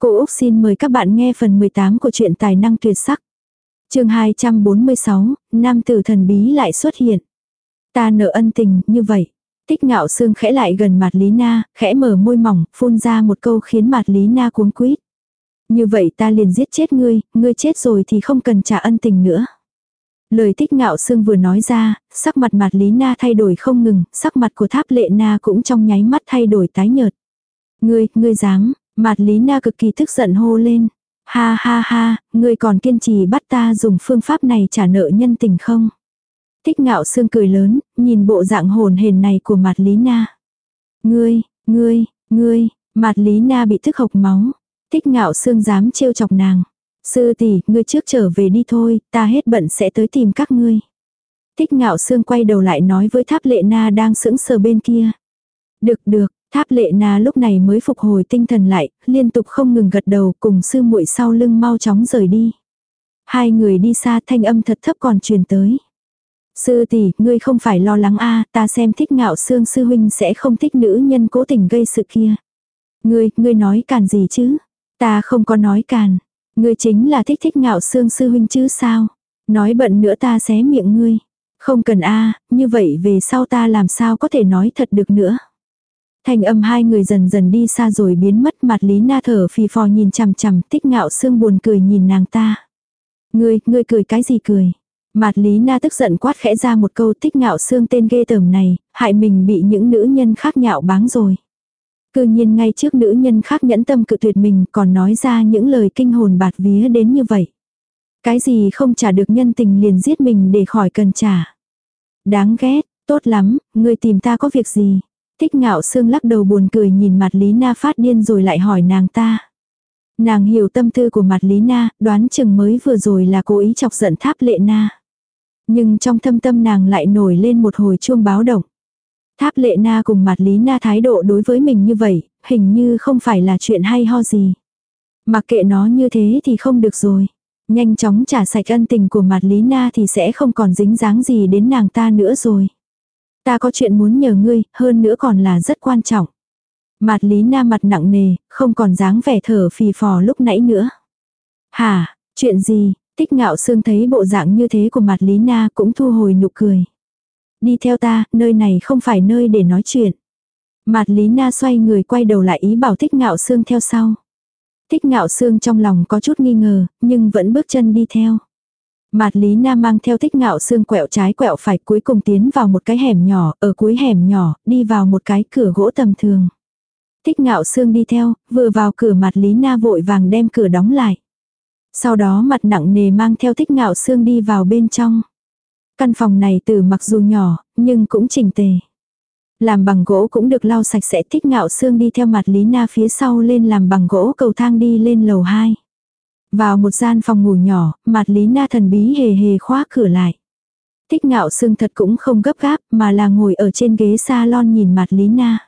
Cô Úc xin mời các bạn nghe phần 18 của truyện tài năng tuyệt sắc. chương 246, nam tử thần bí lại xuất hiện. Ta nợ ân tình như vậy. Tích ngạo xương khẽ lại gần mặt Lý Na, khẽ mở môi mỏng, phun ra một câu khiến mặt Lý Na cuống quýt. Như vậy ta liền giết chết ngươi, ngươi chết rồi thì không cần trả ân tình nữa. Lời tích ngạo xương vừa nói ra, sắc mặt mặt Lý Na thay đổi không ngừng, sắc mặt của tháp lệ na cũng trong nháy mắt thay đổi tái nhợt. Ngươi, ngươi dám, mạt Lý Na cực kỳ tức giận hô lên. Ha ha ha, ngươi còn kiên trì bắt ta dùng phương pháp này trả nợ nhân tình không? Tích ngạo xương cười lớn, nhìn bộ dạng hồn hền này của mạt Lý Na. Ngươi, ngươi, ngươi, mạt Lý Na bị thức hộc máu. Tích ngạo xương dám trêu chọc nàng. Sư tỷ, ngươi trước trở về đi thôi, ta hết bận sẽ tới tìm các ngươi. Tích ngạo xương quay đầu lại nói với tháp lệ na đang sững sờ bên kia. Được được, tháp lệ na lúc này mới phục hồi tinh thần lại, liên tục không ngừng gật đầu cùng sư muội sau lưng mau chóng rời đi. Hai người đi xa thanh âm thật thấp còn truyền tới. Sư tỷ, ngươi không phải lo lắng a, ta xem thích ngạo xương sư huynh sẽ không thích nữ nhân cố tình gây sự kia. Ngươi, ngươi nói càn gì chứ? Ta không có nói càn. Ngươi chính là thích thích ngạo xương sư huynh chứ sao? Nói bận nữa ta xé miệng ngươi. Không cần a, như vậy về sau ta làm sao có thể nói thật được nữa. Thành âm hai người dần dần đi xa rồi biến mất mặt Lý Na thở phì phò nhìn chằm chằm tích ngạo xương buồn cười nhìn nàng ta. Ngươi, ngươi cười cái gì cười? Mạt Lý Na tức giận quát khẽ ra một câu tích ngạo xương tên ghê tởm này, hại mình bị những nữ nhân khác nhạo báng rồi. Cư nhiên ngay trước nữ nhân khác nhẫn tâm cự tuyệt mình còn nói ra những lời kinh hồn bạt vía đến như vậy. Cái gì không trả được nhân tình liền giết mình để khỏi cần trả. Đáng ghét, tốt lắm, người tìm ta có việc gì thích ngạo xương lắc đầu buồn cười nhìn mặt Lý Na phát điên rồi lại hỏi nàng ta. Nàng hiểu tâm tư của mặt Lý Na, đoán chừng mới vừa rồi là cố ý chọc giận tháp lệ na. Nhưng trong thâm tâm nàng lại nổi lên một hồi chuông báo động. Tháp lệ na cùng mặt lý na thái độ đối với mình như vậy, hình như không phải là chuyện hay ho gì. Mặc kệ nó như thế thì không được rồi. Nhanh chóng trả sạch ân tình của mặt lý na thì sẽ không còn dính dáng gì đến nàng ta nữa rồi. Ta có chuyện muốn nhờ ngươi, hơn nữa còn là rất quan trọng. Mặt lý na mặt nặng nề, không còn dáng vẻ thở phì phò lúc nãy nữa. Hả, chuyện gì, tích ngạo sương thấy bộ dạng như thế của mặt lý na cũng thu hồi nụ cười. Đi theo ta, nơi này không phải nơi để nói chuyện. Mạt Lý Na xoay người quay đầu lại ý bảo thích ngạo xương theo sau. Thích ngạo xương trong lòng có chút nghi ngờ, nhưng vẫn bước chân đi theo. Mạt Lý Na mang theo thích ngạo xương quẹo trái quẹo phải cuối cùng tiến vào một cái hẻm nhỏ, ở cuối hẻm nhỏ, đi vào một cái cửa gỗ tầm thường. Thích ngạo xương đi theo, vừa vào cửa mặt Lý Na vội vàng đem cửa đóng lại. Sau đó mặt nặng nề mang theo thích ngạo xương đi vào bên trong. Căn phòng này từ mặc dù nhỏ, nhưng cũng chỉnh tề. Làm bằng gỗ cũng được lau sạch sẽ thích ngạo xương đi theo mặt Lý Na phía sau lên làm bằng gỗ cầu thang đi lên lầu 2. Vào một gian phòng ngủ nhỏ, mặt Lý Na thần bí hề hề khóa cửa lại. Thích ngạo xương thật cũng không gấp gáp mà là ngồi ở trên ghế salon nhìn mặt Lý Na.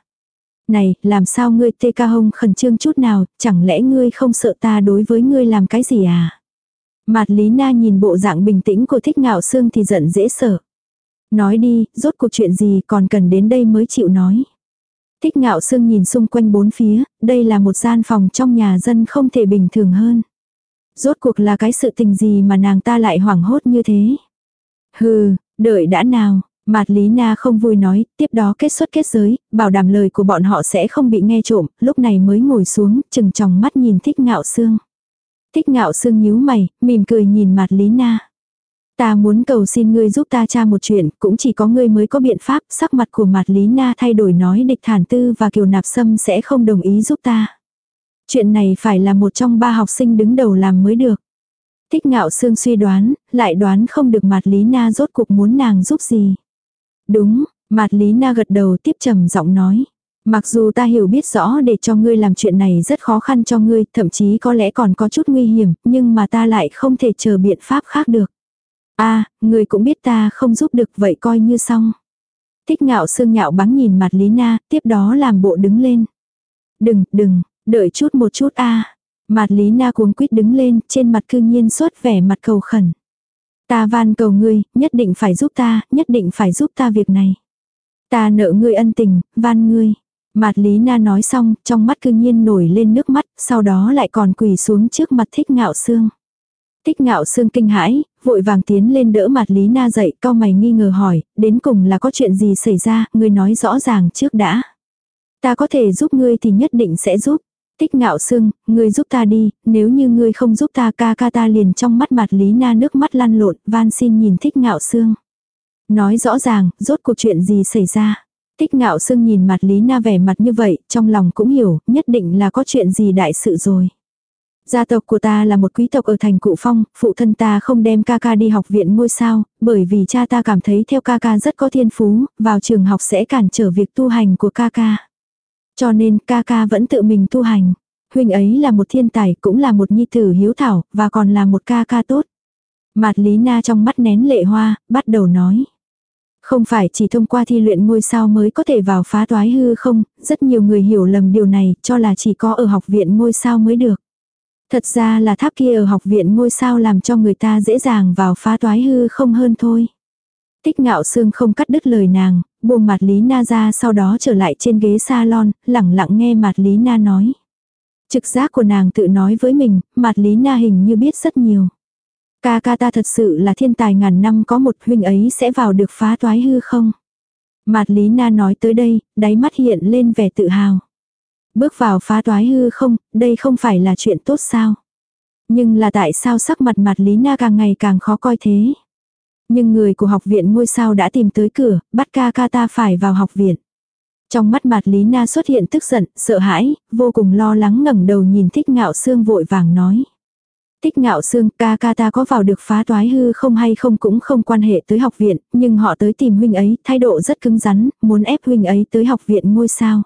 Này, làm sao ngươi tê ca hông khẩn trương chút nào, chẳng lẽ ngươi không sợ ta đối với ngươi làm cái gì à? Mạt Lý Na nhìn bộ dạng bình tĩnh của thích ngạo xương thì giận dễ sợ. Nói đi, rốt cuộc chuyện gì còn cần đến đây mới chịu nói. Thích ngạo xương nhìn xung quanh bốn phía, đây là một gian phòng trong nhà dân không thể bình thường hơn. Rốt cuộc là cái sự tình gì mà nàng ta lại hoảng hốt như thế. Hừ, đợi đã nào, Mạt Lý Na không vui nói, tiếp đó kết xuất kết giới, bảo đảm lời của bọn họ sẽ không bị nghe trộm, lúc này mới ngồi xuống, chừng tròng mắt nhìn thích ngạo xương. Thích ngạo xương nhíu mày, mỉm cười nhìn Mạt Lý Na. Ta muốn cầu xin ngươi giúp ta tra một chuyện, cũng chỉ có ngươi mới có biện pháp, sắc mặt của Mạt Lý Na thay đổi nói địch thản tư và kiều nạp sâm sẽ không đồng ý giúp ta. Chuyện này phải là một trong ba học sinh đứng đầu làm mới được. Thích ngạo sương suy đoán, lại đoán không được mặt Lý Na rốt cuộc muốn nàng giúp gì. Đúng, mặt Lý Na gật đầu tiếp trầm giọng nói. Mặc dù ta hiểu biết rõ để cho ngươi làm chuyện này rất khó khăn cho ngươi, thậm chí có lẽ còn có chút nguy hiểm, nhưng mà ta lại không thể chờ biện pháp khác được. a à, ngươi cũng biết ta không giúp được vậy coi như xong. Thích ngạo sương nhạo bắn nhìn mặt Lý Na, tiếp đó làm bộ đứng lên. Đừng, đừng, đợi chút một chút a à. Lý Na cuống quýt đứng lên, trên mặt cư nhiên xuất vẻ mặt cầu khẩn. Ta van cầu ngươi, nhất định phải giúp ta, nhất định phải giúp ta việc này. Ta nợ ngươi ân tình, van ngươi. Mạt Lý Na nói xong, trong mắt cư nhiên nổi lên nước mắt, sau đó lại còn quỳ xuống trước mặt thích ngạo xương. Thích ngạo xương kinh hãi, vội vàng tiến lên đỡ mặt Lý Na dậy, cao mày nghi ngờ hỏi, đến cùng là có chuyện gì xảy ra, ngươi nói rõ ràng trước đã. Ta có thể giúp ngươi thì nhất định sẽ giúp. Tích ngạo xương, ngươi giúp ta đi, nếu như ngươi không giúp ta ca ca ta liền trong mắt mặt Lý Na nước mắt lăn lộn, van xin nhìn thích ngạo xương. Nói rõ ràng, rốt cuộc chuyện gì xảy ra. Tích ngạo xương nhìn mặt Lý Na vẻ mặt như vậy, trong lòng cũng hiểu, nhất định là có chuyện gì đại sự rồi. Gia tộc của ta là một quý tộc ở thành Cụ Phong, phụ thân ta không đem ca ca đi học viện ngôi sao, bởi vì cha ta cảm thấy theo ca ca rất có thiên phú, vào trường học sẽ cản trở việc tu hành của ca ca. Cho nên ca ca vẫn tự mình tu hành. Huynh ấy là một thiên tài, cũng là một nhi tử hiếu thảo, và còn là một ca ca tốt. Mạt Lý Na trong mắt nén lệ hoa, bắt đầu nói. Không phải chỉ thông qua thi luyện ngôi sao mới có thể vào phá toái hư không, rất nhiều người hiểu lầm điều này, cho là chỉ có ở học viện ngôi sao mới được. Thật ra là tháp kia ở học viện ngôi sao làm cho người ta dễ dàng vào phá toái hư không hơn thôi. Tích ngạo sương không cắt đứt lời nàng, buông mặt Lý Na ra sau đó trở lại trên ghế salon, lẳng lặng nghe mặt Lý Na nói. Trực giác của nàng tự nói với mình, mặt Lý Na hình như biết rất nhiều. Ca ca ta thật sự là thiên tài ngàn năm có một huynh ấy sẽ vào được phá toái hư không? Mạt Lý Na nói tới đây, đáy mắt hiện lên vẻ tự hào. Bước vào phá toái hư không, đây không phải là chuyện tốt sao? Nhưng là tại sao sắc mặt mặt Lý Na càng ngày càng khó coi thế? Nhưng người của học viện ngôi sao đã tìm tới cửa, bắt ca ca ta phải vào học viện. Trong mắt mặt Lý Na xuất hiện tức giận, sợ hãi, vô cùng lo lắng ngẩng đầu nhìn thích ngạo xương vội vàng nói. thích ngạo xương ca ca ta có vào được phá toái hư không hay không cũng không quan hệ tới học viện, nhưng họ tới tìm huynh ấy, thái độ rất cứng rắn, muốn ép huynh ấy tới học viện ngôi sao.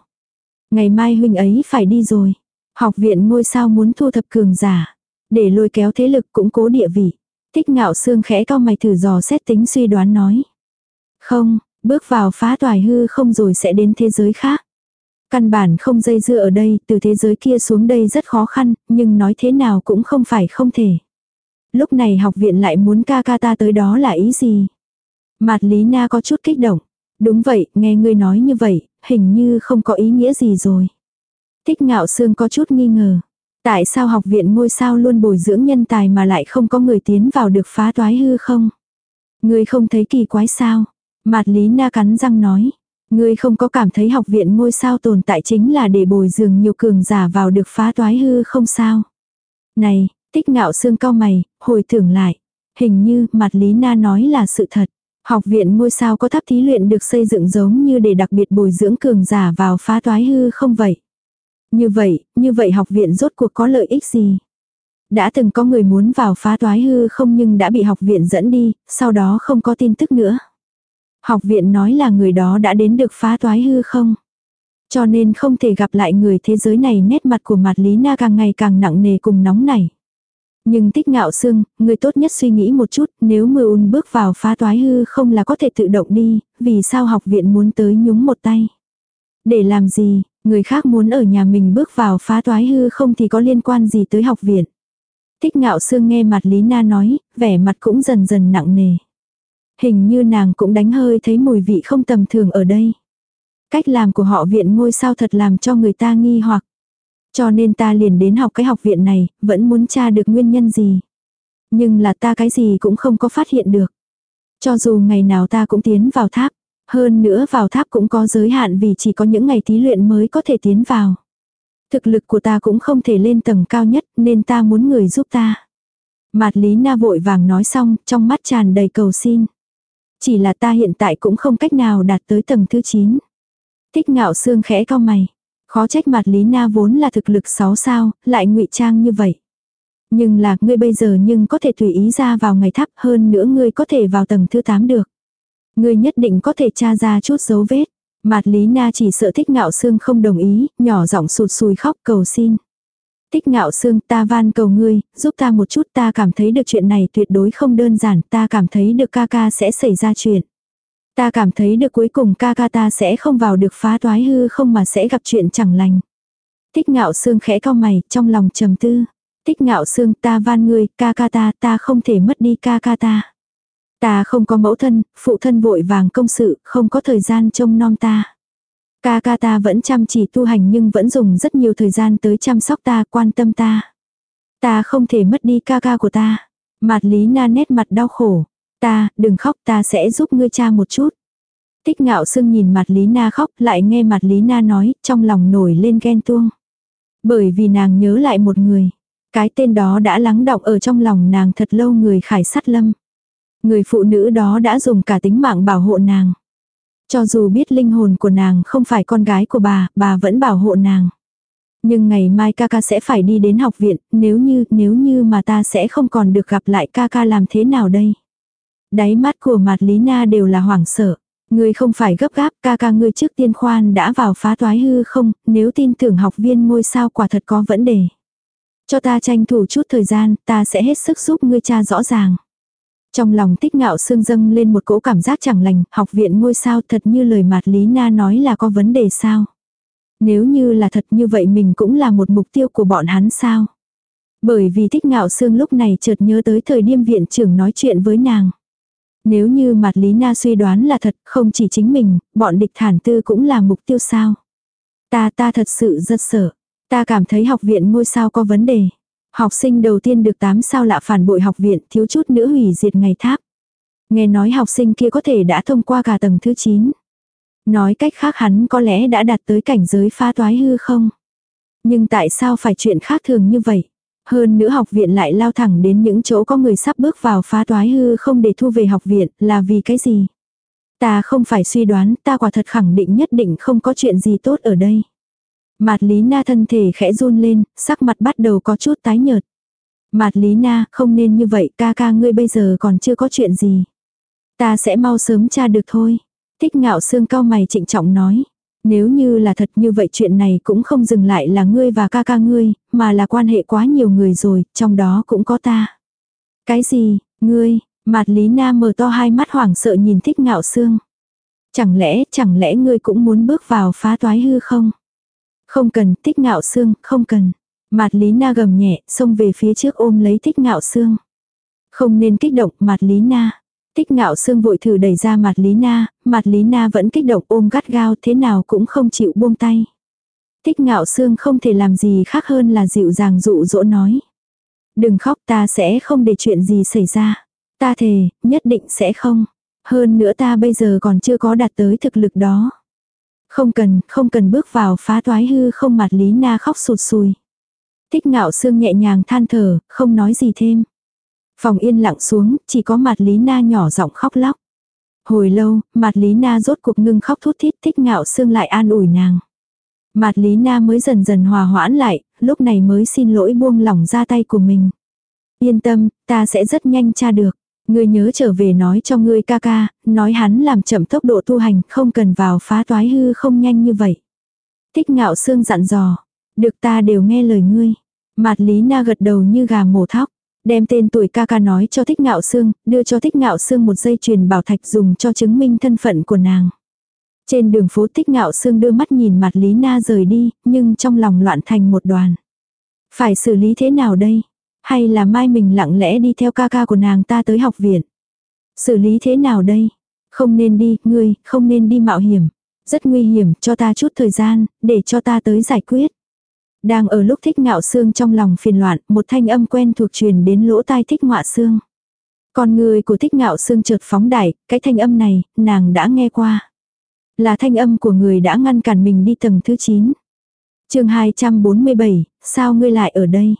Ngày mai huynh ấy phải đi rồi. Học viện ngôi sao muốn thu thập cường giả. Để lôi kéo thế lực cũng cố địa vị. Tích ngạo xương khẽ cao mày thử dò xét tính suy đoán nói. Không, bước vào phá toài hư không rồi sẽ đến thế giới khác. Căn bản không dây dưa ở đây, từ thế giới kia xuống đây rất khó khăn, nhưng nói thế nào cũng không phải không thể. Lúc này học viện lại muốn ca ca ta tới đó là ý gì? Mạt Lý Na có chút kích động. Đúng vậy, nghe ngươi nói như vậy, hình như không có ý nghĩa gì rồi. Thích ngạo sương có chút nghi ngờ. Tại sao học viện ngôi sao luôn bồi dưỡng nhân tài mà lại không có người tiến vào được phá toái hư không? Ngươi không thấy kỳ quái sao? Mạt Lý Na cắn răng nói. Ngươi không có cảm thấy học viện ngôi sao tồn tại chính là để bồi dưỡng nhiều cường giả vào được phá toái hư không sao? Này, tích ngạo xương cao mày, hồi tưởng lại. Hình như mặt Lý Na nói là sự thật. Học viện ngôi sao có tháp thí luyện được xây dựng giống như để đặc biệt bồi dưỡng cường giả vào phá toái hư không vậy? Như vậy, như vậy học viện rốt cuộc có lợi ích gì? Đã từng có người muốn vào phá toái hư không nhưng đã bị học viện dẫn đi, sau đó không có tin tức nữa. Học viện nói là người đó đã đến được phá toái hư không? Cho nên không thể gặp lại người thế giới này nét mặt của mặt Lý Na càng ngày càng nặng nề cùng nóng này. Nhưng tích ngạo xương, người tốt nhất suy nghĩ một chút, nếu mưa un bước vào phá toái hư không là có thể tự động đi, vì sao học viện muốn tới nhúng một tay. Để làm gì, người khác muốn ở nhà mình bước vào phá toái hư không thì có liên quan gì tới học viện. Tích ngạo xương nghe mặt Lý Na nói, vẻ mặt cũng dần dần nặng nề. Hình như nàng cũng đánh hơi thấy mùi vị không tầm thường ở đây. Cách làm của họ viện ngôi sao thật làm cho người ta nghi hoặc. Cho nên ta liền đến học cái học viện này, vẫn muốn tra được nguyên nhân gì. Nhưng là ta cái gì cũng không có phát hiện được. Cho dù ngày nào ta cũng tiến vào tháp. Hơn nữa vào tháp cũng có giới hạn vì chỉ có những ngày thí luyện mới có thể tiến vào. Thực lực của ta cũng không thể lên tầng cao nhất nên ta muốn người giúp ta. Mạt Lý Na vội vàng nói xong, trong mắt tràn đầy cầu xin. Chỉ là ta hiện tại cũng không cách nào đạt tới tầng thứ 9. Thích ngạo xương khẽ cao mày. Khó trách mặt Lý Na vốn là thực lực 6 sao, lại ngụy trang như vậy. Nhưng là ngươi bây giờ nhưng có thể tùy ý ra vào ngày tháp hơn nữa ngươi có thể vào tầng thứ 8 được. Ngươi nhất định có thể tra ra chút dấu vết. Mạt Lý Na chỉ sợ thích ngạo xương không đồng ý, nhỏ giọng sụt sùi khóc cầu xin. Thích ngạo xương ta van cầu ngươi, giúp ta một chút ta cảm thấy được chuyện này tuyệt đối không đơn giản, ta cảm thấy được ca ca sẽ xảy ra chuyện. Ta cảm thấy được cuối cùng ca ca ta sẽ không vào được phá toái hư không mà sẽ gặp chuyện chẳng lành. Thích ngạo xương khẽ cao mày, trong lòng trầm tư. Thích ngạo xương ta van ngươi, ca ca ta, ta không thể mất đi ca ca ta. Ta không có mẫu thân, phụ thân vội vàng công sự, không có thời gian trông nom ta. Ca ca ta vẫn chăm chỉ tu hành nhưng vẫn dùng rất nhiều thời gian tới chăm sóc ta, quan tâm ta. Ta không thể mất đi ca ca của ta. Mạt Lý Na nét mặt đau khổ. Ta, đừng khóc ta sẽ giúp ngươi cha một chút. Tích ngạo sưng nhìn mặt Lý Na khóc lại nghe mặt Lý Na nói, trong lòng nổi lên ghen tuông. Bởi vì nàng nhớ lại một người. Cái tên đó đã lắng đọng ở trong lòng nàng thật lâu người khải sát lâm. Người phụ nữ đó đã dùng cả tính mạng bảo hộ nàng. Cho dù biết linh hồn của nàng không phải con gái của bà, bà vẫn bảo hộ nàng. Nhưng ngày mai ca ca sẽ phải đi đến học viện, nếu như, nếu như mà ta sẽ không còn được gặp lại ca ca làm thế nào đây? Đáy mắt của mặt Lý Na đều là hoảng sợ. Ngươi không phải gấp gáp, ca ca ngươi trước tiên khoan đã vào phá toái hư không, nếu tin tưởng học viên ngôi sao quả thật có vấn đề. Cho ta tranh thủ chút thời gian, ta sẽ hết sức giúp ngươi cha rõ ràng. Trong lòng tích ngạo sương dâng lên một cỗ cảm giác chẳng lành, học viện ngôi sao thật như lời Mạt Lý Na nói là có vấn đề sao. Nếu như là thật như vậy mình cũng là một mục tiêu của bọn hắn sao. Bởi vì thích ngạo sương lúc này chợt nhớ tới thời điểm viện trưởng nói chuyện với nàng. Nếu như mặt Lý Na suy đoán là thật, không chỉ chính mình, bọn địch thản tư cũng là mục tiêu sao. Ta ta thật sự rất sợ. Ta cảm thấy học viện ngôi sao có vấn đề. Học sinh đầu tiên được 8 sao lạ phản bội học viện thiếu chút nữa hủy diệt ngày tháp. Nghe nói học sinh kia có thể đã thông qua cả tầng thứ 9. Nói cách khác hắn có lẽ đã đạt tới cảnh giới pha toái hư không? Nhưng tại sao phải chuyện khác thường như vậy? Hơn nữa học viện lại lao thẳng đến những chỗ có người sắp bước vào phá toái hư không để thu về học viện là vì cái gì? Ta không phải suy đoán, ta quả thật khẳng định nhất định không có chuyện gì tốt ở đây. Mạt Lý Na thân thể khẽ run lên, sắc mặt bắt đầu có chút tái nhợt. Mạt Lý Na, không nên như vậy, ca ca ngươi bây giờ còn chưa có chuyện gì. Ta sẽ mau sớm tra được thôi. Thích ngạo xương cao mày trịnh trọng nói. Nếu như là thật như vậy chuyện này cũng không dừng lại là ngươi và ca ca ngươi, mà là quan hệ quá nhiều người rồi, trong đó cũng có ta. Cái gì, ngươi, Mạt Lý Na mở to hai mắt hoảng sợ nhìn thích ngạo xương. Chẳng lẽ, chẳng lẽ ngươi cũng muốn bước vào phá toái hư không? Không cần, thích ngạo xương, không cần. Mạt Lý Na gầm nhẹ, xông về phía trước ôm lấy thích ngạo xương. Không nên kích động, Mạt Lý Na. Tích ngạo xương vội thử đẩy ra mặt Lý Na, mặt Lý Na vẫn kích động ôm gắt gao thế nào cũng không chịu buông tay. Tích ngạo xương không thể làm gì khác hơn là dịu dàng dụ dỗ nói. Đừng khóc ta sẽ không để chuyện gì xảy ra. Ta thề, nhất định sẽ không. Hơn nữa ta bây giờ còn chưa có đạt tới thực lực đó. Không cần, không cần bước vào phá toái hư không mặt Lý Na khóc sụt sùi. thích ngạo xương nhẹ nhàng than thở, không nói gì thêm. Phòng yên lặng xuống, chỉ có mặt Lý Na nhỏ giọng khóc lóc. Hồi lâu, mặt Lý Na rốt cuộc ngưng khóc thút thít thích ngạo xương lại an ủi nàng. Mặt Lý Na mới dần dần hòa hoãn lại, lúc này mới xin lỗi buông lỏng ra tay của mình. Yên tâm, ta sẽ rất nhanh tra được. Ngươi nhớ trở về nói cho ngươi ca ca, nói hắn làm chậm tốc độ tu hành, không cần vào phá toái hư không nhanh như vậy. Thích ngạo xương dặn dò. Được ta đều nghe lời ngươi. Mạt Lý Na gật đầu như gà mổ thóc. Đem tên tuổi ca ca nói cho thích ngạo xương, đưa cho thích ngạo xương một dây chuyền bảo thạch dùng cho chứng minh thân phận của nàng. Trên đường phố thích ngạo xương đưa mắt nhìn mặt Lý Na rời đi, nhưng trong lòng loạn thành một đoàn. Phải xử lý thế nào đây? Hay là mai mình lặng lẽ đi theo ca ca của nàng ta tới học viện? Xử lý thế nào đây? Không nên đi, ngươi, không nên đi mạo hiểm. Rất nguy hiểm, cho ta chút thời gian, để cho ta tới giải quyết. Đang ở lúc thích ngạo xương trong lòng phiền loạn, một thanh âm quen thuộc truyền đến lỗ tai thích ngọa xương. Con người của thích ngạo xương chợt phóng đại, cái thanh âm này, nàng đã nghe qua. Là thanh âm của người đã ngăn cản mình đi tầng thứ 9. chương 247, sao ngươi lại ở đây?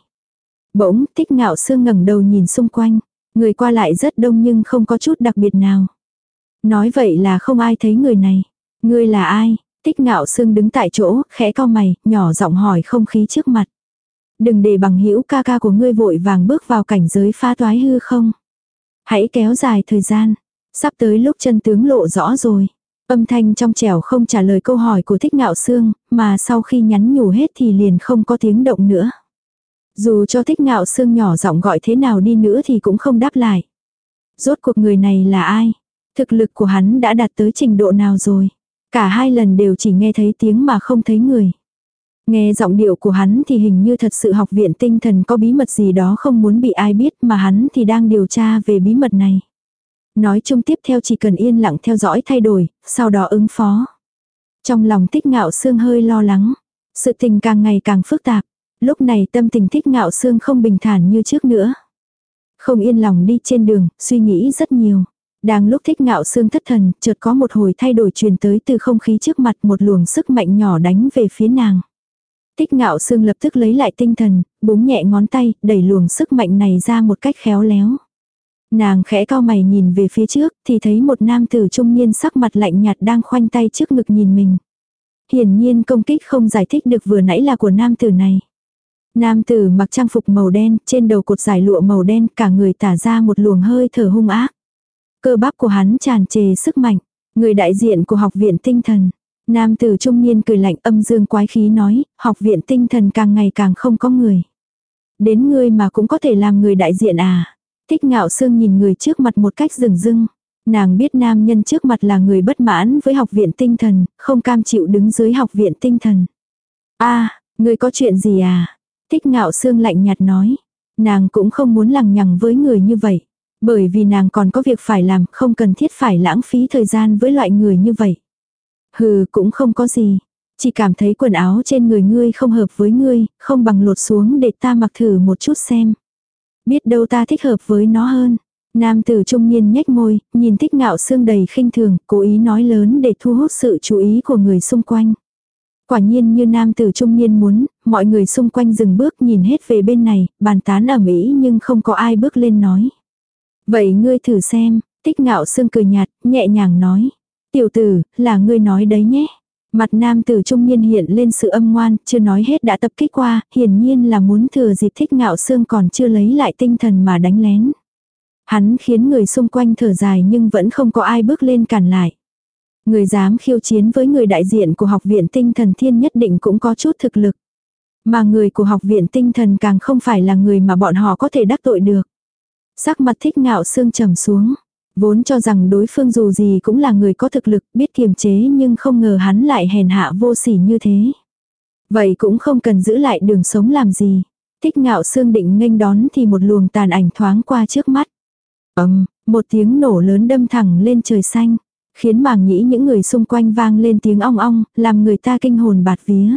Bỗng, thích ngạo xương ngẩng đầu nhìn xung quanh. Người qua lại rất đông nhưng không có chút đặc biệt nào. Nói vậy là không ai thấy người này. Ngươi là ai? Tích ngạo sương đứng tại chỗ, khẽ cau mày, nhỏ giọng hỏi không khí trước mặt. Đừng để bằng hữu ca ca của ngươi vội vàng bước vào cảnh giới pha toái hư không. Hãy kéo dài thời gian. Sắp tới lúc chân tướng lộ rõ rồi. Âm thanh trong trẻo không trả lời câu hỏi của thích ngạo sương, mà sau khi nhắn nhủ hết thì liền không có tiếng động nữa. Dù cho thích ngạo sương nhỏ giọng gọi thế nào đi nữa thì cũng không đáp lại. Rốt cuộc người này là ai? Thực lực của hắn đã đạt tới trình độ nào rồi? Cả hai lần đều chỉ nghe thấy tiếng mà không thấy người. Nghe giọng điệu của hắn thì hình như thật sự học viện tinh thần có bí mật gì đó không muốn bị ai biết mà hắn thì đang điều tra về bí mật này. Nói chung tiếp theo chỉ cần yên lặng theo dõi thay đổi, sau đó ứng phó. Trong lòng thích ngạo xương hơi lo lắng. Sự tình càng ngày càng phức tạp. Lúc này tâm tình thích ngạo xương không bình thản như trước nữa. Không yên lòng đi trên đường, suy nghĩ rất nhiều. Đang lúc thích ngạo xương thất thần, chợt có một hồi thay đổi truyền tới từ không khí trước mặt một luồng sức mạnh nhỏ đánh về phía nàng. Thích ngạo xương lập tức lấy lại tinh thần, búng nhẹ ngón tay, đẩy luồng sức mạnh này ra một cách khéo léo. Nàng khẽ cao mày nhìn về phía trước, thì thấy một nam tử trung niên sắc mặt lạnh nhạt đang khoanh tay trước ngực nhìn mình. Hiển nhiên công kích không giải thích được vừa nãy là của nam tử này. Nam tử mặc trang phục màu đen, trên đầu cột giải lụa màu đen, cả người tả ra một luồng hơi thở hung ác. Cơ bắp của hắn tràn trề sức mạnh. Người đại diện của học viện tinh thần. Nam tử trung niên cười lạnh âm dương quái khí nói, học viện tinh thần càng ngày càng không có người. Đến ngươi mà cũng có thể làm người đại diện à. Thích ngạo sương nhìn người trước mặt một cách rừng rưng. Nàng biết nam nhân trước mặt là người bất mãn với học viện tinh thần, không cam chịu đứng dưới học viện tinh thần. a à, ngươi có chuyện gì à? Thích ngạo sương lạnh nhạt nói. Nàng cũng không muốn lằng nhằng với người như vậy. Bởi vì nàng còn có việc phải làm, không cần thiết phải lãng phí thời gian với loại người như vậy. Hừ, cũng không có gì. Chỉ cảm thấy quần áo trên người ngươi không hợp với ngươi, không bằng lột xuống để ta mặc thử một chút xem. Biết đâu ta thích hợp với nó hơn. Nam tử trung niên nhếch môi, nhìn thích ngạo xương đầy khinh thường, cố ý nói lớn để thu hút sự chú ý của người xung quanh. Quả nhiên như nam tử trung niên muốn, mọi người xung quanh dừng bước nhìn hết về bên này, bàn tán ẩm ý nhưng không có ai bước lên nói. Vậy ngươi thử xem, tích ngạo sương cười nhạt, nhẹ nhàng nói. Tiểu tử, là ngươi nói đấy nhé. Mặt nam tử trung niên hiện lên sự âm ngoan, chưa nói hết đã tập kích qua, hiển nhiên là muốn thừa dịp thích ngạo sương còn chưa lấy lại tinh thần mà đánh lén. Hắn khiến người xung quanh thở dài nhưng vẫn không có ai bước lên cản lại. Người dám khiêu chiến với người đại diện của học viện tinh thần thiên nhất định cũng có chút thực lực. Mà người của học viện tinh thần càng không phải là người mà bọn họ có thể đắc tội được. Sắc mặt thích ngạo xương trầm xuống. Vốn cho rằng đối phương dù gì cũng là người có thực lực biết kiềm chế nhưng không ngờ hắn lại hèn hạ vô sỉ như thế. Vậy cũng không cần giữ lại đường sống làm gì. Thích ngạo xương định nghênh đón thì một luồng tàn ảnh thoáng qua trước mắt. ầm, một tiếng nổ lớn đâm thẳng lên trời xanh. Khiến màng nhĩ những người xung quanh vang lên tiếng ong ong, làm người ta kinh hồn bạt vía.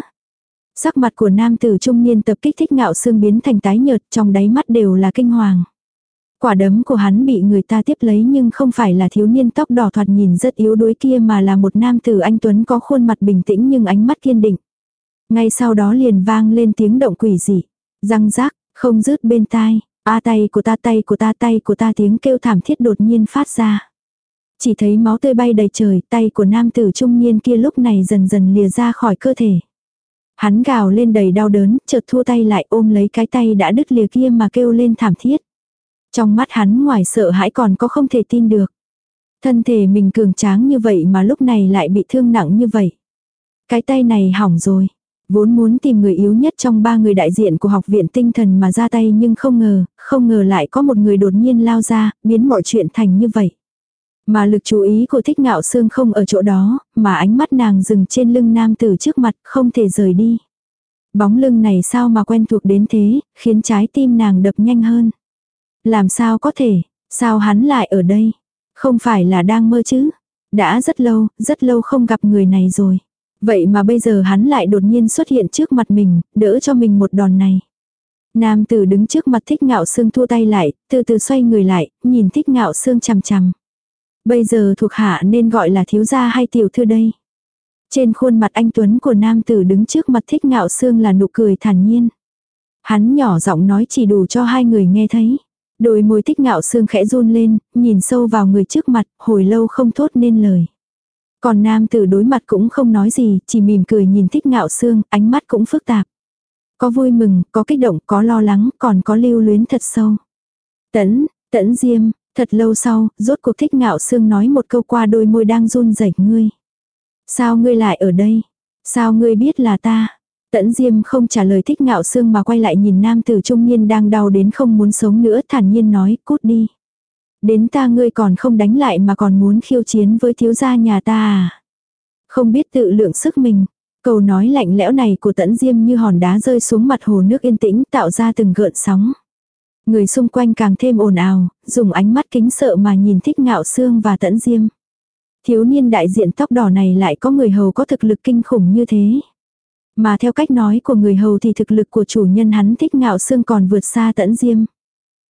Sắc mặt của nam tử trung niên tập kích thích ngạo xương biến thành tái nhợt trong đáy mắt đều là kinh hoàng. Quả đấm của hắn bị người ta tiếp lấy nhưng không phải là thiếu niên tóc đỏ thoạt nhìn rất yếu đuối kia mà là một nam tử anh Tuấn có khuôn mặt bình tĩnh nhưng ánh mắt kiên định. Ngay sau đó liền vang lên tiếng động quỷ dị. Răng rác, không rứt bên tai. A tay của ta tay của ta tay của ta tiếng kêu thảm thiết đột nhiên phát ra. Chỉ thấy máu tươi bay đầy trời, tay của nam tử trung niên kia lúc này dần dần lìa ra khỏi cơ thể. Hắn gào lên đầy đau đớn, chợt thua tay lại ôm lấy cái tay đã đứt lìa kia mà kêu lên thảm thiết. Trong mắt hắn ngoài sợ hãi còn có không thể tin được. Thân thể mình cường tráng như vậy mà lúc này lại bị thương nặng như vậy. Cái tay này hỏng rồi. Vốn muốn tìm người yếu nhất trong ba người đại diện của học viện tinh thần mà ra tay nhưng không ngờ, không ngờ lại có một người đột nhiên lao ra, biến mọi chuyện thành như vậy. Mà lực chú ý của thích ngạo xương không ở chỗ đó, mà ánh mắt nàng dừng trên lưng nam tử trước mặt, không thể rời đi. Bóng lưng này sao mà quen thuộc đến thế, khiến trái tim nàng đập nhanh hơn. Làm sao có thể, sao hắn lại ở đây? Không phải là đang mơ chứ? Đã rất lâu, rất lâu không gặp người này rồi. Vậy mà bây giờ hắn lại đột nhiên xuất hiện trước mặt mình, đỡ cho mình một đòn này. Nam tử đứng trước mặt thích ngạo xương thua tay lại, từ từ xoay người lại, nhìn thích ngạo xương chằm chằm. Bây giờ thuộc hạ nên gọi là thiếu gia hay tiểu thư đây. Trên khuôn mặt anh Tuấn của nam tử đứng trước mặt thích ngạo xương là nụ cười thản nhiên. Hắn nhỏ giọng nói chỉ đủ cho hai người nghe thấy. Đôi môi thích ngạo xương khẽ run lên, nhìn sâu vào người trước mặt, hồi lâu không thốt nên lời. Còn nam tử đối mặt cũng không nói gì, chỉ mỉm cười nhìn thích ngạo xương, ánh mắt cũng phức tạp. Có vui mừng, có kích động, có lo lắng, còn có lưu luyến thật sâu. Tẫn, tẫn diêm, thật lâu sau, rốt cuộc thích ngạo xương nói một câu qua đôi môi đang run rẩy ngươi. Sao ngươi lại ở đây? Sao ngươi biết là ta? Tẫn Diêm không trả lời thích ngạo xương mà quay lại nhìn nam tử trung niên đang đau đến không muốn sống nữa thản nhiên nói cút đi. Đến ta ngươi còn không đánh lại mà còn muốn khiêu chiến với thiếu gia nhà ta à. Không biết tự lượng sức mình. Câu nói lạnh lẽo này của tẫn diêm như hòn đá rơi xuống mặt hồ nước yên tĩnh tạo ra từng gợn sóng. Người xung quanh càng thêm ồn ào, dùng ánh mắt kính sợ mà nhìn thích ngạo xương và tẫn diêm. Thiếu niên đại diện tóc đỏ này lại có người hầu có thực lực kinh khủng như thế. Mà theo cách nói của người hầu thì thực lực của chủ nhân hắn thích ngạo xương còn vượt xa tẫn diêm.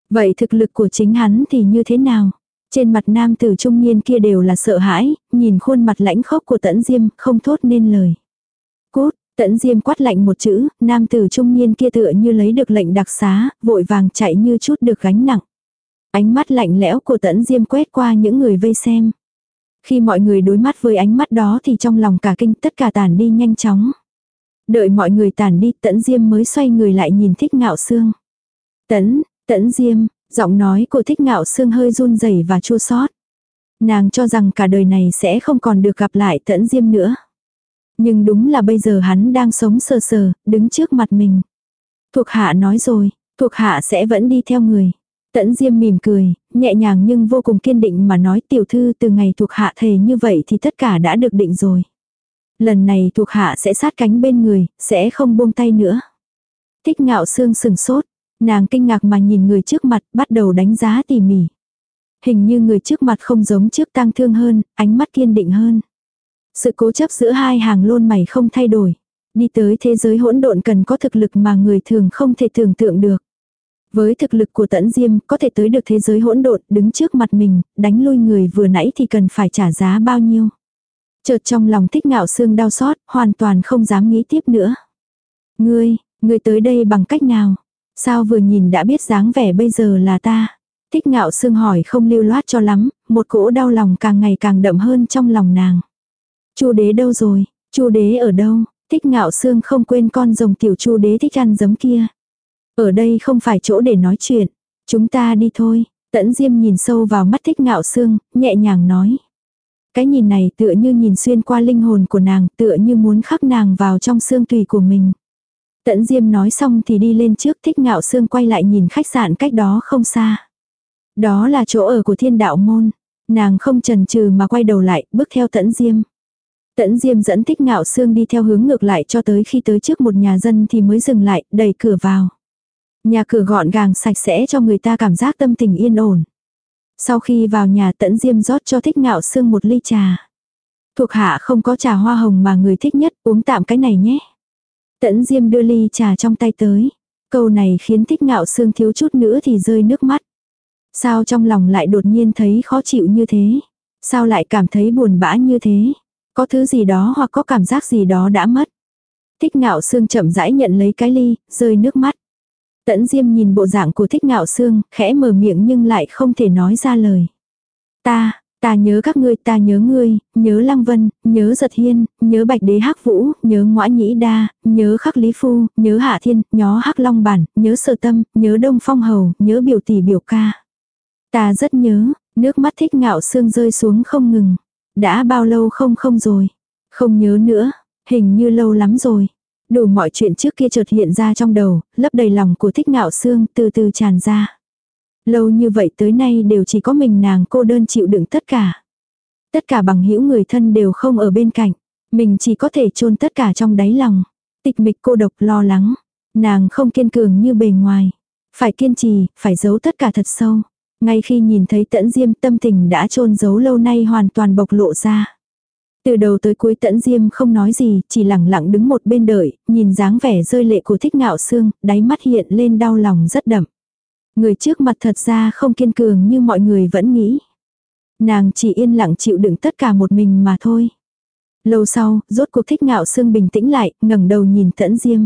Vậy thực lực của chính hắn thì như thế nào? Trên mặt nam tử trung niên kia đều là sợ hãi, nhìn khuôn mặt lãnh khốc của tẫn diêm, không thốt nên lời. Cút, tẫn diêm quát lạnh một chữ, nam tử trung niên kia tựa như lấy được lệnh đặc xá, vội vàng chạy như chút được gánh nặng. Ánh mắt lạnh lẽo của tẫn diêm quét qua những người vây xem. Khi mọi người đối mắt với ánh mắt đó thì trong lòng cả kinh tất cả tàn đi nhanh chóng. Đợi mọi người tàn đi tẫn diêm mới xoay người lại nhìn thích ngạo xương. Tẫn, tẫn diêm, giọng nói của thích ngạo xương hơi run rẩy và chua xót. Nàng cho rằng cả đời này sẽ không còn được gặp lại tẫn diêm nữa. Nhưng đúng là bây giờ hắn đang sống sờ sờ, đứng trước mặt mình. Thuộc hạ nói rồi, thuộc hạ sẽ vẫn đi theo người. Tẫn Diêm mỉm cười, nhẹ nhàng nhưng vô cùng kiên định mà nói tiểu thư từ ngày thuộc hạ thề như vậy thì tất cả đã được định rồi. Lần này thuộc hạ sẽ sát cánh bên người, sẽ không buông tay nữa. Thích ngạo xương sừng sốt, nàng kinh ngạc mà nhìn người trước mặt bắt đầu đánh giá tỉ mỉ. Hình như người trước mặt không giống trước tang thương hơn, ánh mắt kiên định hơn. Sự cố chấp giữa hai hàng lôn mày không thay đổi. Đi tới thế giới hỗn độn cần có thực lực mà người thường không thể tưởng tượng được. Với thực lực của tẫn diêm có thể tới được thế giới hỗn độn đứng trước mặt mình, đánh lui người vừa nãy thì cần phải trả giá bao nhiêu. Chợt trong lòng thích ngạo xương đau xót, hoàn toàn không dám nghĩ tiếp nữa. Ngươi, ngươi tới đây bằng cách nào? Sao vừa nhìn đã biết dáng vẻ bây giờ là ta? Thích ngạo xương hỏi không lưu loát cho lắm, một cỗ đau lòng càng ngày càng đậm hơn trong lòng nàng. Chu đế đâu rồi? Chu đế ở đâu? Thích ngạo xương không quên con rồng tiểu chu đế thích ăn giấm kia. Ở đây không phải chỗ để nói chuyện. Chúng ta đi thôi. Tẫn Diêm nhìn sâu vào mắt thích ngạo xương, nhẹ nhàng nói. Cái nhìn này tựa như nhìn xuyên qua linh hồn của nàng, tựa như muốn khắc nàng vào trong xương tùy của mình. Tẫn Diêm nói xong thì đi lên trước thích ngạo xương quay lại nhìn khách sạn cách đó không xa. Đó là chỗ ở của thiên đạo môn. Nàng không chần chừ mà quay đầu lại, bước theo tẫn Diêm. Tẫn Diêm dẫn thích ngạo Sương đi theo hướng ngược lại cho tới khi tới trước một nhà dân thì mới dừng lại, đẩy cửa vào. Nhà cửa gọn gàng sạch sẽ cho người ta cảm giác tâm tình yên ổn. Sau khi vào nhà tẫn diêm rót cho thích ngạo sương một ly trà. Thuộc hạ không có trà hoa hồng mà người thích nhất, uống tạm cái này nhé. Tẫn diêm đưa ly trà trong tay tới. Câu này khiến thích ngạo sương thiếu chút nữa thì rơi nước mắt. Sao trong lòng lại đột nhiên thấy khó chịu như thế? Sao lại cảm thấy buồn bã như thế? Có thứ gì đó hoặc có cảm giác gì đó đã mất. Thích ngạo sương chậm rãi nhận lấy cái ly, rơi nước mắt. Tẫn Diêm nhìn bộ dạng của thích ngạo xương, khẽ mở miệng nhưng lại không thể nói ra lời. Ta, ta nhớ các ngươi, ta nhớ ngươi, nhớ Lăng Vân, nhớ Giật Hiên, nhớ Bạch Đế Hắc Vũ, nhớ Ngoã Nhĩ Đa, nhớ Khắc Lý Phu, nhớ Hạ Thiên, nhớ Hắc Long Bản, nhớ Sở Tâm, nhớ Đông Phong Hầu, nhớ biểu tỷ biểu ca. Ta rất nhớ, nước mắt thích ngạo xương rơi xuống không ngừng. Đã bao lâu không không rồi. Không nhớ nữa, hình như lâu lắm rồi. Đủ mọi chuyện trước kia chợt hiện ra trong đầu, lấp đầy lòng của thích ngạo xương từ từ tràn ra. Lâu như vậy tới nay đều chỉ có mình nàng cô đơn chịu đựng tất cả. Tất cả bằng hữu người thân đều không ở bên cạnh. Mình chỉ có thể chôn tất cả trong đáy lòng. Tịch mịch cô độc lo lắng. Nàng không kiên cường như bề ngoài. Phải kiên trì, phải giấu tất cả thật sâu. Ngay khi nhìn thấy tẫn diêm tâm tình đã trôn giấu lâu nay hoàn toàn bộc lộ ra. Từ đầu tới cuối tẫn diêm không nói gì, chỉ lặng lặng đứng một bên đợi, nhìn dáng vẻ rơi lệ của thích ngạo xương, đáy mắt hiện lên đau lòng rất đậm. Người trước mặt thật ra không kiên cường như mọi người vẫn nghĩ. Nàng chỉ yên lặng chịu đựng tất cả một mình mà thôi. Lâu sau, rốt cuộc thích ngạo xương bình tĩnh lại, ngẩng đầu nhìn tẫn diêm.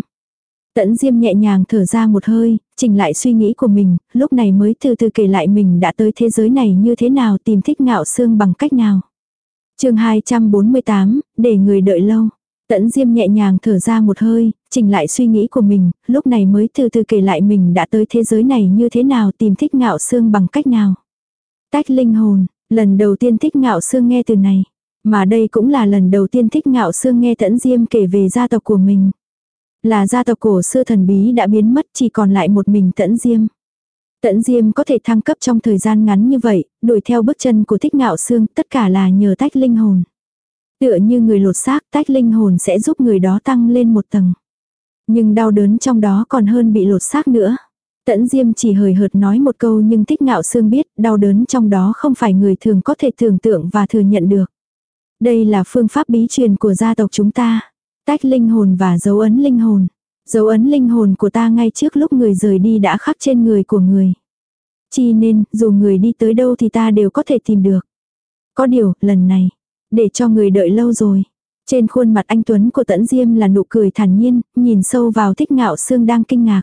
Tẫn diêm nhẹ nhàng thở ra một hơi, chỉnh lại suy nghĩ của mình, lúc này mới từ từ kể lại mình đã tới thế giới này như thế nào tìm thích ngạo xương bằng cách nào chương 248, để người đợi lâu. Tẫn Diêm nhẹ nhàng thở ra một hơi, chỉnh lại suy nghĩ của mình, lúc này mới từ từ kể lại mình đã tới thế giới này như thế nào tìm thích ngạo xương bằng cách nào. Tách linh hồn, lần đầu tiên thích ngạo xương nghe từ này. Mà đây cũng là lần đầu tiên thích ngạo xương nghe Tẫn Diêm kể về gia tộc của mình. Là gia tộc cổ xưa thần bí đã biến mất chỉ còn lại một mình Tẫn Diêm. Tẫn Diêm có thể thăng cấp trong thời gian ngắn như vậy, đuổi theo bước chân của thích ngạo xương, tất cả là nhờ tách linh hồn. Tựa như người lột xác, tách linh hồn sẽ giúp người đó tăng lên một tầng. Nhưng đau đớn trong đó còn hơn bị lột xác nữa. Tẫn Diêm chỉ hời hợt nói một câu nhưng thích ngạo xương biết đau đớn trong đó không phải người thường có thể tưởng tượng và thừa nhận được. Đây là phương pháp bí truyền của gia tộc chúng ta. Tách linh hồn và dấu ấn linh hồn. Dấu ấn linh hồn của ta ngay trước lúc người rời đi đã khắc trên người của người. Chi nên, dù người đi tới đâu thì ta đều có thể tìm được. Có điều, lần này, để cho người đợi lâu rồi. Trên khuôn mặt anh Tuấn của Tẫn Diêm là nụ cười thản nhiên, nhìn sâu vào thích ngạo xương đang kinh ngạc.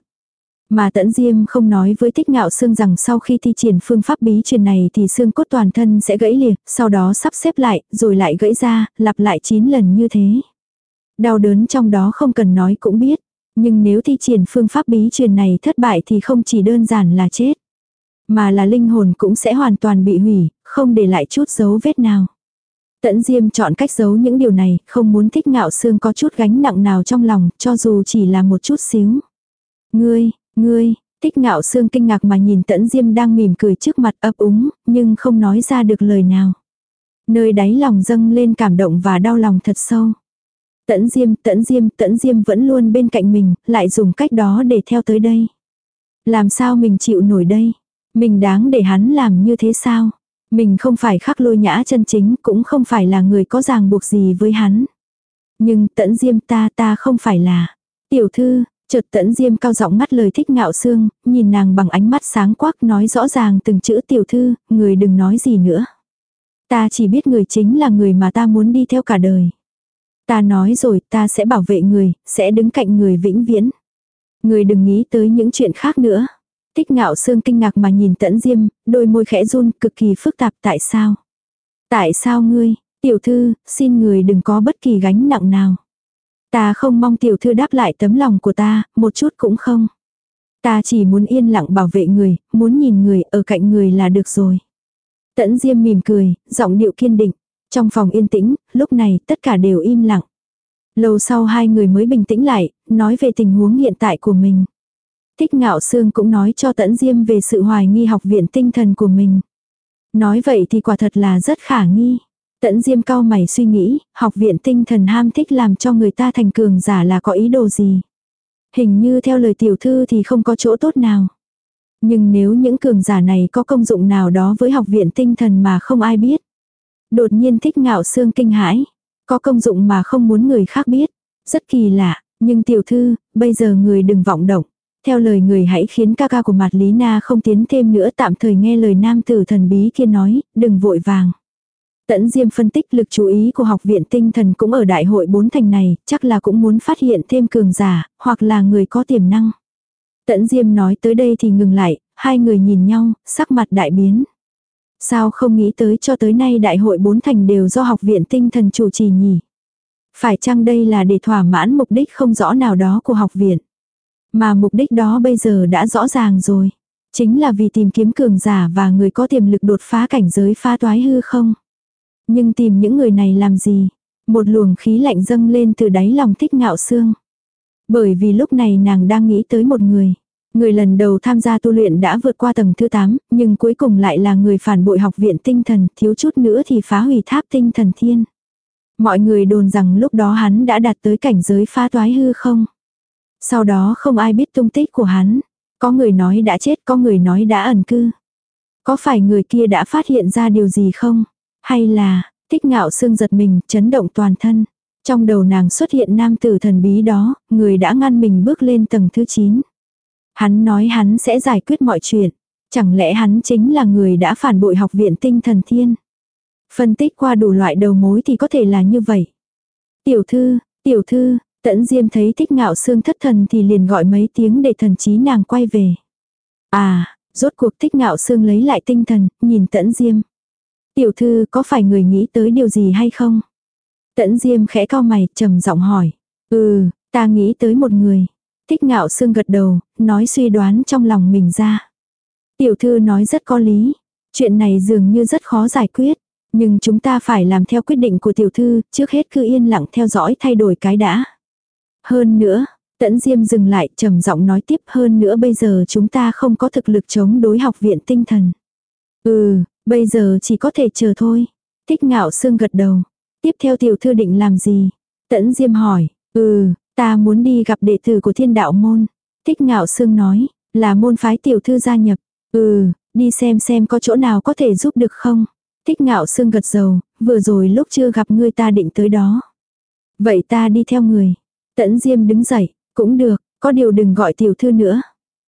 Mà Tẫn Diêm không nói với Thích Ngạo Sương rằng sau khi thi triển phương pháp bí truyền này thì xương cốt toàn thân sẽ gãy lìa, sau đó sắp xếp lại, rồi lại gãy ra, lặp lại 9 lần như thế. Đau đớn trong đó không cần nói cũng biết, nhưng nếu thi triển phương pháp bí truyền này thất bại thì không chỉ đơn giản là chết, mà là linh hồn cũng sẽ hoàn toàn bị hủy, không để lại chút dấu vết nào. Tẫn Diêm chọn cách giấu những điều này, không muốn Thích Ngạo Sương có chút gánh nặng nào trong lòng, cho dù chỉ là một chút xíu. Ngươi, Ngươi, thích ngạo xương kinh ngạc mà nhìn tẫn diêm đang mỉm cười trước mặt ấp úng, nhưng không nói ra được lời nào. Nơi đáy lòng dâng lên cảm động và đau lòng thật sâu. Tẫn diêm, tẫn diêm, tẫn diêm vẫn luôn bên cạnh mình, lại dùng cách đó để theo tới đây. Làm sao mình chịu nổi đây? Mình đáng để hắn làm như thế sao? Mình không phải khắc lôi nhã chân chính, cũng không phải là người có ràng buộc gì với hắn. Nhưng tẫn diêm ta ta không phải là. Tiểu thư, Chợt tẫn diêm cao giọng ngắt lời thích ngạo xương, nhìn nàng bằng ánh mắt sáng quắc nói rõ ràng từng chữ tiểu thư, người đừng nói gì nữa. Ta chỉ biết người chính là người mà ta muốn đi theo cả đời. Ta nói rồi ta sẽ bảo vệ người, sẽ đứng cạnh người vĩnh viễn. Người đừng nghĩ tới những chuyện khác nữa. tích ngạo xương kinh ngạc mà nhìn tẫn diêm, đôi môi khẽ run cực kỳ phức tạp tại sao? Tại sao ngươi, tiểu thư, xin người đừng có bất kỳ gánh nặng nào. Ta không mong tiểu thư đáp lại tấm lòng của ta, một chút cũng không. Ta chỉ muốn yên lặng bảo vệ người, muốn nhìn người ở cạnh người là được rồi. Tẫn Diêm mỉm cười, giọng điệu kiên định. Trong phòng yên tĩnh, lúc này tất cả đều im lặng. Lâu sau hai người mới bình tĩnh lại, nói về tình huống hiện tại của mình. Thích ngạo sương cũng nói cho tẫn Diêm về sự hoài nghi học viện tinh thần của mình. Nói vậy thì quả thật là rất khả nghi. Tẫn diêm cao mày suy nghĩ, học viện tinh thần ham thích làm cho người ta thành cường giả là có ý đồ gì. Hình như theo lời tiểu thư thì không có chỗ tốt nào. Nhưng nếu những cường giả này có công dụng nào đó với học viện tinh thần mà không ai biết. Đột nhiên thích ngạo xương kinh hãi. Có công dụng mà không muốn người khác biết. Rất kỳ lạ, nhưng tiểu thư, bây giờ người đừng vọng động. Theo lời người hãy khiến ca ca của mặt Lý Na không tiến thêm nữa tạm thời nghe lời nam tử thần bí kia nói, đừng vội vàng. Tẫn Diêm phân tích lực chú ý của học viện tinh thần cũng ở đại hội bốn thành này, chắc là cũng muốn phát hiện thêm cường giả, hoặc là người có tiềm năng. Tẫn Diêm nói tới đây thì ngừng lại, hai người nhìn nhau, sắc mặt đại biến. Sao không nghĩ tới cho tới nay đại hội bốn thành đều do học viện tinh thần chủ trì nhỉ? Phải chăng đây là để thỏa mãn mục đích không rõ nào đó của học viện? Mà mục đích đó bây giờ đã rõ ràng rồi. Chính là vì tìm kiếm cường giả và người có tiềm lực đột phá cảnh giới pha toái hư không? Nhưng tìm những người này làm gì? Một luồng khí lạnh dâng lên từ đáy lòng thích ngạo xương. Bởi vì lúc này nàng đang nghĩ tới một người. Người lần đầu tham gia tu luyện đã vượt qua tầng thứ 8, nhưng cuối cùng lại là người phản bội học viện tinh thần, thiếu chút nữa thì phá hủy tháp tinh thần thiên. Mọi người đồn rằng lúc đó hắn đã đạt tới cảnh giới pha toái hư không. Sau đó không ai biết tung tích của hắn. Có người nói đã chết, có người nói đã ẩn cư. Có phải người kia đã phát hiện ra điều gì không? Hay là, thích ngạo xương giật mình, chấn động toàn thân. Trong đầu nàng xuất hiện nam tử thần bí đó, người đã ngăn mình bước lên tầng thứ 9. Hắn nói hắn sẽ giải quyết mọi chuyện. Chẳng lẽ hắn chính là người đã phản bội học viện tinh thần thiên? Phân tích qua đủ loại đầu mối thì có thể là như vậy. Tiểu thư, tiểu thư, tẫn diêm thấy thích ngạo xương thất thần thì liền gọi mấy tiếng để thần trí nàng quay về. À, rốt cuộc thích ngạo xương lấy lại tinh thần, nhìn tẫn diêm. Tiểu thư có phải người nghĩ tới điều gì hay không? Tẫn Diêm khẽ cao mày, trầm giọng hỏi. Ừ, ta nghĩ tới một người. Thích ngạo sương gật đầu, nói suy đoán trong lòng mình ra. Tiểu thư nói rất có lý. Chuyện này dường như rất khó giải quyết. Nhưng chúng ta phải làm theo quyết định của tiểu thư, trước hết cứ yên lặng theo dõi thay đổi cái đã. Hơn nữa, tẫn diêm dừng lại trầm giọng nói tiếp hơn nữa bây giờ chúng ta không có thực lực chống đối học viện tinh thần. Ừ, Bây giờ chỉ có thể chờ thôi. Thích ngạo sương gật đầu. Tiếp theo tiểu thư định làm gì? Tẫn Diêm hỏi. Ừ, ta muốn đi gặp đệ tử của thiên đạo môn. Thích ngạo sương nói. Là môn phái tiểu thư gia nhập. Ừ, đi xem xem có chỗ nào có thể giúp được không. Thích ngạo sương gật dầu, vừa rồi lúc chưa gặp ngươi ta định tới đó. Vậy ta đi theo người. Tẫn Diêm đứng dậy, cũng được, có điều đừng gọi tiểu thư nữa.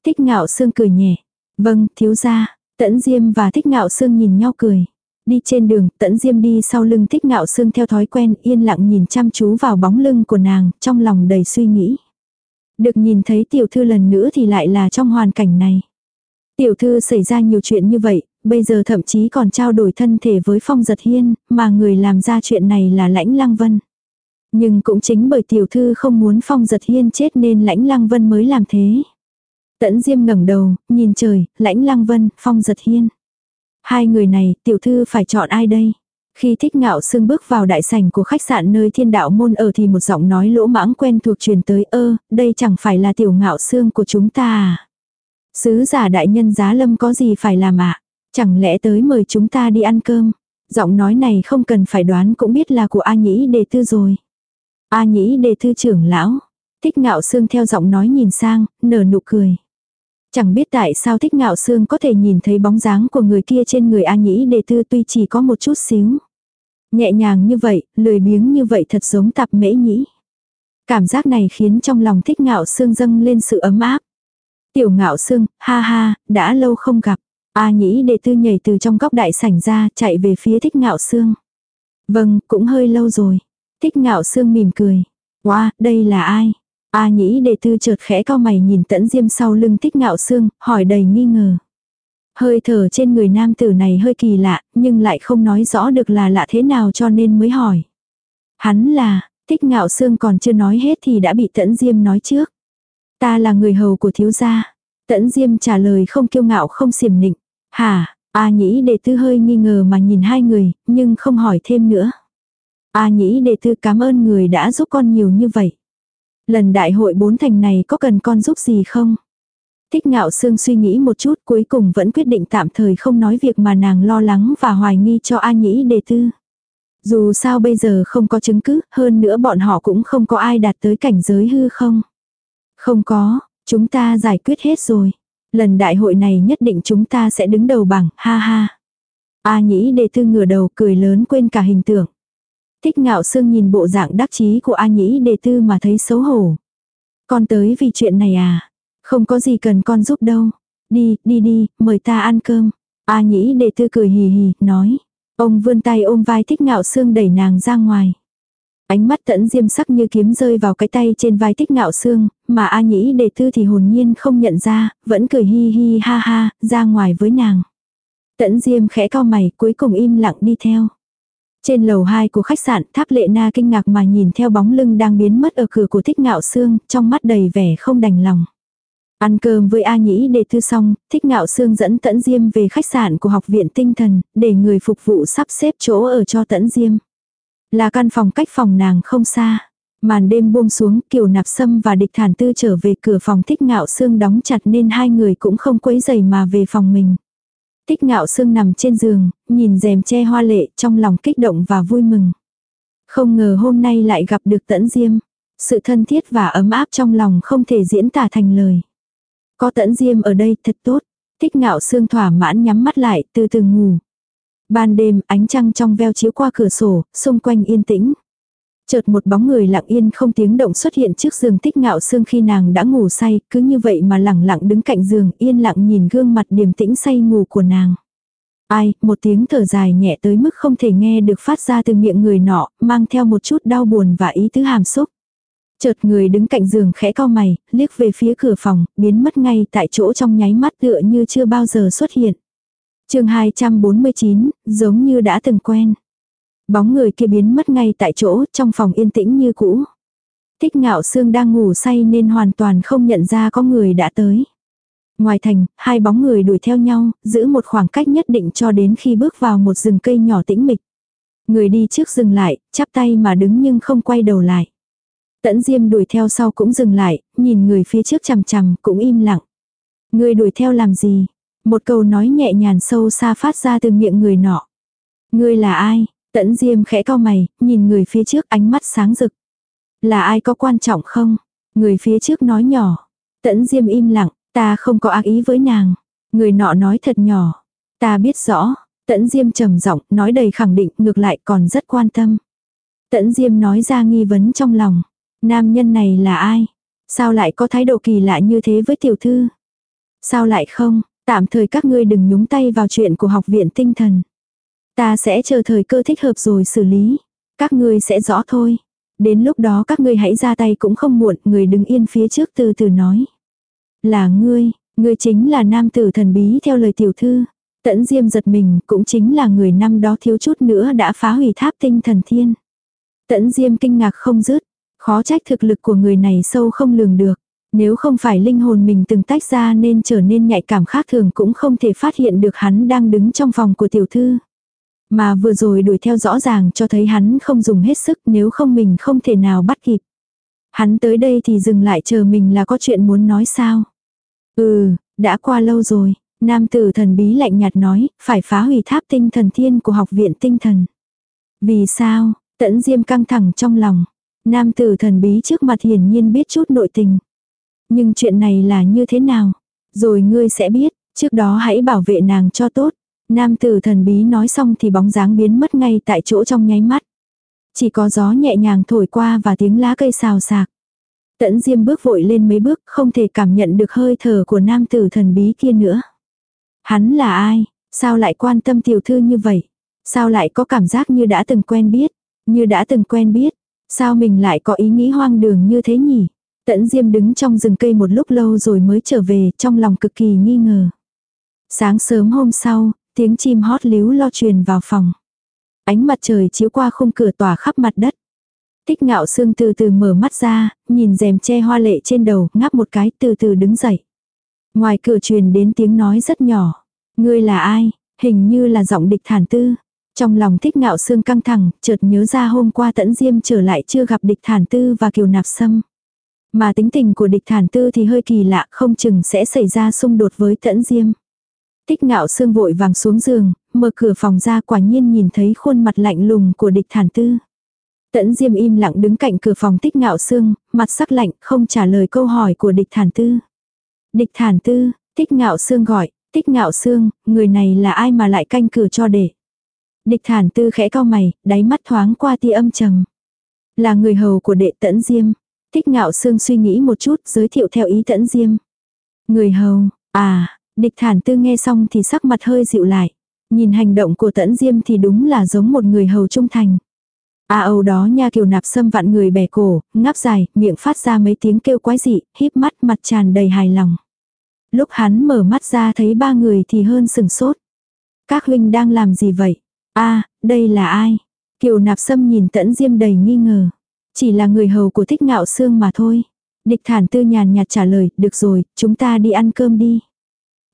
Thích ngạo sương cười nhẹ. Vâng, thiếu gia. Tẫn Diêm và Thích ngạo sương nhìn nhau cười. Đi trên đường, Tẫn Diêm đi sau lưng Thích ngạo sương theo thói quen yên lặng nhìn chăm chú vào bóng lưng của nàng, trong lòng đầy suy nghĩ. Được nhìn thấy tiểu thư lần nữa thì lại là trong hoàn cảnh này. Tiểu thư xảy ra nhiều chuyện như vậy, bây giờ thậm chí còn trao đổi thân thể với Phong Giật Hiên, mà người làm ra chuyện này là Lãnh Lăng Vân. Nhưng cũng chính bởi tiểu thư không muốn Phong Giật Hiên chết nên Lãnh Lăng Vân mới làm thế. Tẫn Diêm ngẩng đầu, nhìn trời, Lãnh Lăng Vân, Phong Giật Hiên. Hai người này, tiểu thư phải chọn ai đây? Khi thích ngạo sương bước vào đại sảnh của khách sạn nơi thiên đạo môn ở thì một giọng nói lỗ mãng quen thuộc truyền tới ơ, đây chẳng phải là tiểu ngạo sương của chúng ta à? Sứ giả đại nhân giá lâm có gì phải làm ạ? Chẳng lẽ tới mời chúng ta đi ăn cơm? Giọng nói này không cần phải đoán cũng biết là của A Nhĩ đề tư rồi. A Nhĩ đề thư trưởng lão. Thích ngạo sương theo giọng nói nhìn sang, nở nụ cười. Chẳng biết tại sao thích ngạo sương có thể nhìn thấy bóng dáng của người kia trên người A Nhĩ đề tư tuy chỉ có một chút xíu. Nhẹ nhàng như vậy, lười biếng như vậy thật giống tạp mễ nhĩ. Cảm giác này khiến trong lòng thích ngạo sương dâng lên sự ấm áp. Tiểu ngạo sương, ha ha, đã lâu không gặp. A nhĩ đệ tư nhảy từ trong góc đại sảnh ra, chạy về phía thích ngạo sương. Vâng, cũng hơi lâu rồi. Thích ngạo sương mỉm cười. Wow, đây là ai? A nhĩ đệ tư chợt khẽ cao mày nhìn tẫn diêm sau lưng thích ngạo xương, hỏi đầy nghi ngờ. Hơi thở trên người nam tử này hơi kỳ lạ, nhưng lại không nói rõ được là lạ thế nào cho nên mới hỏi. Hắn là, thích ngạo xương còn chưa nói hết thì đã bị tẫn diêm nói trước. Ta là người hầu của thiếu gia. Tẫn diêm trả lời không kiêu ngạo không xiểm nịnh. Hả, A nhĩ đệ tư hơi nghi ngờ mà nhìn hai người, nhưng không hỏi thêm nữa. A nhĩ đệ tư cảm ơn người đã giúp con nhiều như vậy. Lần đại hội bốn thành này có cần con giúp gì không? Thích ngạo sương suy nghĩ một chút cuối cùng vẫn quyết định tạm thời không nói việc mà nàng lo lắng và hoài nghi cho A nhĩ đề tư. Dù sao bây giờ không có chứng cứ, hơn nữa bọn họ cũng không có ai đạt tới cảnh giới hư không. Không có, chúng ta giải quyết hết rồi. Lần đại hội này nhất định chúng ta sẽ đứng đầu bảng, ha ha. A nhĩ đề tư ngửa đầu cười lớn quên cả hình tượng. Thích ngạo sương nhìn bộ dạng đắc chí của A nhĩ đề tư mà thấy xấu hổ. Con tới vì chuyện này à? Không có gì cần con giúp đâu. Đi, đi đi, mời ta ăn cơm. A nhĩ đề tư cười hì hì, nói. Ông vươn tay ôm vai thích ngạo sương đẩy nàng ra ngoài. Ánh mắt tẫn diêm sắc như kiếm rơi vào cái tay trên vai thích ngạo xương, mà A nhĩ đề tư thì hồn nhiên không nhận ra, vẫn cười hi hi ha ha, ra ngoài với nàng. Tẫn diêm khẽ cao mày cuối cùng im lặng đi theo. Trên lầu 2 của khách sạn tháp lệ na kinh ngạc mà nhìn theo bóng lưng đang biến mất ở cửa của thích ngạo xương, trong mắt đầy vẻ không đành lòng. Ăn cơm với A Nhĩ đề thư xong, thích ngạo xương dẫn Tẫn Diêm về khách sạn của học viện tinh thần, để người phục vụ sắp xếp chỗ ở cho Tẫn Diêm. Là căn phòng cách phòng nàng không xa. Màn đêm buông xuống, Kiều Nạp Sâm và Địch Thản Tư trở về cửa phòng Thích Ngạo Sương đóng chặt nên hai người cũng không quấy giày mà về phòng mình. Thích Ngạo Sương nằm trên giường, nhìn rèm che hoa lệ trong lòng kích động và vui mừng. Không ngờ hôm nay lại gặp được Tẫn Diêm. Sự thân thiết và ấm áp trong lòng không thể diễn tả thành lời. Có Tẫn Diêm ở đây thật tốt. Thích Ngạo Sương thỏa mãn nhắm mắt lại từ từ ngủ. Ban đêm, ánh trăng trong veo chiếu qua cửa sổ, xung quanh yên tĩnh. Chợt một bóng người lặng yên không tiếng động xuất hiện trước giường tích ngạo sương khi nàng đã ngủ say, cứ như vậy mà lẳng lặng đứng cạnh giường, yên lặng nhìn gương mặt điềm tĩnh say ngủ của nàng. Ai, một tiếng thở dài nhẹ tới mức không thể nghe được phát ra từ miệng người nọ, mang theo một chút đau buồn và ý tứ hàm xúc. Chợt người đứng cạnh giường khẽ cau mày, liếc về phía cửa phòng, biến mất ngay tại chỗ trong nháy mắt tựa như chưa bao giờ xuất hiện chương 249, giống như đã từng quen. Bóng người kia biến mất ngay tại chỗ, trong phòng yên tĩnh như cũ. Thích ngạo sương đang ngủ say nên hoàn toàn không nhận ra có người đã tới. Ngoài thành, hai bóng người đuổi theo nhau, giữ một khoảng cách nhất định cho đến khi bước vào một rừng cây nhỏ tĩnh mịch. Người đi trước dừng lại, chắp tay mà đứng nhưng không quay đầu lại. Tẫn Diêm đuổi theo sau cũng dừng lại, nhìn người phía trước chằm chằm, cũng im lặng. Người đuổi theo làm gì? Một câu nói nhẹ nhàng sâu xa phát ra từ miệng người nọ. Ngươi là ai? Tẫn Diêm khẽ cau mày, nhìn người phía trước ánh mắt sáng rực. Là ai có quan trọng không? Người phía trước nói nhỏ. Tẫn Diêm im lặng, ta không có ác ý với nàng. Người nọ nói thật nhỏ. Ta biết rõ. Tẫn Diêm trầm giọng, nói đầy khẳng định, ngược lại còn rất quan tâm. Tẫn Diêm nói ra nghi vấn trong lòng. Nam nhân này là ai? Sao lại có thái độ kỳ lạ như thế với tiểu thư? Sao lại không? Tạm thời các ngươi đừng nhúng tay vào chuyện của học viện tinh thần. Ta sẽ chờ thời cơ thích hợp rồi xử lý. Các ngươi sẽ rõ thôi. Đến lúc đó các ngươi hãy ra tay cũng không muộn, người đứng yên phía trước từ từ nói. Là ngươi, ngươi chính là nam tử thần bí theo lời tiểu thư. Tẫn Diêm giật mình, cũng chính là người năm đó thiếu chút nữa đã phá hủy tháp tinh thần thiên. Tẫn Diêm kinh ngạc không dứt, khó trách thực lực của người này sâu không lường được. Nếu không phải linh hồn mình từng tách ra nên trở nên nhạy cảm khác thường cũng không thể phát hiện được hắn đang đứng trong phòng của tiểu thư. Mà vừa rồi đuổi theo rõ ràng cho thấy hắn không dùng hết sức nếu không mình không thể nào bắt kịp. Hắn tới đây thì dừng lại chờ mình là có chuyện muốn nói sao. Ừ, đã qua lâu rồi. Nam tử thần bí lạnh nhạt nói, phải phá hủy tháp tinh thần thiên của học viện tinh thần. Vì sao, tẫn diêm căng thẳng trong lòng. Nam tử thần bí trước mặt hiển nhiên biết chút nội tình. Nhưng chuyện này là như thế nào? Rồi ngươi sẽ biết, trước đó hãy bảo vệ nàng cho tốt. Nam tử thần bí nói xong thì bóng dáng biến mất ngay tại chỗ trong nháy mắt. Chỉ có gió nhẹ nhàng thổi qua và tiếng lá cây xào xạc. Tẫn Diêm bước vội lên mấy bước, không thể cảm nhận được hơi thở của nam tử thần bí kia nữa. Hắn là ai? Sao lại quan tâm tiểu thư như vậy? Sao lại có cảm giác như đã từng quen biết? Như đã từng quen biết? Sao mình lại có ý nghĩ hoang đường như thế nhỉ? Tẫn Diêm đứng trong rừng cây một lúc lâu rồi mới trở về, trong lòng cực kỳ nghi ngờ. Sáng sớm hôm sau, tiếng chim hót líu lo truyền vào phòng. Ánh mặt trời chiếu qua khung cửa tỏa khắp mặt đất. Tích ngạo sương từ từ mở mắt ra, nhìn rèm che hoa lệ trên đầu, ngáp một cái từ từ đứng dậy. Ngoài cửa truyền đến tiếng nói rất nhỏ. Ngươi là ai? Hình như là giọng địch thản tư. Trong lòng thích ngạo sương căng thẳng, chợt nhớ ra hôm qua tẫn diêm trở lại chưa gặp địch thản tư và kiều nạp sâm. Mà tính tình của địch thản tư thì hơi kỳ lạ không chừng sẽ xảy ra xung đột với tẫn diêm. Tích ngạo sương vội vàng xuống giường, mở cửa phòng ra quả nhiên nhìn thấy khuôn mặt lạnh lùng của địch thản tư. Tẫn diêm im lặng đứng cạnh cửa phòng tích ngạo sương, mặt sắc lạnh không trả lời câu hỏi của địch thản tư. Địch thản tư, tích ngạo sương gọi, tích ngạo sương, người này là ai mà lại canh cửa cho để. Địch thản tư khẽ cau mày, đáy mắt thoáng qua tia âm trầm. Là người hầu của đệ tẫn diêm. Tích ngạo sương suy nghĩ một chút, giới thiệu theo ý tẫn diêm. Người hầu, à, địch thản tư nghe xong thì sắc mặt hơi dịu lại. Nhìn hành động của tẫn diêm thì đúng là giống một người hầu trung thành. À âu đó nha kiều nạp sâm vặn người bẻ cổ, ngáp dài, miệng phát ra mấy tiếng kêu quái dị, híp mắt mặt tràn đầy hài lòng. Lúc hắn mở mắt ra thấy ba người thì hơn sừng sốt. Các huynh đang làm gì vậy? a đây là ai? Kiều nạp sâm nhìn tẫn diêm đầy nghi ngờ. Chỉ là người hầu của thích ngạo xương mà thôi. Địch thản tư nhàn nhạt trả lời, được rồi, chúng ta đi ăn cơm đi.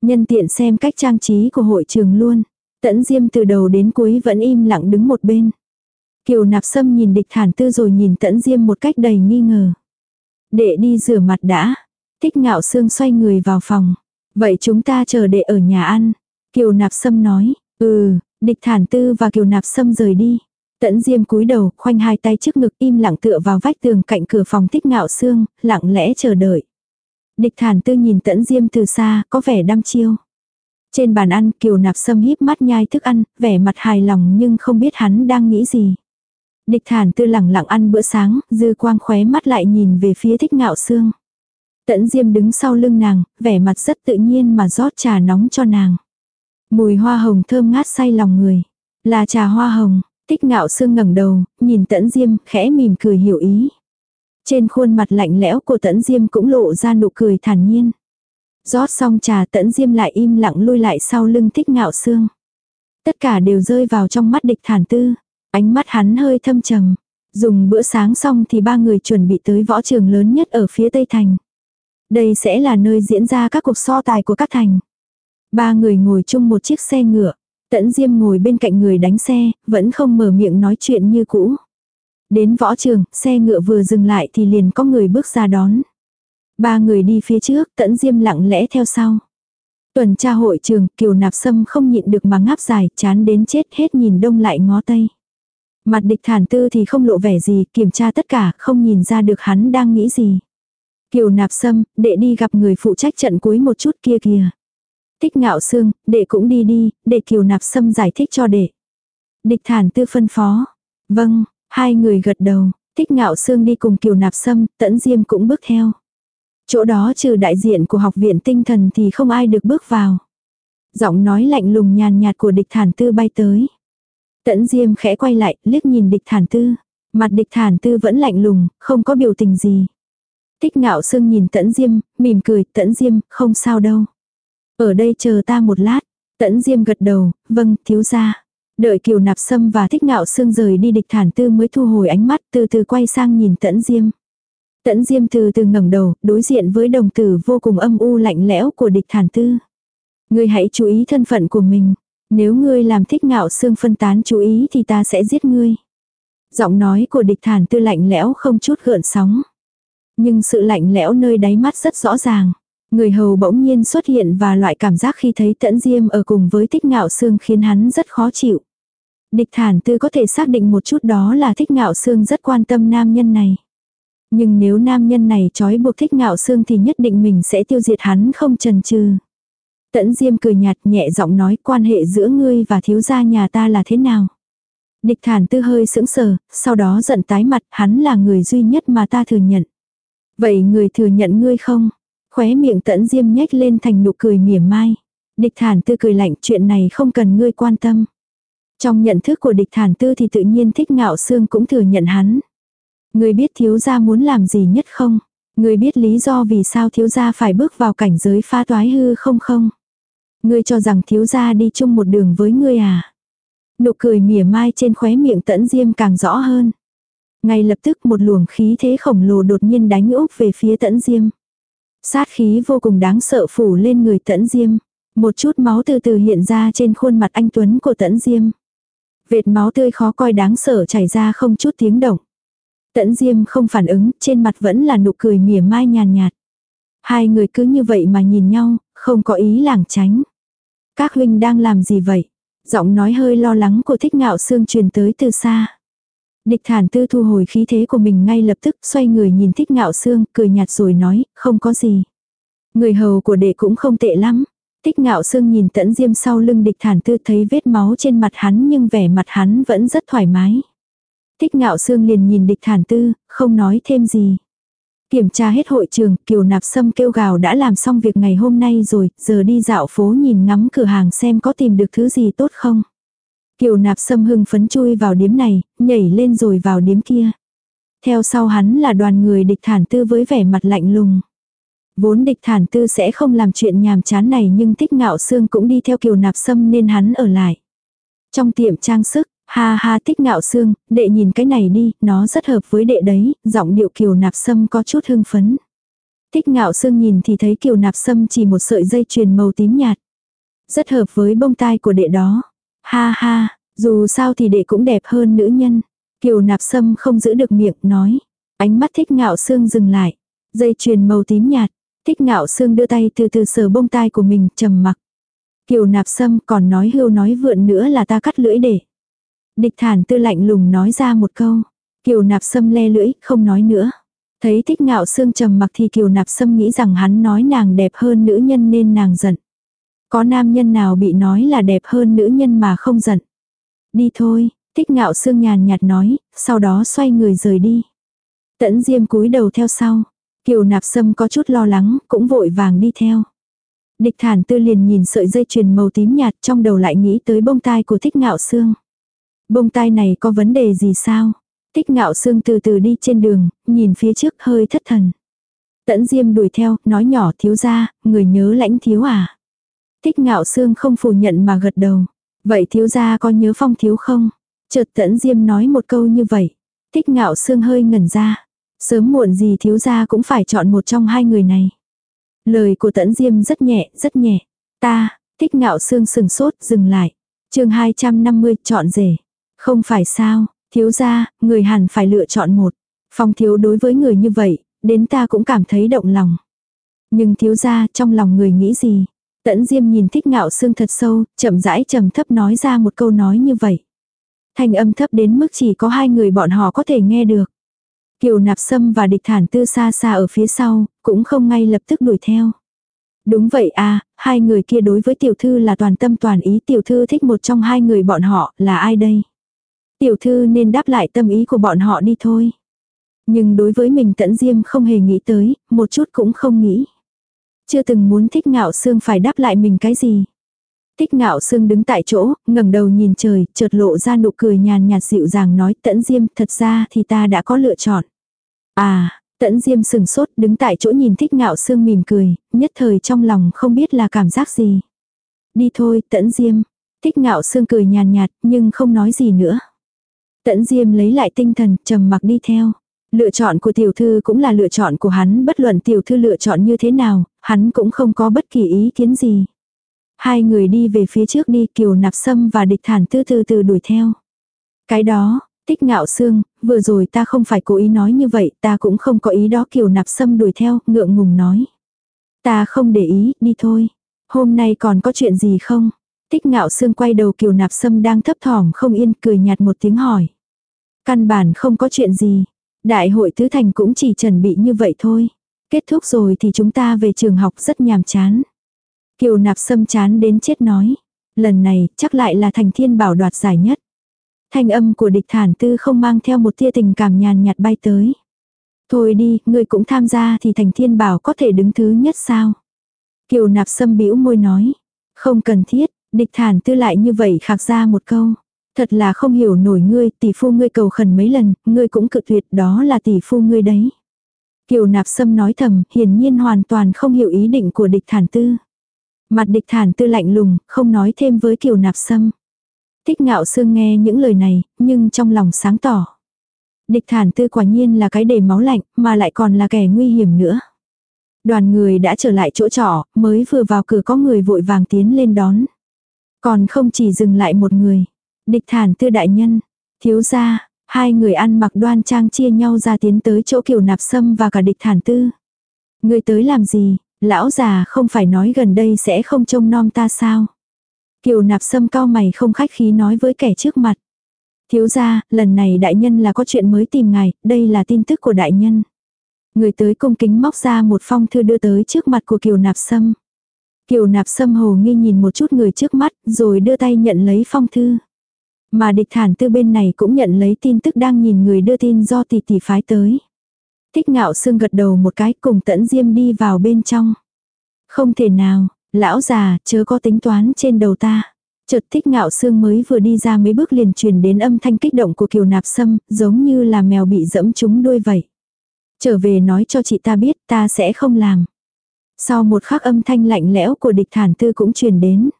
Nhân tiện xem cách trang trí của hội trường luôn. Tẫn diêm từ đầu đến cuối vẫn im lặng đứng một bên. Kiều nạp sâm nhìn địch thản tư rồi nhìn tẫn diêm một cách đầy nghi ngờ. Đệ đi rửa mặt đã. Thích ngạo Sương xoay người vào phòng. Vậy chúng ta chờ đệ ở nhà ăn. Kiều nạp sâm nói. Ừ, địch thản tư và kiều nạp sâm rời đi. Tẫn diêm cúi đầu, khoanh hai tay trước ngực im lặng tựa vào vách tường cạnh cửa phòng thích ngạo xương, lặng lẽ chờ đợi. Địch thản tư nhìn tẫn diêm từ xa, có vẻ đăm chiêu. Trên bàn ăn, kiều nạp sâm híp mắt nhai thức ăn, vẻ mặt hài lòng nhưng không biết hắn đang nghĩ gì. Địch thản tư lẳng lặng ăn bữa sáng, dư quang khóe mắt lại nhìn về phía thích ngạo xương. Tẫn diêm đứng sau lưng nàng, vẻ mặt rất tự nhiên mà rót trà nóng cho nàng. Mùi hoa hồng thơm ngát say lòng người. Là trà hoa hồng, thích ngạo xương ngẩng đầu, nhìn tẫn diêm, khẽ mỉm cười hiểu ý. Trên khuôn mặt lạnh lẽo của tẫn diêm cũng lộ ra nụ cười thản nhiên. rót xong trà tẫn diêm lại im lặng lui lại sau lưng thích ngạo xương. Tất cả đều rơi vào trong mắt địch thản tư. Ánh mắt hắn hơi thâm trầm. Dùng bữa sáng xong thì ba người chuẩn bị tới võ trường lớn nhất ở phía Tây Thành. Đây sẽ là nơi diễn ra các cuộc so tài của các thành. Ba người ngồi chung một chiếc xe ngựa. Tẫn Diêm ngồi bên cạnh người đánh xe, vẫn không mở miệng nói chuyện như cũ. Đến võ trường, xe ngựa vừa dừng lại thì liền có người bước ra đón. Ba người đi phía trước, Tẫn Diêm lặng lẽ theo sau. Tuần tra hội trường, Kiều Nạp Sâm không nhịn được mà ngáp dài, chán đến chết hết nhìn đông lại ngó tây. Mặt địch thản tư thì không lộ vẻ gì, kiểm tra tất cả, không nhìn ra được hắn đang nghĩ gì. Kiều nạp sâm, đệ đi gặp người phụ trách trận cuối một chút kia kìa. Tích ngạo xương, đệ cũng đi đi, để kiều nạp sâm giải thích cho đệ. Địch thản tư phân phó. Vâng, hai người gật đầu, tích ngạo xương đi cùng kiều nạp sâm, tẫn diêm cũng bước theo. Chỗ đó trừ đại diện của học viện tinh thần thì không ai được bước vào. Giọng nói lạnh lùng nhàn nhạt của địch thản tư bay tới. Tẫn diêm khẽ quay lại, liếc nhìn địch thản tư. Mặt địch thản tư vẫn lạnh lùng, không có biểu tình gì. Tích ngạo sương nhìn tẫn diêm, mỉm cười, tẫn diêm, không sao đâu. Ở đây chờ ta một lát. Tẫn diêm gật đầu, vâng, thiếu gia. Đợi kiều nạp sâm và thích ngạo sương rời đi địch thản tư mới thu hồi ánh mắt từ từ quay sang nhìn tẫn diêm. Tẫn diêm từ từ ngẩng đầu, đối diện với đồng tử vô cùng âm u lạnh lẽo của địch thản tư. Ngươi hãy chú ý thân phận của mình. Nếu ngươi làm thích ngạo sương phân tán chú ý thì ta sẽ giết ngươi. Giọng nói của địch thản tư lạnh lẽo không chút gợn sóng. Nhưng sự lạnh lẽo nơi đáy mắt rất rõ ràng. Người hầu bỗng nhiên xuất hiện và loại cảm giác khi thấy tẫn diêm ở cùng với thích ngạo sương khiến hắn rất khó chịu. Địch thản tư có thể xác định một chút đó là thích ngạo xương rất quan tâm nam nhân này. Nhưng nếu nam nhân này trói buộc thích ngạo xương thì nhất định mình sẽ tiêu diệt hắn không chần chừ. Tẫn diêm cười nhạt nhẹ giọng nói quan hệ giữa ngươi và thiếu gia nhà ta là thế nào. Địch thản tư hơi sững sờ, sau đó giận tái mặt hắn là người duy nhất mà ta thừa nhận. Vậy người thừa nhận ngươi không? Khóe miệng tẫn diêm nhếch lên thành nụ cười mỉa mai. Địch thản tư cười lạnh chuyện này không cần ngươi quan tâm. Trong nhận thức của địch thản tư thì tự nhiên thích ngạo xương cũng thừa nhận hắn. người biết thiếu gia muốn làm gì nhất không? người biết lý do vì sao thiếu gia phải bước vào cảnh giới pha toái hư không không? người cho rằng thiếu gia đi chung một đường với ngươi à? Nụ cười mỉa mai trên khóe miệng tẫn diêm càng rõ hơn. Ngay lập tức một luồng khí thế khổng lồ đột nhiên đánh úp về phía tẫn diêm. Sát khí vô cùng đáng sợ phủ lên người tẫn diêm. Một chút máu từ từ hiện ra trên khuôn mặt anh Tuấn của tẫn diêm. Vệt máu tươi khó coi đáng sợ chảy ra không chút tiếng động. Tẫn diêm không phản ứng, trên mặt vẫn là nụ cười mỉa mai nhàn nhạt. Hai người cứ như vậy mà nhìn nhau, không có ý lảng tránh. Các huynh đang làm gì vậy? Giọng nói hơi lo lắng của thích ngạo xương truyền tới từ xa. Địch thản tư thu hồi khí thế của mình ngay lập tức xoay người nhìn thích ngạo xương, cười nhạt rồi nói, không có gì. Người hầu của đệ cũng không tệ lắm. Tích ngạo xương nhìn tẫn diêm sau lưng địch thản tư thấy vết máu trên mặt hắn nhưng vẻ mặt hắn vẫn rất thoải mái. Thích ngạo xương liền nhìn địch thản tư, không nói thêm gì. Kiểm tra hết hội trường, Kiều Nạp Sâm kêu gào đã làm xong việc ngày hôm nay rồi, giờ đi dạo phố nhìn ngắm cửa hàng xem có tìm được thứ gì tốt không. Kiều Nạp Sâm hưng phấn chui vào điếm này, nhảy lên rồi vào điếm kia. Theo sau hắn là đoàn người địch thản tư với vẻ mặt lạnh lùng. Vốn địch thản tư sẽ không làm chuyện nhàm chán này nhưng thích ngạo xương cũng đi theo kiều nạp sâm nên hắn ở lại. Trong tiệm trang sức, Ha ha tích ngạo xương, đệ nhìn cái này đi, nó rất hợp với đệ đấy, giọng điệu kiều nạp sâm có chút hưng phấn. Tích ngạo xương nhìn thì thấy kiều nạp sâm chỉ một sợi dây chuyền màu tím nhạt. Rất hợp với bông tai của đệ đó. Ha ha, dù sao thì đệ cũng đẹp hơn nữ nhân. Kiều nạp sâm không giữ được miệng, nói. Ánh mắt thích ngạo xương dừng lại. Dây chuyền màu tím nhạt. Thích ngạo Sương đưa tay từ từ sờ bông tai của mình, trầm mặc. Kiều nạp sâm còn nói hưu nói vượn nữa là ta cắt lưỡi để. Địch thản tư lạnh lùng nói ra một câu. Kiều nạp sâm le lưỡi, không nói nữa. Thấy thích ngạo Sương trầm mặc thì kiều nạp sâm nghĩ rằng hắn nói nàng đẹp hơn nữ nhân nên nàng giận. Có nam nhân nào bị nói là đẹp hơn nữ nhân mà không giận. Đi thôi, thích ngạo Sương nhàn nhạt nói, sau đó xoay người rời đi. Tẫn diêm cúi đầu theo sau. Kiều nạp sâm có chút lo lắng, cũng vội vàng đi theo. Địch thản tư liền nhìn sợi dây chuyền màu tím nhạt trong đầu lại nghĩ tới bông tai của thích ngạo xương. Bông tai này có vấn đề gì sao? Thích ngạo sương từ từ đi trên đường, nhìn phía trước hơi thất thần. Tẫn diêm đuổi theo, nói nhỏ thiếu ra, người nhớ lãnh thiếu à? Thích ngạo sương không phủ nhận mà gật đầu. Vậy thiếu gia có nhớ phong thiếu không? Chợt tẫn diêm nói một câu như vậy. Thích ngạo sương hơi ngẩn ra. Sớm muộn gì thiếu gia cũng phải chọn một trong hai người này. Lời của tẫn diêm rất nhẹ, rất nhẹ. Ta, thích ngạo xương sừng sốt, dừng lại. chương 250, chọn rể. Không phải sao, thiếu gia, người hẳn phải lựa chọn một. Phong thiếu đối với người như vậy, đến ta cũng cảm thấy động lòng. Nhưng thiếu gia trong lòng người nghĩ gì? Tẫn Diêm nhìn thích ngạo xương thật sâu, chậm rãi trầm thấp nói ra một câu nói như vậy. Thanh âm thấp đến mức chỉ có hai người bọn họ có thể nghe được. Kiều nạp sâm và địch thản tư xa xa ở phía sau, cũng không ngay lập tức đuổi theo. Đúng vậy à, hai người kia đối với tiểu thư là toàn tâm toàn ý tiểu thư thích một trong hai người bọn họ là ai đây? Tiểu thư nên đáp lại tâm ý của bọn họ đi thôi. Nhưng đối với mình tẫn diêm không hề nghĩ tới, một chút cũng không nghĩ. Chưa từng muốn thích ngạo xương phải đáp lại mình cái gì. Thích ngạo sương đứng tại chỗ, ngẩng đầu nhìn trời, chợt lộ ra nụ cười nhàn nhạt dịu dàng nói tẫn diêm thật ra thì ta đã có lựa chọn. À, tẫn diêm sừng sốt đứng tại chỗ nhìn thích ngạo sương mỉm cười, nhất thời trong lòng không biết là cảm giác gì. Đi thôi tẫn diêm, thích ngạo sương cười nhàn nhạt nhưng không nói gì nữa. Tẫn diêm lấy lại tinh thần trầm mặc đi theo. Lựa chọn của tiểu thư cũng là lựa chọn của hắn bất luận tiểu thư lựa chọn như thế nào, hắn cũng không có bất kỳ ý kiến gì. Hai người đi về phía trước đi kiều nạp sâm và địch thản tư từ từ đuổi theo. Cái đó, tích ngạo xương, vừa rồi ta không phải cố ý nói như vậy, ta cũng không có ý đó kiều nạp sâm đuổi theo, ngượng ngùng nói. Ta không để ý, đi thôi. Hôm nay còn có chuyện gì không? Tích ngạo xương quay đầu kiều nạp sâm đang thấp thỏm không yên cười nhạt một tiếng hỏi. Căn bản không có chuyện gì. Đại hội tứ thành cũng chỉ chuẩn bị như vậy thôi. Kết thúc rồi thì chúng ta về trường học rất nhàm chán. Kiều nạp sâm chán đến chết nói. Lần này chắc lại là thành thiên bảo đoạt giải nhất. Thanh âm của địch thản tư không mang theo một tia tình cảm nhàn nhạt bay tới. Thôi đi, ngươi cũng tham gia thì thành thiên bảo có thể đứng thứ nhất sao? Kiều nạp sâm bĩu môi nói. Không cần thiết, địch thản tư lại như vậy khạc ra một câu. Thật là không hiểu nổi ngươi, tỷ phu ngươi cầu khẩn mấy lần, ngươi cũng cự tuyệt đó là tỷ phu ngươi đấy. Kiều nạp sâm nói thầm, hiển nhiên hoàn toàn không hiểu ý định của địch thản tư. Mặt địch thản tư lạnh lùng, không nói thêm với kiều nạp sâm. Thích ngạo sương nghe những lời này, nhưng trong lòng sáng tỏ. Địch thản tư quả nhiên là cái đề máu lạnh, mà lại còn là kẻ nguy hiểm nữa. Đoàn người đã trở lại chỗ trọ, mới vừa vào cửa có người vội vàng tiến lên đón. Còn không chỉ dừng lại một người. Địch thản tư đại nhân, thiếu gia, hai người ăn mặc đoan trang chia nhau ra tiến tới chỗ kiều nạp sâm và cả địch thản tư. Người tới làm gì, Lão già không phải nói gần đây sẽ không trông nom ta sao. Kiều nạp sâm cao mày không khách khí nói với kẻ trước mặt. Thiếu gia, lần này đại nhân là có chuyện mới tìm ngài, đây là tin tức của đại nhân. Người tới cung kính móc ra một phong thư đưa tới trước mặt của Kiều nạp sâm. Kiều nạp sâm hồ nghi nhìn một chút người trước mắt, rồi đưa tay nhận lấy phong thư. Mà địch thản tư bên này cũng nhận lấy tin tức đang nhìn người đưa tin do tỷ tỷ phái tới. Thích ngạo sương gật đầu một cái cùng tẫn diêm đi vào bên trong. Không thể nào, lão già, chớ có tính toán trên đầu ta. Chợt thích ngạo sương mới vừa đi ra mấy bước liền truyền đến âm thanh kích động của kiều nạp sâm, giống như là mèo bị dẫm trúng đuôi vậy. Trở về nói cho chị ta biết ta sẽ không làm. Sau một khắc âm thanh lạnh lẽo của địch thản tư cũng truyền đến.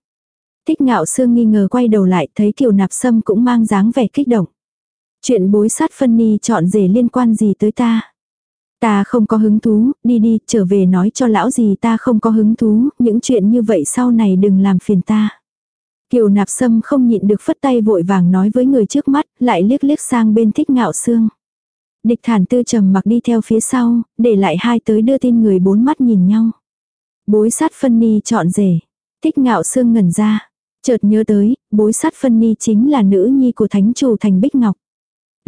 Thích ngạo sương nghi ngờ quay đầu lại thấy kiều nạp sâm cũng mang dáng vẻ kích động. Chuyện bối sát phân ni chọn rể liên quan gì tới ta. Ta không có hứng thú, đi đi, trở về nói cho lão gì ta không có hứng thú, những chuyện như vậy sau này đừng làm phiền ta. Kiều nạp sâm không nhịn được phất tay vội vàng nói với người trước mắt, lại liếc liếc sang bên thích ngạo xương. Địch thản tư trầm mặc đi theo phía sau, để lại hai tới đưa tin người bốn mắt nhìn nhau. Bối sát phân ni chọn rể. Thích ngạo xương ngẩn ra. Chợt nhớ tới, bối sát phân ni chính là nữ nhi của thánh chủ thành Bích Ngọc.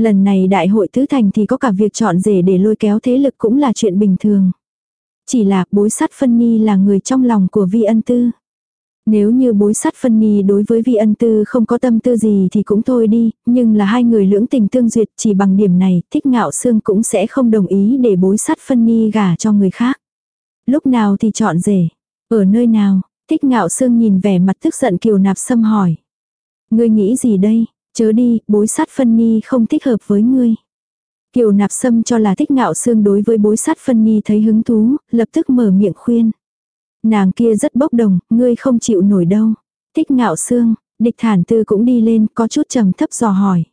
Lần này đại hội tứ thành thì có cả việc chọn rể để lôi kéo thế lực cũng là chuyện bình thường. Chỉ là bối sát phân ni là người trong lòng của vi ân tư. Nếu như bối sát phân ni đối với vi ân tư không có tâm tư gì thì cũng thôi đi, nhưng là hai người lưỡng tình tương duyệt chỉ bằng điểm này, thích ngạo xương cũng sẽ không đồng ý để bối sát phân ni gả cho người khác. Lúc nào thì chọn rể? Ở nơi nào? Thích ngạo xương nhìn vẻ mặt tức giận kiều nạp xâm hỏi. Ngươi nghĩ gì đây? Chớ đi, bối sát phân ni không thích hợp với ngươi. Kiều nạp sâm cho là thích ngạo xương đối với bối sát phân ni thấy hứng thú, lập tức mở miệng khuyên. Nàng kia rất bốc đồng, ngươi không chịu nổi đâu. Thích ngạo xương, địch thản tư cũng đi lên, có chút trầm thấp dò hỏi.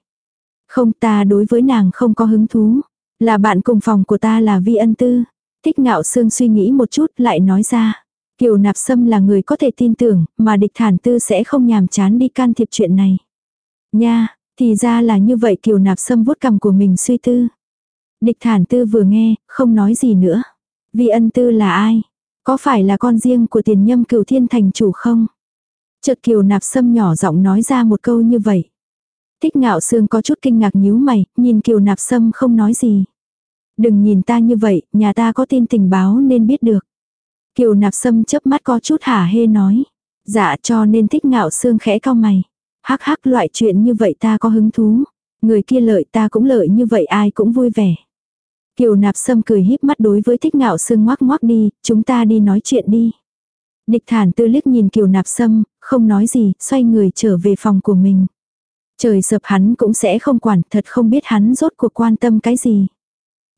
Không ta đối với nàng không có hứng thú. Là bạn cùng phòng của ta là vi ân tư. Thích ngạo xương suy nghĩ một chút lại nói ra. Kiều nạp sâm là người có thể tin tưởng, mà địch thản tư sẽ không nhàm chán đi can thiệp chuyện này. Nha, thì ra là như vậy kiều nạp sâm vuốt cằm của mình suy tư. Địch thản tư vừa nghe, không nói gì nữa. Vi ân tư là ai? Có phải là con riêng của tiền nhâm cửu thiên thành chủ không? Chợt kiều nạp sâm nhỏ giọng nói ra một câu như vậy. Thích ngạo sương có chút kinh ngạc nhíu mày, nhìn kiều nạp sâm không nói gì. Đừng nhìn ta như vậy, nhà ta có tin tình báo nên biết được. Kiều nạp sâm chớp mắt có chút hả hê nói. Dạ cho nên thích ngạo xương khẽ cao mày. Hắc hắc loại chuyện như vậy ta có hứng thú. Người kia lợi ta cũng lợi như vậy ai cũng vui vẻ. Kiều nạp sâm cười híp mắt đối với thích ngạo xương ngoác ngoác đi, chúng ta đi nói chuyện đi. Địch thản tư liếc nhìn kiều nạp sâm, không nói gì, xoay người trở về phòng của mình. Trời sập hắn cũng sẽ không quản, thật không biết hắn rốt cuộc quan tâm cái gì.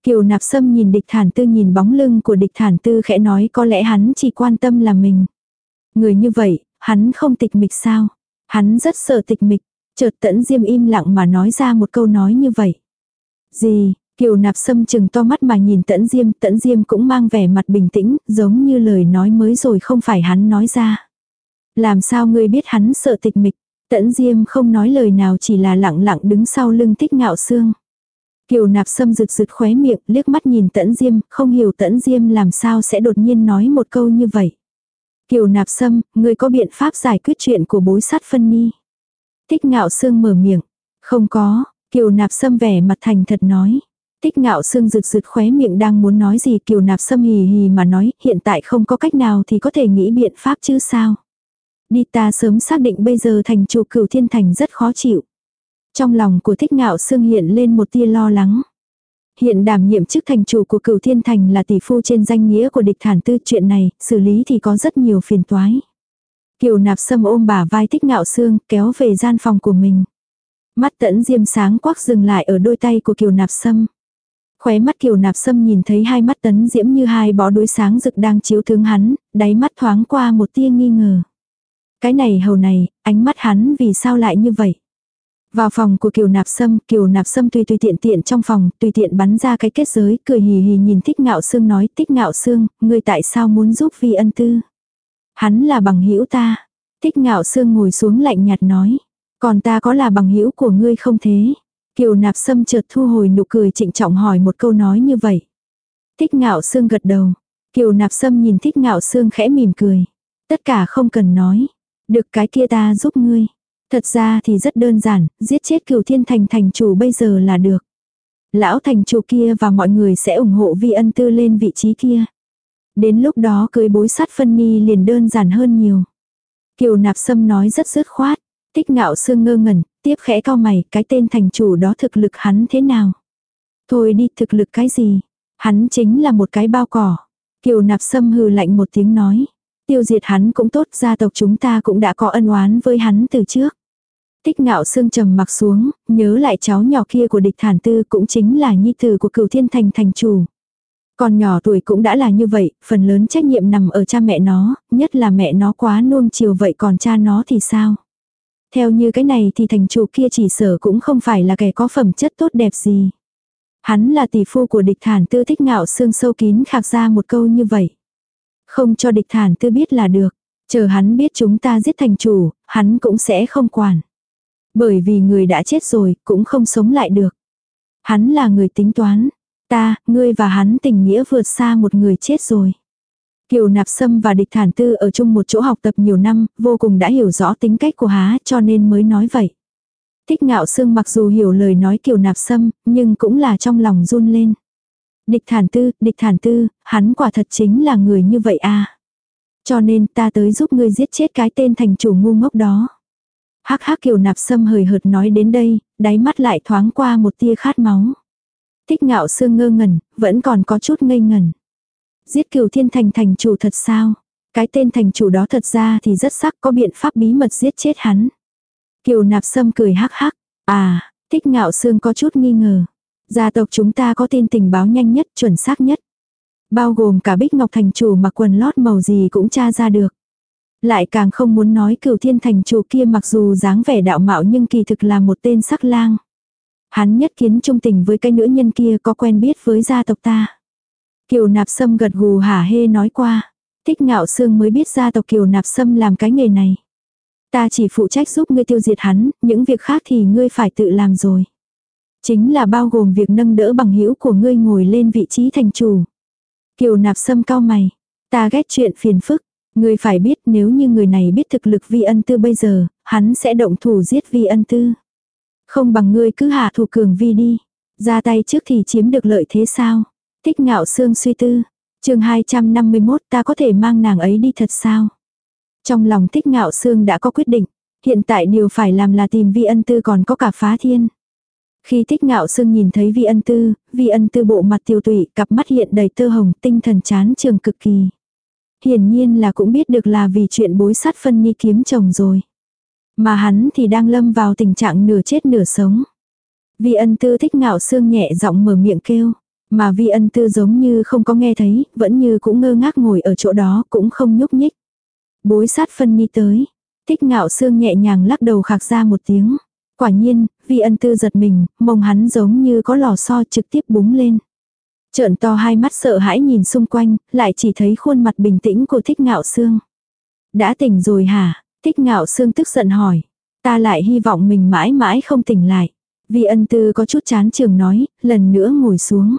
Kiều nạp sâm nhìn địch thản tư nhìn bóng lưng của địch thản tư khẽ nói có lẽ hắn chỉ quan tâm là mình. Người như vậy, hắn không tịch mịch sao? Hắn rất sợ tịch mịch, chợt tẫn diêm im lặng mà nói ra một câu nói như vậy. Gì, Kiều nạp sâm chừng to mắt mà nhìn tẫn diêm, tẫn diêm cũng mang vẻ mặt bình tĩnh, giống như lời nói mới rồi không phải hắn nói ra. Làm sao ngươi biết hắn sợ tịch mịch, tẫn diêm không nói lời nào chỉ là lặng lặng đứng sau lưng thích ngạo xương. Kiều nạp sâm rực rực khóe miệng, liếc mắt nhìn tẫn diêm, không hiểu tẫn diêm làm sao sẽ đột nhiên nói một câu như vậy. Kiều nạp sâm, ngươi có biện pháp giải quyết chuyện của bối sát phân ni. Thích ngạo sương mở miệng. Không có, kiều nạp sâm vẻ mặt thành thật nói. Tích ngạo sương rực rực khóe miệng đang muốn nói gì kiều nạp sâm hì hì mà nói hiện tại không có cách nào thì có thể nghĩ biện pháp chứ sao. Đi ta sớm xác định bây giờ thành chủ cửu thiên thành rất khó chịu. Trong lòng của thích ngạo sương hiện lên một tia lo lắng. Hiện đảm nhiệm chức thành chủ của cửu thiên thành là tỷ phu trên danh nghĩa của địch thản tư chuyện này, xử lý thì có rất nhiều phiền toái. Kiều nạp sâm ôm bà vai thích ngạo xương, kéo về gian phòng của mình. Mắt tẫn diêm sáng quắc dừng lại ở đôi tay của kiều nạp sâm. Khóe mắt kiều nạp sâm nhìn thấy hai mắt tấn diễm như hai bó đuối sáng rực đang chiếu thương hắn, đáy mắt thoáng qua một tia nghi ngờ. Cái này hầu này, ánh mắt hắn vì sao lại như vậy? Vào phòng của Kiều Nạp Sâm, Kiều Nạp Sâm tùy tùy tiện tiện trong phòng, tùy tiện bắn ra cái kết giới, cười hì hì nhìn Thích Ngạo Sương nói, Thích Ngạo Sương, ngươi tại sao muốn giúp Vi ân tư? Hắn là bằng hữu ta. Thích Ngạo Sương ngồi xuống lạnh nhạt nói, còn ta có là bằng hữu của ngươi không thế? Kiều Nạp Sâm chợt thu hồi nụ cười trịnh trọng hỏi một câu nói như vậy. Thích Ngạo Sương gật đầu. Kiều Nạp Sâm nhìn Thích Ngạo Sương khẽ mỉm cười. Tất cả không cần nói. Được cái kia ta giúp ngươi. Thật ra thì rất đơn giản, giết chết cửu thiên thành thành chủ bây giờ là được. Lão thành chủ kia và mọi người sẽ ủng hộ vi ân tư lên vị trí kia. Đến lúc đó cưới bối sát phân ni liền đơn giản hơn nhiều. Kiều nạp sâm nói rất dứt khoát. Tích ngạo sương ngơ ngẩn, tiếp khẽ cao mày, cái tên thành chủ đó thực lực hắn thế nào? Thôi đi thực lực cái gì? Hắn chính là một cái bao cỏ. Kiều nạp sâm hừ lạnh một tiếng nói. Tiêu diệt hắn cũng tốt, gia tộc chúng ta cũng đã có ân oán với hắn từ trước. Tích ngạo xương trầm mặc xuống, nhớ lại cháu nhỏ kia của địch thản tư cũng chính là nhi tử của cửu thiên thành thành chủ. còn nhỏ tuổi cũng đã là như vậy, phần lớn trách nhiệm nằm ở cha mẹ nó, nhất là mẹ nó quá nuông chiều vậy còn cha nó thì sao? Theo như cái này thì thành chủ kia chỉ sở cũng không phải là kẻ có phẩm chất tốt đẹp gì. Hắn là tỷ phu của địch thản tư thích ngạo xương sâu kín khạc ra một câu như vậy. Không cho địch thản tư biết là được. Chờ hắn biết chúng ta giết thành chủ, hắn cũng sẽ không quản. Bởi vì người đã chết rồi, cũng không sống lại được. Hắn là người tính toán. Ta, ngươi và hắn tình nghĩa vượt xa một người chết rồi. Kiều Nạp Sâm và Địch Thản Tư ở chung một chỗ học tập nhiều năm, vô cùng đã hiểu rõ tính cách của há cho nên mới nói vậy. Thích ngạo sương mặc dù hiểu lời nói Kiều Nạp Sâm, nhưng cũng là trong lòng run lên. Địch Thản Tư, Địch Thản Tư, hắn quả thật chính là người như vậy à. Cho nên ta tới giúp ngươi giết chết cái tên thành chủ ngu ngốc đó. Hắc hắc kiều nạp sâm hời hợt nói đến đây, đáy mắt lại thoáng qua một tia khát máu. Thích ngạo sương ngơ ngẩn, vẫn còn có chút ngây ngẩn. Giết cửu thiên thành thành chủ thật sao? Cái tên thành chủ đó thật ra thì rất sắc có biện pháp bí mật giết chết hắn. Kiều nạp sâm cười hắc hắc. À, thích ngạo sương có chút nghi ngờ. Gia tộc chúng ta có tin tình báo nhanh nhất, chuẩn xác nhất. Bao gồm cả bích ngọc thành chủ mặc quần lót màu gì cũng tra ra được. Lại càng không muốn nói cửu thiên thành chủ kia mặc dù dáng vẻ đạo mạo nhưng kỳ thực là một tên sắc lang. Hắn nhất kiến trung tình với cái nữ nhân kia có quen biết với gia tộc ta. Kiều nạp sâm gật gù hả hê nói qua. Thích ngạo sương mới biết gia tộc kiều nạp sâm làm cái nghề này. Ta chỉ phụ trách giúp ngươi tiêu diệt hắn, những việc khác thì ngươi phải tự làm rồi. Chính là bao gồm việc nâng đỡ bằng hữu của ngươi ngồi lên vị trí thành chủ. Kiều nạp sâm cao mày. Ta ghét chuyện phiền phức người phải biết nếu như người này biết thực lực vi ân tư bây giờ, hắn sẽ động thủ giết vi ân tư. Không bằng ngươi cứ hạ thủ cường vi đi. Ra tay trước thì chiếm được lợi thế sao? Thích ngạo xương suy tư. chương 251 ta có thể mang nàng ấy đi thật sao? Trong lòng thích ngạo xương đã có quyết định. Hiện tại điều phải làm là tìm vi ân tư còn có cả phá thiên. Khi thích ngạo sương nhìn thấy vi ân tư, vi ân tư bộ mặt tiêu tụy, cặp mắt hiện đầy tơ hồng, tinh thần chán trường cực kỳ. Hiển nhiên là cũng biết được là vì chuyện bối sát phân ni kiếm chồng rồi. Mà hắn thì đang lâm vào tình trạng nửa chết nửa sống. Vi ân tư thích ngạo xương nhẹ giọng mở miệng kêu. Mà vi ân tư giống như không có nghe thấy, vẫn như cũng ngơ ngác ngồi ở chỗ đó, cũng không nhúc nhích. Bối sát phân ni tới. Thích ngạo xương nhẹ nhàng lắc đầu khạc ra một tiếng. Quả nhiên, vi ân tư giật mình, mông hắn giống như có lò xo trực tiếp búng lên. Trợn to hai mắt sợ hãi nhìn xung quanh, lại chỉ thấy khuôn mặt bình tĩnh của thích ngạo xương. Đã tỉnh rồi hả? Thích ngạo xương tức giận hỏi. Ta lại hy vọng mình mãi mãi không tỉnh lại. Vi ân tư có chút chán trường nói, lần nữa ngồi xuống.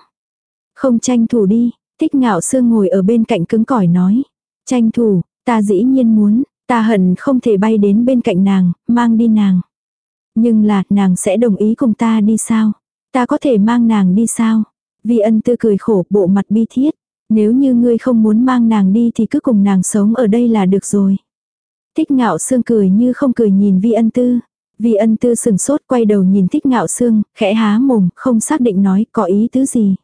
Không tranh thủ đi, thích ngạo xương ngồi ở bên cạnh cứng cỏi nói. Tranh thủ, ta dĩ nhiên muốn, ta hận không thể bay đến bên cạnh nàng, mang đi nàng. Nhưng là, nàng sẽ đồng ý cùng ta đi sao? Ta có thể mang nàng đi sao? Vi ân tư cười khổ bộ mặt bi thiết. Nếu như ngươi không muốn mang nàng đi thì cứ cùng nàng sống ở đây là được rồi. Thích ngạo sương cười như không cười nhìn vi ân tư. Vi ân tư sừng sốt quay đầu nhìn thích ngạo sương, khẽ há mồm, không xác định nói có ý tứ gì.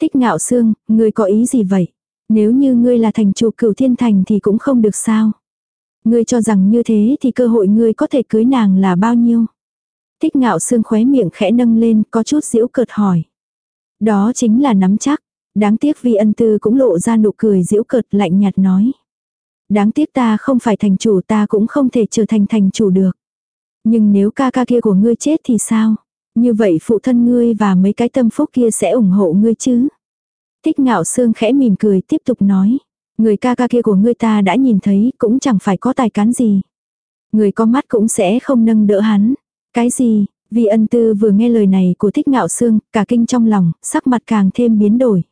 Thích ngạo sương, ngươi có ý gì vậy? Nếu như ngươi là thành chủ cửu thiên thành thì cũng không được sao. Ngươi cho rằng như thế thì cơ hội ngươi có thể cưới nàng là bao nhiêu? Thích ngạo sương khóe miệng khẽ nâng lên có chút giễu cợt hỏi. Đó chính là nắm chắc. Đáng tiếc vi ân tư cũng lộ ra nụ cười giễu cợt, lạnh nhạt nói. Đáng tiếc ta không phải thành chủ, ta cũng không thể trở thành thành chủ được. Nhưng nếu ca ca kia của ngươi chết thì sao? Như vậy phụ thân ngươi và mấy cái tâm phúc kia sẽ ủng hộ ngươi chứ? Thích ngạo sương khẽ mỉm cười, tiếp tục nói. Người ca ca kia của ngươi ta đã nhìn thấy, cũng chẳng phải có tài cán gì. Người có mắt cũng sẽ không nâng đỡ hắn. Cái gì? Vì ân tư vừa nghe lời này của thích ngạo xương, cả kinh trong lòng, sắc mặt càng thêm biến đổi.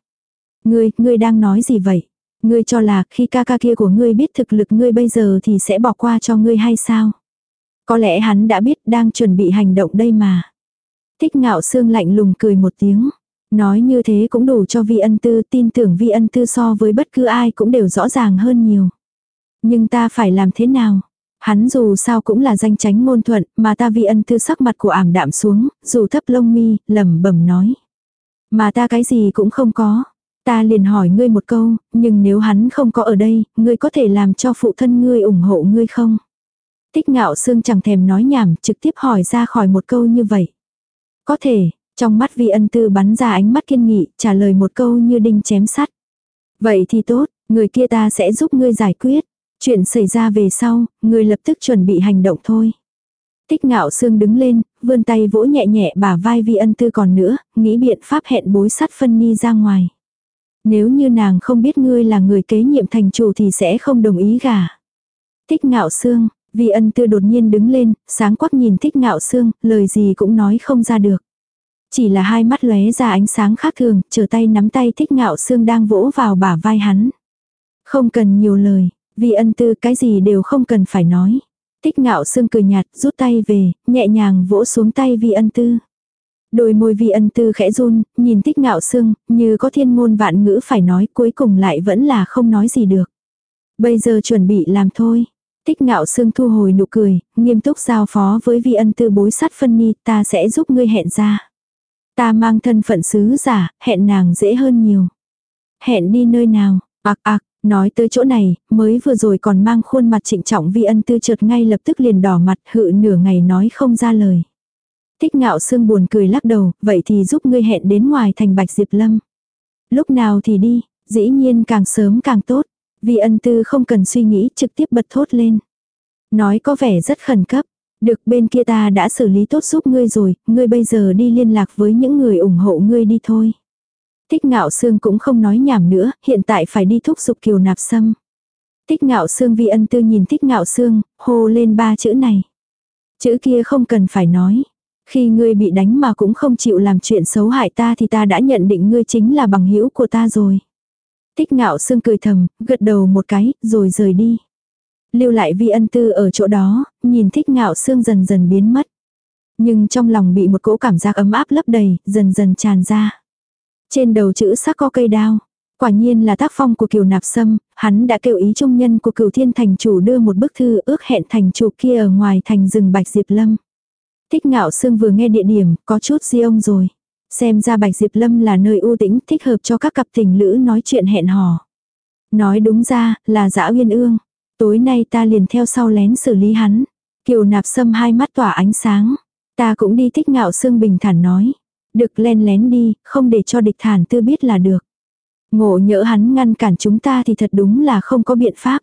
Ngươi, ngươi đang nói gì vậy? Ngươi cho là khi ca ca kia của ngươi biết thực lực ngươi bây giờ thì sẽ bỏ qua cho ngươi hay sao? Có lẽ hắn đã biết đang chuẩn bị hành động đây mà. Thích ngạo xương lạnh lùng cười một tiếng. Nói như thế cũng đủ cho vi ân tư tin tưởng vi ân tư so với bất cứ ai cũng đều rõ ràng hơn nhiều. Nhưng ta phải làm thế nào? Hắn dù sao cũng là danh tránh ngôn thuận, mà ta vi ân tư sắc mặt của ảm đạm xuống, dù thấp lông mi, lẩm bẩm nói. Mà ta cái gì cũng không có. Ta liền hỏi ngươi một câu, nhưng nếu hắn không có ở đây, ngươi có thể làm cho phụ thân ngươi ủng hộ ngươi không? Tích ngạo xương chẳng thèm nói nhảm, trực tiếp hỏi ra khỏi một câu như vậy. Có thể, trong mắt vi ân tư bắn ra ánh mắt kiên nghị, trả lời một câu như đinh chém sắt. Vậy thì tốt, người kia ta sẽ giúp ngươi giải quyết. Chuyện xảy ra về sau, người lập tức chuẩn bị hành động thôi. Tích ngạo sương đứng lên, vươn tay vỗ nhẹ nhẹ bả vai vi ân tư còn nữa, nghĩ biện pháp hẹn bối sắt phân ni ra ngoài. Nếu như nàng không biết ngươi là người kế nhiệm thành chủ thì sẽ không đồng ý gả. Tích ngạo sương, vi ân tư đột nhiên đứng lên, sáng quắc nhìn thích ngạo sương, lời gì cũng nói không ra được. Chỉ là hai mắt lóe ra ánh sáng khác thường, trở tay nắm tay thích ngạo sương đang vỗ vào bả vai hắn. Không cần nhiều lời, vì ân tư cái gì đều không cần phải nói. Tích ngạo sương cười nhạt, rút tay về, nhẹ nhàng vỗ xuống tay vi ân tư. Đôi môi vi ân tư khẽ run, nhìn tích ngạo sương, như có thiên ngôn vạn ngữ phải nói, cuối cùng lại vẫn là không nói gì được. Bây giờ chuẩn bị làm thôi. Tích ngạo sương thu hồi nụ cười, nghiêm túc giao phó với vi ân tư bối sát phân ni, ta sẽ giúp ngươi hẹn ra. Ta mang thân phận sứ giả, hẹn nàng dễ hơn nhiều. Hẹn đi nơi nào, ạc ạc, Nói tới chỗ này, mới vừa rồi còn mang khuôn mặt trịnh trọng vi ân tư chợt ngay lập tức liền đỏ mặt hự nửa ngày nói không ra lời. Thích ngạo sương buồn cười lắc đầu, vậy thì giúp ngươi hẹn đến ngoài thành bạch diệp lâm. Lúc nào thì đi, dĩ nhiên càng sớm càng tốt. Vi ân tư không cần suy nghĩ trực tiếp bật thốt lên. Nói có vẻ rất khẩn cấp. Được bên kia ta đã xử lý tốt giúp ngươi rồi, ngươi bây giờ đi liên lạc với những người ủng hộ ngươi đi thôi. Tích ngạo sương cũng không nói nhảm nữa, hiện tại phải đi thúc giục kiều nạp sâm. Tích ngạo sương vi ân tư nhìn tích ngạo sương, hô lên ba chữ này. Chữ kia không cần phải nói. Khi ngươi bị đánh mà cũng không chịu làm chuyện xấu hại ta thì ta đã nhận định ngươi chính là bằng hữu của ta rồi. Tích ngạo sương cười thầm, gật đầu một cái, rồi rời đi. Lưu lại vi ân tư ở chỗ đó, nhìn thích ngạo sương dần dần biến mất. Nhưng trong lòng bị một cỗ cảm giác ấm áp lấp đầy, dần dần tràn ra. Trên đầu chữ sắc có cây đao. Quả nhiên là tác phong của Kiều Nạp Sâm, hắn đã kêu ý trung nhân của cửu thiên thành chủ đưa một bức thư ước hẹn thành chủ kia ở ngoài thành rừng Bạch Diệp Lâm. Thích ngạo sương vừa nghe địa điểm, có chút di ông rồi. Xem ra Bạch Diệp Lâm là nơi ưu tĩnh thích hợp cho các cặp tình lữ nói chuyện hẹn hò. Nói đúng ra, là dã uyên ương. Tối nay ta liền theo sau lén xử lý hắn. Kiều nạp sâm hai mắt tỏa ánh sáng. Ta cũng đi thích ngạo sương bình thản nói. Được len lén đi, không để cho địch thản tư biết là được. Ngộ nhỡ hắn ngăn cản chúng ta thì thật đúng là không có biện pháp.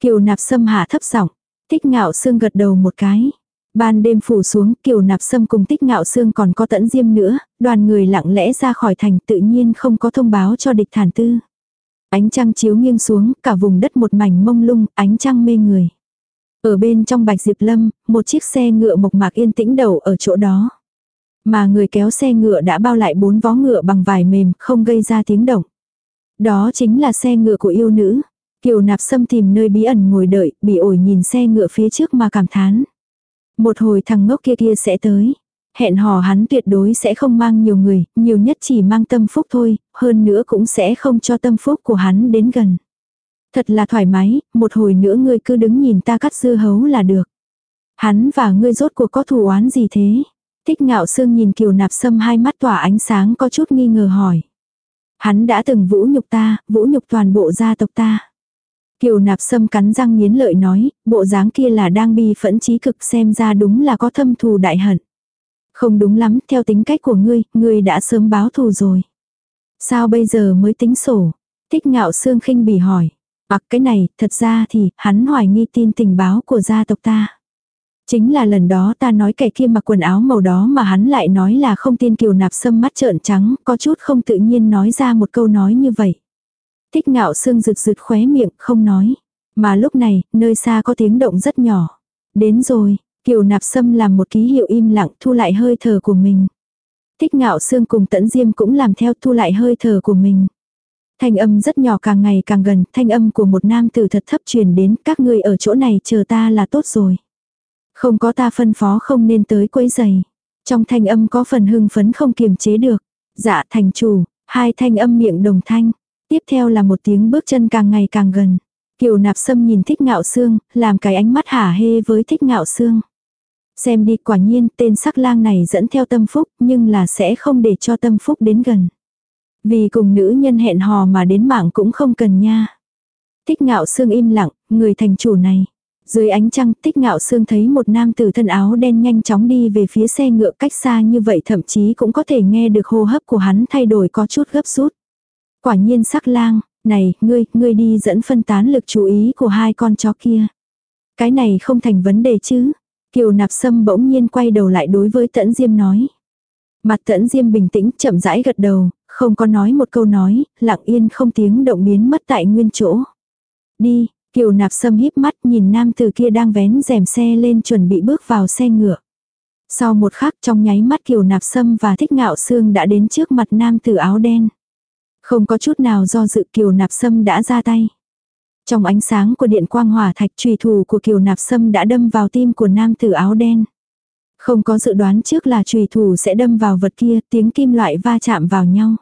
Kiều nạp sâm hạ thấp giọng Thích ngạo sương gật đầu một cái. Ban đêm phủ xuống, kiều nạp sâm cùng tích ngạo sương còn có tẫn diêm nữa, đoàn người lặng lẽ ra khỏi thành tự nhiên không có thông báo cho địch thản tư. Ánh trăng chiếu nghiêng xuống, cả vùng đất một mảnh mông lung, ánh trăng mê người. Ở bên trong bạch diệp lâm, một chiếc xe ngựa mộc mạc yên tĩnh đầu ở chỗ đó. Mà người kéo xe ngựa đã bao lại bốn vó ngựa bằng vải mềm, không gây ra tiếng động. Đó chính là xe ngựa của yêu nữ. Kiều nạp sâm tìm nơi bí ẩn ngồi đợi, bị ổi nhìn xe ngựa phía trước mà cảm thán. Một hồi thằng ngốc kia kia sẽ tới. Hẹn hò hắn tuyệt đối sẽ không mang nhiều người, nhiều nhất chỉ mang tâm phúc thôi, hơn nữa cũng sẽ không cho tâm phúc của hắn đến gần. Thật là thoải mái, một hồi nữa ngươi cứ đứng nhìn ta cắt dưa hấu là được. Hắn và ngươi rốt cuộc có thù oán gì thế? Thích ngạo sương nhìn kiều nạp sâm hai mắt tỏa ánh sáng có chút nghi ngờ hỏi. Hắn đã từng vũ nhục ta, vũ nhục toàn bộ gia tộc ta. Kiều nạp sâm cắn răng nghiến lợi nói, bộ dáng kia là đang bi phẫn trí cực xem ra đúng là có thâm thù đại hận. Không đúng lắm, theo tính cách của ngươi, ngươi đã sớm báo thù rồi. Sao bây giờ mới tính sổ? Thích ngạo xương khinh bỉ hỏi. Bặc cái này, thật ra thì, hắn hoài nghi tin tình báo của gia tộc ta. Chính là lần đó ta nói kẻ kia mặc quần áo màu đó mà hắn lại nói là không tin kiều nạp sâm mắt trợn trắng, có chút không tự nhiên nói ra một câu nói như vậy. Thích ngạo sương rực rực khóe miệng, không nói. Mà lúc này, nơi xa có tiếng động rất nhỏ. Đến rồi, kiều nạp sâm làm một ký hiệu im lặng thu lại hơi thở của mình. Thích ngạo sương cùng tẫn diêm cũng làm theo thu lại hơi thở của mình. Thanh âm rất nhỏ càng ngày càng gần, thanh âm của một nam tử thật thấp truyền đến, các người ở chỗ này chờ ta là tốt rồi. Không có ta phân phó không nên tới quấy giày. Trong thanh âm có phần hưng phấn không kiềm chế được. Dạ thành chủ, hai thanh âm miệng đồng thanh. Tiếp theo là một tiếng bước chân càng ngày càng gần. Kiều nạp sâm nhìn thích ngạo xương, làm cái ánh mắt hả hê với thích ngạo xương. Xem đi quả nhiên tên sắc lang này dẫn theo tâm phúc nhưng là sẽ không để cho tâm phúc đến gần. Vì cùng nữ nhân hẹn hò mà đến mạng cũng không cần nha. Thích ngạo xương im lặng, người thành chủ này. Dưới ánh trăng tích ngạo xương thấy một nam tử thân áo đen nhanh chóng đi về phía xe ngựa cách xa như vậy thậm chí cũng có thể nghe được hô hấp của hắn thay đổi có chút gấp rút. Quả nhiên sắc lang, này, ngươi, ngươi đi dẫn phân tán lực chú ý của hai con chó kia. Cái này không thành vấn đề chứ. Kiều nạp sâm bỗng nhiên quay đầu lại đối với tẫn diêm nói. Mặt tẫn diêm bình tĩnh chậm rãi gật đầu, không có nói một câu nói, lặng yên không tiếng động biến mất tại nguyên chỗ. Đi, Kiều nạp sâm híp mắt nhìn nam từ kia đang vén rèm xe lên chuẩn bị bước vào xe ngựa. Sau một khắc trong nháy mắt kiều nạp sâm và thích ngạo xương đã đến trước mặt nam tử áo đen. Không có chút nào do dự kiều nạp sâm đã ra tay. Trong ánh sáng của điện quang hỏa thạch trùy thủ của kiều nạp sâm đã đâm vào tim của nam tử áo đen. Không có dự đoán trước là trùy thủ sẽ đâm vào vật kia, tiếng kim loại va chạm vào nhau.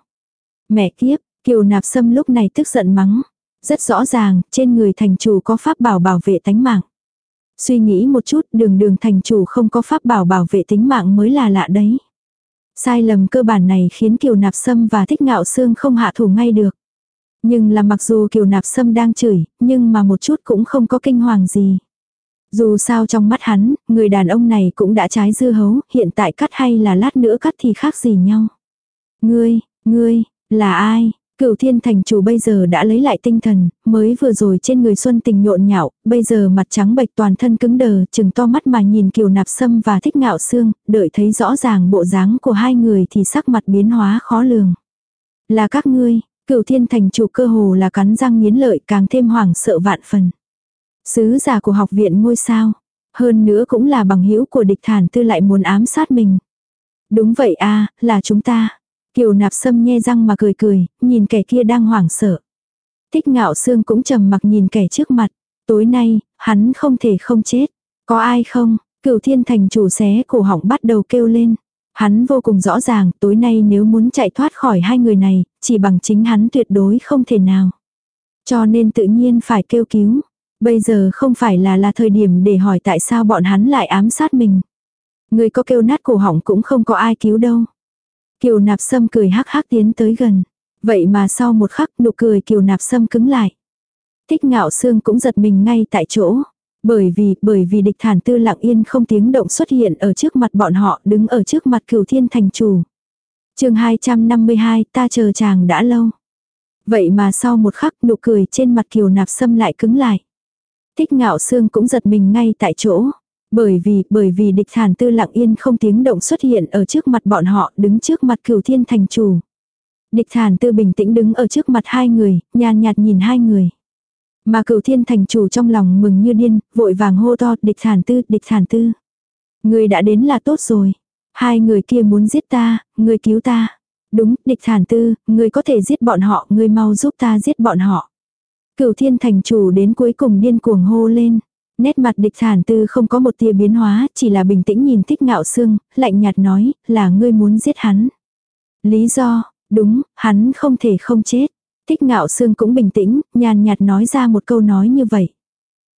Mẹ kiếp, kiều nạp sâm lúc này tức giận mắng. Rất rõ ràng, trên người thành chủ có pháp bảo bảo vệ tánh mạng. Suy nghĩ một chút, đường đường thành chủ không có pháp bảo bảo vệ tính mạng mới là lạ đấy. Sai lầm cơ bản này khiến Kiều Nạp Sâm và Thích Ngạo Sương không hạ thủ ngay được. Nhưng là mặc dù Kiều Nạp Sâm đang chửi, nhưng mà một chút cũng không có kinh hoàng gì. Dù sao trong mắt hắn, người đàn ông này cũng đã trái dư hấu, hiện tại cắt hay là lát nữa cắt thì khác gì nhau. Ngươi, ngươi, là ai? Cửu thiên thành chủ bây giờ đã lấy lại tinh thần, mới vừa rồi trên người xuân tình nhộn nhạo, bây giờ mặt trắng bệch toàn thân cứng đờ, chừng to mắt mà nhìn kiều nạp sâm và thích ngạo xương, đợi thấy rõ ràng bộ dáng của hai người thì sắc mặt biến hóa khó lường. Là các ngươi, cửu thiên thành chủ cơ hồ là cắn răng nghiến lợi càng thêm hoảng sợ vạn phần. Sứ giả của học viện ngôi sao, hơn nữa cũng là bằng hữu của địch thản tư lại muốn ám sát mình. Đúng vậy a là chúng ta. Kiều nạp sâm nhe răng mà cười cười, nhìn kẻ kia đang hoảng sợ. Thích ngạo xương cũng trầm mặc nhìn kẻ trước mặt. Tối nay, hắn không thể không chết. Có ai không? Cửu thiên thành chủ xé cổ họng bắt đầu kêu lên. Hắn vô cùng rõ ràng, tối nay nếu muốn chạy thoát khỏi hai người này, chỉ bằng chính hắn tuyệt đối không thể nào. Cho nên tự nhiên phải kêu cứu. Bây giờ không phải là là thời điểm để hỏi tại sao bọn hắn lại ám sát mình. Người có kêu nát cổ họng cũng không có ai cứu đâu. Kiều nạp sâm cười hắc hắc tiến tới gần. Vậy mà sau một khắc nụ cười kiều nạp sâm cứng lại. Thích ngạo xương cũng giật mình ngay tại chỗ. Bởi vì, bởi vì địch thản tư lặng yên không tiếng động xuất hiện ở trước mặt bọn họ, đứng ở trước mặt cửu thiên thành chủ. chương 252, ta chờ chàng đã lâu. Vậy mà sau một khắc nụ cười trên mặt kiều nạp sâm lại cứng lại. Thích ngạo xương cũng giật mình ngay tại chỗ. Bởi vì, bởi vì địch thản tư lặng yên không tiếng động xuất hiện ở trước mặt bọn họ, đứng trước mặt cửu thiên thành chủ. Địch thản tư bình tĩnh đứng ở trước mặt hai người, nhàn nhạt nhìn hai người. Mà cửu thiên thành chủ trong lòng mừng như điên, vội vàng hô to, địch thản tư, địch thản tư. Người đã đến là tốt rồi. Hai người kia muốn giết ta, người cứu ta. Đúng, địch thản tư, người có thể giết bọn họ, người mau giúp ta giết bọn họ. Cửu thiên thành chủ đến cuối cùng điên cuồng hô lên. Nét mặt địch thản tư không có một tia biến hóa, chỉ là bình tĩnh nhìn thích ngạo xương, lạnh nhạt nói, là ngươi muốn giết hắn. Lý do, đúng, hắn không thể không chết. Thích ngạo xương cũng bình tĩnh, nhàn nhạt nói ra một câu nói như vậy.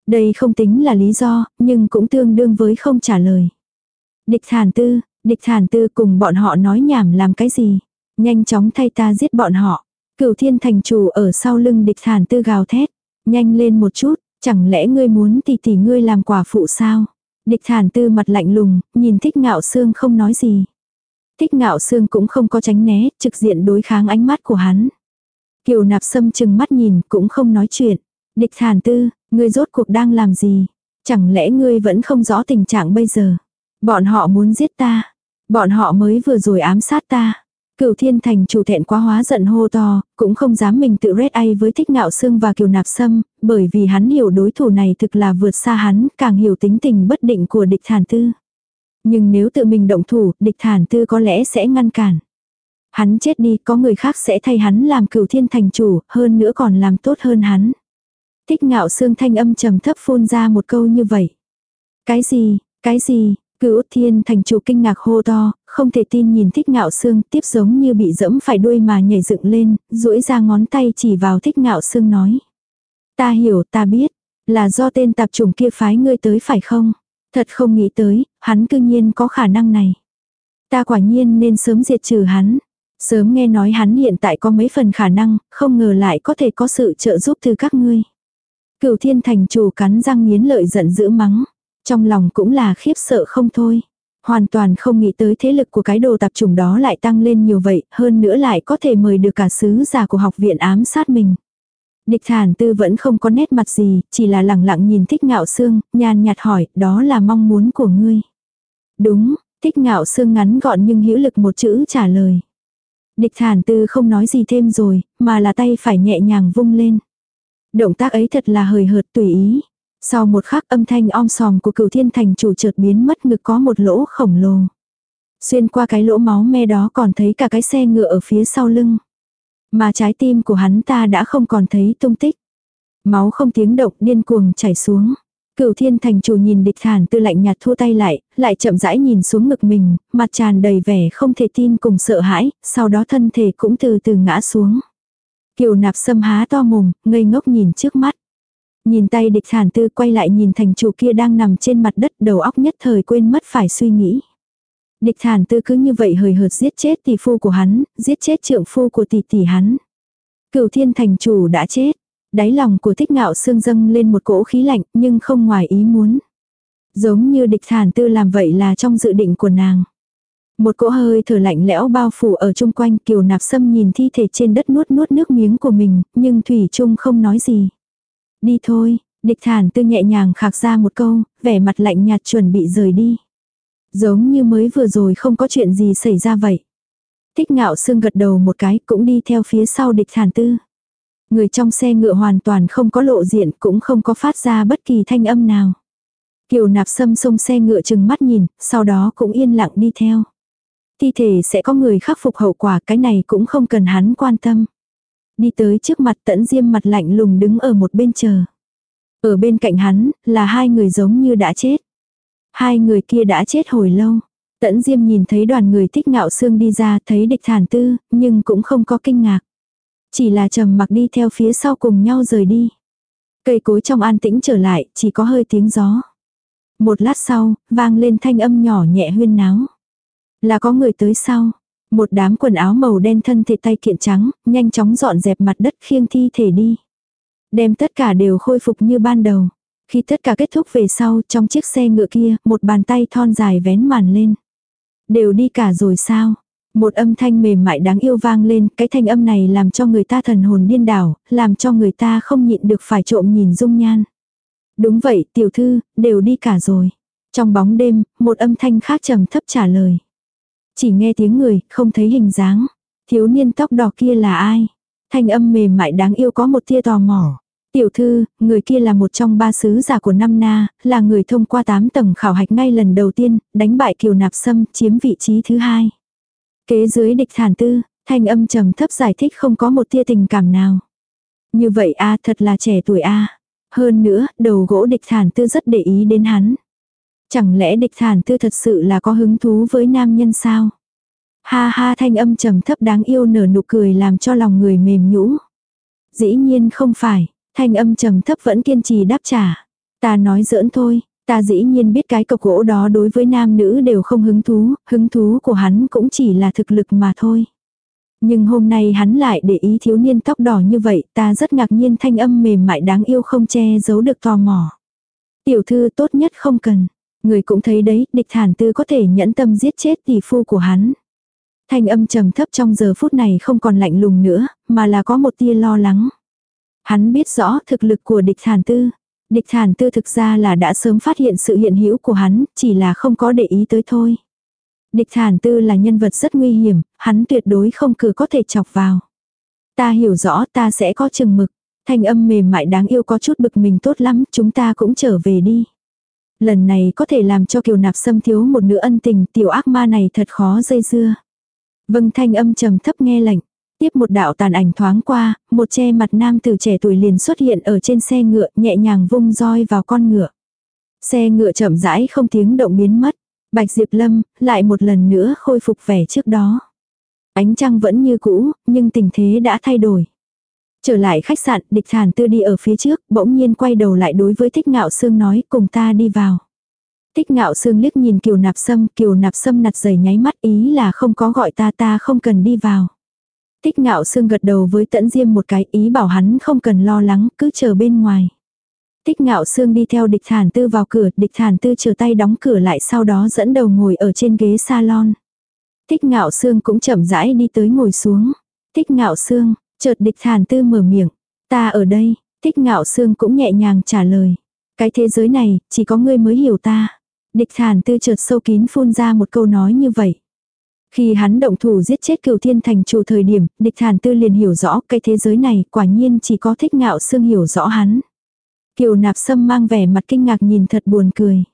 Đây không tính là lý do, nhưng cũng tương đương với không trả lời. Địch thản tư, địch thản tư cùng bọn họ nói nhảm làm cái gì. Nhanh chóng thay ta giết bọn họ. Cửu thiên thành chủ ở sau lưng địch thản tư gào thét. Nhanh lên một chút, chẳng lẽ ngươi muốn tỷ tỷ ngươi làm quả phụ sao? Địch thản tư mặt lạnh lùng, nhìn thích ngạo xương không nói gì. Thích ngạo xương cũng không có tránh né, trực diện đối kháng ánh mắt của hắn. Kiều nạp sâm chừng mắt nhìn, cũng không nói chuyện. Địch thản tư, ngươi rốt cuộc đang làm gì? Chẳng lẽ ngươi vẫn không rõ tình trạng bây giờ? Bọn họ muốn giết ta. Bọn họ mới vừa rồi ám sát ta. Cửu thiên thành chủ thẹn quá hóa giận hô to, cũng không dám mình tự rét ai với thích ngạo xương và kiều nạp sâm, bởi vì hắn hiểu đối thủ này thực là vượt xa hắn, càng hiểu tính tình bất định của địch thản tư. Nhưng nếu tự mình động thủ, địch thản tư có lẽ sẽ ngăn cản. Hắn chết đi, có người khác sẽ thay hắn làm cửu thiên thành chủ, hơn nữa còn làm tốt hơn hắn. Thích ngạo xương thanh âm trầm thấp phun ra một câu như vậy. Cái gì, cái gì, Cửu thiên thành chủ kinh ngạc hô to, không thể tin nhìn thích ngạo xương tiếp giống như bị dẫm phải đuôi mà nhảy dựng lên, duỗi ra ngón tay chỉ vào thích ngạo xương nói. Ta hiểu, ta biết, là do tên tạp chủng kia phái ngươi tới phải không? Thật không nghĩ tới, hắn cư nhiên có khả năng này. Ta quả nhiên nên sớm diệt trừ hắn. Sớm nghe nói hắn hiện tại có mấy phần khả năng, không ngờ lại có thể có sự trợ giúp từ các ngươi. Cửu thiên thành chủ cắn răng nghiến lợi giận dữ mắng. Trong lòng cũng là khiếp sợ không thôi. Hoàn toàn không nghĩ tới thế lực của cái đồ tạp chủng đó lại tăng lên nhiều vậy, hơn nữa lại có thể mời được cả sứ giả của học viện ám sát mình. Địch thản tư vẫn không có nét mặt gì, chỉ là lẳng lặng nhìn thích ngạo xương, nhàn nhạt hỏi, đó là mong muốn của ngươi. Đúng, thích ngạo xương ngắn gọn nhưng hữu lực một chữ trả lời. Địch thản tư không nói gì thêm rồi, mà là tay phải nhẹ nhàng vung lên. Động tác ấy thật là hời hợt tùy ý. Sau một khắc âm thanh om sòm của cửu thiên thành chủ chợt biến mất ngực có một lỗ khổng lồ. Xuyên qua cái lỗ máu me đó còn thấy cả cái xe ngựa ở phía sau lưng. Mà trái tim của hắn ta đã không còn thấy tung tích. Máu không tiếng động điên cuồng chảy xuống. Cửu thiên thành chủ nhìn địch thản tư lạnh nhạt thua tay lại, lại chậm rãi nhìn xuống ngực mình, mặt tràn đầy vẻ không thể tin cùng sợ hãi, sau đó thân thể cũng từ từ ngã xuống. Kiều nạp sâm há to mồm, ngây ngốc nhìn trước mắt. Nhìn tay địch thản tư quay lại nhìn thành chủ kia đang nằm trên mặt đất đầu óc nhất thời quên mất phải suy nghĩ. Địch thản tư cứ như vậy hời hợt giết chết tỷ phu của hắn, giết chết trượng phu của tỷ tỷ hắn. Cửu thiên thành chủ đã chết. Đáy lòng của thích ngạo xương dâng lên một cỗ khí lạnh nhưng không ngoài ý muốn. Giống như địch thản tư làm vậy là trong dự định của nàng. Một cỗ hơi thở lạnh lẽo bao phủ ở chung quanh kiều nạp sâm nhìn thi thể trên đất nuốt nuốt nước miếng của mình, nhưng Thủy Trung không nói gì. Đi thôi, địch thản tư nhẹ nhàng khạc ra một câu, vẻ mặt lạnh nhạt chuẩn bị rời đi. Giống như mới vừa rồi không có chuyện gì xảy ra vậy. Thích ngạo sương gật đầu một cái cũng đi theo phía sau địch thản tư. Người trong xe ngựa hoàn toàn không có lộ diện cũng không có phát ra bất kỳ thanh âm nào. Kiều nạp sâm xông xe ngựa chừng mắt nhìn, sau đó cũng yên lặng đi theo. Thi thể sẽ có người khắc phục hậu quả cái này cũng không cần hắn quan tâm. Đi tới trước mặt tẫn diêm mặt lạnh lùng đứng ở một bên chờ. Ở bên cạnh hắn, là hai người giống như đã chết. Hai người kia đã chết hồi lâu. Tẫn Diêm nhìn thấy đoàn người thích ngạo xương đi ra thấy địch thản tư, nhưng cũng không có kinh ngạc. Chỉ là trầm mặc đi theo phía sau cùng nhau rời đi. Cây cối trong an tĩnh trở lại, chỉ có hơi tiếng gió. Một lát sau, vang lên thanh âm nhỏ nhẹ huyên náo. Là có người tới sau. Một đám quần áo màu đen thân thể tay kiện trắng, nhanh chóng dọn dẹp mặt đất khiêng thi thể đi. Đem tất cả đều khôi phục như ban đầu. Khi tất cả kết thúc về sau, trong chiếc xe ngựa kia, một bàn tay thon dài vén màn lên. Đều đi cả rồi sao? Một âm thanh mềm mại đáng yêu vang lên, cái thanh âm này làm cho người ta thần hồn điên đảo, làm cho người ta không nhịn được phải trộm nhìn dung nhan. Đúng vậy, tiểu thư, đều đi cả rồi. Trong bóng đêm, một âm thanh khác trầm thấp trả lời. Chỉ nghe tiếng người, không thấy hình dáng. Thiếu niên tóc đỏ kia là ai? Thanh âm mềm mại đáng yêu có một tia tò mò. Tiểu thư, người kia là một trong ba sứ giả của Năm Na, là người thông qua tám tầng khảo hạch ngay lần đầu tiên, đánh bại kiều nạp sâm, chiếm vị trí thứ hai. Kế dưới địch thản tư, thanh âm trầm thấp giải thích không có một tia tình cảm nào. Như vậy a thật là trẻ tuổi a Hơn nữa, đầu gỗ địch thản tư rất để ý đến hắn. Chẳng lẽ địch thản tư thật sự là có hứng thú với nam nhân sao? Ha ha thanh âm trầm thấp đáng yêu nở nụ cười làm cho lòng người mềm nhũ. Dĩ nhiên không phải, thanh âm trầm thấp vẫn kiên trì đáp trả. Ta nói giỡn thôi, ta dĩ nhiên biết cái cọc gỗ đó đối với nam nữ đều không hứng thú, hứng thú của hắn cũng chỉ là thực lực mà thôi. Nhưng hôm nay hắn lại để ý thiếu niên tóc đỏ như vậy, ta rất ngạc nhiên thanh âm mềm mại đáng yêu không che giấu được tò mò. Tiểu thư tốt nhất không cần. Người cũng thấy đấy, địch thản tư có thể nhẫn tâm giết chết tỷ phu của hắn. Thanh âm trầm thấp trong giờ phút này không còn lạnh lùng nữa, mà là có một tia lo lắng. Hắn biết rõ thực lực của địch thản tư. Địch thản tư thực ra là đã sớm phát hiện sự hiện hữu của hắn, chỉ là không có để ý tới thôi. Địch thản tư là nhân vật rất nguy hiểm, hắn tuyệt đối không cử có thể chọc vào. Ta hiểu rõ ta sẽ có chừng mực. Thanh âm mềm mại đáng yêu có chút bực mình tốt lắm, chúng ta cũng trở về đi. Lần này có thể làm cho kiều nạp xâm thiếu một nửa ân tình tiểu ác ma này thật khó dây dưa. Vâng thanh âm trầm thấp nghe lệnh. Tiếp một đạo tàn ảnh thoáng qua, một che mặt nam từ trẻ tuổi liền xuất hiện ở trên xe ngựa nhẹ nhàng vung roi vào con ngựa. Xe ngựa chậm rãi không tiếng động biến mất. Bạch Diệp Lâm lại một lần nữa khôi phục vẻ trước đó. Ánh trăng vẫn như cũ, nhưng tình thế đã thay đổi. Trở lại khách sạn, địch thản tư đi ở phía trước, bỗng nhiên quay đầu lại đối với thích ngạo sương nói cùng ta đi vào. Thích ngạo sương liếc nhìn kiều nạp sâm, kiều nạp sâm nặt giày nháy mắt ý là không có gọi ta ta không cần đi vào. Thích ngạo sương gật đầu với tẫn diêm một cái ý bảo hắn không cần lo lắng, cứ chờ bên ngoài. Thích ngạo sương đi theo địch thản tư vào cửa, địch thản tư chờ tay đóng cửa lại sau đó dẫn đầu ngồi ở trên ghế salon. Thích ngạo sương cũng chậm rãi đi tới ngồi xuống. Thích ngạo sương, chợt địch thản tư mở miệng. Ta ở đây, thích ngạo sương cũng nhẹ nhàng trả lời. Cái thế giới này, chỉ có ngươi mới hiểu ta. Địch thản tư chợt sâu kín phun ra một câu nói như vậy. Khi hắn động thủ giết chết cửu thiên thành chủ thời điểm, địch thản tư liền hiểu rõ cái thế giới này quả nhiên chỉ có thích ngạo xương hiểu rõ hắn. Kiều nạp sâm mang vẻ mặt kinh ngạc nhìn thật buồn cười.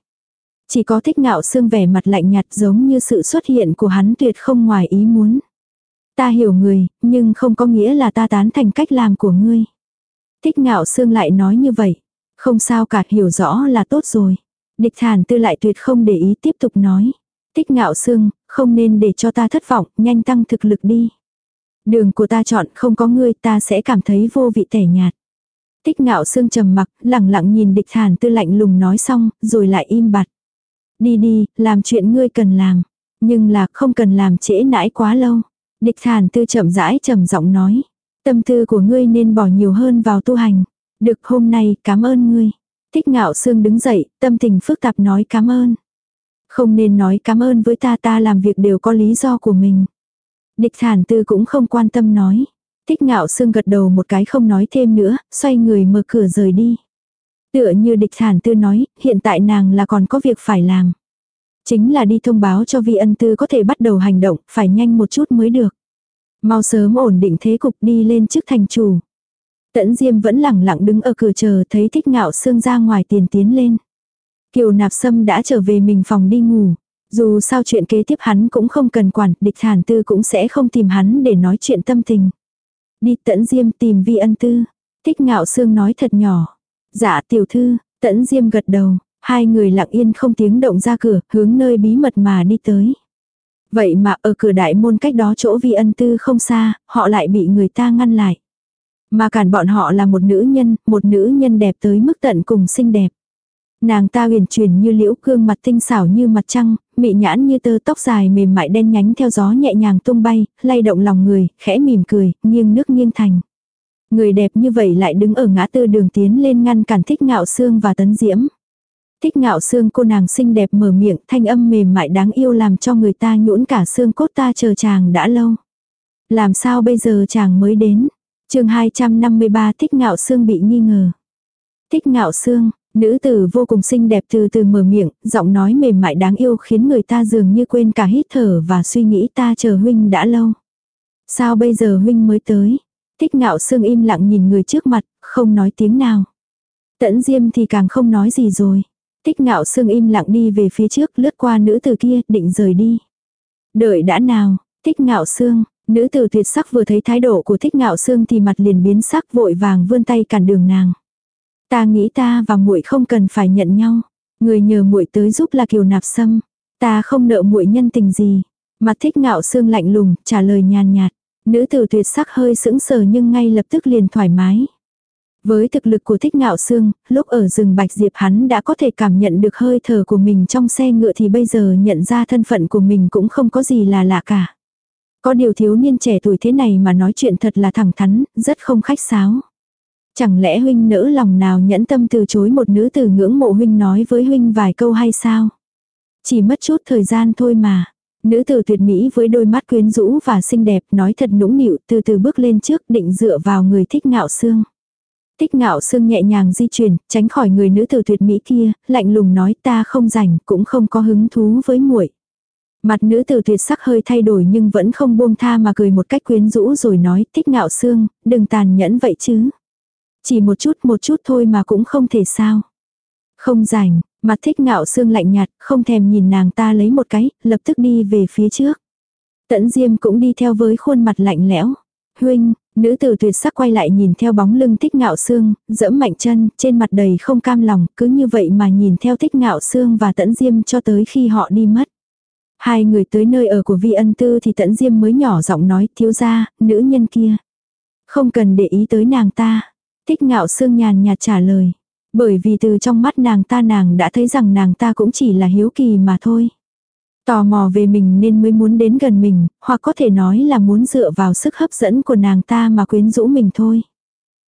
Chỉ có thích ngạo xương vẻ mặt lạnh nhạt giống như sự xuất hiện của hắn tuyệt không ngoài ý muốn. Ta hiểu người, nhưng không có nghĩa là ta tán thành cách làm của ngươi. Thích ngạo xương lại nói như vậy. Không sao cả hiểu rõ là tốt rồi. Địch thản tư lại tuyệt không để ý tiếp tục nói. Tích ngạo sương, không nên để cho ta thất vọng, nhanh tăng thực lực đi. Đường của ta chọn không có ngươi ta sẽ cảm thấy vô vị tẻ nhạt. Tích ngạo sương trầm mặc, lẳng lặng nhìn địch thản tư lạnh lùng nói xong, rồi lại im bặt. Đi đi, làm chuyện ngươi cần làm. Nhưng là không cần làm trễ nãi quá lâu. Địch thản tư chậm rãi trầm giọng nói. Tâm tư của ngươi nên bỏ nhiều hơn vào tu hành. Được hôm nay, cảm ơn ngươi. Tích ngạo sương đứng dậy, tâm tình phức tạp nói cảm ơn. Không nên nói cảm ơn với ta ta làm việc đều có lý do của mình. Địch thản tư cũng không quan tâm nói. Thích ngạo sương gật đầu một cái không nói thêm nữa, xoay người mở cửa rời đi. Tựa như địch thản tư nói, hiện tại nàng là còn có việc phải làm. Chính là đi thông báo cho vi ân tư có thể bắt đầu hành động, phải nhanh một chút mới được. Mau sớm ổn định thế cục đi lên trước thành chủ. Tẫn Diêm vẫn lẳng lặng đứng ở cửa chờ thấy thích ngạo sương ra ngoài tiền tiến lên. Kiều nạp sâm đã trở về mình phòng đi ngủ. Dù sao chuyện kế tiếp hắn cũng không cần quản, địch thản tư cũng sẽ không tìm hắn để nói chuyện tâm tình. Đi tẫn diêm tìm vi ân tư. Thích ngạo sương nói thật nhỏ. Dạ tiểu thư, tẫn diêm gật đầu. Hai người lặng yên không tiếng động ra cửa, hướng nơi bí mật mà đi tới. Vậy mà ở cửa đại môn cách đó chỗ vi ân tư không xa, họ lại bị người ta ngăn lại. Mà cản bọn họ là một nữ nhân, một nữ nhân đẹp tới mức tận cùng xinh đẹp. Nàng ta huyền chuyển như liễu cương mặt tinh xảo như mặt trăng, mị nhãn như tơ tóc dài mềm mại đen nhánh theo gió nhẹ nhàng tung bay, lay động lòng người, khẽ mỉm cười, nghiêng nước nghiêng thành. Người đẹp như vậy lại đứng ở ngã tư đường tiến lên ngăn cản thích ngạo xương và tấn diễm. Thích ngạo xương cô nàng xinh đẹp mở miệng thanh âm mềm mại đáng yêu làm cho người ta nhũn cả xương cốt ta chờ chàng đã lâu. Làm sao bây giờ chàng mới đến? chương 253 thích ngạo xương bị nghi ngờ. Thích ngạo xương, nữ tử vô cùng xinh đẹp từ từ mở miệng, giọng nói mềm mại đáng yêu khiến người ta dường như quên cả hít thở và suy nghĩ ta chờ huynh đã lâu. Sao bây giờ huynh mới tới? Thích ngạo xương im lặng nhìn người trước mặt, không nói tiếng nào. Tẫn diêm thì càng không nói gì rồi. Thích ngạo xương im lặng đi về phía trước lướt qua nữ tử kia định rời đi. Đợi đã nào, thích ngạo xương, nữ tử tuyệt sắc vừa thấy thái độ của thích ngạo xương thì mặt liền biến sắc vội vàng vươn tay cản đường nàng. Ta nghĩ ta và muội không cần phải nhận nhau. Người nhờ muội tới giúp là kiều nạp sâm. Ta không nợ muội nhân tình gì. Mặt thích ngạo xương lạnh lùng, trả lời nhàn nhạt. Nữ tử tuyệt sắc hơi sững sờ nhưng ngay lập tức liền thoải mái. Với thực lực của thích ngạo xương, lúc ở rừng Bạch Diệp hắn đã có thể cảm nhận được hơi thở của mình trong xe ngựa thì bây giờ nhận ra thân phận của mình cũng không có gì là lạ cả. Có điều thiếu niên trẻ tuổi thế này mà nói chuyện thật là thẳng thắn, rất không khách sáo. Chẳng lẽ huynh nỡ lòng nào nhẫn tâm từ chối một nữ tử ngưỡng mộ huynh nói với huynh vài câu hay sao? Chỉ mất chút thời gian thôi mà. Nữ tử tuyệt mỹ với đôi mắt quyến rũ và xinh đẹp nói thật nũng nịu từ từ bước lên trước định dựa vào người thích ngạo xương. Tích ngạo xương nhẹ nhàng di chuyển, tránh khỏi người nữ tử tuyệt mỹ kia, lạnh lùng nói ta không rảnh, cũng không có hứng thú với muội. Mặt nữ tử tuyệt sắc hơi thay đổi nhưng vẫn không buông tha mà cười một cách quyến rũ rồi nói tích ngạo xương, đừng tàn nhẫn vậy chứ. Chỉ một chút một chút thôi mà cũng không thể sao. Không rảnh, mặt thích ngạo xương lạnh nhạt, không thèm nhìn nàng ta lấy một cái, lập tức đi về phía trước. Tẫn Diêm cũng đi theo với khuôn mặt lạnh lẽo. Huynh, nữ tử tuyệt sắc quay lại nhìn theo bóng lưng thích ngạo xương, dẫm mạnh chân, trên mặt đầy không cam lòng, cứ như vậy mà nhìn theo thích ngạo xương và tẫn diêm cho tới khi họ đi mất. Hai người tới nơi ở của vi ân tư thì tẫn diêm mới nhỏ giọng nói thiếu ra, nữ nhân kia. Không cần để ý tới nàng ta. Thích ngạo xương nhàn nhạt trả lời. Bởi vì từ trong mắt nàng ta nàng đã thấy rằng nàng ta cũng chỉ là hiếu kỳ mà thôi. Tò mò về mình nên mới muốn đến gần mình, hoặc có thể nói là muốn dựa vào sức hấp dẫn của nàng ta mà quyến rũ mình thôi.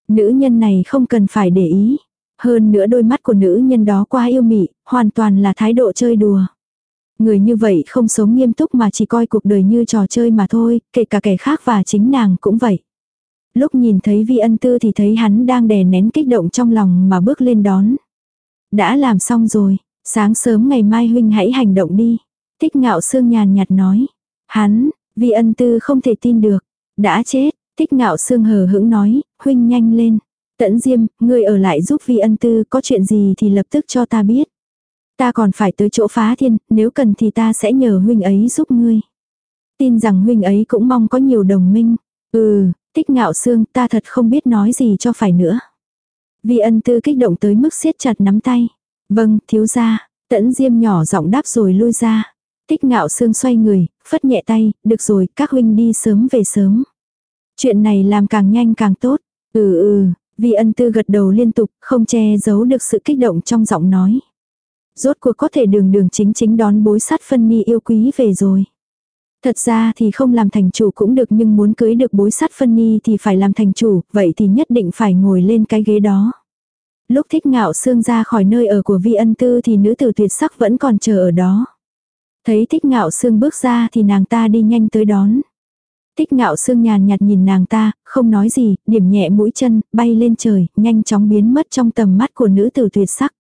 Nữ nhân này không cần phải để ý. Hơn nữa đôi mắt của nữ nhân đó quá yêu mị, hoàn toàn là thái độ chơi đùa. Người như vậy không sống nghiêm túc mà chỉ coi cuộc đời như trò chơi mà thôi, kể cả kẻ khác và chính nàng cũng vậy. Lúc nhìn thấy vi ân tư thì thấy hắn đang đè nén kích động trong lòng mà bước lên đón. Đã làm xong rồi, sáng sớm ngày mai huynh hãy hành động đi. Thích ngạo sương nhàn nhạt nói. Hắn, vi ân tư không thể tin được. Đã chết, thích ngạo sương hờ hững nói, huynh nhanh lên. Tẫn diêm, ngươi ở lại giúp vi ân tư có chuyện gì thì lập tức cho ta biết. Ta còn phải tới chỗ phá thiên, nếu cần thì ta sẽ nhờ huynh ấy giúp ngươi. Tin rằng huynh ấy cũng mong có nhiều đồng minh. Ừ, tích ngạo xương ta thật không biết nói gì cho phải nữa. Vi ân tư kích động tới mức siết chặt nắm tay. Vâng, thiếu gia, tẫn diêm nhỏ giọng đáp rồi lui ra. Tích ngạo xương xoay người, phất nhẹ tay, được rồi, các huynh đi sớm về sớm. Chuyện này làm càng nhanh càng tốt. Ừ ừ, Vi ân tư gật đầu liên tục, không che giấu được sự kích động trong giọng nói. Rốt cuộc có thể đường đường chính chính đón bối sát phân ni yêu quý về rồi. Thật ra thì không làm thành chủ cũng được nhưng muốn cưới được bối sát phân ni thì phải làm thành chủ, vậy thì nhất định phải ngồi lên cái ghế đó. Lúc thích ngạo xương ra khỏi nơi ở của vi ân tư thì nữ tử tuyệt sắc vẫn còn chờ ở đó. Thấy thích ngạo xương bước ra thì nàng ta đi nhanh tới đón. Thích ngạo xương nhàn nhạt nhìn nàng ta, không nói gì, điểm nhẹ mũi chân, bay lên trời, nhanh chóng biến mất trong tầm mắt của nữ tử tuyệt sắc.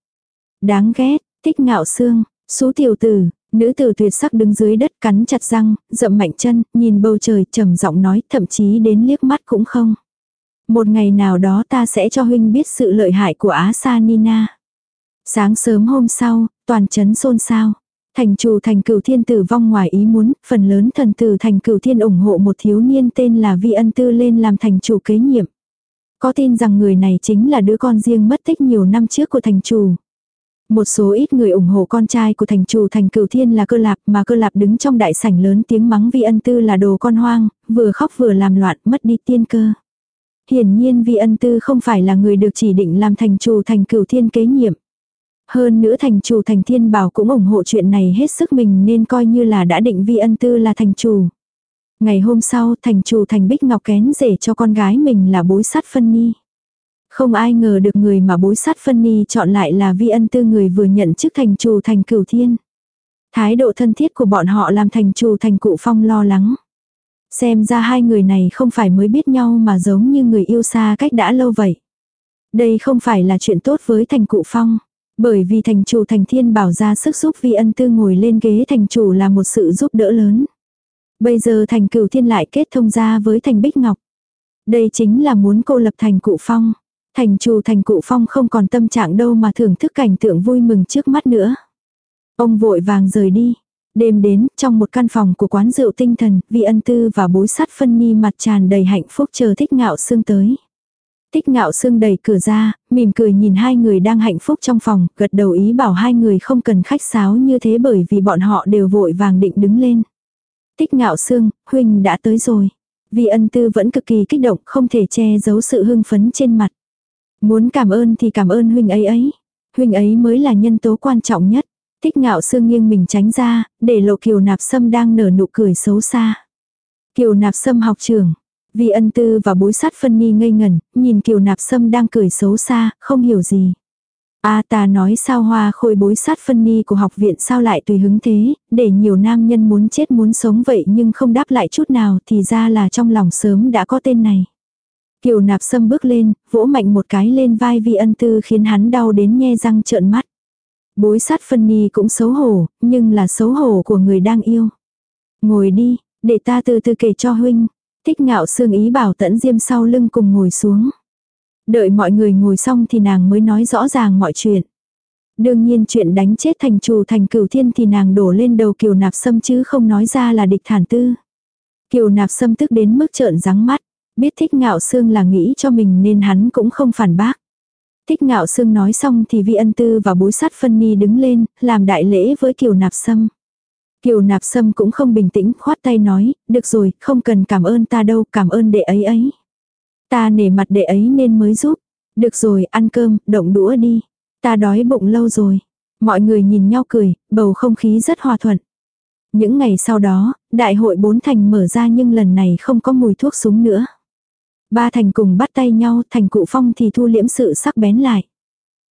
Đáng ghét, thích ngạo xương, số tiểu tử, nữ tử tuyệt sắc đứng dưới đất cắn chặt răng, dậm mạnh chân, nhìn bầu trời trầm giọng nói thậm chí đến liếc mắt cũng không. Một ngày nào đó ta sẽ cho huynh biết sự lợi hại của Á Sa Nina. Sáng sớm hôm sau, toàn chấn xôn xao. Thành chủ thành cửu thiên tử vong ngoài ý muốn, phần lớn thần tử thành cửu thiên ủng hộ một thiếu niên tên là Vi Ân Tư lên làm thành chủ kế nhiệm. Có tin rằng người này chính là đứa con riêng mất tích nhiều năm trước của thành chủ. Một số ít người ủng hộ con trai của thành chủ thành cửu thiên là cơ lạp mà cơ lạp đứng trong đại sảnh lớn tiếng mắng vi ân tư là đồ con hoang, vừa khóc vừa làm loạn mất đi tiên cơ. Hiển nhiên vi ân tư không phải là người được chỉ định làm thành chủ thành cửu thiên kế nhiệm. Hơn nữa thành chủ thành thiên bảo cũng ủng hộ chuyện này hết sức mình nên coi như là đã định vi ân tư là thành chủ. Ngày hôm sau thành chủ thành bích ngọc kén rể cho con gái mình là bối sát phân ni. Không ai ngờ được người mà bối sát phân ni chọn lại là vi ân tư người vừa nhận chức thành chủ thành cửu thiên. Thái độ thân thiết của bọn họ làm thành chủ thành cụ phong lo lắng. Xem ra hai người này không phải mới biết nhau mà giống như người yêu xa cách đã lâu vậy. Đây không phải là chuyện tốt với thành cụ phong. Bởi vì thành chủ thành thiên bảo ra sức giúp vi ân tư ngồi lên ghế thành chủ là một sự giúp đỡ lớn. Bây giờ thành cửu thiên lại kết thông ra với thành bích ngọc. Đây chính là muốn cô lập thành cụ phong. Thành trù thành cụ phong không còn tâm trạng đâu mà thưởng thức cảnh tượng vui mừng trước mắt nữa. Ông vội vàng rời đi. Đêm đến, trong một căn phòng của quán rượu tinh thần, vị ân tư và bối sát phân ni mặt tràn đầy hạnh phúc chờ thích ngạo xương tới. thích ngạo xương đẩy cửa ra, mỉm cười nhìn hai người đang hạnh phúc trong phòng, gật đầu ý bảo hai người không cần khách sáo như thế bởi vì bọn họ đều vội vàng định đứng lên. thích ngạo xương, huynh đã tới rồi. Vì ân tư vẫn cực kỳ kích động, không thể che giấu sự hưng phấn trên mặt. Muốn cảm ơn thì cảm ơn huynh ấy ấy. Huynh ấy mới là nhân tố quan trọng nhất. thích ngạo sương nghiêng mình tránh ra, để lộ kiều nạp sâm đang nở nụ cười xấu xa. Kiều nạp sâm học trường. Vì ân tư và bối sát phân ni ngây ngẩn, nhìn kiều nạp sâm đang cười xấu xa, không hiểu gì. A ta nói sao hoa khôi bối sát phân ni của học viện sao lại tùy hứng thế, để nhiều nam nhân muốn chết muốn sống vậy nhưng không đáp lại chút nào thì ra là trong lòng sớm đã có tên này. Kiều nạp sâm bước lên, vỗ mạnh một cái lên vai vi ân tư khiến hắn đau đến nhe răng trợn mắt. Bối sát phân ni cũng xấu hổ, nhưng là xấu hổ của người đang yêu. Ngồi đi, để ta từ từ kể cho huynh. Thích ngạo sương ý bảo tẫn diêm sau lưng cùng ngồi xuống. Đợi mọi người ngồi xong thì nàng mới nói rõ ràng mọi chuyện. Đương nhiên chuyện đánh chết thành Trù thành cửu thiên thì nàng đổ lên đầu kiều nạp sâm chứ không nói ra là địch thản tư. Kiều nạp sâm tức đến mức trợn rắng mắt. Biết thích ngạo sương là nghĩ cho mình nên hắn cũng không phản bác. Thích ngạo sương nói xong thì vi ân tư và bối sát phân ni đứng lên, làm đại lễ với kiều nạp sâm. Kiều nạp sâm cũng không bình tĩnh, khoát tay nói, được rồi, không cần cảm ơn ta đâu, cảm ơn đệ ấy ấy. Ta nể mặt đệ ấy nên mới giúp. Được rồi, ăn cơm, động đũa đi. Ta đói bụng lâu rồi. Mọi người nhìn nhau cười, bầu không khí rất hòa thuận. Những ngày sau đó, đại hội bốn thành mở ra nhưng lần này không có mùi thuốc súng nữa. Ba thành cùng bắt tay nhau, thành cụ phong thì thu liễm sự sắc bén lại.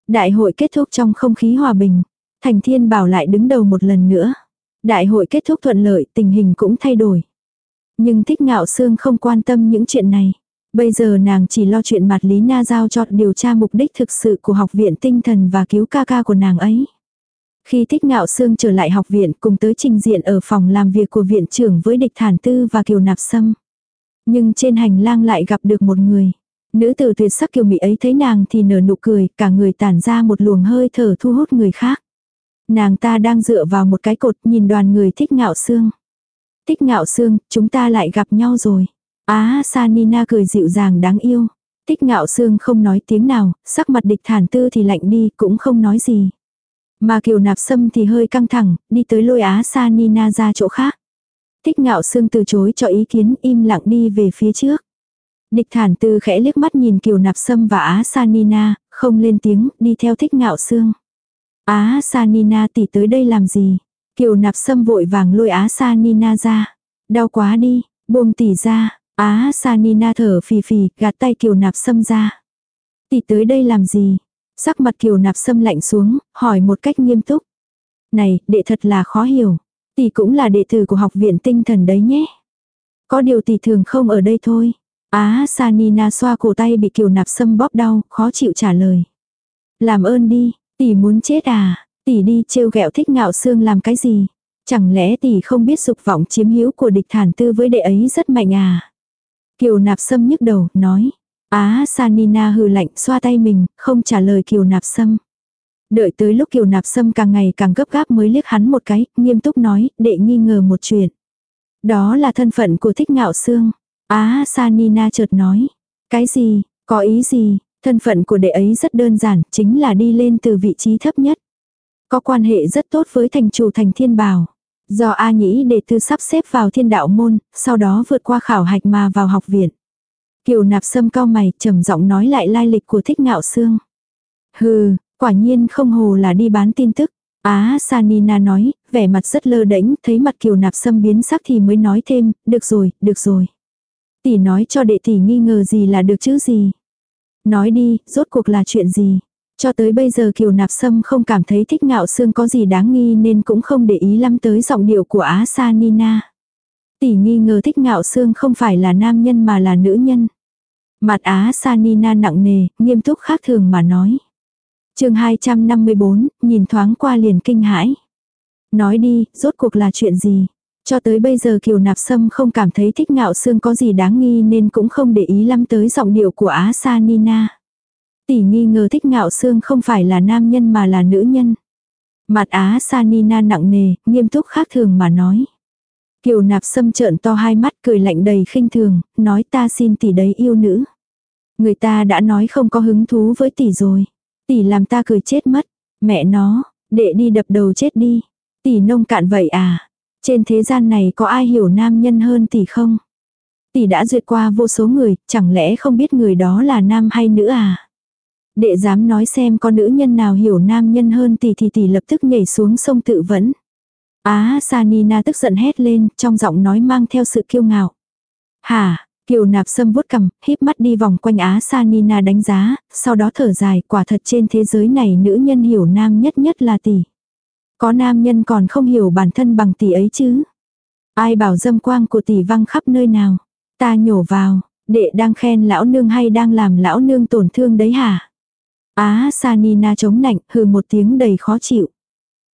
Đại hội kết thúc trong không khí hòa bình. Thành thiên bảo lại đứng đầu một lần nữa. Đại hội kết thúc thuận lợi, tình hình cũng thay đổi. Nhưng thích ngạo xương không quan tâm những chuyện này. Bây giờ nàng chỉ lo chuyện mặt Lý Na giao cho điều tra mục đích thực sự của học viện tinh thần và cứu ca ca của nàng ấy. Khi thích ngạo xương trở lại học viện cùng tới trình diện ở phòng làm việc của viện trưởng với địch thản tư và kiều nạp sâm. Nhưng trên hành lang lại gặp được một người. Nữ tử tuyệt sắc kiều mỹ ấy thấy nàng thì nở nụ cười, cả người tản ra một luồng hơi thở thu hút người khác. Nàng ta đang dựa vào một cái cột nhìn đoàn người thích ngạo xương. Thích ngạo xương, chúng ta lại gặp nhau rồi. Á Sanina cười dịu dàng đáng yêu. Thích ngạo xương không nói tiếng nào, sắc mặt địch thản tư thì lạnh đi, cũng không nói gì. Mà kiều nạp sâm thì hơi căng thẳng, đi tới lôi Á Sanina ra chỗ khác. Thích ngạo sương từ chối cho ý kiến im lặng đi về phía trước. Địch thản tư khẽ liếc mắt nhìn kiều nạp sâm và Á Sanina, không lên tiếng, đi theo thích ngạo sương. Á Sanina tỷ tới đây làm gì? Kiều nạp sâm vội vàng lôi Á Sanina ra. Đau quá đi, buông tỷ ra. Á Sanina thở phì phì, gạt tay kiều nạp sâm ra. Tỷ tới đây làm gì? Sắc mặt kiều nạp sâm lạnh xuống, hỏi một cách nghiêm túc. Này, đệ thật là khó hiểu. Tỷ cũng là đệ tử của học viện tinh thần đấy nhé. Có điều tỷ thường không ở đây thôi. Á Sanina xoa cổ tay bị kiều nạp sâm bóp đau, khó chịu trả lời. Làm ơn đi, tỷ muốn chết à, tỷ đi trêu ghẹo thích ngạo xương làm cái gì. Chẳng lẽ tỷ không biết dục vọng chiếm hữu của địch thản tư với đệ ấy rất mạnh à. Kiều nạp sâm nhức đầu, nói. Á Sanina hừ lạnh xoa tay mình, không trả lời kiều nạp sâm. Đợi tới lúc kiều nạp sâm càng ngày càng gấp gáp mới liếc hắn một cái, nghiêm túc nói, đệ nghi ngờ một chuyện. Đó là thân phận của thích ngạo xương. Á Sanina chợt nói. Cái gì, có ý gì, thân phận của đệ ấy rất đơn giản, chính là đi lên từ vị trí thấp nhất. Có quan hệ rất tốt với thành chủ thành thiên bào Do A Nhĩ đệ tư sắp xếp vào thiên đạo môn, sau đó vượt qua khảo hạch mà vào học viện. Kiều nạp sâm cao mày, trầm giọng nói lại lai lịch của thích ngạo xương. Hừ, quả nhiên không hồ là đi bán tin tức. Á Sanina nói, vẻ mặt rất lơ đễnh, thấy mặt kiều nạp sâm biến sắc thì mới nói thêm, được rồi, được rồi. Tỷ nói cho đệ tỷ nghi ngờ gì là được chứ gì. Nói đi, rốt cuộc là chuyện gì. Cho tới bây giờ kiều nạp sâm không cảm thấy thích ngạo xương có gì đáng nghi nên cũng không để ý lắm tới giọng điệu của Á Sanina. Tỷ nghi ngờ thích ngạo xương không phải là nam nhân mà là nữ nhân. Mặt Á Sanina nặng nề, nghiêm túc khác thường mà nói chương 254, nhìn thoáng qua liền kinh hãi. Nói đi, rốt cuộc là chuyện gì? Cho tới bây giờ Kiều Nạp Sâm không cảm thấy thích ngạo xương có gì đáng nghi nên cũng không để ý lắm tới giọng điệu của Á Sa Nina. Tỷ nghi ngờ thích ngạo xương không phải là nam nhân mà là nữ nhân. Mặt Á Sa Nina nặng nề, nghiêm túc khác thường mà nói. Kiều Nạp Sâm trợn to hai mắt cười lạnh đầy khinh thường, nói ta xin tỷ đấy yêu nữ. Người ta đã nói không có hứng thú với tỷ rồi. Tỷ làm ta cười chết mất. Mẹ nó, đệ đi đập đầu chết đi. Tỷ nông cạn vậy à? Trên thế gian này có ai hiểu nam nhân hơn tỷ không? Tỷ đã duyệt qua vô số người, chẳng lẽ không biết người đó là nam hay nữ à? Đệ dám nói xem có nữ nhân nào hiểu nam nhân hơn tỷ thì tỷ lập tức nhảy xuống sông tự vẫn. Á Sanina tức giận hét lên, trong giọng nói mang theo sự kiêu ngạo. Hả, Kiều nạp sâm vuốt cầm, híp mắt đi vòng quanh Á Sa Nina đánh giá, sau đó thở dài, quả thật trên thế giới này nữ nhân hiểu nam nhất nhất là tỷ. Có nam nhân còn không hiểu bản thân bằng tỷ ấy chứ. Ai bảo dâm quang của tỷ văng khắp nơi nào. Ta nhổ vào, đệ đang khen lão nương hay đang làm lão nương tổn thương đấy hả? Á Sa Nina chống nạnh, hừ một tiếng đầy khó chịu.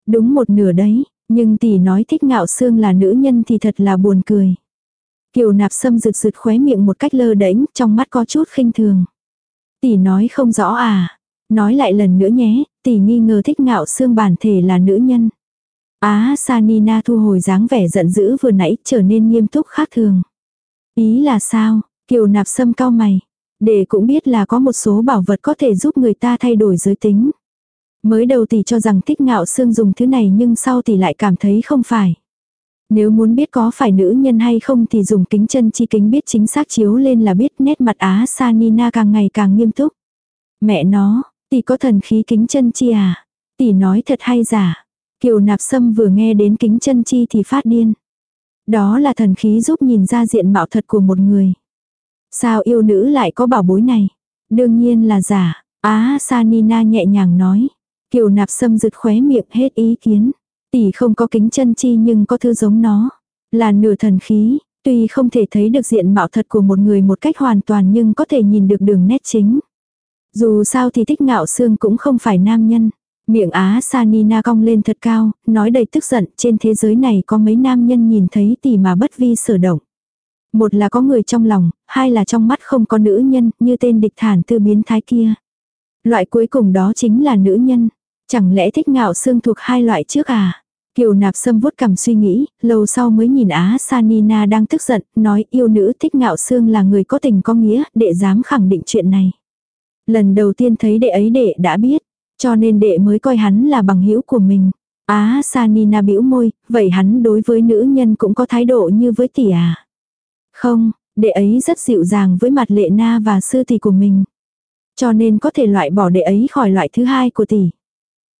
Đúng một nửa đấy, nhưng tỷ nói thích ngạo xương là nữ nhân thì thật là buồn cười. Kiều nạp sâm rực rực khóe miệng một cách lơ đễnh, trong mắt có chút khinh thường. Tỷ nói không rõ à. Nói lại lần nữa nhé, tỷ nghi ngờ thích ngạo xương bản thể là nữ nhân. Á Sanina thu hồi dáng vẻ giận dữ vừa nãy trở nên nghiêm túc khác thường. Ý là sao? Kiều nạp sâm cao mày. Để cũng biết là có một số bảo vật có thể giúp người ta thay đổi giới tính. Mới đầu tỷ cho rằng thích ngạo xương dùng thứ này nhưng sau tỷ lại cảm thấy không phải. Nếu muốn biết có phải nữ nhân hay không thì dùng kính chân chi kính biết chính xác chiếu lên là biết nét mặt Á Sa Nina càng ngày càng nghiêm túc. Mẹ nó, tỷ có thần khí kính chân chi à? Tỷ nói thật hay giả? Kiều nạp sâm vừa nghe đến kính chân chi thì phát điên. Đó là thần khí giúp nhìn ra diện mạo thật của một người. Sao yêu nữ lại có bảo bối này? Đương nhiên là giả. Á Sa Nina nhẹ nhàng nói. Kiều nạp sâm rực khóe miệng hết ý kiến. Tỷ không có kính chân chi nhưng có thứ giống nó. Là nửa thần khí, tuy không thể thấy được diện mạo thật của một người một cách hoàn toàn nhưng có thể nhìn được đường nét chính. Dù sao thì thích ngạo xương cũng không phải nam nhân. Miệng Á Sanina cong lên thật cao, nói đầy tức giận, trên thế giới này có mấy nam nhân nhìn thấy tỷ mà bất vi sở động. Một là có người trong lòng, hai là trong mắt không có nữ nhân, như tên địch thản tư biến thái kia. Loại cuối cùng đó chính là nữ nhân. Chẳng lẽ thích ngạo xương thuộc hai loại trước à? Kiều nạp sâm vuốt cầm suy nghĩ, lâu sau mới nhìn Á Sanina đang tức giận, nói yêu nữ thích ngạo xương là người có tình có nghĩa, đệ dám khẳng định chuyện này. Lần đầu tiên thấy đệ ấy đệ đã biết, cho nên đệ mới coi hắn là bằng hữu của mình. Á Sanina bĩu môi, vậy hắn đối với nữ nhân cũng có thái độ như với tỷ à? Không, đệ ấy rất dịu dàng với mặt lệ na và sư tỷ của mình. Cho nên có thể loại bỏ đệ ấy khỏi loại thứ hai của tỷ.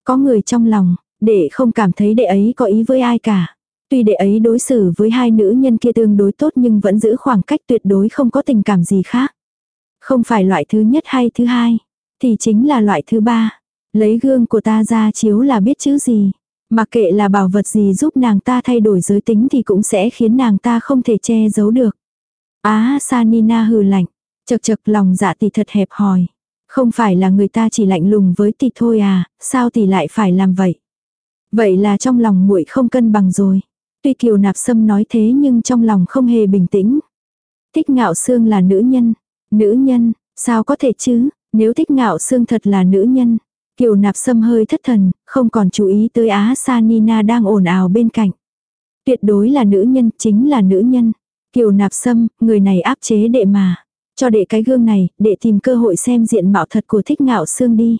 Có người trong lòng, Đệ không cảm thấy đệ ấy có ý với ai cả. Tuy đệ ấy đối xử với hai nữ nhân kia tương đối tốt nhưng vẫn giữ khoảng cách tuyệt đối không có tình cảm gì khác. Không phải loại thứ nhất hay thứ hai, thì chính là loại thứ ba. Lấy gương của ta ra chiếu là biết chữ gì. Mà kệ là bảo vật gì giúp nàng ta thay đổi giới tính thì cũng sẽ khiến nàng ta không thể che giấu được. Á Sanina hừ lạnh, chật chật lòng dạ tỷ thật hẹp hòi. Không phải là người ta chỉ lạnh lùng với tỷ thôi à, sao tỷ lại phải làm vậy? Vậy là trong lòng muội không cân bằng rồi. Tuy Kiều Nạp Sâm nói thế nhưng trong lòng không hề bình tĩnh. Thích ngạo xương là nữ nhân. Nữ nhân, sao có thể chứ, nếu thích ngạo xương thật là nữ nhân. Kiều Nạp Sâm hơi thất thần, không còn chú ý tới Á Sa Nina đang ồn ào bên cạnh. Tuyệt đối là nữ nhân, chính là nữ nhân. Kiều Nạp Sâm, người này áp chế đệ mà. Cho đệ cái gương này, đệ tìm cơ hội xem diện mạo thật của thích ngạo xương đi.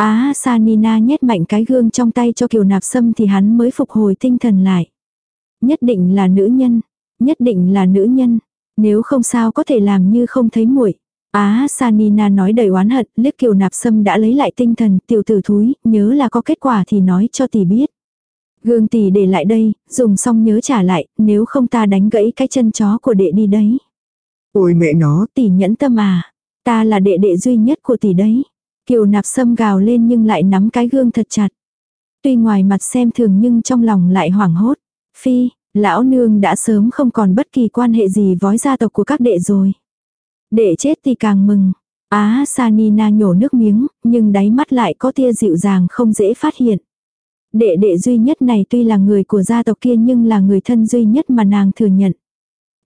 Á Sa Nina nhét mạnh cái gương trong tay cho Kiều Nạp Sâm thì hắn mới phục hồi tinh thần lại. Nhất định là nữ nhân, nhất định là nữ nhân, nếu không sao có thể làm như không thấy muội. Á Sa Nina nói đầy oán hận, liếc Kiều Nạp Sâm đã lấy lại tinh thần, tiểu tử thúi, nhớ là có kết quả thì nói cho tỷ biết. Gương tỷ để lại đây, dùng xong nhớ trả lại, nếu không ta đánh gãy cái chân chó của đệ đi đấy. Ôi mẹ nó, Tỷ nhẫn tâm à, ta là đệ đệ duy nhất của tỷ đấy. Kiều nạp sâm gào lên nhưng lại nắm cái gương thật chặt. Tuy ngoài mặt xem thường nhưng trong lòng lại hoảng hốt. Phi, lão nương đã sớm không còn bất kỳ quan hệ gì với gia tộc của các đệ rồi. Đệ chết thì càng mừng. Á Sanina nhổ nước miếng, nhưng đáy mắt lại có tia dịu dàng không dễ phát hiện. Đệ đệ duy nhất này tuy là người của gia tộc kia nhưng là người thân duy nhất mà nàng thừa nhận.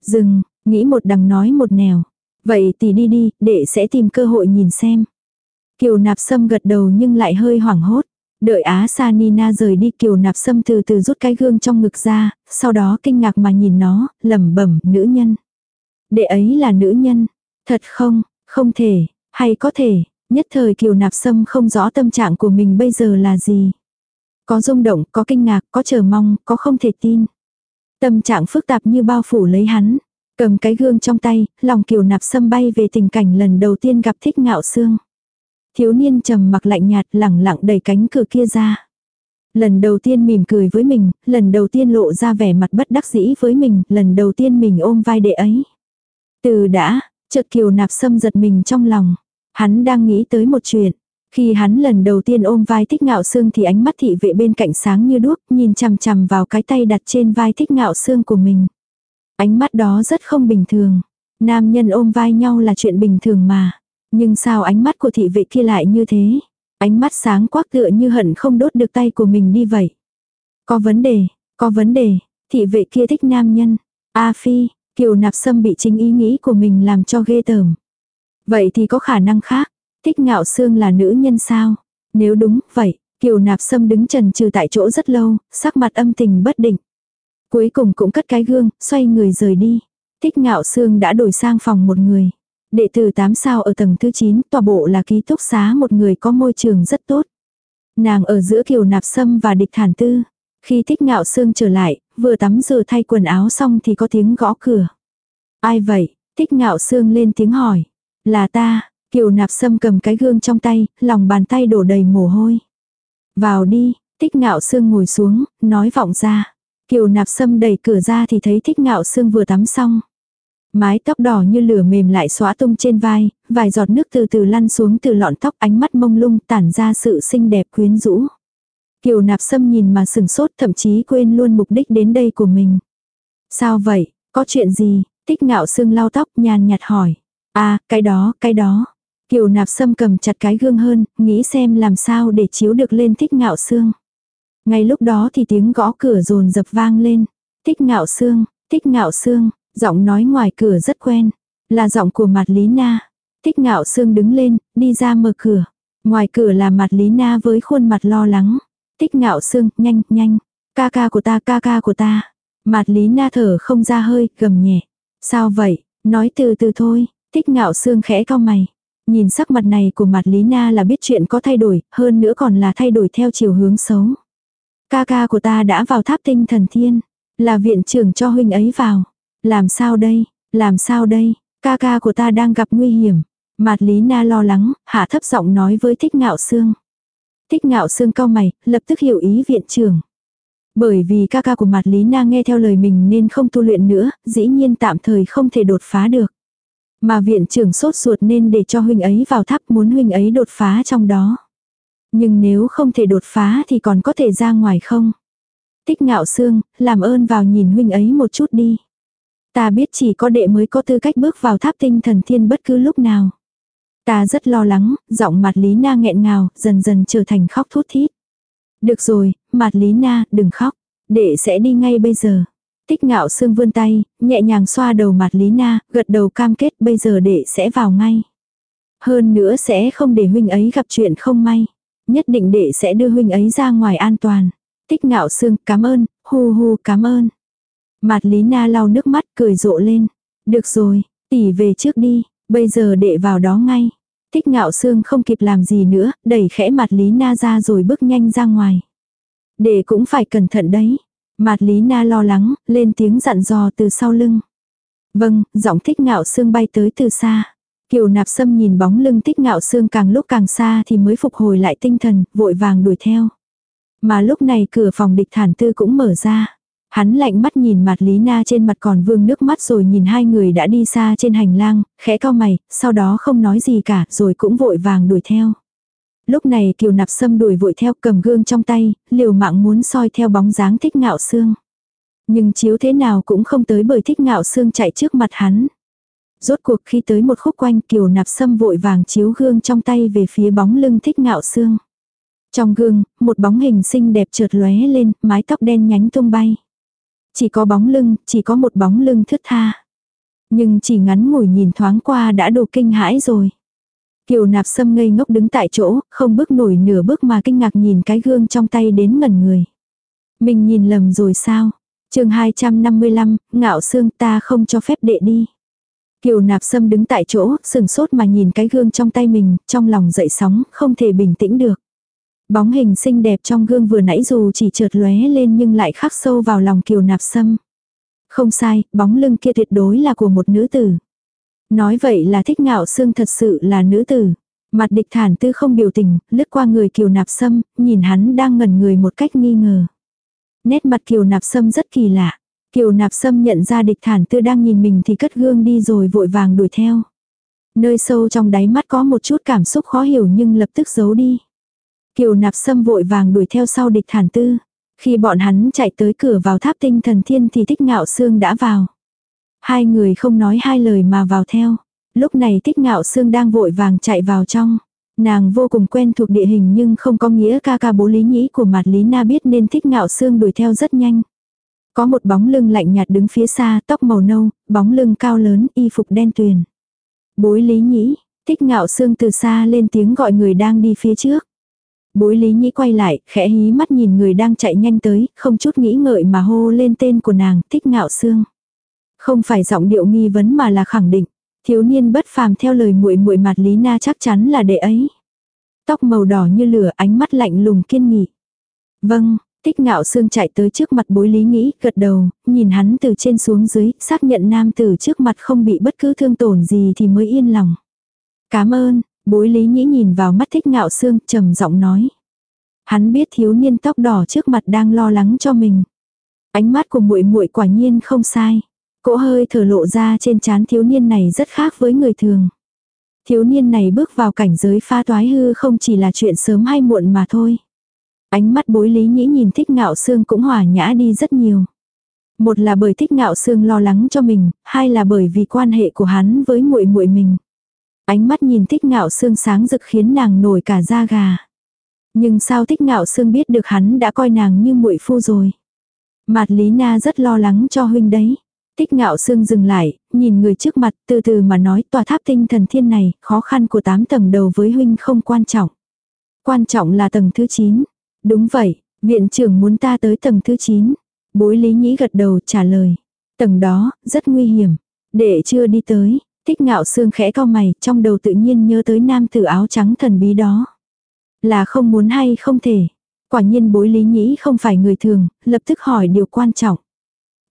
Dừng, nghĩ một đằng nói một nẻo. Vậy thì đi đi, đệ sẽ tìm cơ hội nhìn xem. Kiều nạp sâm gật đầu nhưng lại hơi hoảng hốt. Đợi Á Sa Nina rời đi Kiều nạp sâm từ từ rút cái gương trong ngực ra, sau đó kinh ngạc mà nhìn nó, lẩm bẩm nữ nhân. Đệ ấy là nữ nhân. Thật không, không thể, hay có thể, nhất thời Kiều nạp sâm không rõ tâm trạng của mình bây giờ là gì. Có rung động, có kinh ngạc, có chờ mong, có không thể tin. Tâm trạng phức tạp như bao phủ lấy hắn. Cầm cái gương trong tay, lòng kiều nạp sâm bay về tình cảnh lần đầu tiên gặp thích ngạo xương. Thiếu niên trầm mặc lạnh nhạt lẳng lặng đẩy cánh cửa kia ra. Lần đầu tiên mỉm cười với mình, lần đầu tiên lộ ra vẻ mặt bất đắc dĩ với mình, lần đầu tiên mình ôm vai đệ ấy. Từ đã, chợt kiều nạp sâm giật mình trong lòng. Hắn đang nghĩ tới một chuyện. Khi hắn lần đầu tiên ôm vai thích ngạo xương thì ánh mắt thị vệ bên cạnh sáng như đuốc, nhìn chằm chằm vào cái tay đặt trên vai thích ngạo xương của mình. Ánh mắt đó rất không bình thường. Nam nhân ôm vai nhau là chuyện bình thường mà. Nhưng sao ánh mắt của thị vệ kia lại như thế? Ánh mắt sáng quắc tựa như hận không đốt được tay của mình đi vậy. Có vấn đề, có vấn đề, thị vệ kia thích nam nhân. A phi, kiều nạp sâm bị chính ý nghĩ của mình làm cho ghê tởm. Vậy thì có khả năng khác, thích ngạo xương là nữ nhân sao? Nếu đúng, vậy, kiều nạp sâm đứng trần trừ tại chỗ rất lâu, sắc mặt âm tình bất định. Cuối cùng cũng cất cái gương, xoay người rời đi. Thích ngạo xương đã đổi sang phòng một người. Đệ tử 8 sao ở tầng thứ 9, tòa bộ là ký túc xá một người có môi trường rất tốt. Nàng ở giữa kiều nạp sâm và địch thản tư. Khi thích ngạo xương trở lại, vừa tắm rửa thay quần áo xong thì có tiếng gõ cửa. Ai vậy? Thích ngạo xương lên tiếng hỏi. Là ta, kiều nạp sâm cầm cái gương trong tay, lòng bàn tay đổ đầy mồ hôi. Vào đi, thích ngạo xương ngồi xuống, nói vọng ra. Kiều nạp sâm đẩy cửa ra thì thấy thích ngạo xương vừa tắm xong. Mái tóc đỏ như lửa mềm lại xóa tung trên vai, vài giọt nước từ từ lăn xuống từ lọn tóc ánh mắt mông lung tản ra sự xinh đẹp quyến rũ. Kiều nạp sâm nhìn mà sừng sốt thậm chí quên luôn mục đích đến đây của mình. Sao vậy, có chuyện gì, tích ngạo sương lau tóc nhàn nhạt hỏi. À, cái đó, cái đó. Kiều nạp sâm cầm chặt cái gương hơn, nghĩ xem làm sao để chiếu được lên thích ngạo sương. Ngay lúc đó thì tiếng gõ cửa rồn dập vang lên. Thích ngạo sương, thích ngạo sương, giọng nói ngoài cửa rất quen. Là giọng của mặt Lý Na. Thích ngạo sương đứng lên, đi ra mở cửa. Ngoài cửa là mặt Lý Na với khuôn mặt lo lắng. Thích ngạo sương, nhanh, nhanh. Ca ca của ta, ca ca của ta. Mặt Lý Na thở không ra hơi, gầm nhẹ. Sao vậy, nói từ từ thôi. Thích ngạo sương khẽ cau mày. Nhìn sắc mặt này của mặt Lý Na là biết chuyện có thay đổi, hơn nữa còn là thay đổi theo chiều hướng xấu. Ca ca của ta đã vào tháp tinh thần thiên. Là viện trưởng cho huynh ấy vào. Làm sao đây, làm sao đây, ca ca của ta đang gặp nguy hiểm. Mạt Lý Na lo lắng, hạ thấp giọng nói với Thích Ngạo Sương. Thích Ngạo Sương cau mày, lập tức hiểu ý viện trưởng. Bởi vì ca ca của Mạt Lý Na nghe theo lời mình nên không tu luyện nữa, dĩ nhiên tạm thời không thể đột phá được. Mà viện trưởng sốt ruột nên để cho huynh ấy vào tháp muốn huynh ấy đột phá trong đó. Nhưng nếu không thể đột phá thì còn có thể ra ngoài không? Tích ngạo xương, làm ơn vào nhìn huynh ấy một chút đi. Ta biết chỉ có đệ mới có tư cách bước vào tháp tinh thần thiên bất cứ lúc nào. Ta rất lo lắng, giọng mặt Lý Na nghẹn ngào, dần dần trở thành khóc thút thít. Được rồi, mặt Lý Na, đừng khóc. Đệ sẽ đi ngay bây giờ. Tích ngạo xương vươn tay, nhẹ nhàng xoa đầu mặt Lý Na, gật đầu cam kết bây giờ đệ sẽ vào ngay. Hơn nữa sẽ không để huynh ấy gặp chuyện không may nhất định đệ sẽ đưa huynh ấy ra ngoài an toàn. Tích ngạo sương, cảm ơn, hu hu cảm ơn. Mạt Lý Na lau nước mắt cười rộ lên. Được rồi, tỷ về trước đi, bây giờ đệ vào đó ngay. Thích ngạo xương không kịp làm gì nữa, đẩy khẽ mặt Lý Na ra rồi bước nhanh ra ngoài. đệ cũng phải cẩn thận đấy. Mặt Lý Na lo lắng, lên tiếng dặn dò từ sau lưng. Vâng, giọng thích ngạo xương bay tới từ xa. Kiều nạp sâm nhìn bóng lưng thích ngạo xương càng lúc càng xa thì mới phục hồi lại tinh thần, vội vàng đuổi theo. Mà lúc này cửa phòng địch thản tư cũng mở ra. Hắn lạnh mắt nhìn mặt Lý Na trên mặt còn vương nước mắt rồi nhìn hai người đã đi xa trên hành lang, khẽ cao mày, sau đó không nói gì cả rồi cũng vội vàng đuổi theo. Lúc này kiều nạp sâm đuổi vội theo cầm gương trong tay, liều mạng muốn soi theo bóng dáng thích ngạo xương. Nhưng chiếu thế nào cũng không tới bởi thích ngạo xương chạy trước mặt hắn. Rốt cuộc khi tới một khúc quanh kiều nạp sâm vội vàng chiếu gương trong tay về phía bóng lưng thích ngạo xương. Trong gương, một bóng hình xinh đẹp trượt lóe lên, mái tóc đen nhánh tung bay. Chỉ có bóng lưng, chỉ có một bóng lưng thướt tha. Nhưng chỉ ngắn ngủi nhìn thoáng qua đã đủ kinh hãi rồi. Kiều nạp sâm ngây ngốc đứng tại chỗ, không bước nổi nửa bước mà kinh ngạc nhìn cái gương trong tay đến ngẩn người. Mình nhìn lầm rồi sao? chương 255, ngạo xương ta không cho phép đệ đi. Kiều nạp sâm đứng tại chỗ, sừng sốt mà nhìn cái gương trong tay mình, trong lòng dậy sóng, không thể bình tĩnh được. Bóng hình xinh đẹp trong gương vừa nãy dù chỉ chợt lóe lên nhưng lại khắc sâu vào lòng kiều nạp sâm. Không sai, bóng lưng kia tuyệt đối là của một nữ tử. Nói vậy là thích ngạo xương thật sự là nữ tử. Mặt địch thản tư không biểu tình, lướt qua người kiều nạp sâm, nhìn hắn đang ngẩn người một cách nghi ngờ. Nét mặt kiều nạp sâm rất kỳ lạ. Kiều nạp sâm nhận ra địch thản tư đang nhìn mình thì cất gương đi rồi vội vàng đuổi theo. Nơi sâu trong đáy mắt có một chút cảm xúc khó hiểu nhưng lập tức giấu đi. Kiều nạp sâm vội vàng đuổi theo sau địch thản tư. Khi bọn hắn chạy tới cửa vào tháp tinh thần thiên thì thích ngạo xương đã vào. Hai người không nói hai lời mà vào theo. Lúc này thích ngạo xương đang vội vàng chạy vào trong. Nàng vô cùng quen thuộc địa hình nhưng không có nghĩa ca ca bố lý nhĩ của mặt Lý Na biết nên thích ngạo xương đuổi theo rất nhanh. Có một bóng lưng lạnh nhạt đứng phía xa, tóc màu nâu, bóng lưng cao lớn, y phục đen tuyền. Bối lý nhĩ, thích ngạo xương từ xa lên tiếng gọi người đang đi phía trước. Bối lý nhĩ quay lại, khẽ hí mắt nhìn người đang chạy nhanh tới, không chút nghĩ ngợi mà hô lên tên của nàng, thích ngạo xương. Không phải giọng điệu nghi vấn mà là khẳng định. Thiếu niên bất phàm theo lời muội muội mặt Lý Na chắc chắn là đệ ấy. Tóc màu đỏ như lửa ánh mắt lạnh lùng kiên nghị. Vâng, tích ngạo xương chạy tới trước mặt bối lý nghĩ, gật đầu, nhìn hắn từ trên xuống dưới, xác nhận nam tử trước mặt không bị bất cứ thương tổn gì thì mới yên lòng. Cảm ơn, bối lý nhĩ nhìn vào mắt thích ngạo xương, trầm giọng nói. Hắn biết thiếu niên tóc đỏ trước mặt đang lo lắng cho mình. Ánh mắt của muội muội quả nhiên không sai. Cỗ hơi thở lộ ra trên trán thiếu niên này rất khác với người thường. Thiếu niên này bước vào cảnh giới pha toái hư không chỉ là chuyện sớm hay muộn mà thôi. Ánh mắt bối lý nhĩ nhìn thích ngạo xương cũng hòa nhã đi rất nhiều. Một là bởi thích ngạo xương lo lắng cho mình, hai là bởi vì quan hệ của hắn với muội muội mình. Ánh mắt nhìn thích ngạo xương sáng rực khiến nàng nổi cả da gà. Nhưng sao thích ngạo xương biết được hắn đã coi nàng như muội phu rồi. Mạt Lý Na rất lo lắng cho huynh đấy. Tích ngạo sương dừng lại, nhìn người trước mặt từ từ mà nói tòa tháp tinh thần thiên này, khó khăn của tám tầng đầu với huynh không quan trọng. Quan trọng là tầng thứ 9. Đúng vậy, viện trưởng muốn ta tới tầng thứ 9. Bối lý nhĩ gật đầu trả lời. Tầng đó, rất nguy hiểm. Để chưa đi tới, thích ngạo sương khẽ cao mày, trong đầu tự nhiên nhớ tới nam tử áo trắng thần bí đó. Là không muốn hay không thể. Quả nhiên bối lý nhĩ không phải người thường, lập tức hỏi điều quan trọng.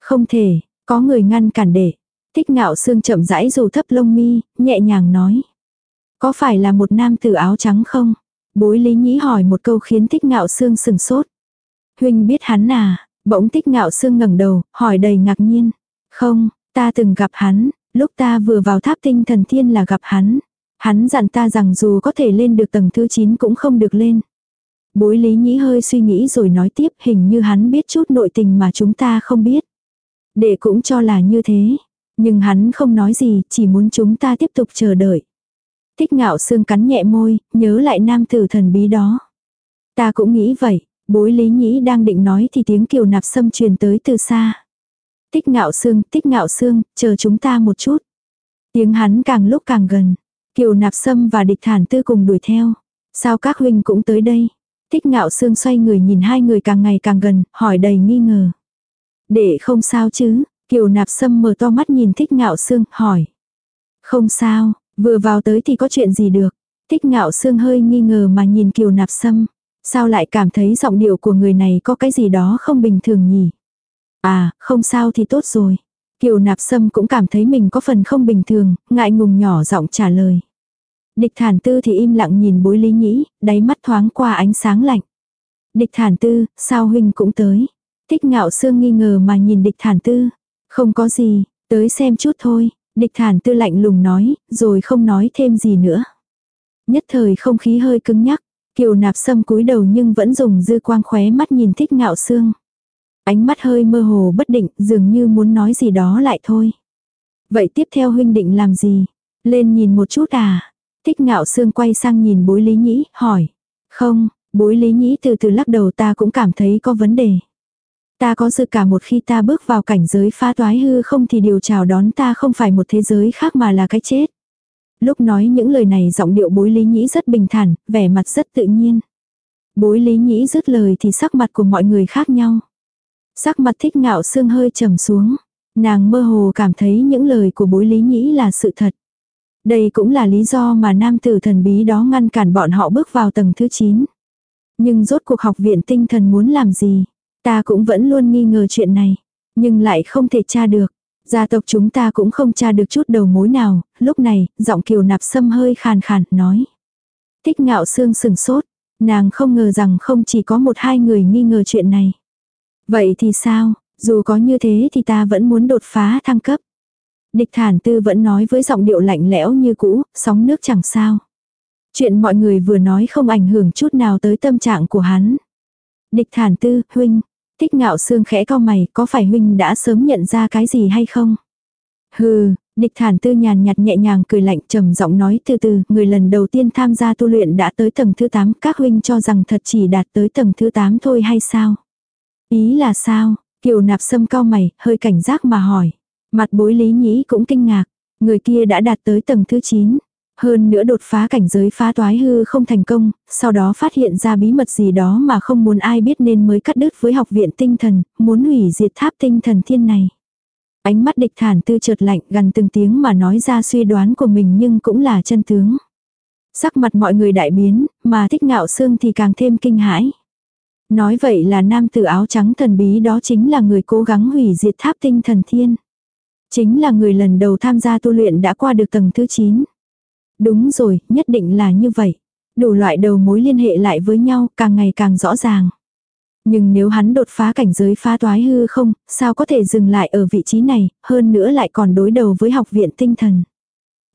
Không thể, có người ngăn cản để. Thích ngạo xương chậm rãi dù thấp lông mi, nhẹ nhàng nói. Có phải là một nam tử áo trắng không? Bối lý nhĩ hỏi một câu khiến thích ngạo xương sừng sốt. Huynh biết hắn à? Bỗng thích ngạo xương ngẩng đầu, hỏi đầy ngạc nhiên. Không, ta từng gặp hắn, lúc ta vừa vào tháp tinh thần thiên là gặp hắn. Hắn dặn ta rằng dù có thể lên được tầng thứ 9 cũng không được lên. Bối lý nhĩ hơi suy nghĩ rồi nói tiếp hình như hắn biết chút nội tình mà chúng ta không biết. Đệ cũng cho là như thế. Nhưng hắn không nói gì, chỉ muốn chúng ta tiếp tục chờ đợi. Thích ngạo xương cắn nhẹ môi, nhớ lại nam tử thần bí đó. Ta cũng nghĩ vậy, bối lý nhĩ đang định nói thì tiếng kiều nạp sâm truyền tới từ xa. Tích ngạo xương, tích ngạo xương, chờ chúng ta một chút. Tiếng hắn càng lúc càng gần. Kiều nạp sâm và địch thản tư cùng đuổi theo. Sao các huynh cũng tới đây? Tích ngạo xương xoay người nhìn hai người càng ngày càng gần, hỏi đầy nghi ngờ. Để không sao chứ, kiều nạp sâm mở to mắt nhìn thích ngạo sương, hỏi. Không sao, vừa vào tới thì có chuyện gì được. Thích ngạo sương hơi nghi ngờ mà nhìn kiều nạp sâm. Sao lại cảm thấy giọng điệu của người này có cái gì đó không bình thường nhỉ? À, không sao thì tốt rồi. Kiều nạp sâm cũng cảm thấy mình có phần không bình thường, ngại ngùng nhỏ giọng trả lời. Địch thản tư thì im lặng nhìn bối lý nhĩ, đáy mắt thoáng qua ánh sáng lạnh. Địch thản tư, sao huynh cũng tới. Thích ngạo sương nghi ngờ mà nhìn địch thản tư. Không có gì, tới xem chút thôi. Địch thản tư lạnh lùng nói, rồi không nói thêm gì nữa. Nhất thời không khí hơi cứng nhắc, kiều nạp sâm cúi đầu nhưng vẫn dùng dư quang khóe mắt nhìn thích ngạo sương. Ánh mắt hơi mơ hồ bất định, dường như muốn nói gì đó lại thôi. Vậy tiếp theo huynh định làm gì? Lên nhìn một chút à? Thích ngạo sương quay sang nhìn bối lý nhĩ, hỏi. Không, bối lý nhĩ từ từ lắc đầu ta cũng cảm thấy có vấn đề. Ta có dự cả một khi ta bước vào cảnh giới pha toái hư không thì điều chào đón ta không phải một thế giới khác mà là cái chết. Lúc nói những lời này giọng điệu bối lý nhĩ rất bình thản, vẻ mặt rất tự nhiên. Bối lý nhĩ dứt lời thì sắc mặt của mọi người khác nhau. Sắc mặt thích ngạo sương hơi trầm xuống. Nàng mơ hồ cảm thấy những lời của bối lý nhĩ là sự thật. Đây cũng là lý do mà nam tử thần bí đó ngăn cản bọn họ bước vào tầng thứ 9. Nhưng rốt cuộc học viện tinh thần muốn làm gì? Ta cũng vẫn luôn nghi ngờ chuyện này. Nhưng lại không thể tra được. Gia tộc chúng ta cũng không tra được chút đầu mối nào. Lúc này, giọng kiều nạp sâm hơi khàn khàn, nói. Thích ngạo xương sừng sốt. Nàng không ngờ rằng không chỉ có một hai người nghi ngờ chuyện này. Vậy thì sao? Dù có như thế thì ta vẫn muốn đột phá thăng cấp. Địch thản tư vẫn nói với giọng điệu lạnh lẽo như cũ, sóng nước chẳng sao. Chuyện mọi người vừa nói không ảnh hưởng chút nào tới tâm trạng của hắn. Địch thản tư, huynh, thích ngạo xương khẽ cau mày, có phải huynh đã sớm nhận ra cái gì hay không? Hừ, địch thản tư nhàn nhạt nhẹ nhàng cười lạnh trầm giọng nói từ từ, người lần đầu tiên tham gia tu luyện đã tới tầng thứ 8, các huynh cho rằng thật chỉ đạt tới tầng thứ 8 thôi hay sao? Ý là sao? Kiều nạp sâm cao mày, hơi cảnh giác mà hỏi. Mặt bối lý nhĩ cũng kinh ngạc. Người kia đã đạt tới tầng thứ 9. Hơn nữa đột phá cảnh giới phá toái hư không thành công, sau đó phát hiện ra bí mật gì đó mà không muốn ai biết nên mới cắt đứt với học viện tinh thần, muốn hủy diệt tháp tinh thần thiên này. Ánh mắt địch thản tư chợt lạnh gần từng tiếng mà nói ra suy đoán của mình nhưng cũng là chân tướng. Sắc mặt mọi người đại biến, mà thích ngạo xương thì càng thêm kinh hãi. Nói vậy là nam tử áo trắng thần bí đó chính là người cố gắng hủy diệt tháp tinh thần thiên. Chính là người lần đầu tham gia tu luyện đã qua được tầng thứ 9. Đúng rồi, nhất định là như vậy. Đủ loại đầu mối liên hệ lại với nhau càng ngày càng rõ ràng. Nhưng nếu hắn đột phá cảnh giới phá toái hư không, sao có thể dừng lại ở vị trí này, hơn nữa lại còn đối đầu với học viện tinh thần.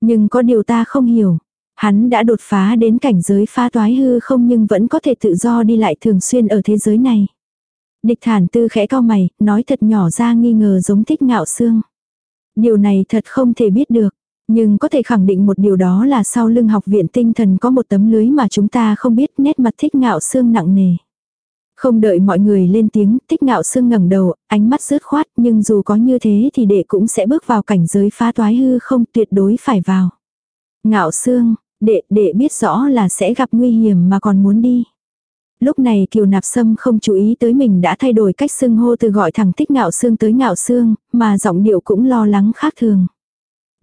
Nhưng có điều ta không hiểu. Hắn đã đột phá đến cảnh giới phá toái hư không nhưng vẫn có thể tự do đi lại thường xuyên ở thế giới này. Địch thản tư khẽ cao mày, nói thật nhỏ ra nghi ngờ giống thích ngạo xương. Điều này thật không thể biết được. Nhưng có thể khẳng định một điều đó là sau lưng học viện tinh thần có một tấm lưới mà chúng ta không biết nét mặt thích ngạo xương nặng nề. Không đợi mọi người lên tiếng, thích ngạo xương ngẩng đầu, ánh mắt rớt khoát, nhưng dù có như thế thì đệ cũng sẽ bước vào cảnh giới phá toái hư không tuyệt đối phải vào. Ngạo xương, đệ, đệ biết rõ là sẽ gặp nguy hiểm mà còn muốn đi. Lúc này Kiều Nạp Sâm không chú ý tới mình đã thay đổi cách xưng hô từ gọi thẳng thích ngạo xương tới ngạo xương, mà giọng điệu cũng lo lắng khác thường.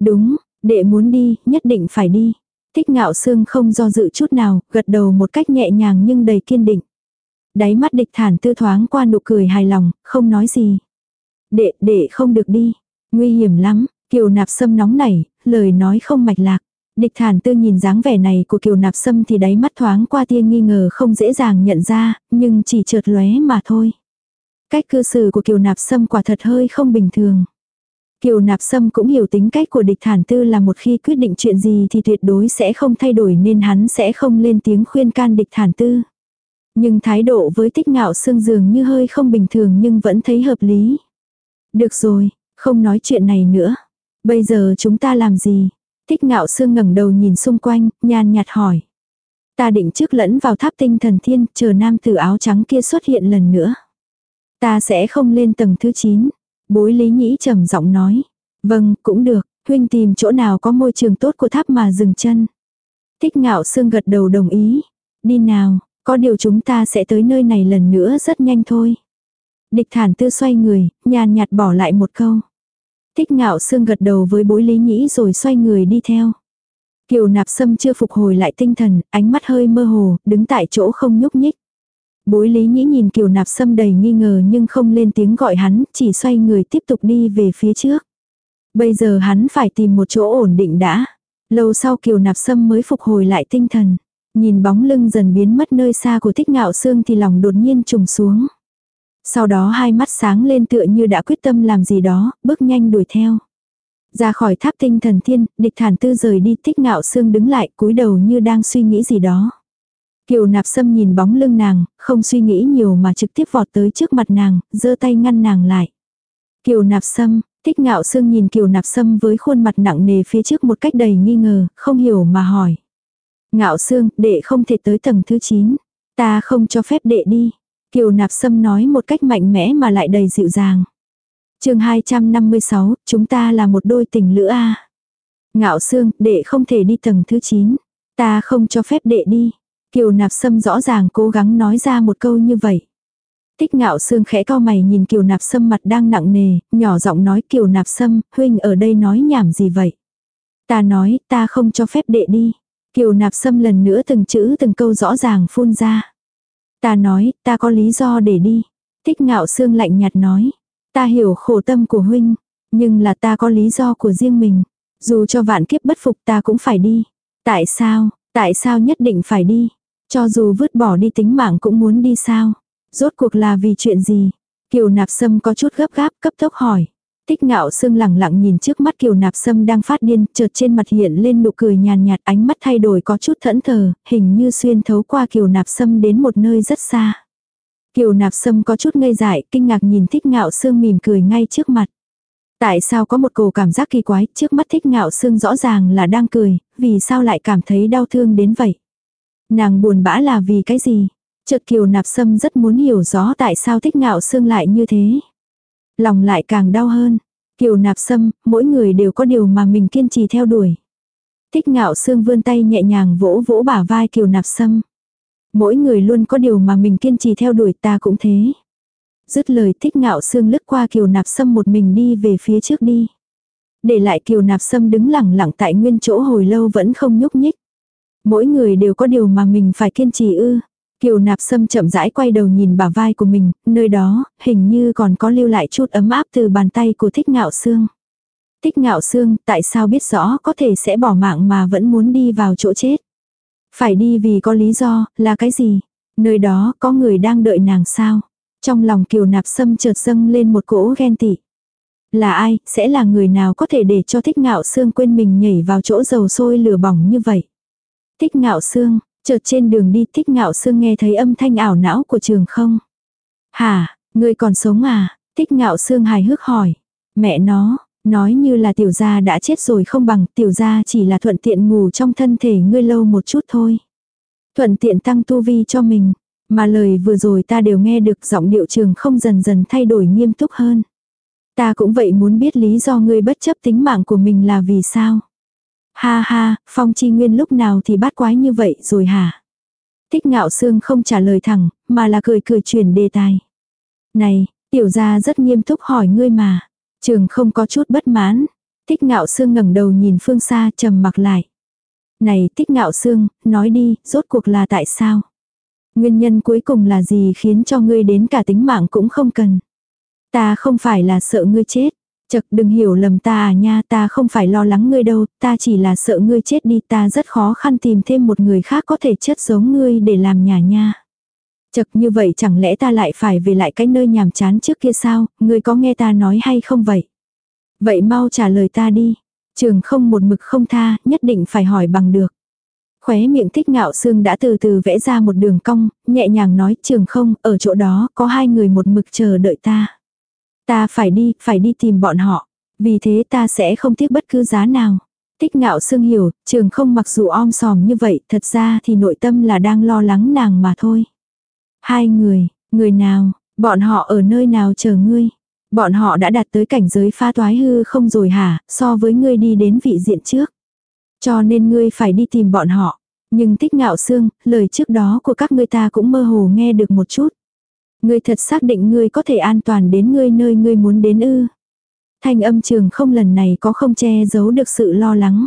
Đúng, đệ muốn đi, nhất định phải đi. Thích ngạo xương không do dự chút nào, gật đầu một cách nhẹ nhàng nhưng đầy kiên định. Đáy mắt địch thản tư thoáng qua nụ cười hài lòng, không nói gì. Đệ, đệ không được đi. Nguy hiểm lắm, kiều nạp sâm nóng nảy, lời nói không mạch lạc. Địch thản tư nhìn dáng vẻ này của kiều nạp sâm thì đáy mắt thoáng qua tia nghi ngờ không dễ dàng nhận ra, nhưng chỉ chợt lóe mà thôi. Cách cư xử của kiều nạp sâm quả thật hơi không bình thường. Kiều nạp sâm cũng hiểu tính cách của địch thản tư là một khi quyết định chuyện gì thì tuyệt đối sẽ không thay đổi nên hắn sẽ không lên tiếng khuyên can địch thản tư. Nhưng thái độ với tích ngạo xương dường như hơi không bình thường nhưng vẫn thấy hợp lý. Được rồi, không nói chuyện này nữa. Bây giờ chúng ta làm gì? Thích ngạo xương ngẩng đầu nhìn xung quanh, nhàn nhạt hỏi. Ta định trước lẫn vào tháp tinh thần thiên, chờ nam tử áo trắng kia xuất hiện lần nữa. Ta sẽ không lên tầng thứ 9. Bối lý nhĩ trầm giọng nói. Vâng, cũng được, huynh tìm chỗ nào có môi trường tốt của tháp mà dừng chân. Thích ngạo xương gật đầu đồng ý. Đi nào, có điều chúng ta sẽ tới nơi này lần nữa rất nhanh thôi. Địch thản tư xoay người, nhàn nhạt bỏ lại một câu. Thích ngạo xương gật đầu với bối lý nhĩ rồi xoay người đi theo. Kiều nạp sâm chưa phục hồi lại tinh thần, ánh mắt hơi mơ hồ, đứng tại chỗ không nhúc nhích. Bối lý nhĩ nhìn kiều nạp sâm đầy nghi ngờ nhưng không lên tiếng gọi hắn, chỉ xoay người tiếp tục đi về phía trước. Bây giờ hắn phải tìm một chỗ ổn định đã. Lâu sau kiều nạp sâm mới phục hồi lại tinh thần. Nhìn bóng lưng dần biến mất nơi xa của thích ngạo xương thì lòng đột nhiên trùng xuống. Sau đó hai mắt sáng lên tựa như đã quyết tâm làm gì đó, bước nhanh đuổi theo. Ra khỏi tháp tinh thần thiên, địch thản tư rời đi thích ngạo xương đứng lại cúi đầu như đang suy nghĩ gì đó. Kiều nạp sâm nhìn bóng lưng nàng, không suy nghĩ nhiều mà trực tiếp vọt tới trước mặt nàng, giơ tay ngăn nàng lại. Kiều nạp sâm, thích ngạo xương nhìn kiều nạp sâm với khuôn mặt nặng nề phía trước một cách đầy nghi ngờ, không hiểu mà hỏi. Ngạo xương, đệ không thể tới tầng thứ 9. Ta không cho phép đệ đi. Kiều nạp sâm nói một cách mạnh mẽ mà lại đầy dịu dàng. chương 256, chúng ta là một đôi tình lữ a Ngạo Sương đệ không thể đi tầng thứ 9. Ta không cho phép đệ đi. Kiều nạp sâm rõ ràng cố gắng nói ra một câu như vậy. Tích ngạo Sương khẽ cao mày nhìn kiều nạp sâm mặt đang nặng nề, nhỏ giọng nói kiều nạp sâm, huynh ở đây nói nhảm gì vậy? Ta nói, ta không cho phép đệ đi. Kiều nạp sâm lần nữa từng chữ từng câu rõ ràng phun ra. Ta nói, ta có lý do để đi. thích ngạo xương lạnh nhạt nói. Ta hiểu khổ tâm của huynh, nhưng là ta có lý do của riêng mình. Dù cho vạn kiếp bất phục ta cũng phải đi. Tại sao, tại sao nhất định phải đi? Cho dù vứt bỏ đi tính mạng cũng muốn đi sao? Rốt cuộc là vì chuyện gì? Kiều nạp sâm có chút gấp gáp cấp tốc hỏi. Tích ngạo sương lẳng lặng nhìn trước mắt kiều nạp sâm đang phát điên, chợt trên mặt hiện lên nụ cười nhàn nhạt ánh mắt thay đổi có chút thẫn thờ, hình như xuyên thấu qua kiều nạp sâm đến một nơi rất xa. Kiều nạp sâm có chút ngây dại, kinh ngạc nhìn thích ngạo sương mỉm cười ngay trước mặt. Tại sao có một cổ cảm giác kỳ quái, trước mắt thích ngạo sương rõ ràng là đang cười, vì sao lại cảm thấy đau thương đến vậy? Nàng buồn bã là vì cái gì? Chợt kiều nạp sâm rất muốn hiểu rõ tại sao thích ngạo sương lại như thế. Lòng lại càng đau hơn. Kiều nạp sâm, mỗi người đều có điều mà mình kiên trì theo đuổi. Thích ngạo sương vươn tay nhẹ nhàng vỗ vỗ bả vai kiều nạp sâm. Mỗi người luôn có điều mà mình kiên trì theo đuổi ta cũng thế. Dứt lời thích ngạo sương lướt qua kiều nạp sâm một mình đi về phía trước đi. Để lại kiều nạp sâm đứng lẳng lặng tại nguyên chỗ hồi lâu vẫn không nhúc nhích. Mỗi người đều có điều mà mình phải kiên trì ư. Kiều nạp sâm chậm rãi quay đầu nhìn bả vai của mình, nơi đó, hình như còn có lưu lại chút ấm áp từ bàn tay của thích ngạo xương. Thích ngạo xương, tại sao biết rõ có thể sẽ bỏ mạng mà vẫn muốn đi vào chỗ chết? Phải đi vì có lý do, là cái gì? Nơi đó có người đang đợi nàng sao? Trong lòng kiều nạp sâm chợt dâng lên một cỗ ghen tị. Là ai, sẽ là người nào có thể để cho thích ngạo xương quên mình nhảy vào chỗ dầu sôi lửa bỏng như vậy? Thích ngạo xương, chợt trên đường đi thích ngạo sương nghe thấy âm thanh ảo não của trường không? Hả, ngươi còn sống à? Thích ngạo sương hài hước hỏi. Mẹ nó, nói như là tiểu gia đã chết rồi không bằng tiểu gia chỉ là thuận tiện ngủ trong thân thể ngươi lâu một chút thôi. Thuận tiện tăng tu vi cho mình. Mà lời vừa rồi ta đều nghe được giọng điệu trường không dần dần thay đổi nghiêm túc hơn. Ta cũng vậy muốn biết lý do ngươi bất chấp tính mạng của mình là vì sao. Ha ha, Phong Chi Nguyên lúc nào thì bắt quái như vậy rồi hả? Thích ngạo sương không trả lời thẳng, mà là cười cười chuyển đề tài. Này, tiểu gia rất nghiêm túc hỏi ngươi mà. Trường không có chút bất mãn. Thích ngạo sương ngẩng đầu nhìn phương xa trầm mặc lại. Này thích ngạo sương, nói đi, rốt cuộc là tại sao? Nguyên nhân cuối cùng là gì khiến cho ngươi đến cả tính mạng cũng không cần? Ta không phải là sợ ngươi chết. Chật đừng hiểu lầm ta à nha ta không phải lo lắng ngươi đâu, ta chỉ là sợ ngươi chết đi ta rất khó khăn tìm thêm một người khác có thể chất giống ngươi để làm nhà nha. Chật như vậy chẳng lẽ ta lại phải về lại cái nơi nhàm chán trước kia sao, ngươi có nghe ta nói hay không vậy? Vậy mau trả lời ta đi. Trường không một mực không tha, nhất định phải hỏi bằng được. Khóe miệng thích ngạo xương đã từ từ vẽ ra một đường cong, nhẹ nhàng nói trường không, ở chỗ đó có hai người một mực chờ đợi ta. Ta phải đi, phải đi tìm bọn họ. Vì thế ta sẽ không tiếc bất cứ giá nào. Tích ngạo sương hiểu, trường không mặc dù om sòm như vậy, thật ra thì nội tâm là đang lo lắng nàng mà thôi. Hai người, người nào, bọn họ ở nơi nào chờ ngươi? Bọn họ đã đạt tới cảnh giới pha toái hư không rồi hả, so với ngươi đi đến vị diện trước. Cho nên ngươi phải đi tìm bọn họ. Nhưng tích ngạo xương, lời trước đó của các ngươi ta cũng mơ hồ nghe được một chút. Ngươi thật xác định ngươi có thể an toàn đến ngươi nơi ngươi muốn đến ư. Thanh âm trường không lần này có không che giấu được sự lo lắng.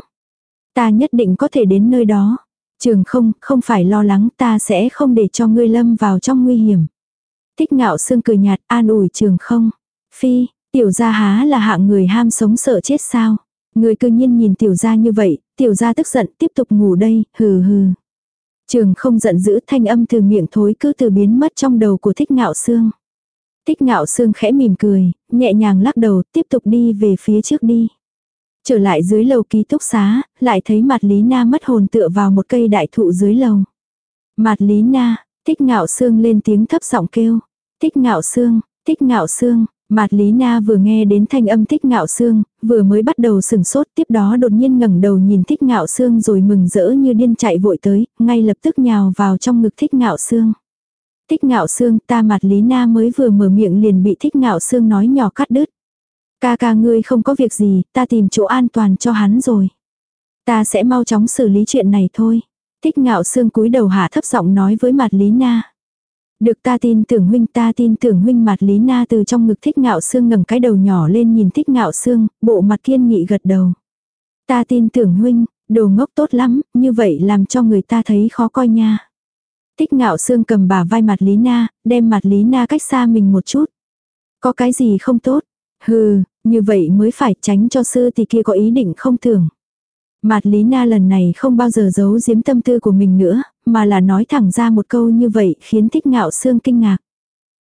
Ta nhất định có thể đến nơi đó. Trường không, không phải lo lắng ta sẽ không để cho ngươi lâm vào trong nguy hiểm. Thích ngạo sương cười nhạt an ủi trường không. Phi, tiểu gia há là hạng người ham sống sợ chết sao. Người cư nhiên nhìn tiểu gia như vậy, tiểu gia tức giận tiếp tục ngủ đây, hừ hừ. Trường không giận dữ thanh âm từ miệng thối cứ từ biến mất trong đầu của thích ngạo sương. Thích ngạo sương khẽ mỉm cười, nhẹ nhàng lắc đầu tiếp tục đi về phía trước đi. Trở lại dưới lầu ký túc xá, lại thấy mặt Lý Na mất hồn tựa vào một cây đại thụ dưới lầu. Mặt Lý Na, thích ngạo sương lên tiếng thấp giọng kêu. Thích ngạo sương, thích ngạo sương, Mạt Lý Na vừa nghe đến thanh âm thích ngạo xương, vừa mới bắt đầu sừng sốt tiếp đó đột nhiên ngẩng đầu nhìn thích ngạo xương rồi mừng rỡ như điên chạy vội tới, ngay lập tức nhào vào trong ngực thích ngạo xương. Thích ngạo xương ta Mạt Lý Na mới vừa mở miệng liền bị thích ngạo xương nói nhỏ cắt đứt. Ca ca ngươi không có việc gì, ta tìm chỗ an toàn cho hắn rồi. Ta sẽ mau chóng xử lý chuyện này thôi. Thích ngạo xương cúi đầu hạ thấp giọng nói với Mạt Lý Na. Được ta tin tưởng huynh ta tin tưởng huynh mặt Lý Na từ trong ngực thích ngạo xương ngẩng cái đầu nhỏ lên nhìn thích ngạo xương, bộ mặt kiên nghị gật đầu. Ta tin tưởng huynh, đồ ngốc tốt lắm, như vậy làm cho người ta thấy khó coi nha. Thích ngạo xương cầm bà vai mặt Lý Na, đem mặt Lý Na cách xa mình một chút. Có cái gì không tốt? Hừ, như vậy mới phải tránh cho sư thì kia có ý định không tưởng. Mạt Lý Na lần này không bao giờ giấu giếm tâm tư của mình nữa, mà là nói thẳng ra một câu như vậy khiến thích ngạo xương kinh ngạc.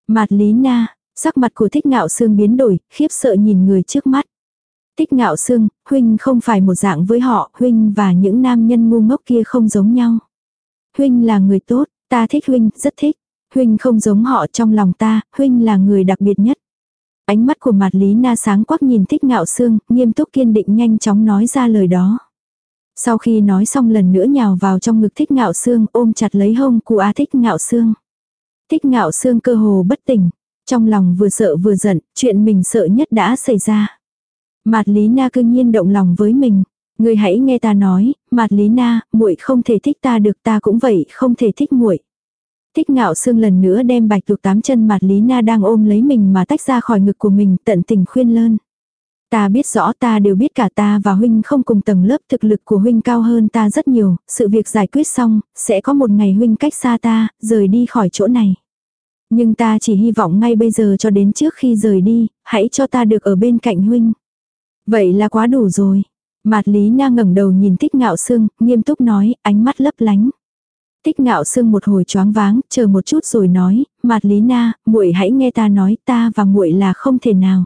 Mạt Lý Na, sắc mặt của thích ngạo xương biến đổi, khiếp sợ nhìn người trước mắt. Thích ngạo xương, huynh không phải một dạng với họ, huynh và những nam nhân ngu ngốc kia không giống nhau. Huynh là người tốt, ta thích huynh, rất thích. Huynh không giống họ trong lòng ta, huynh là người đặc biệt nhất. Ánh mắt của mặt Lý Na sáng quắc nhìn thích ngạo xương, nghiêm túc kiên định nhanh chóng nói ra lời đó. Sau khi nói xong lần nữa nhào vào trong ngực thích ngạo xương ôm chặt lấy hông của A thích ngạo xương. Thích ngạo xương cơ hồ bất tỉnh. Trong lòng vừa sợ vừa giận, chuyện mình sợ nhất đã xảy ra. Mạt Lý Na cương nhiên động lòng với mình. Người hãy nghe ta nói, Mạt Lý Na, muội không thể thích ta được ta cũng vậy, không thể thích muội. Thích ngạo xương lần nữa đem bạch tuộc tám chân Mạt Lý Na đang ôm lấy mình mà tách ra khỏi ngực của mình tận tình khuyên lơn. Ta biết rõ ta đều biết cả ta và huynh không cùng tầng lớp thực lực của huynh cao hơn ta rất nhiều, sự việc giải quyết xong, sẽ có một ngày huynh cách xa ta, rời đi khỏi chỗ này. Nhưng ta chỉ hy vọng ngay bây giờ cho đến trước khi rời đi, hãy cho ta được ở bên cạnh huynh. Vậy là quá đủ rồi. Mạt Lý Na ngẩng đầu nhìn Tích Ngạo Sương, nghiêm túc nói, ánh mắt lấp lánh. Tích Ngạo Sương một hồi choáng váng, chờ một chút rồi nói, Mạt Lý Na, muội hãy nghe ta nói, ta và muội là không thể nào.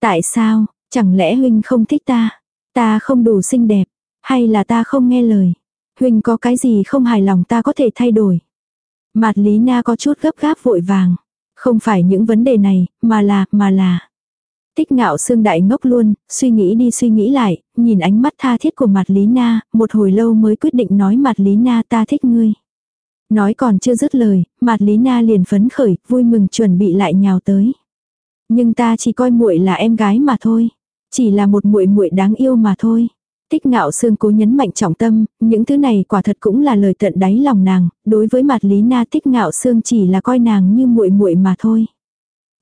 Tại sao? Chẳng lẽ huynh không thích ta? Ta không đủ xinh đẹp? Hay là ta không nghe lời? Huynh có cái gì không hài lòng ta có thể thay đổi? Mạt Lý Na có chút gấp gáp vội vàng. Không phải những vấn đề này, mà là, mà là. Tích ngạo xương đại ngốc luôn, suy nghĩ đi suy nghĩ lại, nhìn ánh mắt tha thiết của mặt Lý Na, một hồi lâu mới quyết định nói mặt Lý Na ta thích ngươi. Nói còn chưa dứt lời, mặt Lý Na liền phấn khởi, vui mừng chuẩn bị lại nhào tới. Nhưng ta chỉ coi muội là em gái mà thôi. Chỉ là một muội muội đáng yêu mà thôi. Tích ngạo sương cố nhấn mạnh trọng tâm, những thứ này quả thật cũng là lời tận đáy lòng nàng, đối với mặt lý na tích ngạo sương chỉ là coi nàng như muội muội mà thôi.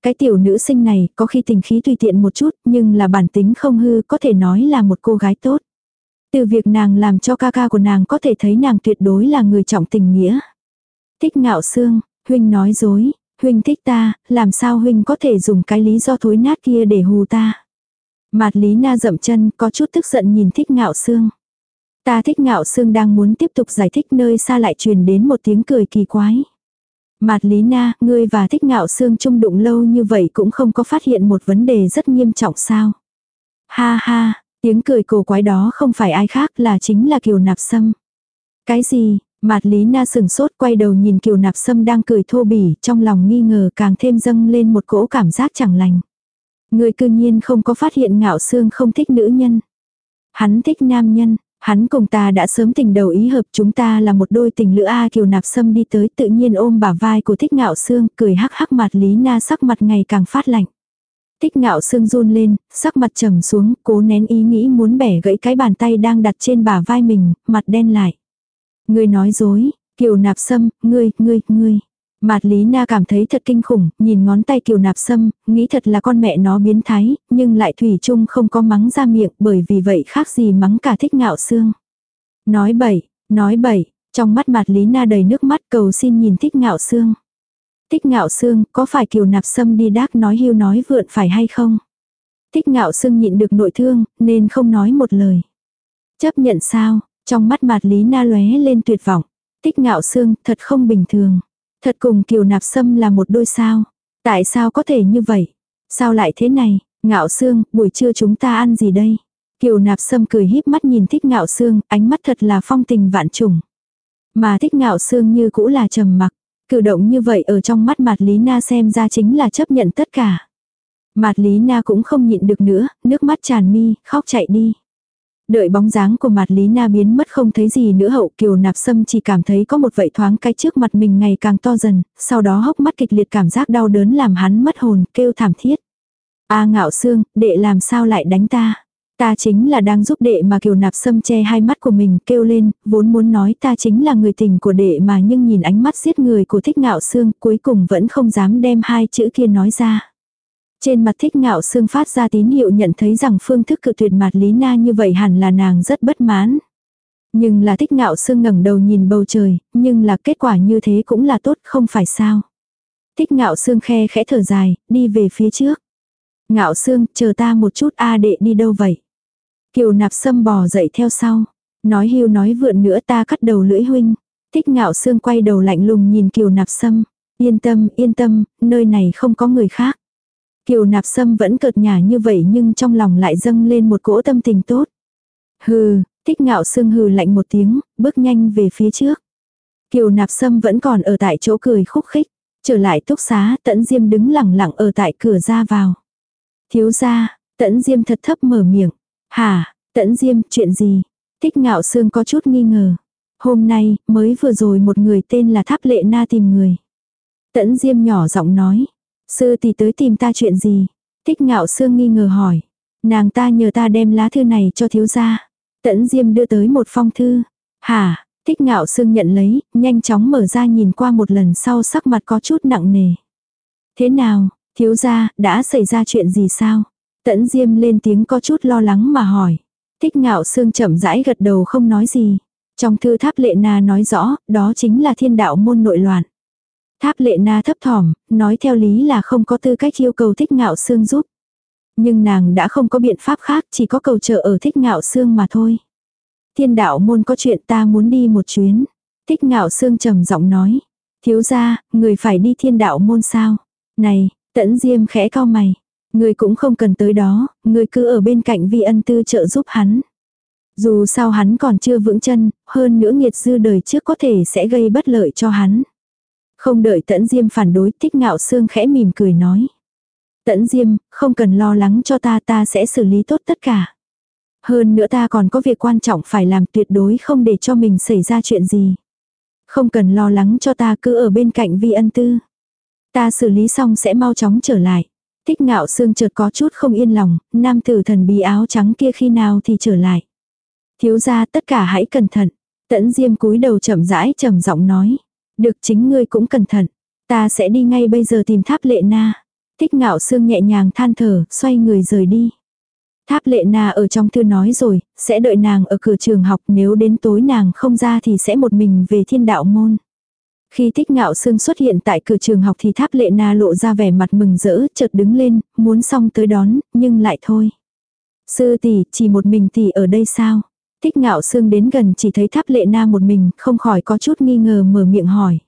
Cái tiểu nữ sinh này có khi tình khí tùy tiện một chút nhưng là bản tính không hư có thể nói là một cô gái tốt. Từ việc nàng làm cho ca ca của nàng có thể thấy nàng tuyệt đối là người trọng tình nghĩa. Tích ngạo sương, huynh nói dối, huynh thích ta, làm sao huynh có thể dùng cái lý do thối nát kia để hù ta. Mạt Lý Na dậm chân có chút tức giận nhìn thích ngạo xương. Ta thích ngạo xương đang muốn tiếp tục giải thích nơi xa lại truyền đến một tiếng cười kỳ quái. Mạt Lý Na, ngươi và thích ngạo xương chung đụng lâu như vậy cũng không có phát hiện một vấn đề rất nghiêm trọng sao. Ha ha, tiếng cười cổ quái đó không phải ai khác là chính là Kiều Nạp Sâm. Cái gì, Mạt Lý Na sừng sốt quay đầu nhìn Kiều Nạp Sâm đang cười thô bỉ, trong lòng nghi ngờ càng thêm dâng lên một cỗ cảm giác chẳng lành. Người cư nhiên không có phát hiện ngạo xương không thích nữ nhân. Hắn thích nam nhân, hắn cùng ta đã sớm tình đầu ý hợp chúng ta là một đôi tình lữ A kiều nạp sâm đi tới tự nhiên ôm bả vai của thích ngạo xương cười hắc hắc mặt lý na sắc mặt ngày càng phát lạnh. Thích ngạo xương run lên, sắc mặt trầm xuống, cố nén ý nghĩ muốn bẻ gãy cái bàn tay đang đặt trên bả vai mình, mặt đen lại. Ngươi nói dối, kiều nạp sâm, ngươi, ngươi, ngươi. Mạt Lý Na cảm thấy thật kinh khủng, nhìn ngón tay kiều nạp sâm, nghĩ thật là con mẹ nó biến thái, nhưng lại thủy chung không có mắng ra miệng bởi vì vậy khác gì mắng cả thích ngạo xương. Nói bậy, nói bậy, trong mắt mạt Lý Na đầy nước mắt cầu xin nhìn thích ngạo xương. Thích ngạo xương, có phải kiều nạp sâm đi đác nói hưu nói vượn phải hay không? Thích ngạo xương nhịn được nội thương, nên không nói một lời. Chấp nhận sao, trong mắt mạt Lý Na lóe lên tuyệt vọng. Thích ngạo xương, thật không bình thường. Thật cùng kiều nạp sâm là một đôi sao. Tại sao có thể như vậy? Sao lại thế này? Ngạo xương, buổi trưa chúng ta ăn gì đây? Kiều nạp sâm cười híp mắt nhìn thích ngạo xương, ánh mắt thật là phong tình vạn trùng. Mà thích ngạo xương như cũ là trầm mặc. Cử động như vậy ở trong mắt Mạt Lý Na xem ra chính là chấp nhận tất cả. Mạt Lý Na cũng không nhịn được nữa, nước mắt tràn mi, khóc chạy đi. Đợi bóng dáng của mặt Lý Na biến mất không thấy gì nữa hậu kiều nạp sâm chỉ cảm thấy có một vậy thoáng cái trước mặt mình ngày càng to dần, sau đó hốc mắt kịch liệt cảm giác đau đớn làm hắn mất hồn, kêu thảm thiết. A ngạo xương, đệ làm sao lại đánh ta? Ta chính là đang giúp đệ mà kiều nạp sâm che hai mắt của mình kêu lên, vốn muốn nói ta chính là người tình của đệ mà nhưng nhìn ánh mắt giết người của thích ngạo xương cuối cùng vẫn không dám đem hai chữ kia nói ra. Trên mặt thích ngạo xương phát ra tín hiệu nhận thấy rằng phương thức cự tuyệt mặt Lý Na như vậy hẳn là nàng rất bất mãn. Nhưng là thích ngạo xương ngẩng đầu nhìn bầu trời, nhưng là kết quả như thế cũng là tốt không phải sao. Thích ngạo xương khe khẽ thở dài, đi về phía trước. Ngạo xương, chờ ta một chút a đệ đi đâu vậy? Kiều nạp sâm bò dậy theo sau. Nói hưu nói vượn nữa ta cắt đầu lưỡi huynh. Thích ngạo xương quay đầu lạnh lùng nhìn kiều nạp sâm. Yên tâm, yên tâm, nơi này không có người khác. Kiều nạp sâm vẫn cợt nhả như vậy nhưng trong lòng lại dâng lên một cỗ tâm tình tốt. Hừ, thích ngạo xương hừ lạnh một tiếng, bước nhanh về phía trước. Kiều nạp sâm vẫn còn ở tại chỗ cười khúc khích. Trở lại túc xá, tẫn diêm đứng lẳng lặng ở tại cửa ra vào. Thiếu ra, tẫn diêm thật thấp mở miệng. Hả, tẫn diêm, chuyện gì? Thích ngạo sương có chút nghi ngờ. Hôm nay, mới vừa rồi một người tên là Tháp Lệ Na tìm người. Tẫn diêm nhỏ giọng nói. Sư tỷ tới tìm ta chuyện gì? Thích ngạo sương nghi ngờ hỏi. Nàng ta nhờ ta đem lá thư này cho thiếu gia. Tẫn diêm đưa tới một phong thư. Hả, thích ngạo sương nhận lấy, nhanh chóng mở ra nhìn qua một lần sau sắc mặt có chút nặng nề. Thế nào, thiếu gia, đã xảy ra chuyện gì sao? Tẫn Diêm lên tiếng có chút lo lắng mà hỏi. Thích ngạo sương chậm rãi gật đầu không nói gì. Trong thư tháp lệ na nói rõ, đó chính là thiên đạo môn nội loạn. Tháp lệ na thấp thỏm, nói theo lý là không có tư cách yêu cầu thích ngạo xương giúp. Nhưng nàng đã không có biện pháp khác, chỉ có cầu trợ ở thích ngạo xương mà thôi. Thiên đạo môn có chuyện ta muốn đi một chuyến. Thích ngạo xương trầm giọng nói. Thiếu ra, người phải đi thiên đạo môn sao? Này, tẫn diêm khẽ cao mày. Người cũng không cần tới đó, người cứ ở bên cạnh vi ân tư trợ giúp hắn. Dù sao hắn còn chưa vững chân, hơn nữa nghiệt dư đời trước có thể sẽ gây bất lợi cho hắn. Không đợi tẫn diêm phản đối thích ngạo xương khẽ mỉm cười nói. Tẫn diêm, không cần lo lắng cho ta ta sẽ xử lý tốt tất cả. Hơn nữa ta còn có việc quan trọng phải làm tuyệt đối không để cho mình xảy ra chuyện gì. Không cần lo lắng cho ta cứ ở bên cạnh vi ân tư. Ta xử lý xong sẽ mau chóng trở lại. thích ngạo xương chợt có chút không yên lòng, nam tử thần bí áo trắng kia khi nào thì trở lại. Thiếu ra tất cả hãy cẩn thận. Tẫn diêm cúi đầu chậm rãi trầm giọng nói. Được chính ngươi cũng cẩn thận. Ta sẽ đi ngay bây giờ tìm tháp lệ na. Thích ngạo xương nhẹ nhàng than thở, xoay người rời đi. Tháp lệ na ở trong thư nói rồi, sẽ đợi nàng ở cửa trường học nếu đến tối nàng không ra thì sẽ một mình về thiên đạo môn. Khi thích ngạo sương xuất hiện tại cửa trường học thì tháp lệ na lộ ra vẻ mặt mừng rỡ, chợt đứng lên, muốn xong tới đón, nhưng lại thôi. Sư tỷ, chỉ một mình tỷ ở đây sao? Thích ngạo sương đến gần chỉ thấy tháp lệ na một mình, không khỏi có chút nghi ngờ mở miệng hỏi.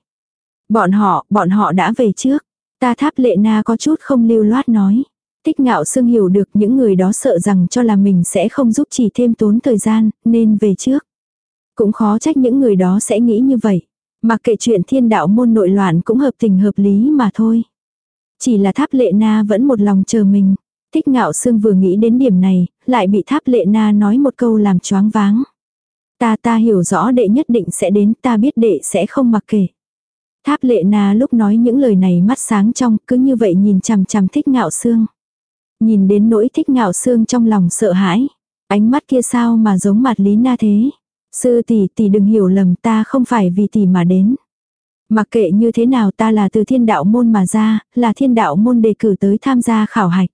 Bọn họ, bọn họ đã về trước. Ta tháp lệ na có chút không lưu loát nói. Tích ngạo sương hiểu được những người đó sợ rằng cho là mình sẽ không giúp chỉ thêm tốn thời gian, nên về trước. Cũng khó trách những người đó sẽ nghĩ như vậy. Mặc kệ chuyện thiên đạo môn nội loạn cũng hợp tình hợp lý mà thôi. Chỉ là tháp lệ na vẫn một lòng chờ mình. Thích ngạo sương vừa nghĩ đến điểm này, lại bị tháp lệ na nói một câu làm choáng váng. Ta ta hiểu rõ đệ nhất định sẽ đến, ta biết đệ sẽ không mặc kệ. Tháp lệ na lúc nói những lời này mắt sáng trong, cứ như vậy nhìn chằm chằm thích ngạo sương. Nhìn đến nỗi thích ngạo sương trong lòng sợ hãi. Ánh mắt kia sao mà giống mặt lý na thế. Sư tỷ tỷ đừng hiểu lầm ta không phải vì tỷ mà đến. Mặc kệ như thế nào ta là từ thiên đạo môn mà ra, là thiên đạo môn đề cử tới tham gia khảo hạch.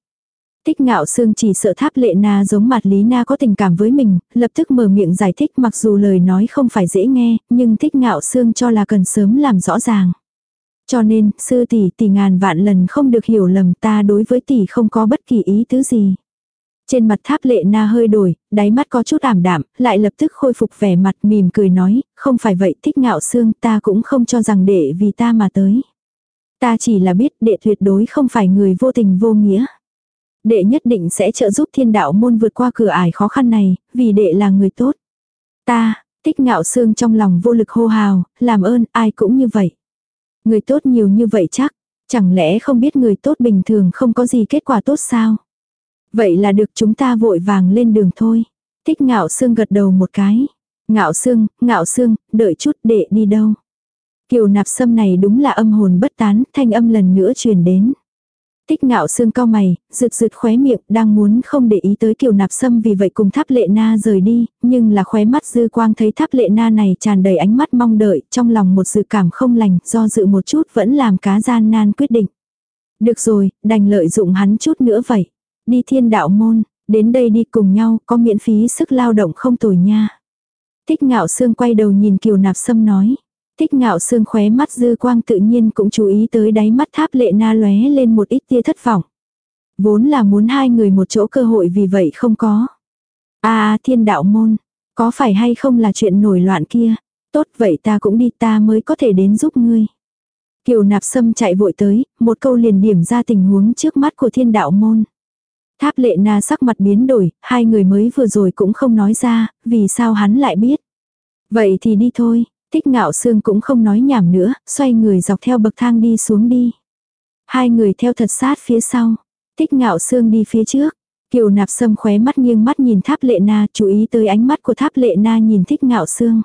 Tích ngạo sương chỉ sợ tháp lệ na giống mặt lý na có tình cảm với mình, lập tức mở miệng giải thích mặc dù lời nói không phải dễ nghe, nhưng tích ngạo sương cho là cần sớm làm rõ ràng. Cho nên, sư tỷ tỷ ngàn vạn lần không được hiểu lầm ta đối với tỷ không có bất kỳ ý tứ gì. Trên mặt tháp lệ na hơi đổi, đáy mắt có chút ảm đạm, lại lập tức khôi phục vẻ mặt mỉm cười nói, không phải vậy thích ngạo xương ta cũng không cho rằng đệ vì ta mà tới. Ta chỉ là biết đệ tuyệt đối không phải người vô tình vô nghĩa. Đệ nhất định sẽ trợ giúp thiên đạo môn vượt qua cửa ải khó khăn này, vì đệ là người tốt. Ta, tích ngạo xương trong lòng vô lực hô hào, làm ơn ai cũng như vậy. Người tốt nhiều như vậy chắc, chẳng lẽ không biết người tốt bình thường không có gì kết quả tốt sao? Vậy là được chúng ta vội vàng lên đường thôi. tích ngạo xương gật đầu một cái. Ngạo xương, ngạo xương, đợi chút đệ đi đâu. Kiều nạp sâm này đúng là âm hồn bất tán, thanh âm lần nữa truyền đến. Tích ngạo xương cao mày, rực rực khóe miệng, đang muốn không để ý tới kiều nạp sâm vì vậy cùng tháp lệ na rời đi, nhưng là khóe mắt dư quang thấy tháp lệ na này tràn đầy ánh mắt mong đợi, trong lòng một dự cảm không lành, do dự một chút vẫn làm cá gian nan quyết định. Được rồi, đành lợi dụng hắn chút nữa vậy. Đi thiên đạo môn, đến đây đi cùng nhau, có miễn phí sức lao động không tồi nha. Thích ngạo xương quay đầu nhìn kiều nạp sâm nói. Thích ngạo sương khóe mắt dư quang tự nhiên cũng chú ý tới đáy mắt tháp lệ na lóe lên một ít tia thất vọng. Vốn là muốn hai người một chỗ cơ hội vì vậy không có. À, à thiên đạo môn, có phải hay không là chuyện nổi loạn kia. Tốt vậy ta cũng đi ta mới có thể đến giúp ngươi. Kiều nạp sâm chạy vội tới, một câu liền điểm ra tình huống trước mắt của thiên đạo môn. Tháp lệ na sắc mặt biến đổi, hai người mới vừa rồi cũng không nói ra, vì sao hắn lại biết. Vậy thì đi thôi, thích ngạo xương cũng không nói nhảm nữa, xoay người dọc theo bậc thang đi xuống đi. Hai người theo thật sát phía sau, thích ngạo xương đi phía trước. Kiều nạp sâm khóe mắt nghiêng mắt nhìn tháp lệ na, chú ý tới ánh mắt của tháp lệ na nhìn thích ngạo xương.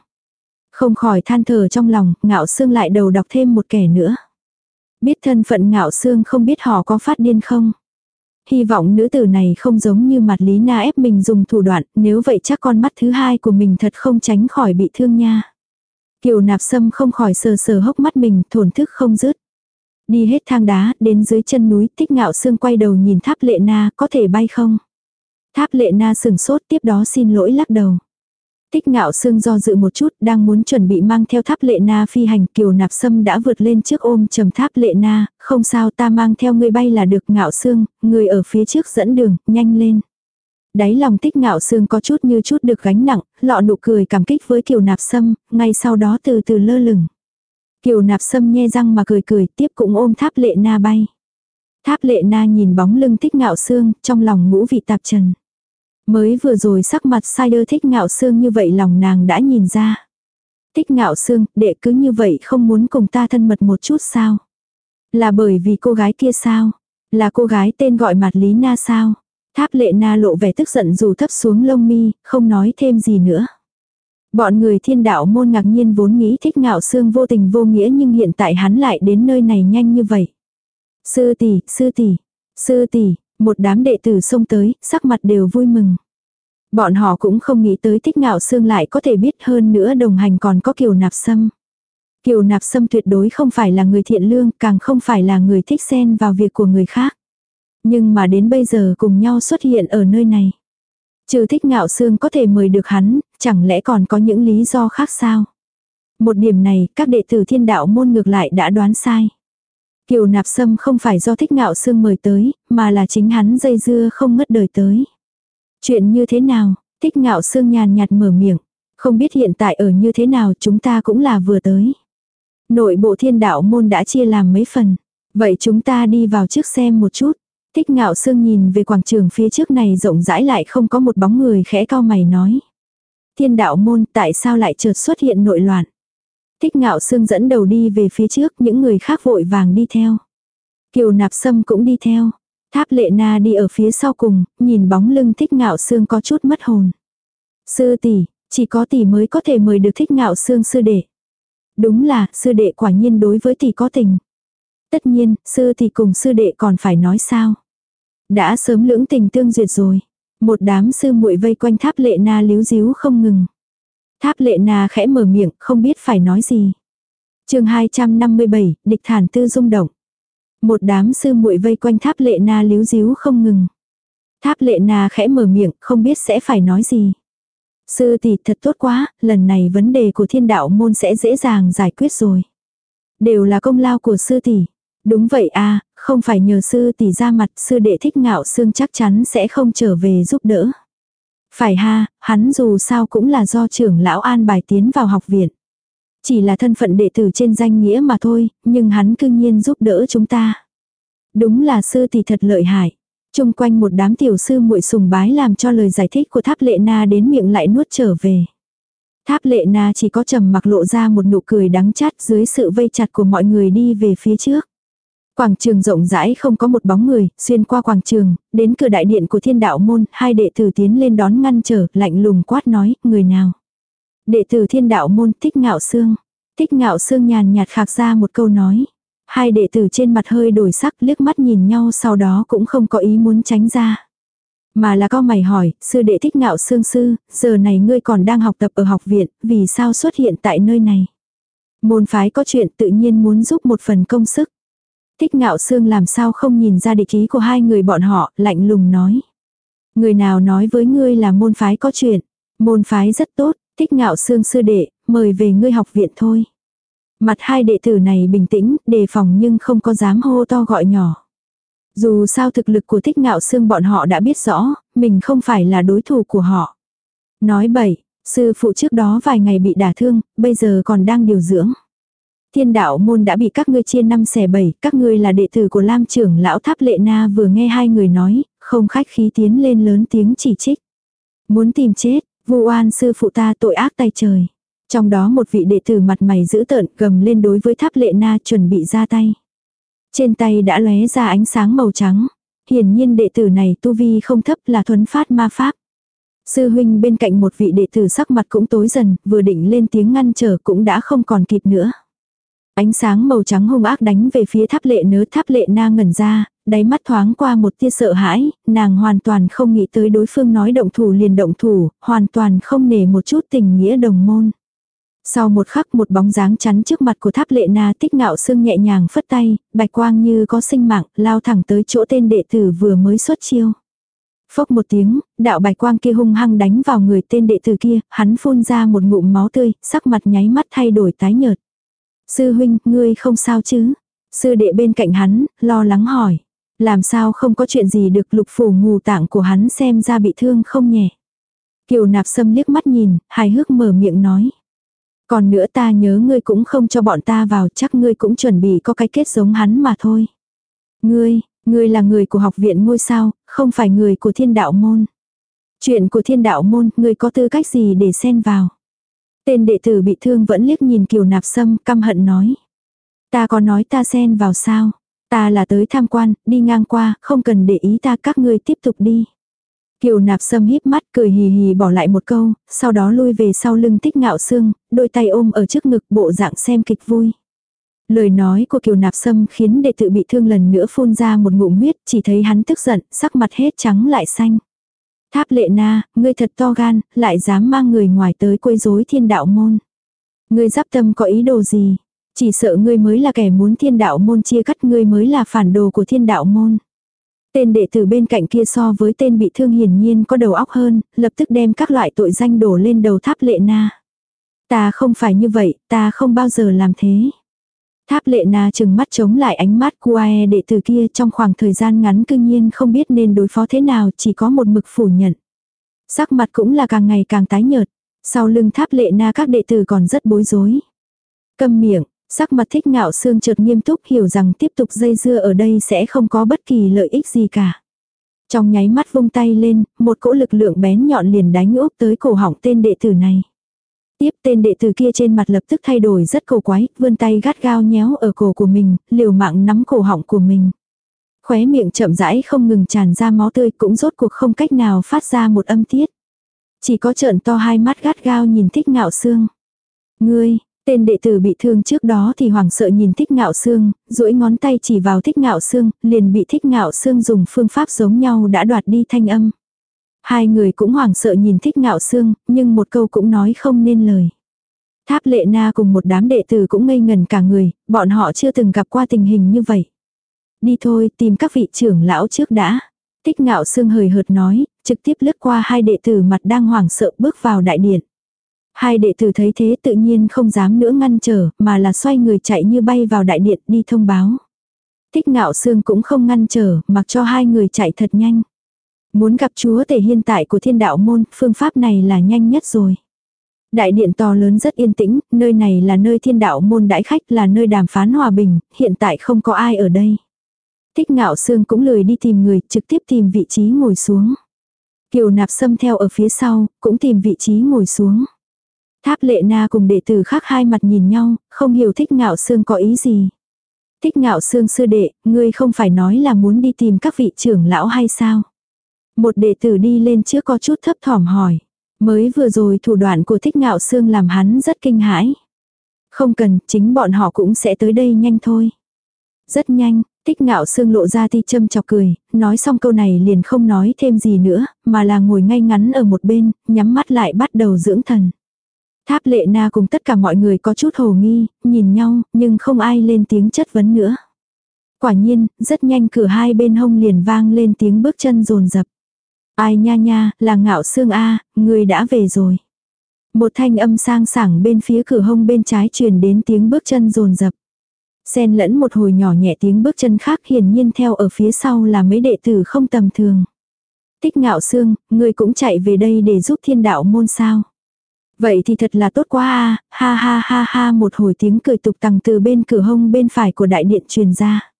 Không khỏi than thở trong lòng, ngạo xương lại đầu đọc thêm một kẻ nữa. Biết thân phận ngạo xương không biết họ có phát điên không. Hy vọng nữ tử này không giống như mặt Lý Na ép mình dùng thủ đoạn, nếu vậy chắc con mắt thứ hai của mình thật không tránh khỏi bị thương nha. Kiều nạp sâm không khỏi sờ sờ hốc mắt mình, thổn thức không dứt. Đi hết thang đá, đến dưới chân núi, tích ngạo sương quay đầu nhìn tháp lệ na, có thể bay không? Tháp lệ na sừng sốt tiếp đó xin lỗi lắc đầu. Tích ngạo sương do dự một chút, đang muốn chuẩn bị mang theo tháp lệ na phi hành, kiều nạp sâm đã vượt lên trước ôm trầm tháp lệ na, không sao ta mang theo người bay là được ngạo sương, người ở phía trước dẫn đường, nhanh lên. Đáy lòng tích ngạo sương có chút như chút được gánh nặng, lọ nụ cười cảm kích với kiều nạp sâm, ngay sau đó từ từ lơ lửng. Kiều nạp sâm nhe răng mà cười cười tiếp cũng ôm tháp lệ na bay. Tháp lệ na nhìn bóng lưng tích ngạo sương, trong lòng ngũ vị tạp trần. Mới vừa rồi sắc mặt sai đơ thích ngạo xương như vậy lòng nàng đã nhìn ra. Thích ngạo xương, đệ cứ như vậy không muốn cùng ta thân mật một chút sao? Là bởi vì cô gái kia sao? Là cô gái tên gọi mặt Lý Na sao? Tháp lệ na lộ vẻ tức giận dù thấp xuống lông mi, không nói thêm gì nữa. Bọn người thiên đạo môn ngạc nhiên vốn nghĩ thích ngạo xương vô tình vô nghĩa nhưng hiện tại hắn lại đến nơi này nhanh như vậy. Sư tỷ, sư tỷ, sư tỷ, một đám đệ tử xông tới, sắc mặt đều vui mừng. Bọn họ cũng không nghĩ tới thích ngạo xương lại có thể biết hơn nữa đồng hành còn có kiều nạp sâm. Kiều nạp sâm tuyệt đối không phải là người thiện lương, càng không phải là người thích xen vào việc của người khác. Nhưng mà đến bây giờ cùng nhau xuất hiện ở nơi này. Trừ thích ngạo xương có thể mời được hắn, chẳng lẽ còn có những lý do khác sao? Một điểm này, các đệ tử thiên đạo môn ngược lại đã đoán sai. Kiều nạp sâm không phải do thích ngạo xương mời tới, mà là chính hắn dây dưa không ngất đời tới. Chuyện như thế nào, thích ngạo xương nhàn nhạt mở miệng. Không biết hiện tại ở như thế nào chúng ta cũng là vừa tới. Nội bộ thiên đạo môn đã chia làm mấy phần. Vậy chúng ta đi vào trước xem một chút. Thích ngạo sương nhìn về quảng trường phía trước này rộng rãi lại không có một bóng người khẽ cao mày nói. Thiên đạo môn tại sao lại chợt xuất hiện nội loạn. Thích ngạo sương dẫn đầu đi về phía trước, những người khác vội vàng đi theo. Kiều nạp sâm cũng đi theo. Tháp lệ na đi ở phía sau cùng, nhìn bóng lưng thích ngạo sương có chút mất hồn. Sư tỷ, chỉ có tỷ mới có thể mời được thích ngạo sương sư đệ. Đúng là, sư đệ quả nhiên đối với tỷ có tình. Tất nhiên, sư tỷ cùng sư đệ còn phải nói sao. Đã sớm lưỡng tình tương duyệt rồi. Một đám sư muội vây quanh tháp lệ na líu díu không ngừng. Tháp lệ na khẽ mở miệng, không biết phải nói gì. chương 257, địch thản tư rung động. Một đám sư muội vây quanh tháp lệ na líu díu không ngừng. Tháp lệ na khẽ mở miệng, không biết sẽ phải nói gì. Sư tỷ thật tốt quá, lần này vấn đề của thiên đạo môn sẽ dễ dàng giải quyết rồi. Đều là công lao của sư tỷ. Đúng vậy a không phải nhờ sư tỷ ra mặt, sư đệ thích ngạo xương chắc chắn sẽ không trở về giúp đỡ. Phải ha, hắn dù sao cũng là do trưởng lão an bài tiến vào học viện. Chỉ là thân phận đệ tử trên danh nghĩa mà thôi, nhưng hắn cương nhiên giúp đỡ chúng ta. Đúng là sư tỷ thật lợi hại. Trung quanh một đám tiểu sư muội sùng bái làm cho lời giải thích của tháp lệ na đến miệng lại nuốt trở về. Tháp lệ na chỉ có trầm mặc lộ ra một nụ cười đắng chát dưới sự vây chặt của mọi người đi về phía trước. Quảng trường rộng rãi không có một bóng người, xuyên qua quảng trường, đến cửa đại điện của thiên đạo môn, hai đệ tử tiến lên đón ngăn trở, lạnh lùng quát nói, người nào. Đệ tử thiên đạo môn thích ngạo xương. Thích ngạo xương nhàn nhạt khạc ra một câu nói. Hai đệ tử trên mặt hơi đổi sắc liếc mắt nhìn nhau sau đó cũng không có ý muốn tránh ra. Mà là có mày hỏi, sư đệ thích ngạo xương sư, giờ này ngươi còn đang học tập ở học viện, vì sao xuất hiện tại nơi này? Môn phái có chuyện tự nhiên muốn giúp một phần công sức. Thích ngạo xương làm sao không nhìn ra địch ý của hai người bọn họ, lạnh lùng nói. Người nào nói với ngươi là môn phái có chuyện. Môn phái rất tốt, thích ngạo xương sư đệ, mời về ngươi học viện thôi. Mặt hai đệ tử này bình tĩnh, đề phòng nhưng không có dám hô to gọi nhỏ. Dù sao thực lực của thích ngạo xương bọn họ đã biết rõ, mình không phải là đối thủ của họ. Nói bậy, sư phụ trước đó vài ngày bị đả thương, bây giờ còn đang điều dưỡng. Thiên đạo môn đã bị các ngươi chia năm xẻ bảy, các ngươi là đệ tử của Lam trưởng lão Tháp Lệ Na vừa nghe hai người nói, không khách khí tiến lên lớn tiếng chỉ trích. Muốn tìm chết, vu oan sư phụ ta tội ác tay trời. Trong đó một vị đệ tử mặt mày dữ tợn gầm lên đối với Tháp Lệ Na chuẩn bị ra tay. Trên tay đã lóe ra ánh sáng màu trắng. Hiển nhiên đệ tử này tu vi không thấp là thuấn phát ma pháp. Sư huynh bên cạnh một vị đệ tử sắc mặt cũng tối dần, vừa định lên tiếng ngăn trở cũng đã không còn kịp nữa. Ánh sáng màu trắng hung ác đánh về phía tháp lệ nớ tháp lệ na ngẩn ra, đáy mắt thoáng qua một tia sợ hãi, nàng hoàn toàn không nghĩ tới đối phương nói động thủ liền động thủ, hoàn toàn không nề một chút tình nghĩa đồng môn. Sau một khắc một bóng dáng chắn trước mặt của tháp lệ na tích ngạo sương nhẹ nhàng phất tay, bạch quang như có sinh mạng, lao thẳng tới chỗ tên đệ tử vừa mới xuất chiêu. Phốc một tiếng, đạo bạch quang kia hung hăng đánh vào người tên đệ tử kia, hắn phun ra một ngụm máu tươi, sắc mặt nháy mắt thay đổi tái nhợt. Sư huynh, ngươi không sao chứ? Sư đệ bên cạnh hắn, lo lắng hỏi. Làm sao không có chuyện gì được lục phủ ngù tạng của hắn xem ra bị thương không nhẹ. Kiều nạp sâm liếc mắt nhìn, hài hước mở miệng nói. Còn nữa ta nhớ ngươi cũng không cho bọn ta vào chắc ngươi cũng chuẩn bị có cái kết giống hắn mà thôi. Ngươi, ngươi là người của học viện ngôi sao, không phải người của thiên đạo môn. Chuyện của thiên đạo môn, ngươi có tư cách gì để xen vào. Tên đệ tử bị thương vẫn liếc nhìn kiều nạp sâm căm hận nói. Ta có nói ta xen vào sao? Ta là tới tham quan, đi ngang qua, không cần để ý ta các ngươi tiếp tục đi. Kiều nạp sâm híp mắt cười hì hì bỏ lại một câu, sau đó lui về sau lưng tích ngạo xương, đôi tay ôm ở trước ngực bộ dạng xem kịch vui. Lời nói của kiều nạp sâm khiến đệ tử bị thương lần nữa phun ra một ngụm huyết, chỉ thấy hắn tức giận, sắc mặt hết trắng lại xanh. Tháp lệ na, ngươi thật to gan, lại dám mang người ngoài tới quấy rối thiên đạo môn. Ngươi giáp tâm có ý đồ gì? Chỉ sợ ngươi mới là kẻ muốn thiên đạo môn chia cắt ngươi mới là phản đồ của thiên đạo môn. Tên đệ tử bên cạnh kia so với tên bị thương hiển nhiên có đầu óc hơn, lập tức đem các loại tội danh đổ lên đầu tháp lệ na. Ta không phải như vậy, ta không bao giờ làm thế. Tháp lệ na chừng mắt chống lại ánh mắt của đệ tử kia trong khoảng thời gian ngắn cương nhiên không biết nên đối phó thế nào chỉ có một mực phủ nhận. Sắc mặt cũng là càng ngày càng tái nhợt. Sau lưng tháp lệ na các đệ tử còn rất bối rối. Câm miệng, sắc mặt thích ngạo xương chợt nghiêm túc hiểu rằng tiếp tục dây dưa ở đây sẽ không có bất kỳ lợi ích gì cả. Trong nháy mắt vung tay lên, một cỗ lực lượng bén nhọn liền đánh úp tới cổ họng tên đệ tử này. Tiếp tên đệ tử kia trên mặt lập tức thay đổi rất cổ quái, vươn tay gắt gao nhéo ở cổ của mình, liều mạng nắm cổ họng của mình. Khóe miệng chậm rãi không ngừng tràn ra máu tươi cũng rốt cuộc không cách nào phát ra một âm tiết. Chỉ có trợn to hai mắt gắt gao nhìn thích ngạo xương. Ngươi, tên đệ tử bị thương trước đó thì hoảng sợ nhìn thích ngạo xương, duỗi ngón tay chỉ vào thích ngạo xương, liền bị thích ngạo xương dùng phương pháp giống nhau đã đoạt đi thanh âm. Hai người cũng hoảng sợ nhìn thích ngạo xương, nhưng một câu cũng nói không nên lời. Tháp lệ na cùng một đám đệ tử cũng ngây ngần cả người, bọn họ chưa từng gặp qua tình hình như vậy. Đi thôi, tìm các vị trưởng lão trước đã. thích ngạo xương hời hợt nói, trực tiếp lướt qua hai đệ tử mặt đang hoảng sợ bước vào đại điện. Hai đệ tử thấy thế tự nhiên không dám nữa ngăn trở, mà là xoay người chạy như bay vào đại điện đi thông báo. thích ngạo xương cũng không ngăn trở, mặc cho hai người chạy thật nhanh. Muốn gặp chúa tể hiện tại của thiên đạo môn, phương pháp này là nhanh nhất rồi. Đại điện to lớn rất yên tĩnh, nơi này là nơi thiên đạo môn đãi khách là nơi đàm phán hòa bình, hiện tại không có ai ở đây. thích ngạo sương cũng lười đi tìm người, trực tiếp tìm vị trí ngồi xuống. Kiều nạp xâm theo ở phía sau, cũng tìm vị trí ngồi xuống. Tháp lệ na cùng đệ tử khác hai mặt nhìn nhau, không hiểu thích ngạo sương có ý gì. Thích ngạo sương sư đệ, ngươi không phải nói là muốn đi tìm các vị trưởng lão hay sao? Một đệ tử đi lên trước có chút thấp thỏm hỏi. Mới vừa rồi thủ đoạn của thích ngạo sương làm hắn rất kinh hãi. Không cần, chính bọn họ cũng sẽ tới đây nhanh thôi. Rất nhanh, Tích ngạo sương lộ ra ti châm chọc cười, nói xong câu này liền không nói thêm gì nữa, mà là ngồi ngay ngắn ở một bên, nhắm mắt lại bắt đầu dưỡng thần. Tháp lệ na cùng tất cả mọi người có chút hồ nghi, nhìn nhau, nhưng không ai lên tiếng chất vấn nữa. Quả nhiên, rất nhanh cửa hai bên hông liền vang lên tiếng bước chân rồn rập. Ai nha nha, là ngạo xương A, người đã về rồi. Một thanh âm sang sảng bên phía cửa hông bên trái truyền đến tiếng bước chân rồn rập. Xen lẫn một hồi nhỏ nhẹ tiếng bước chân khác hiển nhiên theo ở phía sau là mấy đệ tử không tầm thường. Tích ngạo xương, người cũng chạy về đây để giúp thiên đạo môn sao. Vậy thì thật là tốt quá a ha ha ha ha một hồi tiếng cười tục tằng từ bên cửa hông bên phải của đại điện truyền ra.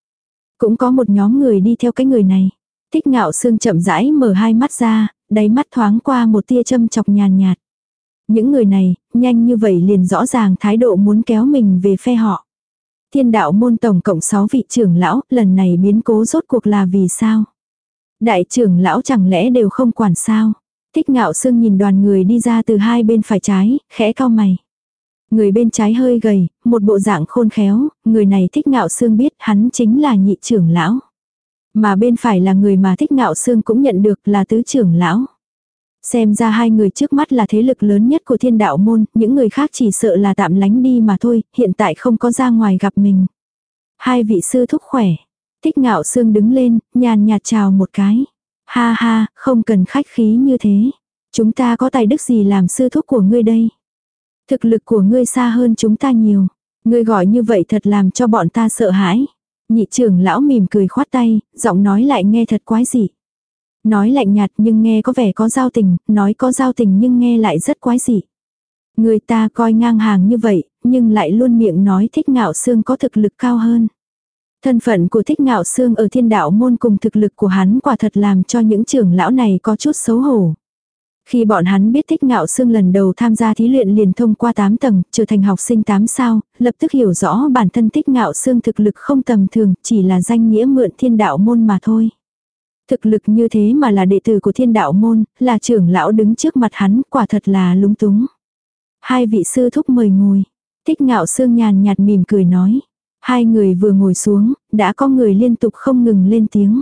Cũng có một nhóm người đi theo cái người này thích ngạo xương chậm rãi mở hai mắt ra, đáy mắt thoáng qua một tia châm chọc nhàn nhạt. Những người này, nhanh như vậy liền rõ ràng thái độ muốn kéo mình về phe họ. Thiên đạo môn tổng cộng 6 vị trưởng lão, lần này biến cố rốt cuộc là vì sao? Đại trưởng lão chẳng lẽ đều không quản sao? Thích ngạo sương nhìn đoàn người đi ra từ hai bên phải trái, khẽ cao mày. Người bên trái hơi gầy, một bộ dạng khôn khéo, người này thích ngạo sương biết hắn chính là nhị trưởng lão. Mà bên phải là người mà thích ngạo xương cũng nhận được là tứ trưởng lão. Xem ra hai người trước mắt là thế lực lớn nhất của thiên đạo môn, những người khác chỉ sợ là tạm lánh đi mà thôi, hiện tại không có ra ngoài gặp mình. Hai vị sư thúc khỏe. Thích ngạo xương đứng lên, nhàn nhạt chào một cái. Ha ha, không cần khách khí như thế. Chúng ta có tài đức gì làm sư thúc của ngươi đây? Thực lực của ngươi xa hơn chúng ta nhiều. Ngươi gọi như vậy thật làm cho bọn ta sợ hãi. Nhị trưởng lão mỉm cười khoát tay, giọng nói lại nghe thật quái dị. Nói lạnh nhạt nhưng nghe có vẻ có giao tình, nói có giao tình nhưng nghe lại rất quái dị. Người ta coi ngang hàng như vậy, nhưng lại luôn miệng nói thích ngạo xương có thực lực cao hơn. Thân phận của thích ngạo xương ở thiên đạo môn cùng thực lực của hắn quả thật làm cho những trưởng lão này có chút xấu hổ. Khi bọn hắn biết thích ngạo xương lần đầu tham gia thí luyện liền thông qua 8 tầng, trở thành học sinh 8 sao, lập tức hiểu rõ bản thân thích ngạo xương thực lực không tầm thường, chỉ là danh nghĩa mượn thiên đạo môn mà thôi. Thực lực như thế mà là đệ tử của thiên đạo môn, là trưởng lão đứng trước mặt hắn, quả thật là lúng túng. Hai vị sư thúc mời ngồi. Thích ngạo sương nhàn nhạt mỉm cười nói. Hai người vừa ngồi xuống, đã có người liên tục không ngừng lên tiếng.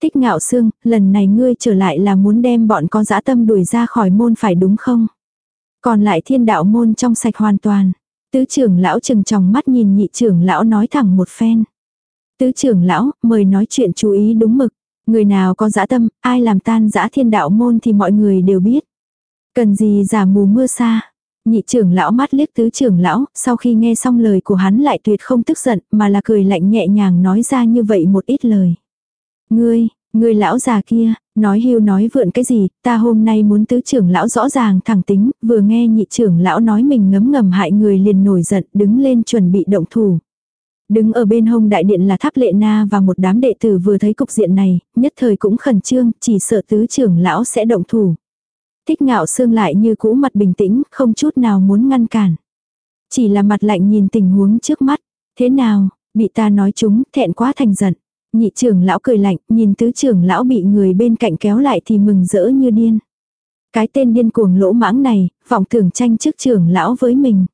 Tích ngạo sương, lần này ngươi trở lại là muốn đem bọn con dã tâm đuổi ra khỏi môn phải đúng không? Còn lại thiên đạo môn trong sạch hoàn toàn. Tứ trưởng lão chừng tròng mắt nhìn nhị trưởng lão nói thẳng một phen. Tứ trưởng lão, mời nói chuyện chú ý đúng mực. Người nào có dã tâm, ai làm tan dã thiên đạo môn thì mọi người đều biết. Cần gì giả mù mưa xa. Nhị trưởng lão mắt liếc tứ trưởng lão, sau khi nghe xong lời của hắn lại tuyệt không tức giận, mà là cười lạnh nhẹ nhàng nói ra như vậy một ít lời. Ngươi, ngươi lão già kia, nói hưu nói vượn cái gì, ta hôm nay muốn tứ trưởng lão rõ ràng thẳng tính, vừa nghe nhị trưởng lão nói mình ngấm ngầm hại người liền nổi giận, đứng lên chuẩn bị động thủ. Đứng ở bên hông đại điện là tháp lệ na và một đám đệ tử vừa thấy cục diện này, nhất thời cũng khẩn trương, chỉ sợ tứ trưởng lão sẽ động thủ. Thích ngạo xương lại như cũ mặt bình tĩnh, không chút nào muốn ngăn cản. Chỉ là mặt lạnh nhìn tình huống trước mắt. Thế nào, bị ta nói chúng, thẹn quá thành giận. Nhị trưởng lão cười lạnh, nhìn tứ trưởng lão bị người bên cạnh kéo lại thì mừng rỡ như điên. Cái tên điên cuồng lỗ mãng này, vọng tưởng tranh chức trưởng lão với mình.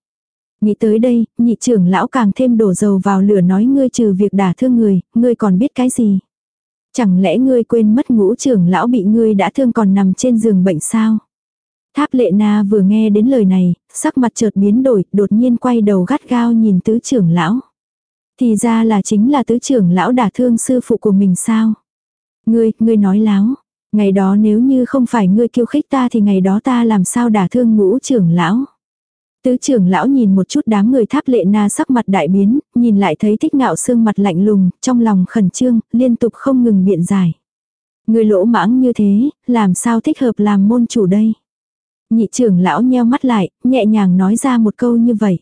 Nghĩ tới đây, nhị trưởng lão càng thêm đổ dầu vào lửa nói ngươi trừ việc đả thương người, ngươi còn biết cái gì. Chẳng lẽ ngươi quên mất ngũ trưởng lão bị ngươi đã thương còn nằm trên giường bệnh sao? Tháp lệ na vừa nghe đến lời này, sắc mặt chợt biến đổi, đột nhiên quay đầu gắt gao nhìn tứ trưởng lão. Thì ra là chính là tứ trưởng lão đả thương sư phụ của mình sao? Ngươi, ngươi nói láo. Ngày đó nếu như không phải ngươi kiêu khích ta thì ngày đó ta làm sao đả thương ngũ trưởng lão. Tứ trưởng lão nhìn một chút đám người tháp lệ na sắc mặt đại biến, nhìn lại thấy thích ngạo xương mặt lạnh lùng, trong lòng khẩn trương, liên tục không ngừng biện giải. Người lỗ mãng như thế, làm sao thích hợp làm môn chủ đây? Nhị trưởng lão nheo mắt lại, nhẹ nhàng nói ra một câu như vậy.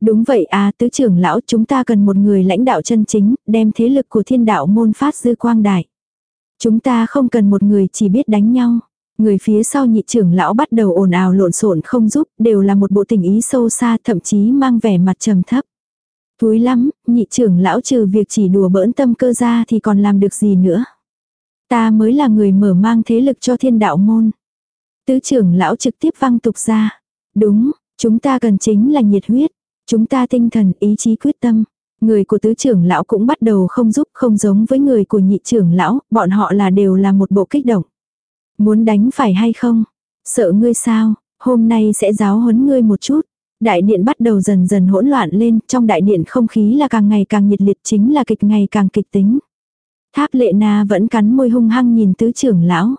Đúng vậy à, tứ trưởng lão chúng ta cần một người lãnh đạo chân chính, đem thế lực của thiên đạo môn phát dư quang đại. Chúng ta không cần một người chỉ biết đánh nhau. Người phía sau nhị trưởng lão bắt đầu ồn ào lộn xộn không giúp, đều là một bộ tình ý sâu xa thậm chí mang vẻ mặt trầm thấp. Thúi lắm, nhị trưởng lão trừ việc chỉ đùa bỡn tâm cơ ra thì còn làm được gì nữa. Ta mới là người mở mang thế lực cho thiên đạo môn. Tứ trưởng lão trực tiếp văng tục ra. Đúng, chúng ta cần chính là nhiệt huyết. Chúng ta tinh thần ý chí quyết tâm. Người của tứ trưởng lão cũng bắt đầu không giúp không giống với người của nhị trưởng lão, bọn họ là đều là một bộ kích động. Muốn đánh phải hay không? Sợ ngươi sao? Hôm nay sẽ giáo huấn ngươi một chút. Đại điện bắt đầu dần dần hỗn loạn lên, trong đại điện không khí là càng ngày càng nhiệt liệt chính là kịch ngày càng kịch tính. Tháp lệ na vẫn cắn môi hung hăng nhìn tứ trưởng lão.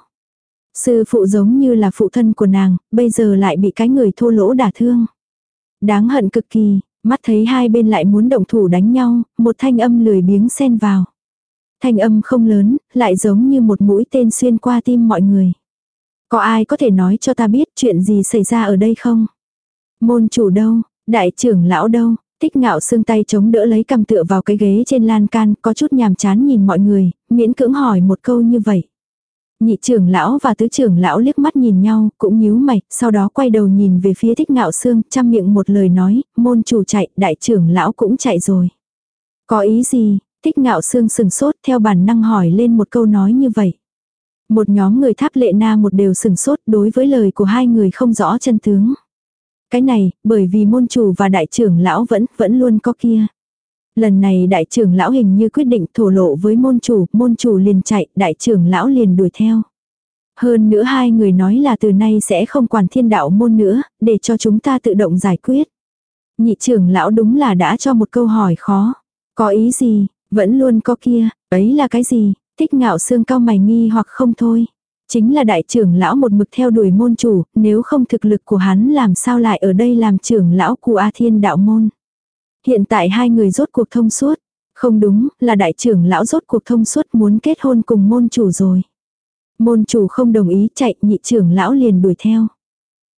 Sư phụ giống như là phụ thân của nàng, bây giờ lại bị cái người thô lỗ đả thương. Đáng hận cực kỳ, mắt thấy hai bên lại muốn động thủ đánh nhau, một thanh âm lười biếng xen vào. Thanh âm không lớn, lại giống như một mũi tên xuyên qua tim mọi người. Có ai có thể nói cho ta biết chuyện gì xảy ra ở đây không? Môn chủ đâu? Đại trưởng lão đâu? Tích ngạo xương tay chống đỡ lấy cầm tựa vào cái ghế trên lan can, có chút nhàm chán nhìn mọi người, miễn cưỡng hỏi một câu như vậy. Nhị trưởng lão và tứ trưởng lão liếc mắt nhìn nhau, cũng nhíu mày, sau đó quay đầu nhìn về phía thích ngạo xương, chăm miệng một lời nói, môn chủ chạy, đại trưởng lão cũng chạy rồi. Có ý gì, thích ngạo xương sừng sốt theo bản năng hỏi lên một câu nói như vậy. Một nhóm người tháp lệ na một đều sừng sốt đối với lời của hai người không rõ chân tướng. Cái này, bởi vì môn chủ và đại trưởng lão vẫn, vẫn luôn có kia. Lần này đại trưởng lão hình như quyết định thổ lộ với môn chủ, môn chủ liền chạy, đại trưởng lão liền đuổi theo. Hơn nữa hai người nói là từ nay sẽ không quản thiên đạo môn nữa, để cho chúng ta tự động giải quyết. Nhị trưởng lão đúng là đã cho một câu hỏi khó. Có ý gì, vẫn luôn có kia, ấy là cái gì, thích ngạo xương cao mày nghi hoặc không thôi. Chính là đại trưởng lão một mực theo đuổi môn chủ, nếu không thực lực của hắn làm sao lại ở đây làm trưởng lão của A Thiên đạo môn. Hiện tại hai người rốt cuộc thông suốt. Không đúng, là đại trưởng lão rốt cuộc thông suốt muốn kết hôn cùng môn chủ rồi. Môn chủ không đồng ý chạy, nhị trưởng lão liền đuổi theo.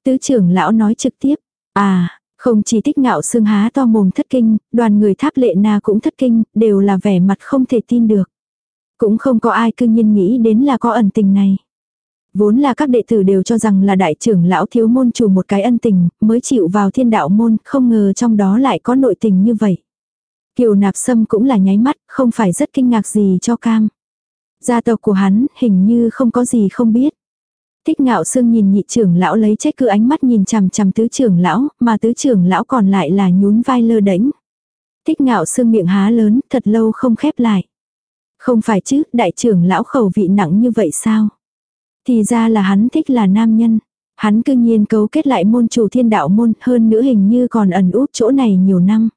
Tứ trưởng lão nói trực tiếp, à, không chỉ tích ngạo xương há to mồm thất kinh, đoàn người tháp lệ na cũng thất kinh, đều là vẻ mặt không thể tin được. Cũng không có ai cư nhiên nghĩ đến là có ẩn tình này. Vốn là các đệ tử đều cho rằng là đại trưởng lão thiếu môn chủ một cái ân tình, mới chịu vào thiên đạo môn, không ngờ trong đó lại có nội tình như vậy. Kiều nạp sâm cũng là nháy mắt, không phải rất kinh ngạc gì cho cam. Gia tộc của hắn hình như không có gì không biết. Thích ngạo sương nhìn nhị trưởng lão lấy trách cứ ánh mắt nhìn chằm chằm tứ trưởng lão, mà tứ trưởng lão còn lại là nhún vai lơ đễnh. Thích ngạo sương miệng há lớn, thật lâu không khép lại. Không phải chứ, đại trưởng lão khẩu vị nặng như vậy sao? Thì ra là hắn thích là nam nhân. Hắn cương nhiên cấu kết lại môn chủ thiên đạo môn hơn nữ hình như còn ẩn úp chỗ này nhiều năm.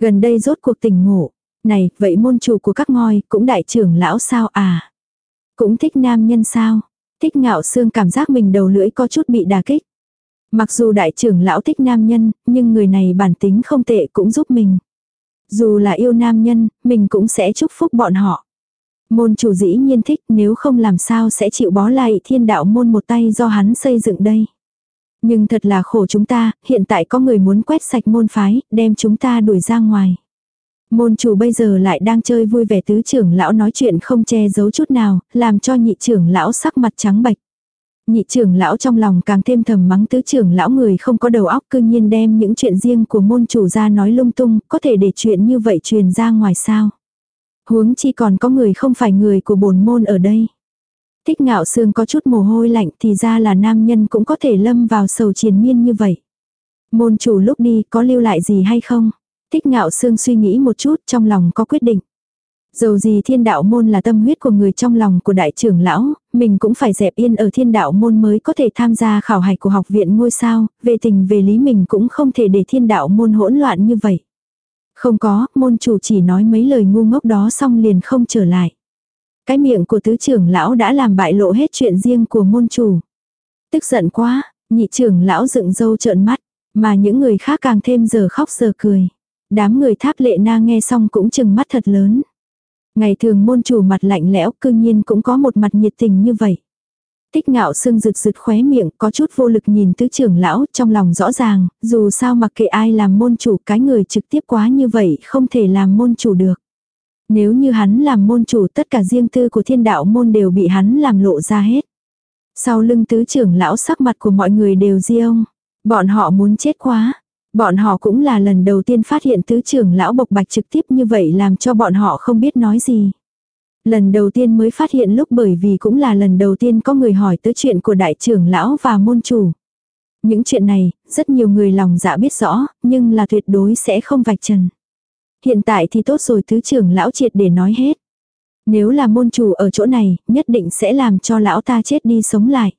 Gần đây rốt cuộc tình ngộ. Này, vậy môn chủ của các ngôi cũng đại trưởng lão sao à? Cũng thích nam nhân sao? Thích ngạo xương cảm giác mình đầu lưỡi có chút bị đà kích. Mặc dù đại trưởng lão thích nam nhân, nhưng người này bản tính không tệ cũng giúp mình. Dù là yêu nam nhân, mình cũng sẽ chúc phúc bọn họ. Môn chủ dĩ nhiên thích nếu không làm sao sẽ chịu bó lại thiên đạo môn một tay do hắn xây dựng đây. Nhưng thật là khổ chúng ta, hiện tại có người muốn quét sạch môn phái, đem chúng ta đuổi ra ngoài. Môn chủ bây giờ lại đang chơi vui vẻ tứ trưởng lão nói chuyện không che giấu chút nào, làm cho nhị trưởng lão sắc mặt trắng bạch. Nhị trưởng lão trong lòng càng thêm thầm mắng tứ trưởng lão người không có đầu óc cư nhiên đem những chuyện riêng của môn chủ ra nói lung tung, có thể để chuyện như vậy truyền ra ngoài sao. Huống chi còn có người không phải người của bổn môn ở đây. Thích ngạo sương có chút mồ hôi lạnh thì ra là nam nhân cũng có thể lâm vào sầu triền miên như vậy. Môn chủ lúc đi có lưu lại gì hay không? Thích ngạo sương suy nghĩ một chút trong lòng có quyết định. Dầu gì thiên đạo môn là tâm huyết của người trong lòng của đại trưởng lão, mình cũng phải dẹp yên ở thiên đạo môn mới có thể tham gia khảo hạch của học viện ngôi sao, về tình về lý mình cũng không thể để thiên đạo môn hỗn loạn như vậy. Không có, môn chủ chỉ nói mấy lời ngu ngốc đó xong liền không trở lại. Cái miệng của tứ trưởng lão đã làm bại lộ hết chuyện riêng của môn chủ. Tức giận quá, nhị trưởng lão dựng râu trợn mắt, mà những người khác càng thêm giờ khóc giờ cười. Đám người tháp lệ na nghe xong cũng chừng mắt thật lớn. Ngày thường môn chủ mặt lạnh lẽo cư nhiên cũng có một mặt nhiệt tình như vậy. Tích ngạo sương rực rực khóe miệng có chút vô lực nhìn tứ trưởng lão trong lòng rõ ràng, dù sao mặc kệ ai làm môn chủ cái người trực tiếp quá như vậy không thể làm môn chủ được. Nếu như hắn làm môn chủ tất cả riêng tư của thiên đạo môn đều bị hắn làm lộ ra hết. Sau lưng tứ trưởng lão sắc mặt của mọi người đều riêng. Bọn họ muốn chết quá. Bọn họ cũng là lần đầu tiên phát hiện tứ trưởng lão bộc bạch trực tiếp như vậy làm cho bọn họ không biết nói gì. Lần đầu tiên mới phát hiện lúc bởi vì cũng là lần đầu tiên có người hỏi tới chuyện của đại trưởng lão và môn chủ. Những chuyện này, rất nhiều người lòng dạ biết rõ, nhưng là tuyệt đối sẽ không vạch trần. Hiện tại thì tốt rồi tứ trưởng lão triệt để nói hết. Nếu là môn chủ ở chỗ này, nhất định sẽ làm cho lão ta chết đi sống lại.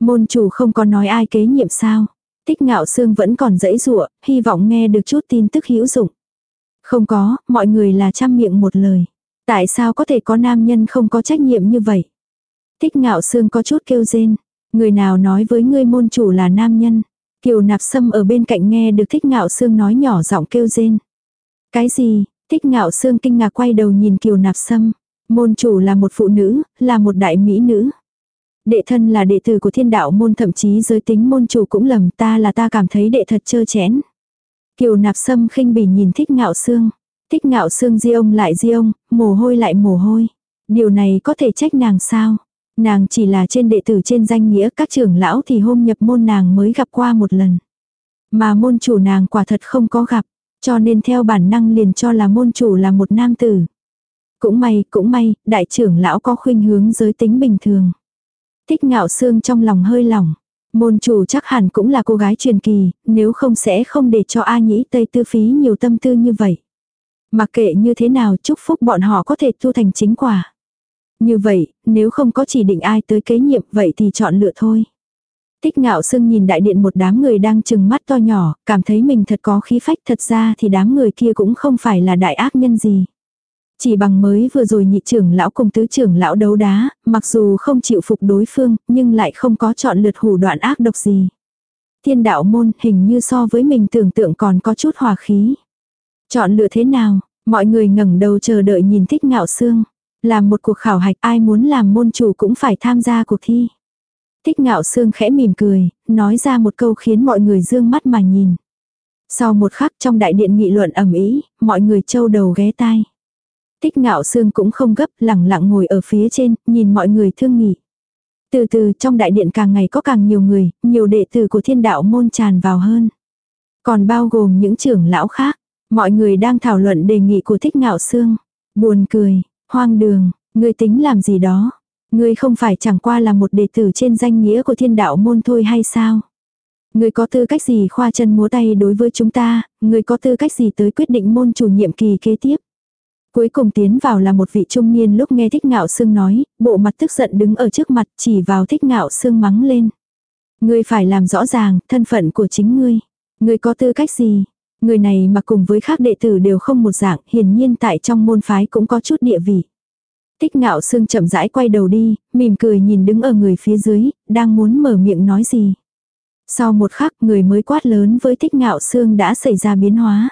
Môn chủ không có nói ai kế nhiệm sao. Tích ngạo xương vẫn còn dãy rụa, hy vọng nghe được chút tin tức hữu dụng. Không có, mọi người là trăm miệng một lời. Tại sao có thể có nam nhân không có trách nhiệm như vậy? thích ngạo xương có chút kêu rên. Người nào nói với ngươi môn chủ là nam nhân? Kiều nạp sâm ở bên cạnh nghe được thích ngạo xương nói nhỏ giọng kêu rên. Cái gì? Thích ngạo xương kinh ngạc quay đầu nhìn kiều nạp sâm. Môn chủ là một phụ nữ, là một đại mỹ nữ. Đệ thân là đệ tử của thiên đạo môn thậm chí giới tính môn chủ cũng lầm ta là ta cảm thấy đệ thật chơ chén. Kiều nạp sâm khinh bỉ nhìn thích ngạo xương. Thích ngạo xương di ông lại di ông, mồ hôi lại mồ hôi. Điều này có thể trách nàng sao? Nàng chỉ là trên đệ tử trên danh nghĩa các trưởng lão thì hôm nhập môn nàng mới gặp qua một lần. Mà môn chủ nàng quả thật không có gặp, cho nên theo bản năng liền cho là môn chủ là một nam tử. Cũng may, cũng may, đại trưởng lão có khuynh hướng giới tính bình thường. Thích ngạo xương trong lòng hơi lỏng. Môn chủ chắc hẳn cũng là cô gái truyền kỳ, nếu không sẽ không để cho A nhĩ Tây tư phí nhiều tâm tư như vậy. Mặc kệ như thế nào chúc phúc bọn họ có thể tu thành chính quả. Như vậy, nếu không có chỉ định ai tới kế nhiệm vậy thì chọn lựa thôi. Tích ngạo sưng nhìn đại điện một đám người đang chừng mắt to nhỏ, cảm thấy mình thật có khí phách thật ra thì đám người kia cũng không phải là đại ác nhân gì. Chỉ bằng mới vừa rồi nhị trưởng lão cùng tứ trưởng lão đấu đá, mặc dù không chịu phục đối phương, nhưng lại không có chọn lượt hủ đoạn ác độc gì. Thiên đạo môn hình như so với mình tưởng tượng còn có chút hòa khí. Chọn lựa thế nào, mọi người ngẩng đầu chờ đợi nhìn thích ngạo xương. Làm một cuộc khảo hạch ai muốn làm môn chủ cũng phải tham gia cuộc thi. Thích ngạo xương khẽ mỉm cười, nói ra một câu khiến mọi người dương mắt mà nhìn. Sau một khắc trong đại điện nghị luận ầm ĩ, mọi người trâu đầu ghé tai. Tích ngạo xương cũng không gấp, lẳng lặng ngồi ở phía trên, nhìn mọi người thương nghị. Từ từ trong đại điện càng ngày có càng nhiều người, nhiều đệ tử của thiên đạo môn tràn vào hơn. Còn bao gồm những trưởng lão khác, mọi người đang thảo luận đề nghị của thích ngạo xương. Buồn cười, hoang đường, người tính làm gì đó. Ngươi không phải chẳng qua là một đệ tử trên danh nghĩa của thiên đạo môn thôi hay sao? Ngươi có tư cách gì khoa chân múa tay đối với chúng ta, ngươi có tư cách gì tới quyết định môn chủ nhiệm kỳ kế tiếp? Cuối cùng tiến vào là một vị trung niên lúc nghe thích ngạo sương nói, bộ mặt tức giận đứng ở trước mặt chỉ vào thích ngạo sương mắng lên. Ngươi phải làm rõ ràng thân phận của chính ngươi. Ngươi có tư cách gì? Người này mà cùng với khác đệ tử đều không một dạng, hiển nhiên tại trong môn phái cũng có chút địa vị. Tích ngạo sương chậm rãi quay đầu đi, mỉm cười nhìn đứng ở người phía dưới, đang muốn mở miệng nói gì. Sau một khắc người mới quát lớn với tích ngạo sương đã xảy ra biến hóa.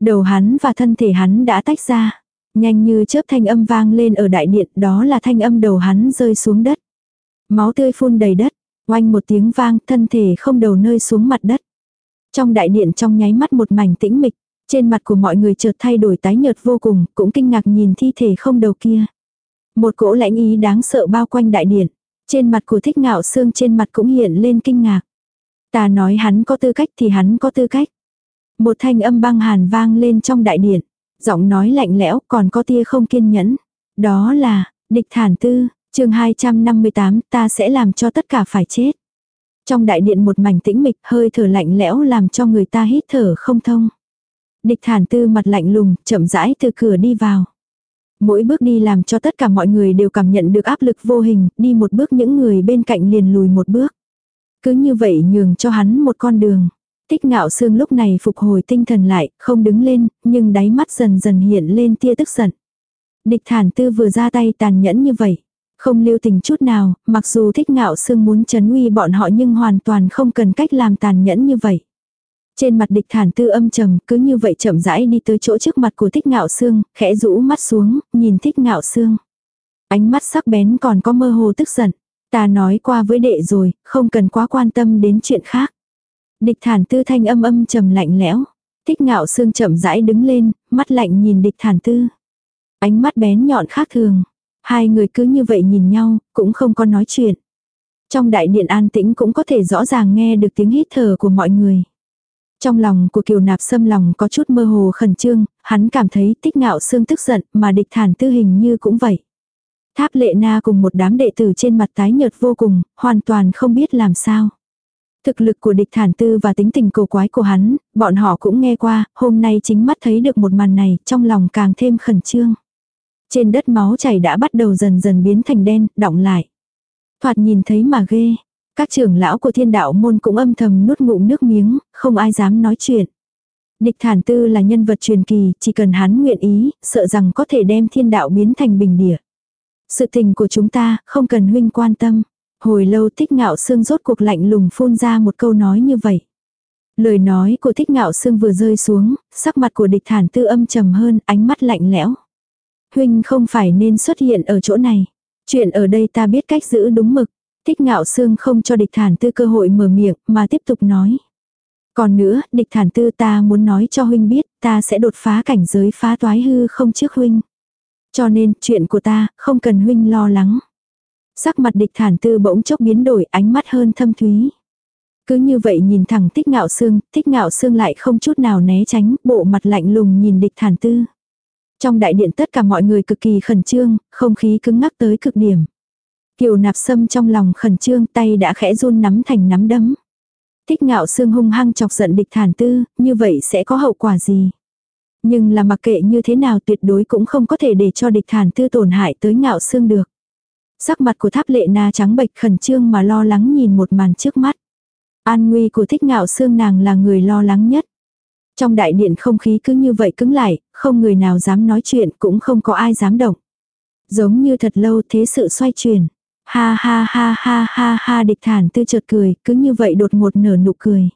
Đầu hắn và thân thể hắn đã tách ra. Nhanh như chớp thanh âm vang lên ở đại điện đó là thanh âm đầu hắn rơi xuống đất. Máu tươi phun đầy đất, oanh một tiếng vang thân thể không đầu nơi xuống mặt đất. Trong đại điện trong nháy mắt một mảnh tĩnh mịch, trên mặt của mọi người chợt thay đổi tái nhợt vô cùng, cũng kinh ngạc nhìn thi thể không đầu kia. Một cỗ lãnh ý đáng sợ bao quanh đại điện. Trên mặt của thích ngạo xương trên mặt cũng hiện lên kinh ngạc. Ta nói hắn có tư cách thì hắn có tư cách. Một thanh âm băng hàn vang lên trong đại điện. Giọng nói lạnh lẽo còn có tia không kiên nhẫn. Đó là, địch thản tư, chương 258 ta sẽ làm cho tất cả phải chết. Trong đại điện một mảnh tĩnh mịch hơi thở lạnh lẽo làm cho người ta hít thở không thông. Địch thản tư mặt lạnh lùng, chậm rãi từ cửa đi vào. Mỗi bước đi làm cho tất cả mọi người đều cảm nhận được áp lực vô hình, đi một bước những người bên cạnh liền lùi một bước. Cứ như vậy nhường cho hắn một con đường. Tích ngạo xương lúc này phục hồi tinh thần lại, không đứng lên, nhưng đáy mắt dần dần hiện lên tia tức giận. Địch thản tư vừa ra tay tàn nhẫn như vậy. Không lưu tình chút nào, mặc dù thích ngạo sương muốn chấn uy bọn họ nhưng hoàn toàn không cần cách làm tàn nhẫn như vậy. Trên mặt địch thản tư âm trầm, cứ như vậy chậm rãi đi tới chỗ trước mặt của thích ngạo sương, khẽ rũ mắt xuống, nhìn thích ngạo sương. Ánh mắt sắc bén còn có mơ hồ tức giận. Ta nói qua với đệ rồi, không cần quá quan tâm đến chuyện khác. Địch thản tư thanh âm âm trầm lạnh lẽo. Thích ngạo sương chậm rãi đứng lên, mắt lạnh nhìn địch thản tư. Ánh mắt bén nhọn khác thường. Hai người cứ như vậy nhìn nhau, cũng không có nói chuyện. Trong đại điện an tĩnh cũng có thể rõ ràng nghe được tiếng hít thở của mọi người. Trong lòng của kiều nạp xâm lòng có chút mơ hồ khẩn trương, hắn cảm thấy tích ngạo xương tức giận mà địch thản tư hình như cũng vậy. Tháp lệ na cùng một đám đệ tử trên mặt tái nhợt vô cùng, hoàn toàn không biết làm sao. Thực lực của địch thản tư và tính tình cầu quái của hắn, bọn họ cũng nghe qua, hôm nay chính mắt thấy được một màn này, trong lòng càng thêm khẩn trương. Trên đất máu chảy đã bắt đầu dần dần biến thành đen, đọng lại. Thoạt nhìn thấy mà ghê. Các trưởng lão của thiên đạo môn cũng âm thầm nuốt ngụm nước miếng, không ai dám nói chuyện. Địch thản tư là nhân vật truyền kỳ, chỉ cần hắn nguyện ý, sợ rằng có thể đem thiên đạo biến thành bình địa. Sự tình của chúng ta, không cần huynh quan tâm. Hồi lâu thích ngạo xương rốt cuộc lạnh lùng phun ra một câu nói như vậy. Lời nói của thích ngạo xương vừa rơi xuống, sắc mặt của địch thản tư âm trầm hơn, ánh mắt lạnh lẽo. Huynh không phải nên xuất hiện ở chỗ này. Chuyện ở đây ta biết cách giữ đúng mực. Thích ngạo xương không cho địch thản tư cơ hội mở miệng mà tiếp tục nói. Còn nữa, địch thản tư ta muốn nói cho huynh biết ta sẽ đột phá cảnh giới phá toái hư không trước huynh. Cho nên chuyện của ta không cần huynh lo lắng. Sắc mặt địch thản tư bỗng chốc biến đổi ánh mắt hơn thâm thúy. Cứ như vậy nhìn thẳng tích ngạo xương, tích ngạo xương lại không chút nào né tránh, bộ mặt lạnh lùng nhìn địch thản tư. Trong đại điện tất cả mọi người cực kỳ khẩn trương, không khí cứng ngắc tới cực điểm. Kiều nạp sâm trong lòng khẩn trương tay đã khẽ run nắm thành nắm đấm. Thích ngạo xương hung hăng chọc giận địch thản tư, như vậy sẽ có hậu quả gì? Nhưng là mặc kệ như thế nào tuyệt đối cũng không có thể để cho địch thản tư tổn hại tới ngạo xương được. Sắc mặt của tháp lệ na trắng bệch khẩn trương mà lo lắng nhìn một màn trước mắt. An nguy của thích ngạo xương nàng là người lo lắng nhất. Trong đại điện không khí cứ như vậy cứng lại, không người nào dám nói chuyện cũng không có ai dám động. Giống như thật lâu thế sự xoay chuyển. Ha ha ha ha ha ha địch thản tư chợt cười, cứ như vậy đột ngột nở nụ cười.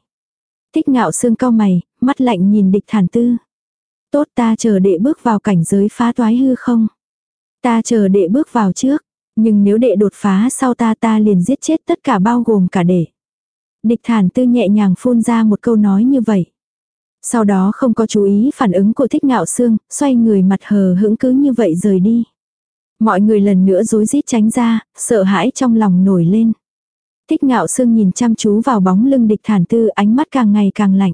Thích ngạo xương cao mày, mắt lạnh nhìn địch thản tư. Tốt ta chờ đệ bước vào cảnh giới phá toái hư không? Ta chờ đệ bước vào trước, nhưng nếu đệ đột phá sau ta ta liền giết chết tất cả bao gồm cả đệ. Địch thản tư nhẹ nhàng phun ra một câu nói như vậy. Sau đó không có chú ý phản ứng của thích ngạo xương, xoay người mặt hờ hững cứ như vậy rời đi. Mọi người lần nữa rối rít tránh ra, sợ hãi trong lòng nổi lên. Thích ngạo xương nhìn chăm chú vào bóng lưng địch thản tư ánh mắt càng ngày càng lạnh.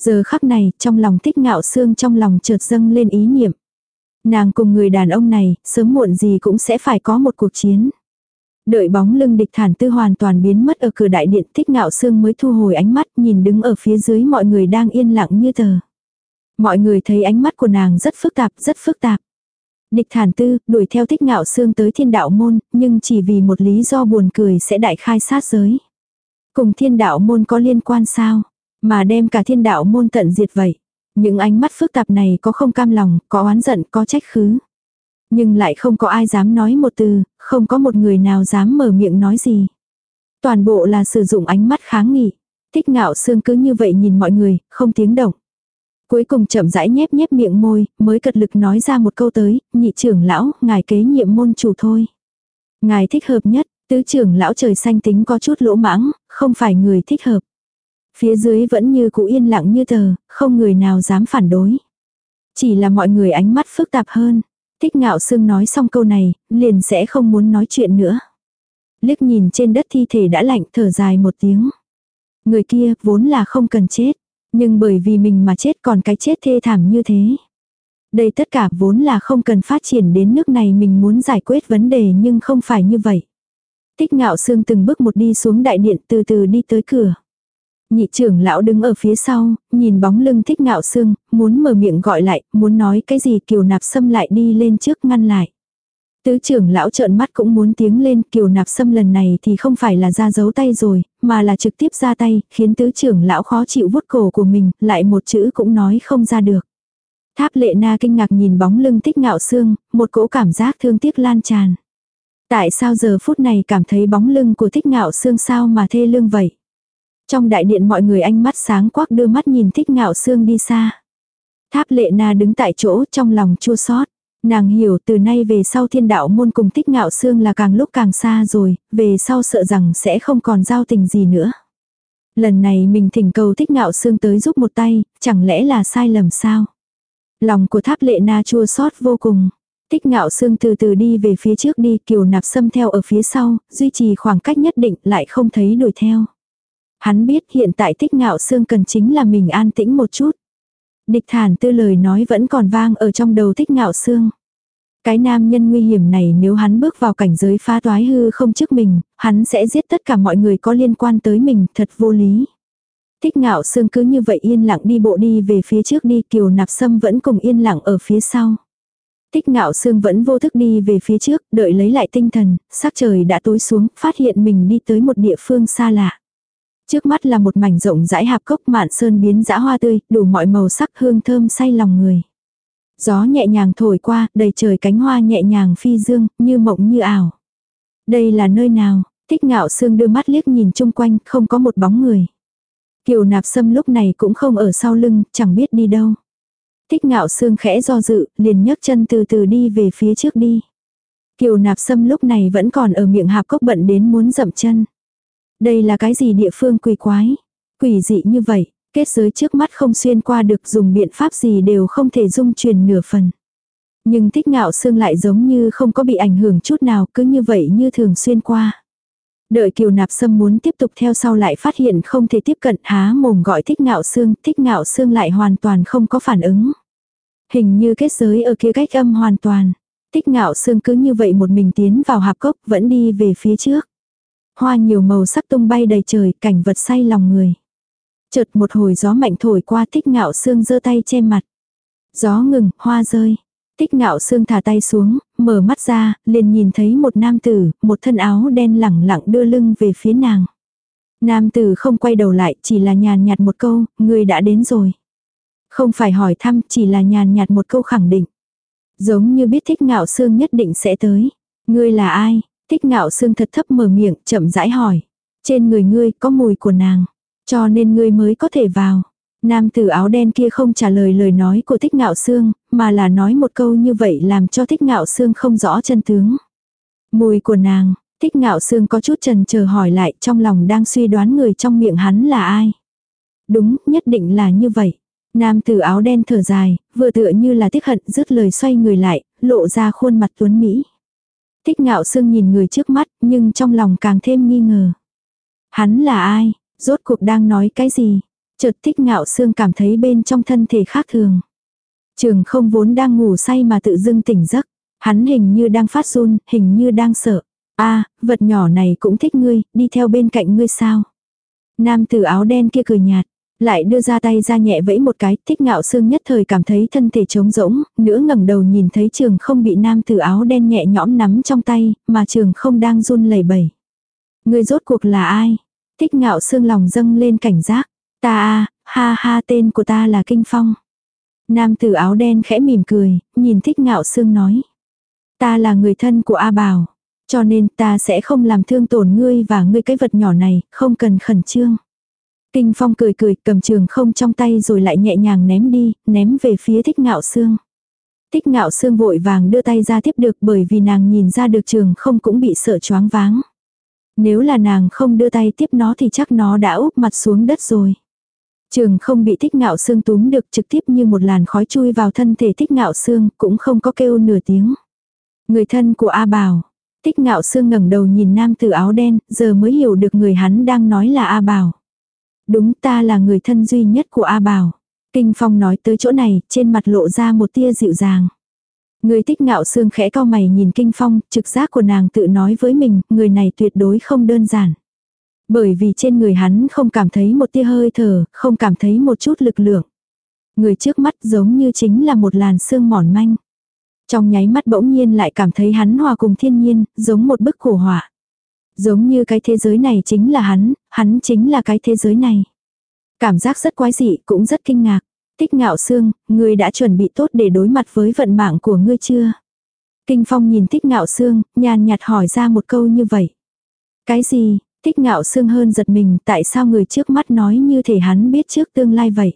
Giờ khắc này, trong lòng thích ngạo xương trong lòng chợt dâng lên ý niệm. Nàng cùng người đàn ông này, sớm muộn gì cũng sẽ phải có một cuộc chiến. Đợi bóng lưng địch thản tư hoàn toàn biến mất ở cửa đại điện thích ngạo xương mới thu hồi ánh mắt nhìn đứng ở phía dưới mọi người đang yên lặng như tờ. Mọi người thấy ánh mắt của nàng rất phức tạp, rất phức tạp. Địch thản tư, đuổi theo thích ngạo xương tới thiên đạo môn, nhưng chỉ vì một lý do buồn cười sẽ đại khai sát giới. Cùng thiên đạo môn có liên quan sao? Mà đem cả thiên đạo môn tận diệt vậy. Những ánh mắt phức tạp này có không cam lòng, có oán giận, có trách khứ. Nhưng lại không có ai dám nói một từ, không có một người nào dám mở miệng nói gì. Toàn bộ là sử dụng ánh mắt kháng nghị. Thích ngạo xương cứ như vậy nhìn mọi người, không tiếng động. Cuối cùng chậm rãi nhép nhép miệng môi, mới cật lực nói ra một câu tới, nhị trưởng lão, ngài kế nhiệm môn chủ thôi. Ngài thích hợp nhất, tứ trưởng lão trời xanh tính có chút lỗ mãng, không phải người thích hợp. Phía dưới vẫn như cũ yên lặng như tờ, không người nào dám phản đối. Chỉ là mọi người ánh mắt phức tạp hơn. Thích ngạo sương nói xong câu này, liền sẽ không muốn nói chuyện nữa. Liếc nhìn trên đất thi thể đã lạnh thở dài một tiếng. Người kia vốn là không cần chết. Nhưng bởi vì mình mà chết còn cái chết thê thảm như thế. Đây tất cả vốn là không cần phát triển đến nước này mình muốn giải quyết vấn đề nhưng không phải như vậy. Tích ngạo sương từng bước một đi xuống đại điện từ từ đi tới cửa. Nhị trưởng lão đứng ở phía sau, nhìn bóng lưng thích ngạo sương, muốn mở miệng gọi lại, muốn nói cái gì kiều nạp xâm lại đi lên trước ngăn lại. Tứ trưởng lão trợn mắt cũng muốn tiếng lên kiều nạp xâm lần này thì không phải là ra giấu tay rồi, mà là trực tiếp ra tay, khiến tứ trưởng lão khó chịu vuốt cổ của mình, lại một chữ cũng nói không ra được. Tháp lệ na kinh ngạc nhìn bóng lưng thích ngạo xương, một cỗ cảm giác thương tiếc lan tràn. Tại sao giờ phút này cảm thấy bóng lưng của thích ngạo xương sao mà thê lương vậy? Trong đại điện mọi người ánh mắt sáng quắc đưa mắt nhìn thích ngạo xương đi xa. Tháp lệ na đứng tại chỗ trong lòng chua xót Nàng hiểu từ nay về sau thiên đạo môn cùng thích ngạo xương là càng lúc càng xa rồi, về sau sợ rằng sẽ không còn giao tình gì nữa. Lần này mình thỉnh cầu thích ngạo xương tới giúp một tay, chẳng lẽ là sai lầm sao? Lòng của tháp lệ na chua xót vô cùng. Tích ngạo xương từ từ đi về phía trước đi, kiều nạp xâm theo ở phía sau, duy trì khoảng cách nhất định lại không thấy đuổi theo. Hắn biết hiện tại thích ngạo xương cần chính là mình an tĩnh một chút. Địch thản tư lời nói vẫn còn vang ở trong đầu thích ngạo xương. Cái nam nhân nguy hiểm này nếu hắn bước vào cảnh giới phá toái hư không trước mình, hắn sẽ giết tất cả mọi người có liên quan tới mình, thật vô lý. Thích ngạo sương cứ như vậy yên lặng đi bộ đi về phía trước đi, kiều nạp sâm vẫn cùng yên lặng ở phía sau. thích ngạo sương vẫn vô thức đi về phía trước, đợi lấy lại tinh thần, sắc trời đã tối xuống, phát hiện mình đi tới một địa phương xa lạ. Trước mắt là một mảnh rộng rãi hạp cốc mạn sơn biến dã hoa tươi, đủ mọi màu sắc hương thơm say lòng người. Gió nhẹ nhàng thổi qua, đầy trời cánh hoa nhẹ nhàng phi dương, như mộng như ảo. Đây là nơi nào? Thích ngạo sương đưa mắt liếc nhìn chung quanh, không có một bóng người. Kiều nạp sâm lúc này cũng không ở sau lưng, chẳng biết đi đâu. Thích ngạo sương khẽ do dự, liền nhấc chân từ từ đi về phía trước đi. Kiều nạp sâm lúc này vẫn còn ở miệng hạp cốc bận đến muốn dậm chân. Đây là cái gì địa phương quỷ quái? Quỷ dị như vậy, kết giới trước mắt không xuyên qua được dùng biện pháp gì đều không thể dung truyền nửa phần. Nhưng thích ngạo xương lại giống như không có bị ảnh hưởng chút nào cứ như vậy như thường xuyên qua. Đợi kiều nạp sâm muốn tiếp tục theo sau lại phát hiện không thể tiếp cận há mồm gọi thích ngạo xương, thích ngạo xương lại hoàn toàn không có phản ứng. Hình như kết giới ở kia cách âm hoàn toàn. Thích ngạo xương cứ như vậy một mình tiến vào hạp cốc vẫn đi về phía trước. Hoa nhiều màu sắc tung bay đầy trời, cảnh vật say lòng người. Chợt một hồi gió mạnh thổi qua thích ngạo xương giơ tay che mặt. Gió ngừng, hoa rơi. Tích ngạo xương thả tay xuống, mở mắt ra, liền nhìn thấy một nam tử, một thân áo đen lẳng lặng đưa lưng về phía nàng. Nam tử không quay đầu lại, chỉ là nhàn nhạt một câu, người đã đến rồi. Không phải hỏi thăm, chỉ là nhàn nhạt một câu khẳng định. Giống như biết thích ngạo xương nhất định sẽ tới. Ngươi là ai? Thích ngạo xương thật thấp mở miệng, chậm rãi hỏi. Trên người ngươi có mùi của nàng. Cho nên ngươi mới có thể vào. Nam tử áo đen kia không trả lời lời nói của thích ngạo xương, mà là nói một câu như vậy làm cho thích ngạo xương không rõ chân tướng. Mùi của nàng, thích ngạo xương có chút trần chờ hỏi lại trong lòng đang suy đoán người trong miệng hắn là ai. Đúng, nhất định là như vậy. Nam tử áo đen thở dài, vừa tựa như là tiếc hận dứt lời xoay người lại, lộ ra khuôn mặt tuấn Mỹ. Thích ngạo xương nhìn người trước mắt, nhưng trong lòng càng thêm nghi ngờ. Hắn là ai? Rốt cuộc đang nói cái gì? Chợt thích ngạo xương cảm thấy bên trong thân thể khác thường. Trường không vốn đang ngủ say mà tự dưng tỉnh giấc. Hắn hình như đang phát run, hình như đang sợ. a vật nhỏ này cũng thích ngươi, đi theo bên cạnh ngươi sao? Nam tử áo đen kia cười nhạt, lại đưa ra tay ra nhẹ vẫy một cái, thích ngạo xương nhất thời cảm thấy thân thể trống rỗng, nữa ngẩng đầu nhìn thấy trường không bị nam tử áo đen nhẹ nhõm nắm trong tay, mà trường không đang run lẩy bẩy. người rốt cuộc là ai? Thích ngạo xương lòng dâng lên cảnh giác. Ta a ha ha tên của ta là Kinh Phong. Nam tử áo đen khẽ mỉm cười, nhìn thích ngạo xương nói. Ta là người thân của A Bảo. Cho nên ta sẽ không làm thương tổn ngươi và ngươi cái vật nhỏ này, không cần khẩn trương. Kinh Phong cười cười cầm trường không trong tay rồi lại nhẹ nhàng ném đi, ném về phía thích ngạo xương. Thích ngạo xương vội vàng đưa tay ra tiếp được bởi vì nàng nhìn ra được trường không cũng bị sợ choáng váng. Nếu là nàng không đưa tay tiếp nó thì chắc nó đã úp mặt xuống đất rồi. Trường không bị thích ngạo xương túm được trực tiếp như một làn khói chui vào thân thể thích ngạo xương, cũng không có kêu nửa tiếng. Người thân của A Bảo. Thích ngạo xương ngẩng đầu nhìn nam tử áo đen, giờ mới hiểu được người hắn đang nói là A Bảo. Đúng ta là người thân duy nhất của A Bảo. Kinh Phong nói tới chỗ này, trên mặt lộ ra một tia dịu dàng. Người thích ngạo xương khẽ cao mày nhìn Kinh Phong, trực giác của nàng tự nói với mình, người này tuyệt đối không đơn giản. Bởi vì trên người hắn không cảm thấy một tia hơi thở, không cảm thấy một chút lực lượng. Người trước mắt giống như chính là một làn sương mỏn manh. Trong nháy mắt bỗng nhiên lại cảm thấy hắn hòa cùng thiên nhiên, giống một bức khổ họa. Giống như cái thế giới này chính là hắn, hắn chính là cái thế giới này. Cảm giác rất quái dị, cũng rất kinh ngạc. Thích ngạo xương, ngươi đã chuẩn bị tốt để đối mặt với vận mạng của ngươi chưa? Kinh Phong nhìn Thích ngạo xương, nhàn nhạt hỏi ra một câu như vậy. Cái gì? Thích ngạo xương hơn giật mình tại sao người trước mắt nói như thể hắn biết trước tương lai vậy.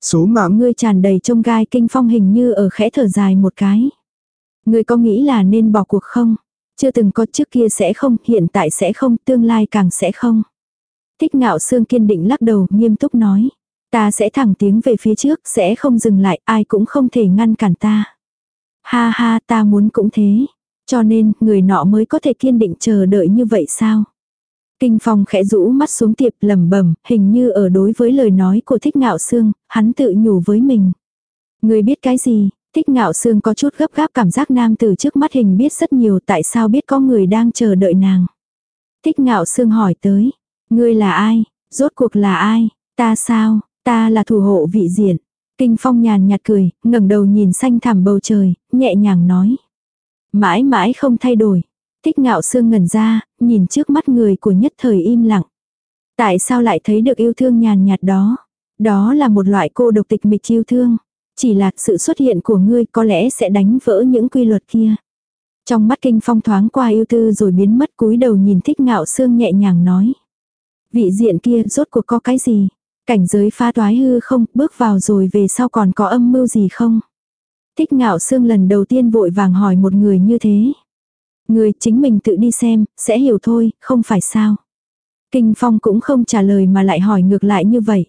Số mạng Ngươi tràn đầy trông gai Kinh Phong hình như ở khẽ thở dài một cái. Ngươi có nghĩ là nên bỏ cuộc không? Chưa từng có trước kia sẽ không, hiện tại sẽ không, tương lai càng sẽ không. Thích ngạo xương kiên định lắc đầu, nghiêm túc nói. Ta sẽ thẳng tiếng về phía trước, sẽ không dừng lại, ai cũng không thể ngăn cản ta. Ha ha, ta muốn cũng thế. Cho nên, người nọ mới có thể kiên định chờ đợi như vậy sao? Kinh Phong khẽ rũ mắt xuống tiệp lầm bẩm, hình như ở đối với lời nói của Thích Ngạo Sương, hắn tự nhủ với mình. Người biết cái gì? Thích Ngạo Sương có chút gấp gáp cảm giác nam từ trước mắt hình biết rất nhiều tại sao biết có người đang chờ đợi nàng. Thích Ngạo Sương hỏi tới, ngươi là ai? Rốt cuộc là ai? Ta sao? Ta là thủ hộ vị diện. Kinh Phong nhàn nhạt cười, ngẩng đầu nhìn xanh thẳm bầu trời, nhẹ nhàng nói. Mãi mãi không thay đổi. Thích ngạo sương ngẩn ra, nhìn trước mắt người của nhất thời im lặng. Tại sao lại thấy được yêu thương nhàn nhạt đó? Đó là một loại cô độc tịch mịch yêu thương. Chỉ là sự xuất hiện của ngươi có lẽ sẽ đánh vỡ những quy luật kia. Trong mắt kinh phong thoáng qua yêu tư rồi biến mất cúi đầu nhìn thích ngạo sương nhẹ nhàng nói. Vị diện kia rốt cuộc có cái gì? Cảnh giới pha toái hư không, bước vào rồi về sau còn có âm mưu gì không? Thích ngạo sương lần đầu tiên vội vàng hỏi một người như thế. Người chính mình tự đi xem, sẽ hiểu thôi, không phải sao. Kinh Phong cũng không trả lời mà lại hỏi ngược lại như vậy.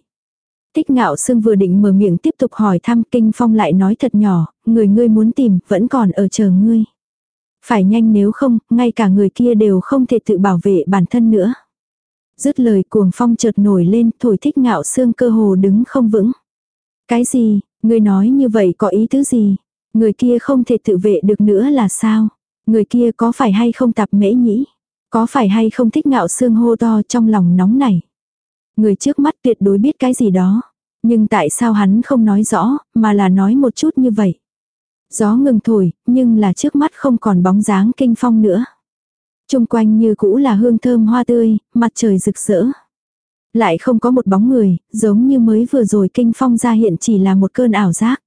Tích ngạo sương vừa định mở miệng tiếp tục hỏi thăm Kinh Phong lại nói thật nhỏ, người ngươi muốn tìm vẫn còn ở chờ ngươi. Phải nhanh nếu không, ngay cả người kia đều không thể tự bảo vệ bản thân nữa. Dứt lời cuồng phong chợt nổi lên thổi thích ngạo sương cơ hồ đứng không vững. Cái gì, ngươi nói như vậy có ý tứ gì? Người kia không thể tự vệ được nữa là sao? Người kia có phải hay không tạp mễ nhĩ? Có phải hay không thích ngạo xương hô to trong lòng nóng này? Người trước mắt tuyệt đối biết cái gì đó. Nhưng tại sao hắn không nói rõ, mà là nói một chút như vậy? Gió ngừng thổi, nhưng là trước mắt không còn bóng dáng kinh phong nữa. Trung quanh như cũ là hương thơm hoa tươi, mặt trời rực rỡ. Lại không có một bóng người, giống như mới vừa rồi kinh phong ra hiện chỉ là một cơn ảo giác.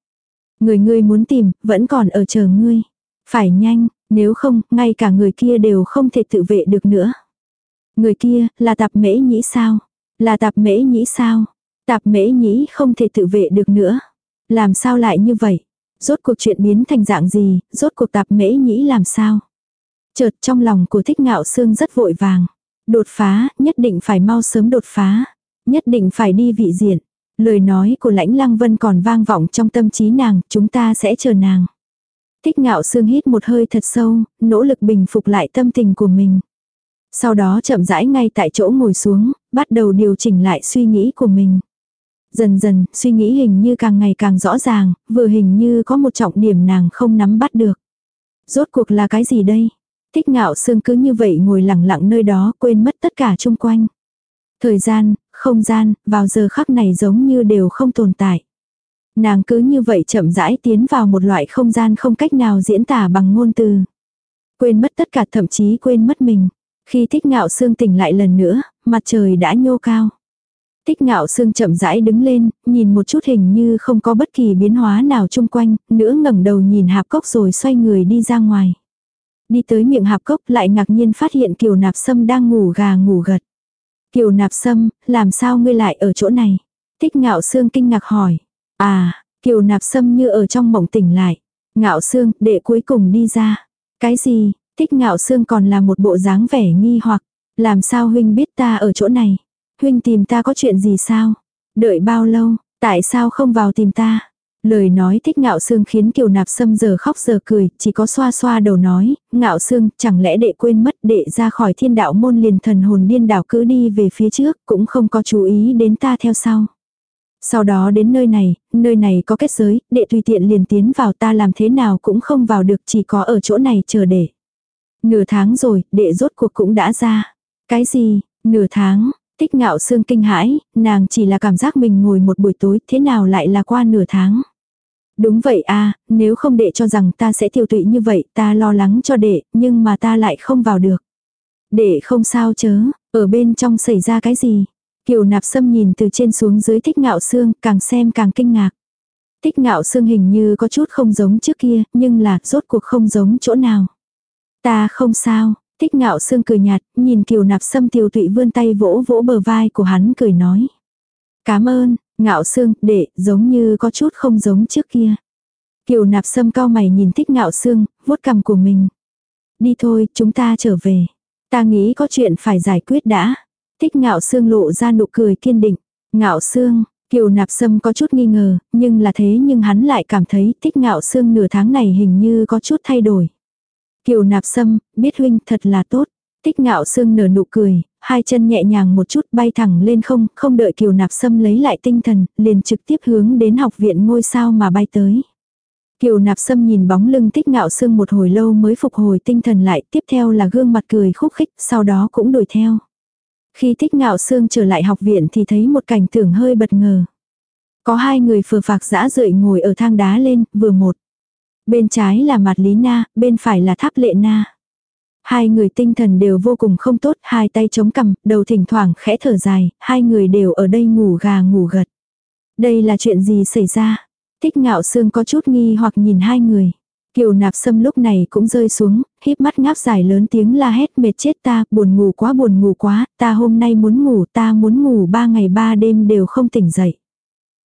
Người ngươi muốn tìm, vẫn còn ở chờ ngươi. Phải nhanh, nếu không, ngay cả người kia đều không thể tự vệ được nữa. Người kia, là tạp mễ nhĩ sao? Là tạp mễ nhĩ sao? Tạp mễ nhĩ không thể tự vệ được nữa. Làm sao lại như vậy? Rốt cuộc chuyện biến thành dạng gì? Rốt cuộc tạp mễ nhĩ làm sao? Chợt trong lòng của thích ngạo xương rất vội vàng. Đột phá, nhất định phải mau sớm đột phá. Nhất định phải đi vị diện. Lời nói của lãnh lăng vân còn vang vọng trong tâm trí nàng, chúng ta sẽ chờ nàng. Thích ngạo sương hít một hơi thật sâu, nỗ lực bình phục lại tâm tình của mình. Sau đó chậm rãi ngay tại chỗ ngồi xuống, bắt đầu điều chỉnh lại suy nghĩ của mình. Dần dần, suy nghĩ hình như càng ngày càng rõ ràng, vừa hình như có một trọng điểm nàng không nắm bắt được. Rốt cuộc là cái gì đây? Thích ngạo sương cứ như vậy ngồi lặng lặng nơi đó quên mất tất cả chung quanh. Thời gian, không gian, vào giờ khắc này giống như đều không tồn tại. Nàng cứ như vậy chậm rãi tiến vào một loại không gian không cách nào diễn tả bằng ngôn từ. Quên mất tất cả thậm chí quên mất mình. Khi thích ngạo sương tỉnh lại lần nữa, mặt trời đã nhô cao. Thích ngạo sương chậm rãi đứng lên, nhìn một chút hình như không có bất kỳ biến hóa nào chung quanh, nữa ngẩng đầu nhìn hạp cốc rồi xoay người đi ra ngoài. Đi tới miệng hạp cốc lại ngạc nhiên phát hiện kiều nạp sâm đang ngủ gà ngủ gật. Kiều nạp sâm, làm sao ngươi lại ở chỗ này? Thích ngạo sương kinh ngạc hỏi. À, kiều nạp sâm như ở trong mộng tỉnh lại. Ngạo sương, đệ cuối cùng đi ra. Cái gì, thích ngạo xương còn là một bộ dáng vẻ nghi hoặc. Làm sao huynh biết ta ở chỗ này? Huynh tìm ta có chuyện gì sao? Đợi bao lâu? Tại sao không vào tìm ta? Lời nói thích ngạo xương khiến kiều nạp sâm giờ khóc giờ cười, chỉ có xoa xoa đầu nói, ngạo xương chẳng lẽ đệ quên mất đệ ra khỏi thiên đạo môn liền thần hồn điên đảo cứ đi về phía trước, cũng không có chú ý đến ta theo sau. Sau đó đến nơi này, nơi này có kết giới, đệ tùy tiện liền tiến vào ta làm thế nào cũng không vào được chỉ có ở chỗ này chờ đệ. Nửa tháng rồi, đệ rốt cuộc cũng đã ra. Cái gì, nửa tháng, tích ngạo xương kinh hãi, nàng chỉ là cảm giác mình ngồi một buổi tối, thế nào lại là qua nửa tháng. Đúng vậy a nếu không đệ cho rằng ta sẽ tiêu tụy như vậy, ta lo lắng cho đệ, nhưng mà ta lại không vào được. Đệ không sao chớ, ở bên trong xảy ra cái gì, Kiều nạp sâm nhìn từ trên xuống dưới thích ngạo xương, càng xem càng kinh ngạc. Tích ngạo xương hình như có chút không giống trước kia, nhưng là rốt cuộc không giống chỗ nào. Ta không sao, tích ngạo xương cười nhạt, nhìn kiều nạp sâm tiêu tụy vươn tay vỗ vỗ bờ vai của hắn cười nói. Cảm ơn, ngạo xương, đệ giống như có chút không giống trước kia. Kiều nạp sâm cao mày nhìn tích ngạo xương, vuốt cằm của mình. Đi thôi, chúng ta trở về. Ta nghĩ có chuyện phải giải quyết đã. Tích ngạo xương lộ ra nụ cười kiên định. Ngạo xương, Kiều nạp sâm có chút nghi ngờ, nhưng là thế nhưng hắn lại cảm thấy tích ngạo xương nửa tháng này hình như có chút thay đổi. Kiều nạp sâm, biết huynh thật là tốt. Tích ngạo xương nở nụ cười, hai chân nhẹ nhàng một chút bay thẳng lên không, không đợi kiều nạp sâm lấy lại tinh thần, liền trực tiếp hướng đến học viện ngôi sao mà bay tới. Kiều nạp sâm nhìn bóng lưng tích ngạo xương một hồi lâu mới phục hồi tinh thần lại, tiếp theo là gương mặt cười khúc khích, sau đó cũng đuổi theo. Khi thích ngạo xương trở lại học viện thì thấy một cảnh tưởng hơi bất ngờ. Có hai người phờ phạc dã rượi ngồi ở thang đá lên, vừa một. Bên trái là mặt Lý Na, bên phải là tháp lệ na. Hai người tinh thần đều vô cùng không tốt, hai tay chống cằm, đầu thỉnh thoảng khẽ thở dài, hai người đều ở đây ngủ gà ngủ gật. Đây là chuyện gì xảy ra? Thích ngạo xương có chút nghi hoặc nhìn hai người. Kiều nạp sâm lúc này cũng rơi xuống, híp mắt ngáp dài lớn tiếng la hét mệt chết ta, buồn ngủ quá buồn ngủ quá, ta hôm nay muốn ngủ, ta muốn ngủ ba ngày ba đêm đều không tỉnh dậy.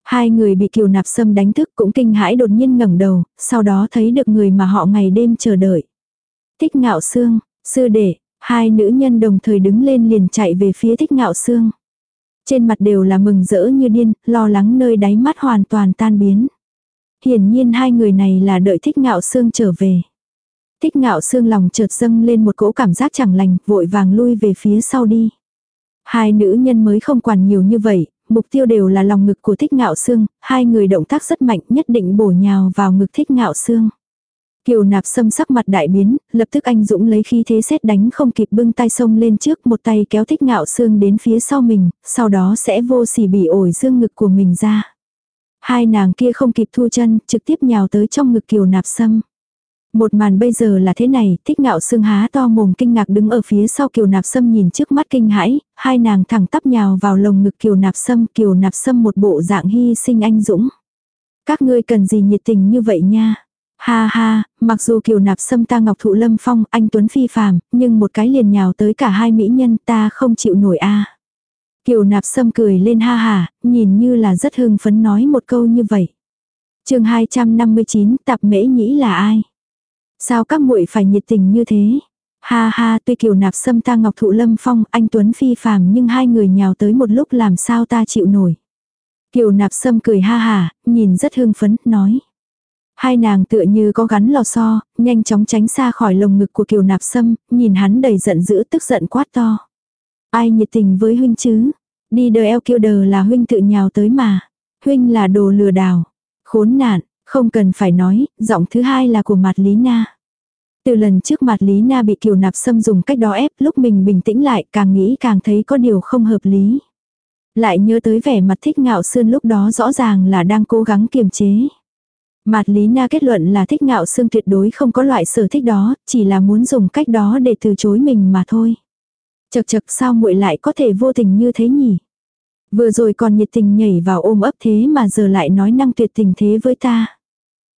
Hai người bị kiều nạp sâm đánh thức cũng kinh hãi đột nhiên ngẩng đầu, sau đó thấy được người mà họ ngày đêm chờ đợi. Thích ngạo xương, sư đệ, hai nữ nhân đồng thời đứng lên liền chạy về phía thích ngạo xương. Trên mặt đều là mừng rỡ như điên, lo lắng nơi đáy mắt hoàn toàn tan biến. Hiển nhiên hai người này là đợi thích ngạo xương trở về. Thích ngạo xương lòng chợt dâng lên một cỗ cảm giác chẳng lành, vội vàng lui về phía sau đi. Hai nữ nhân mới không quản nhiều như vậy, mục tiêu đều là lòng ngực của thích ngạo xương, hai người động tác rất mạnh nhất định bổ nhào vào ngực thích ngạo xương. Kiều nạp sâm sắc mặt đại biến, lập tức anh Dũng lấy khí thế xét đánh không kịp bưng tay sông lên trước một tay kéo thích ngạo xương đến phía sau mình, sau đó sẽ vô sỉ bị ổi dương ngực của mình ra. Hai nàng kia không kịp thu chân, trực tiếp nhào tới trong ngực kiều nạp sâm. Một màn bây giờ là thế này, thích ngạo xương há to mồm kinh ngạc đứng ở phía sau kiều nạp sâm nhìn trước mắt kinh hãi, hai nàng thẳng tắp nhào vào lồng ngực kiều nạp sâm, kiều nạp sâm một bộ dạng hy sinh anh dũng. Các ngươi cần gì nhiệt tình như vậy nha. Ha ha, mặc dù kiều nạp sâm ta ngọc thụ lâm phong, anh Tuấn phi phàm, nhưng một cái liền nhào tới cả hai mỹ nhân ta không chịu nổi a. Kiều nạp sâm cười lên ha hà, nhìn như là rất hưng phấn nói một câu như vậy. chương 259 tập mễ nhĩ là ai? Sao các muội phải nhiệt tình như thế? Ha ha tuy kiều nạp sâm ta ngọc thụ lâm phong anh Tuấn phi phàm nhưng hai người nhào tới một lúc làm sao ta chịu nổi. Kiều nạp sâm cười ha hà, nhìn rất hưng phấn, nói. Hai nàng tựa như có gắn lò xo, nhanh chóng tránh xa khỏi lồng ngực của kiều nạp sâm, nhìn hắn đầy giận dữ tức giận quát to. Ai nhiệt tình với huynh chứ? Đi đờ eo kiêu đờ là huynh tự nhào tới mà. Huynh là đồ lừa đảo. Khốn nạn, không cần phải nói, giọng thứ hai là của mặt Lý Na. Từ lần trước mặt Lý Na bị kiều nạp xâm dùng cách đó ép lúc mình bình tĩnh lại càng nghĩ càng thấy có điều không hợp lý. Lại nhớ tới vẻ mặt thích ngạo sương lúc đó rõ ràng là đang cố gắng kiềm chế. Mạt Lý Na kết luận là thích ngạo sương tuyệt đối không có loại sở thích đó, chỉ là muốn dùng cách đó để từ chối mình mà thôi. Chật chật sao muội lại có thể vô tình như thế nhỉ? Vừa rồi còn nhiệt tình nhảy vào ôm ấp thế mà giờ lại nói năng tuyệt tình thế với ta.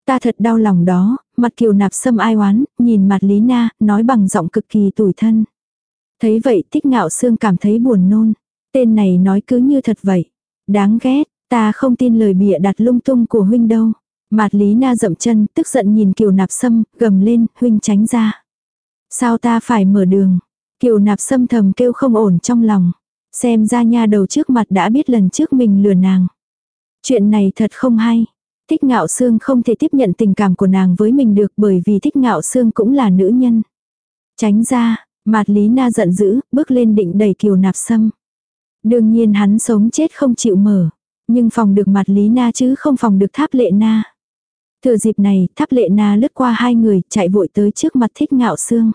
Ta thật đau lòng đó, mặt kiều nạp sâm ai oán, nhìn mặt Lý Na, nói bằng giọng cực kỳ tủi thân. Thấy vậy tích ngạo xương cảm thấy buồn nôn. Tên này nói cứ như thật vậy. Đáng ghét, ta không tin lời bịa đặt lung tung của huynh đâu. Mạt Lý Na dậm chân, tức giận nhìn kiều nạp sâm, gầm lên, huynh tránh ra. Sao ta phải mở đường? Kiều nạp sâm thầm kêu không ổn trong lòng. Xem ra nha đầu trước mặt đã biết lần trước mình lừa nàng. Chuyện này thật không hay. Thích ngạo xương không thể tiếp nhận tình cảm của nàng với mình được bởi vì thích ngạo xương cũng là nữ nhân. Tránh ra, mạt lý na giận dữ, bước lên định đẩy kiều nạp sâm. Đương nhiên hắn sống chết không chịu mở. Nhưng phòng được mặt lý na chứ không phòng được tháp lệ na. Thừa dịp này, tháp lệ na lướt qua hai người, chạy vội tới trước mặt thích ngạo xương.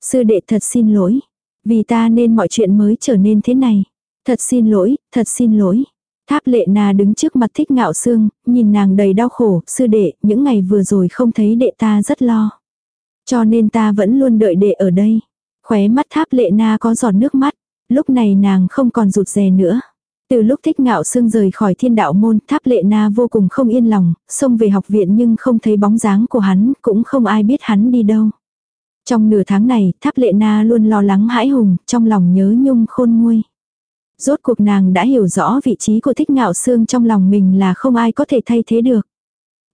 Sư đệ thật xin lỗi. Vì ta nên mọi chuyện mới trở nên thế này. Thật xin lỗi, thật xin lỗi. Tháp lệ na đứng trước mặt thích ngạo xương, nhìn nàng đầy đau khổ, sư đệ, những ngày vừa rồi không thấy đệ ta rất lo. Cho nên ta vẫn luôn đợi đệ ở đây. Khóe mắt tháp lệ na có giọt nước mắt, lúc này nàng không còn rụt rè nữa. Từ lúc thích ngạo sương rời khỏi thiên đạo môn, tháp lệ na vô cùng không yên lòng, xông về học viện nhưng không thấy bóng dáng của hắn, cũng không ai biết hắn đi đâu. Trong nửa tháng này, tháp lệ na luôn lo lắng hãi hùng, trong lòng nhớ nhung khôn nguôi. Rốt cuộc nàng đã hiểu rõ vị trí của thích ngạo xương trong lòng mình là không ai có thể thay thế được.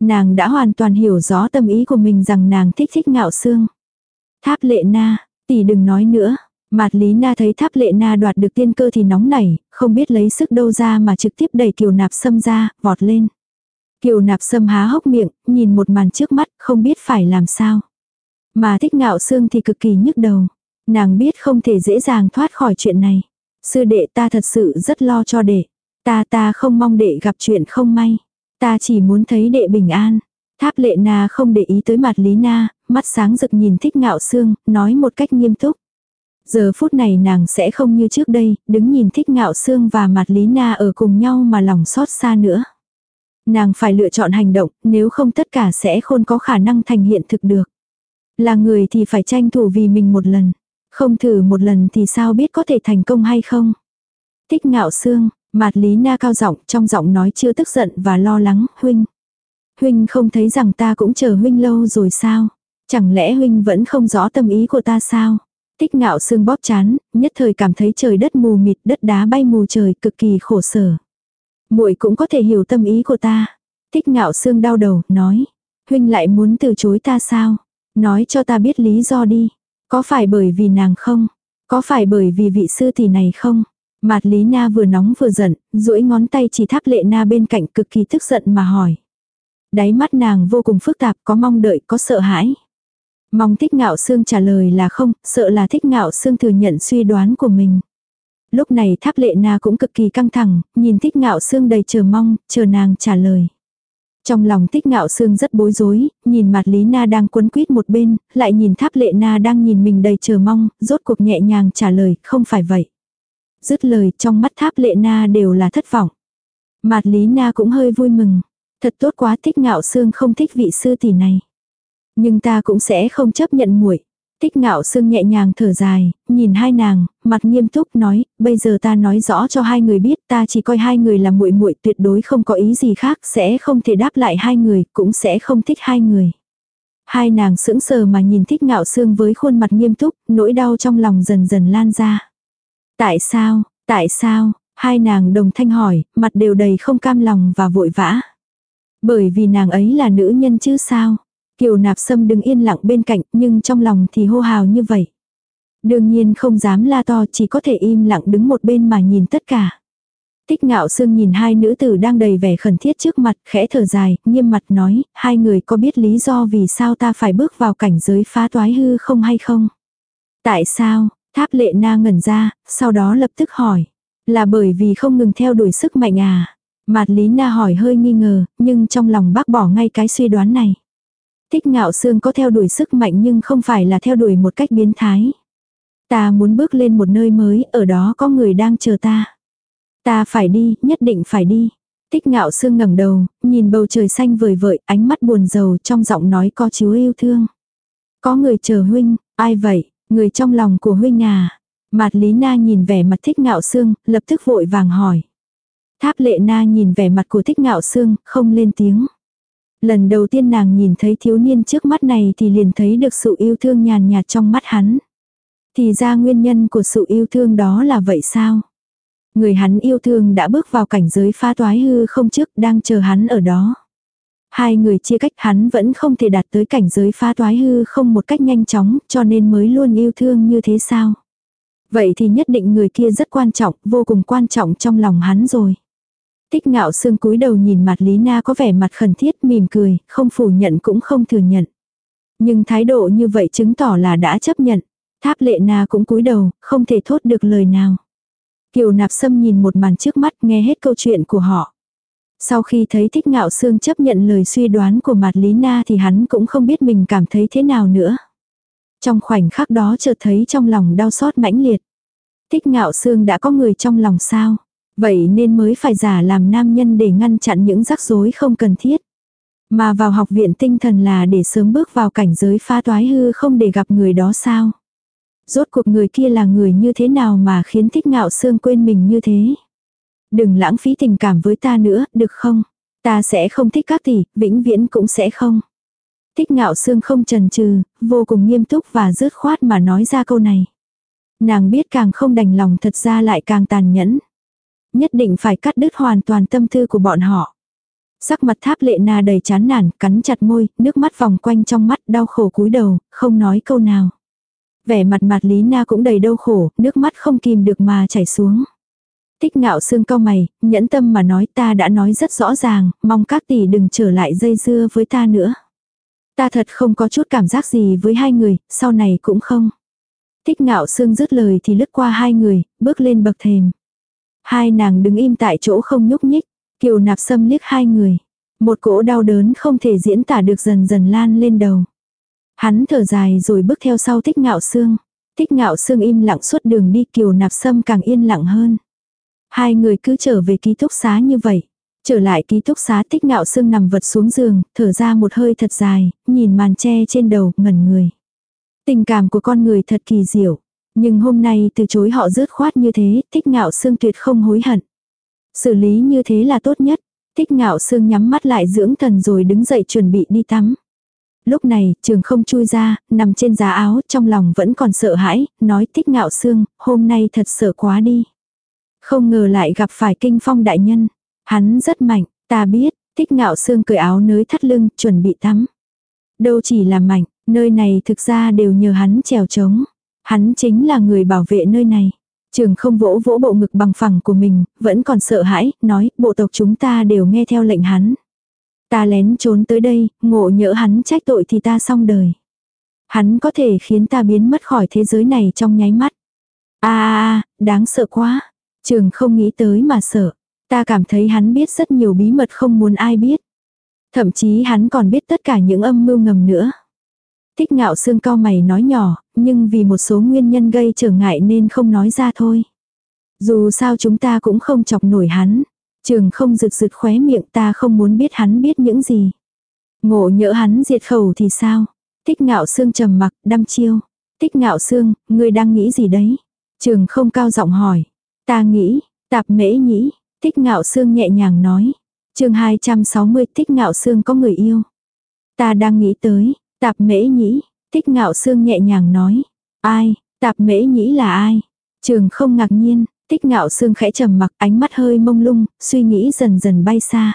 Nàng đã hoàn toàn hiểu rõ tâm ý của mình rằng nàng thích thích ngạo xương Tháp lệ na, tỷ đừng nói nữa, Mạt Lý Na thấy tháp lệ na đoạt được tiên cơ thì nóng nảy, không biết lấy sức đâu ra mà trực tiếp đẩy kiều nạp sâm ra, vọt lên. Kiều nạp sâm há hốc miệng, nhìn một màn trước mắt, không biết phải làm sao. Mà thích ngạo xương thì cực kỳ nhức đầu. Nàng biết không thể dễ dàng thoát khỏi chuyện này. Sư đệ ta thật sự rất lo cho đệ. Ta ta không mong đệ gặp chuyện không may. Ta chỉ muốn thấy đệ bình an. Tháp lệ na không để ý tới mặt Lý Na, mắt sáng rực nhìn thích ngạo xương, nói một cách nghiêm túc. Giờ phút này nàng sẽ không như trước đây, đứng nhìn thích ngạo xương và mặt Lý Na ở cùng nhau mà lòng xót xa nữa. Nàng phải lựa chọn hành động, nếu không tất cả sẽ không có khả năng thành hiện thực được. Là người thì phải tranh thủ vì mình một lần. Không thử một lần thì sao biết có thể thành công hay không. Thích ngạo xương, mặt Lý Na cao giọng trong giọng nói chưa tức giận và lo lắng, huynh. Huynh không thấy rằng ta cũng chờ huynh lâu rồi sao? Chẳng lẽ huynh vẫn không rõ tâm ý của ta sao? Tích ngạo xương bóp chán, nhất thời cảm thấy trời đất mù mịt, đất đá bay mù trời, cực kỳ khổ sở. muội cũng có thể hiểu tâm ý của ta. Tích ngạo xương đau đầu, nói. Huynh lại muốn từ chối ta sao? Nói cho ta biết lý do đi. Có phải bởi vì nàng không? Có phải bởi vì vị sư tỷ này không? Mạt Lý Na vừa nóng vừa giận, duỗi ngón tay chỉ tháp lệ na bên cạnh cực kỳ tức giận mà hỏi. Đáy mắt nàng vô cùng phức tạp, có mong đợi, có sợ hãi. Mong thích ngạo xương trả lời là không, sợ là thích ngạo xương thừa nhận suy đoán của mình. Lúc này tháp lệ na cũng cực kỳ căng thẳng, nhìn thích ngạo xương đầy chờ mong, chờ nàng trả lời. Trong lòng tích ngạo sương rất bối rối, nhìn mặt Lý Na đang cuốn quýt một bên, lại nhìn tháp lệ na đang nhìn mình đầy chờ mong, rốt cuộc nhẹ nhàng trả lời, không phải vậy. Dứt lời trong mắt tháp lệ na đều là thất vọng. Mặt Lý Na cũng hơi vui mừng. Thật tốt quá thích ngạo sương không thích vị sư tỷ này. Nhưng ta cũng sẽ không chấp nhận muội. Tích ngạo sương nhẹ nhàng thở dài, nhìn hai nàng, mặt nghiêm túc nói, bây giờ ta nói rõ cho hai người biết ta chỉ coi hai người là muội muội tuyệt đối không có ý gì khác, sẽ không thể đáp lại hai người, cũng sẽ không thích hai người. Hai nàng sững sờ mà nhìn thích ngạo sương với khuôn mặt nghiêm túc, nỗi đau trong lòng dần dần lan ra. Tại sao, tại sao, hai nàng đồng thanh hỏi, mặt đều đầy không cam lòng và vội vã. Bởi vì nàng ấy là nữ nhân chứ sao. Kiều nạp sâm đứng yên lặng bên cạnh nhưng trong lòng thì hô hào như vậy. Đương nhiên không dám la to chỉ có thể im lặng đứng một bên mà nhìn tất cả. Tích ngạo sương nhìn hai nữ tử đang đầy vẻ khẩn thiết trước mặt, khẽ thở dài, nghiêm mặt nói, hai người có biết lý do vì sao ta phải bước vào cảnh giới phá toái hư không hay không? Tại sao? Tháp lệ na ngẩn ra, sau đó lập tức hỏi. Là bởi vì không ngừng theo đuổi sức mạnh à? Mạt lý na hỏi hơi nghi ngờ, nhưng trong lòng bác bỏ ngay cái suy đoán này. Thích ngạo xương có theo đuổi sức mạnh nhưng không phải là theo đuổi một cách biến thái. Ta muốn bước lên một nơi mới, ở đó có người đang chờ ta. Ta phải đi, nhất định phải đi. Thích ngạo xương ngẩng đầu, nhìn bầu trời xanh vời vợi, ánh mắt buồn rầu trong giọng nói có chứa yêu thương. Có người chờ huynh, ai vậy, người trong lòng của huynh à. Mạt Lý Na nhìn vẻ mặt thích ngạo xương, lập tức vội vàng hỏi. Tháp lệ na nhìn vẻ mặt của thích ngạo xương, không lên tiếng. Lần đầu tiên nàng nhìn thấy thiếu niên trước mắt này thì liền thấy được sự yêu thương nhàn nhạt trong mắt hắn. Thì ra nguyên nhân của sự yêu thương đó là vậy sao? Người hắn yêu thương đã bước vào cảnh giới pha toái hư không trước đang chờ hắn ở đó. Hai người chia cách hắn vẫn không thể đạt tới cảnh giới pha toái hư không một cách nhanh chóng cho nên mới luôn yêu thương như thế sao? Vậy thì nhất định người kia rất quan trọng, vô cùng quan trọng trong lòng hắn rồi. Tích ngạo sương cúi đầu nhìn mặt Lý Na có vẻ mặt khẩn thiết mỉm cười, không phủ nhận cũng không thừa nhận. Nhưng thái độ như vậy chứng tỏ là đã chấp nhận. Tháp lệ na cũng cúi đầu, không thể thốt được lời nào. Kiều nạp sâm nhìn một màn trước mắt nghe hết câu chuyện của họ. Sau khi thấy thích ngạo sương chấp nhận lời suy đoán của mặt Lý Na thì hắn cũng không biết mình cảm thấy thế nào nữa. Trong khoảnh khắc đó chợt thấy trong lòng đau xót mãnh liệt. Thích ngạo sương đã có người trong lòng sao? Vậy nên mới phải giả làm nam nhân để ngăn chặn những rắc rối không cần thiết. Mà vào học viện tinh thần là để sớm bước vào cảnh giới pha toái hư không để gặp người đó sao. Rốt cuộc người kia là người như thế nào mà khiến thích ngạo xương quên mình như thế. Đừng lãng phí tình cảm với ta nữa, được không? Ta sẽ không thích các tỷ, vĩnh viễn cũng sẽ không. Thích ngạo xương không trần trừ, vô cùng nghiêm túc và dứt khoát mà nói ra câu này. Nàng biết càng không đành lòng thật ra lại càng tàn nhẫn. Nhất định phải cắt đứt hoàn toàn tâm tư của bọn họ. Sắc mặt tháp lệ na đầy chán nản, cắn chặt môi, nước mắt vòng quanh trong mắt, đau khổ cúi đầu, không nói câu nào. Vẻ mặt mặt Lý Na cũng đầy đau khổ, nước mắt không kìm được mà chảy xuống. Tích ngạo xương cao mày, nhẫn tâm mà nói ta đã nói rất rõ ràng, mong các tỷ đừng trở lại dây dưa với ta nữa. Ta thật không có chút cảm giác gì với hai người, sau này cũng không. Tích ngạo xương dứt lời thì lướt qua hai người, bước lên bậc thềm. Hai nàng đứng im tại chỗ không nhúc nhích, kiều nạp sâm liếc hai người. Một cỗ đau đớn không thể diễn tả được dần dần lan lên đầu. Hắn thở dài rồi bước theo sau tích ngạo xương. Tích ngạo xương im lặng suốt đường đi kiều nạp sâm càng yên lặng hơn. Hai người cứ trở về ký túc xá như vậy. Trở lại ký túc xá tích ngạo xương nằm vật xuống giường, thở ra một hơi thật dài, nhìn màn tre trên đầu, ngẩn người. Tình cảm của con người thật kỳ diệu. Nhưng hôm nay từ chối họ rớt khoát như thế, tích ngạo xương tuyệt không hối hận. Xử lý như thế là tốt nhất. Tích ngạo xương nhắm mắt lại dưỡng thần rồi đứng dậy chuẩn bị đi tắm. Lúc này, trường không chui ra, nằm trên giá áo, trong lòng vẫn còn sợ hãi, nói tích ngạo xương, hôm nay thật sợ quá đi. Không ngờ lại gặp phải kinh phong đại nhân. Hắn rất mạnh, ta biết, tích ngạo xương cởi áo nới thắt lưng, chuẩn bị tắm. Đâu chỉ là mạnh, nơi này thực ra đều nhờ hắn trèo trống. Hắn chính là người bảo vệ nơi này. Trường không vỗ vỗ bộ ngực bằng phẳng của mình, vẫn còn sợ hãi, nói bộ tộc chúng ta đều nghe theo lệnh hắn. Ta lén trốn tới đây, ngộ nhỡ hắn trách tội thì ta xong đời. Hắn có thể khiến ta biến mất khỏi thế giới này trong nháy mắt. a a đáng sợ quá. Trường không nghĩ tới mà sợ. Ta cảm thấy hắn biết rất nhiều bí mật không muốn ai biết. Thậm chí hắn còn biết tất cả những âm mưu ngầm nữa. Thích ngạo xương cao mày nói nhỏ, nhưng vì một số nguyên nhân gây trở ngại nên không nói ra thôi. Dù sao chúng ta cũng không chọc nổi hắn. Trường không rực rực khóe miệng ta không muốn biết hắn biết những gì. Ngộ nhỡ hắn diệt khẩu thì sao? Thích ngạo xương trầm mặc, đăm chiêu. Thích ngạo xương, ngươi đang nghĩ gì đấy? Trường không cao giọng hỏi. Ta nghĩ, tạp mễ nhĩ, thích ngạo xương nhẹ nhàng nói. mươi 260 thích ngạo xương có người yêu. Ta đang nghĩ tới, tạp mễ nhĩ, thích ngạo xương nhẹ nhàng nói. Ai, tạp mễ nhĩ là ai? Trường không ngạc nhiên, thích ngạo xương khẽ trầm mặc ánh mắt hơi mông lung, suy nghĩ dần dần bay xa.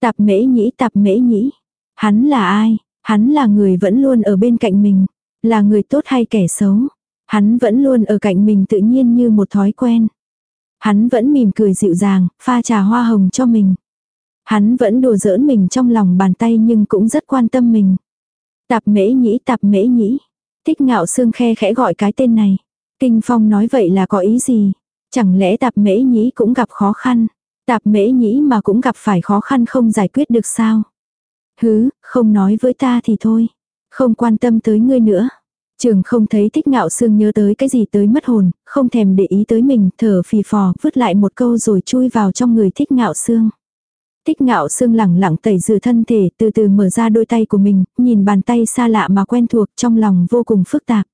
Tạp mễ nhĩ tạp mễ nhĩ. Hắn là ai? Hắn là người vẫn luôn ở bên cạnh mình. Là người tốt hay kẻ xấu? Hắn vẫn luôn ở cạnh mình tự nhiên như một thói quen. Hắn vẫn mỉm cười dịu dàng, pha trà hoa hồng cho mình. Hắn vẫn đùa giỡn mình trong lòng bàn tay nhưng cũng rất quan tâm mình. Tạp mễ nhĩ tạp mễ nhĩ. Thích ngạo xương khe khẽ gọi cái tên này. Kinh Phong nói vậy là có ý gì? Chẳng lẽ tạp mễ nhĩ cũng gặp khó khăn? Tạp mễ nhĩ mà cũng gặp phải khó khăn không giải quyết được sao? Hứ, không nói với ta thì thôi. Không quan tâm tới ngươi nữa. Trường không thấy thích ngạo sương nhớ tới cái gì tới mất hồn, không thèm để ý tới mình, thở phì phò, vứt lại một câu rồi chui vào trong người thích ngạo sương. Tích ngạo sương lẳng lặng tẩy rửa thân thể, từ từ mở ra đôi tay của mình, nhìn bàn tay xa lạ mà quen thuộc trong lòng vô cùng phức tạp.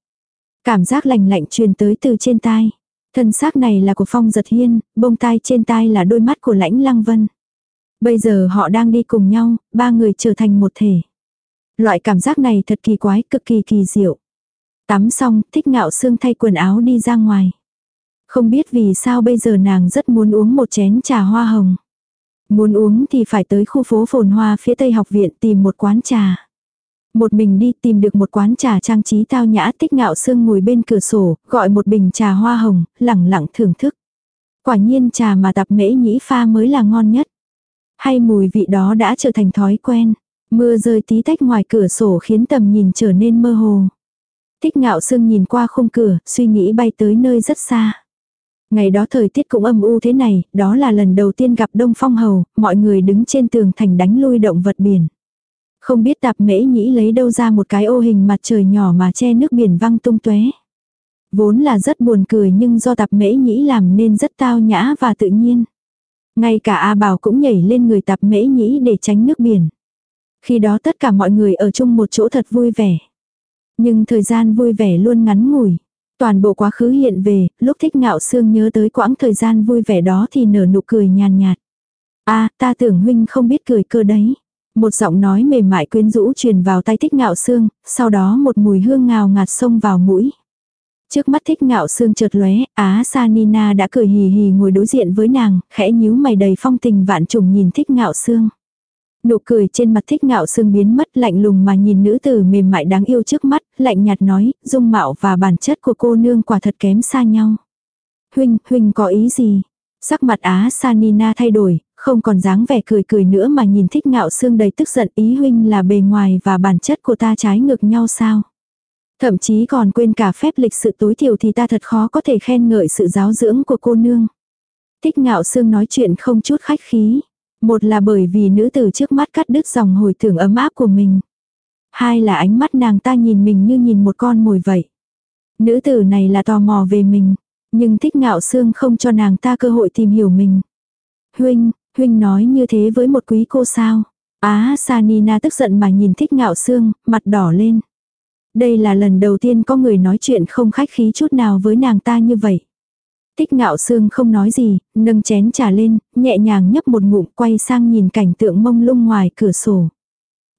Cảm giác lạnh lạnh truyền tới từ trên tai. Thân xác này là của Phong Giật Hiên, bông tai trên tai là đôi mắt của Lãnh Lăng Vân. Bây giờ họ đang đi cùng nhau, ba người trở thành một thể. Loại cảm giác này thật kỳ quái, cực kỳ kỳ diệu. Tắm xong, thích ngạo sương thay quần áo đi ra ngoài. Không biết vì sao bây giờ nàng rất muốn uống một chén trà hoa hồng. Muốn uống thì phải tới khu phố phồn hoa phía tây học viện tìm một quán trà. Một mình đi tìm được một quán trà trang trí tao nhã tích ngạo sương ngồi bên cửa sổ, gọi một bình trà hoa hồng, lẳng lặng thưởng thức. Quả nhiên trà mà tập mễ nhĩ pha mới là ngon nhất. Hay mùi vị đó đã trở thành thói quen. Mưa rơi tí tách ngoài cửa sổ khiến tầm nhìn trở nên mơ hồ. Thích ngạo sương nhìn qua khung cửa, suy nghĩ bay tới nơi rất xa. Ngày đó thời tiết cũng âm u thế này, đó là lần đầu tiên gặp Đông Phong Hầu, mọi người đứng trên tường thành đánh lui động vật biển. Không biết tạp mễ nhĩ lấy đâu ra một cái ô hình mặt trời nhỏ mà che nước biển văng tung tuế. Vốn là rất buồn cười nhưng do tạp mễ nhĩ làm nên rất tao nhã và tự nhiên. Ngay cả A Bảo cũng nhảy lên người tạp mễ nhĩ để tránh nước biển. Khi đó tất cả mọi người ở chung một chỗ thật vui vẻ. Nhưng thời gian vui vẻ luôn ngắn ngủi. Toàn bộ quá khứ hiện về, lúc thích ngạo sương nhớ tới quãng thời gian vui vẻ đó thì nở nụ cười nhàn nhạt. a ta tưởng huynh không biết cười cơ đấy. Một giọng nói mềm mại quyến rũ truyền vào tay thích ngạo sương, sau đó một mùi hương ngào ngạt xông vào mũi. Trước mắt thích ngạo sương chợt lóe, Á Sa Nina đã cười hì hì ngồi đối diện với nàng, khẽ nhíu mày đầy phong tình vạn trùng nhìn thích ngạo sương. Nụ cười trên mặt thích ngạo sương biến mất lạnh lùng mà nhìn nữ tử mềm mại đáng yêu trước mắt, lạnh nhạt nói, dung mạo và bản chất của cô nương quả thật kém xa nhau. Huynh, huynh có ý gì? Sắc mặt Á Sanina thay đổi, không còn dáng vẻ cười cười nữa mà nhìn thích ngạo sương đầy tức giận ý huynh là bề ngoài và bản chất của ta trái ngược nhau sao? Thậm chí còn quên cả phép lịch sự tối thiểu thì ta thật khó có thể khen ngợi sự giáo dưỡng của cô nương. Thích ngạo sương nói chuyện không chút khách khí. Một là bởi vì nữ tử trước mắt cắt đứt dòng hồi tưởng ấm áp của mình. Hai là ánh mắt nàng ta nhìn mình như nhìn một con mồi vậy. Nữ tử này là tò mò về mình. Nhưng thích ngạo xương không cho nàng ta cơ hội tìm hiểu mình. Huynh, huynh nói như thế với một quý cô sao. Á Sanina tức giận mà nhìn thích ngạo xương, mặt đỏ lên. Đây là lần đầu tiên có người nói chuyện không khách khí chút nào với nàng ta như vậy. Tích ngạo sương không nói gì, nâng chén trà lên, nhẹ nhàng nhấp một ngụm quay sang nhìn cảnh tượng mông lung ngoài cửa sổ.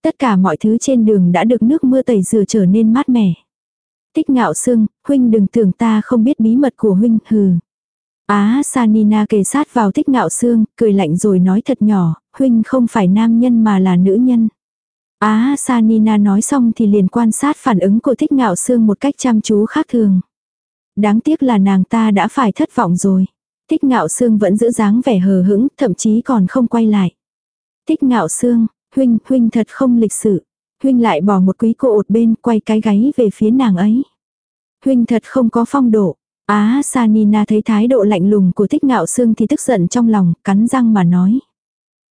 Tất cả mọi thứ trên đường đã được nước mưa tẩy rửa trở nên mát mẻ. Tích ngạo sương, huynh đừng tưởng ta không biết bí mật của huynh, hừ. Á Sanina kề sát vào tích ngạo sương, cười lạnh rồi nói thật nhỏ, huynh không phải nam nhân mà là nữ nhân. Á Sanina nói xong thì liền quan sát phản ứng của thích ngạo sương một cách chăm chú khác thường. Đáng tiếc là nàng ta đã phải thất vọng rồi. Thích ngạo sương vẫn giữ dáng vẻ hờ hững, thậm chí còn không quay lại. Thích ngạo sương, huynh, huynh thật không lịch sự. Huynh lại bỏ một quý cô ột bên, quay cái gáy về phía nàng ấy. Huynh thật không có phong độ. Á Sanina thấy thái độ lạnh lùng của thích ngạo sương thì tức giận trong lòng, cắn răng mà nói.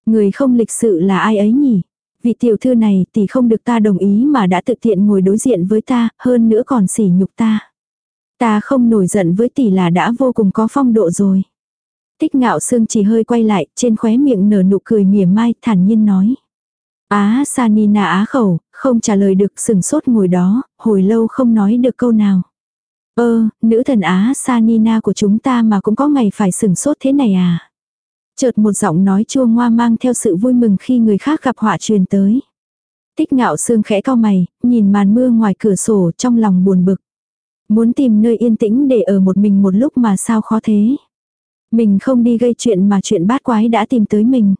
Người không lịch sự là ai ấy nhỉ? Vị tiểu thư này thì không được ta đồng ý mà đã tự tiện ngồi đối diện với ta, hơn nữa còn sỉ nhục ta. Ta không nổi giận với tỷ là đã vô cùng có phong độ rồi. Tích ngạo sương chỉ hơi quay lại, trên khóe miệng nở nụ cười mỉa mai, thản nhiên nói. Á Sanina á khẩu, không trả lời được sừng sốt ngồi đó, hồi lâu không nói được câu nào. Ơ, nữ thần Á Sanina của chúng ta mà cũng có ngày phải sừng sốt thế này à? Chợt một giọng nói chua ngoa mang theo sự vui mừng khi người khác gặp họa truyền tới. Tích ngạo sương khẽ cao mày, nhìn màn mưa ngoài cửa sổ trong lòng buồn bực. Muốn tìm nơi yên tĩnh để ở một mình một lúc mà sao khó thế. Mình không đi gây chuyện mà chuyện bát quái đã tìm tới mình.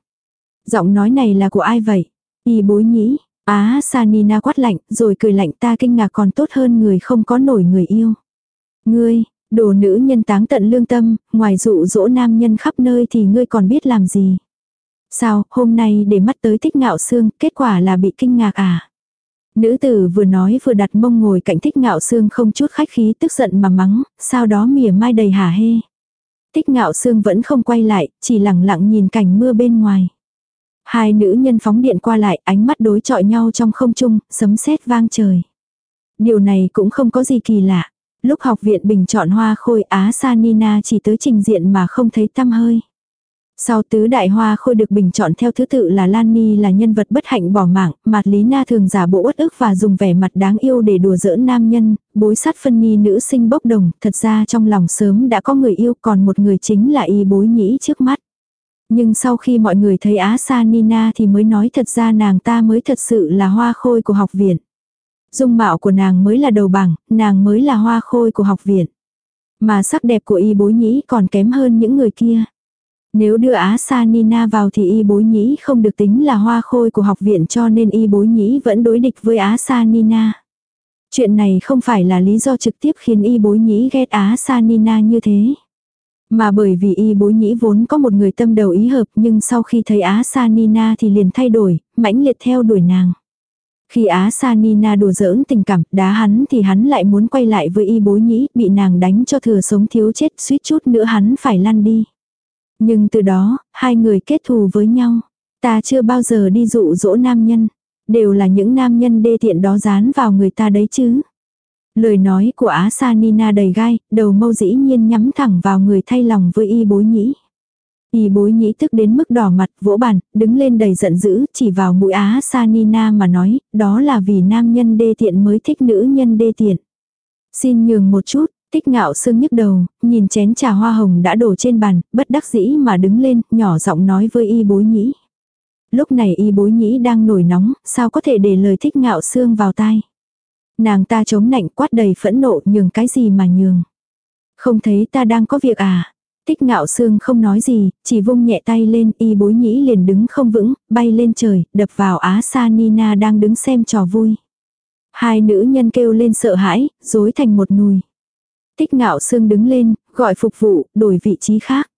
Giọng nói này là của ai vậy? Y bối nhĩ. Á Sanina quát lạnh rồi cười lạnh ta kinh ngạc còn tốt hơn người không có nổi người yêu. Ngươi, đồ nữ nhân táng tận lương tâm, ngoài dụ dỗ nam nhân khắp nơi thì ngươi còn biết làm gì. Sao, hôm nay để mắt tới thích ngạo xương, kết quả là bị kinh ngạc à? Nữ tử vừa nói vừa đặt mông ngồi cạnh thích ngạo xương không chút khách khí tức giận mà mắng, sau đó mỉa mai đầy hả hê. Thích ngạo xương vẫn không quay lại, chỉ lặng lặng nhìn cảnh mưa bên ngoài. Hai nữ nhân phóng điện qua lại, ánh mắt đối chọi nhau trong không trung, sấm sét vang trời. Điều này cũng không có gì kỳ lạ. Lúc học viện bình chọn hoa khôi Á Sanina chỉ tới trình diện mà không thấy tăm hơi. Sau tứ đại hoa khôi được bình chọn theo thứ tự là Lan Ni là nhân vật bất hạnh bỏ mạng, Mạt Lý Na thường giả bộ uất ức và dùng vẻ mặt đáng yêu để đùa giỡn nam nhân, bối sát phân ni nữ sinh bốc đồng, thật ra trong lòng sớm đã có người yêu còn một người chính là y bối nhĩ trước mắt. Nhưng sau khi mọi người thấy Á Sa Nina thì mới nói thật ra nàng ta mới thật sự là hoa khôi của học viện. Dung mạo của nàng mới là đầu bảng, nàng mới là hoa khôi của học viện. Mà sắc đẹp của y bối nhĩ còn kém hơn những người kia. Nếu đưa Á Sa Nina vào thì y bối nhĩ không được tính là hoa khôi của học viện cho nên y bối nhĩ vẫn đối địch với Á Sa Nina. Chuyện này không phải là lý do trực tiếp khiến y bối nhĩ ghét Á Sa Nina như thế. Mà bởi vì y bối nhĩ vốn có một người tâm đầu ý hợp nhưng sau khi thấy Á Sa Nina thì liền thay đổi, mãnh liệt theo đuổi nàng. Khi Á Sa Nina đùa giỡn tình cảm, đá hắn thì hắn lại muốn quay lại với y bối nhĩ, bị nàng đánh cho thừa sống thiếu chết, suýt chút nữa hắn phải lăn đi. Nhưng từ đó, hai người kết thù với nhau. Ta chưa bao giờ đi dụ dỗ nam nhân. Đều là những nam nhân đê tiện đó dán vào người ta đấy chứ. Lời nói của Á Sa Nina đầy gai, đầu mâu dĩ nhiên nhắm thẳng vào người thay lòng với y bối nhĩ. Y bối nhĩ tức đến mức đỏ mặt, vỗ bàn, đứng lên đầy giận dữ, chỉ vào mũi Á Sa Nina mà nói, đó là vì nam nhân đê tiện mới thích nữ nhân đê tiện. Xin nhường một chút, Tích ngạo sương nhức đầu, nhìn chén trà hoa hồng đã đổ trên bàn, bất đắc dĩ mà đứng lên, nhỏ giọng nói với y bối nhĩ. Lúc này y bối nhĩ đang nổi nóng, sao có thể để lời thích ngạo sương vào tai. Nàng ta chống nạnh quát đầy phẫn nộ nhường cái gì mà nhường. Không thấy ta đang có việc à. Tích ngạo sương không nói gì, chỉ vung nhẹ tay lên y bối nhĩ liền đứng không vững, bay lên trời, đập vào á sa Nina đang đứng xem trò vui. Hai nữ nhân kêu lên sợ hãi, dối thành một nùi. Tích ngạo sương đứng lên, gọi phục vụ, đổi vị trí khác.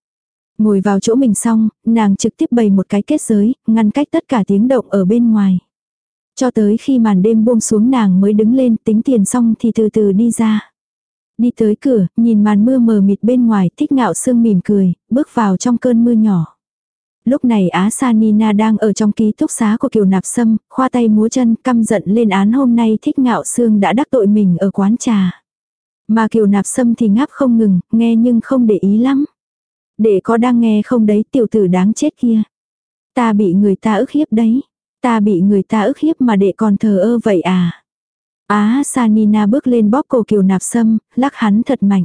Ngồi vào chỗ mình xong, nàng trực tiếp bày một cái kết giới, ngăn cách tất cả tiếng động ở bên ngoài. Cho tới khi màn đêm buông xuống nàng mới đứng lên tính tiền xong thì từ từ đi ra. Đi tới cửa, nhìn màn mưa mờ mịt bên ngoài, thích ngạo sương mỉm cười, bước vào trong cơn mưa nhỏ. Lúc này Á Sa Nina đang ở trong ký túc xá của Kiều Nạp Sâm, khoa tay múa chân căm giận lên án hôm nay thích ngạo sương đã đắc tội mình ở quán trà. Mà Kiều Nạp Sâm thì ngáp không ngừng, nghe nhưng không để ý lắm. Để có đang nghe không đấy tiểu tử đáng chết kia. Ta bị người ta ức hiếp đấy. Ta bị người ta ức hiếp mà đệ còn thờ ơ vậy à. Á Sanina bước lên bóp cổ Kiều Nạp Sâm, lắc hắn thật mạnh.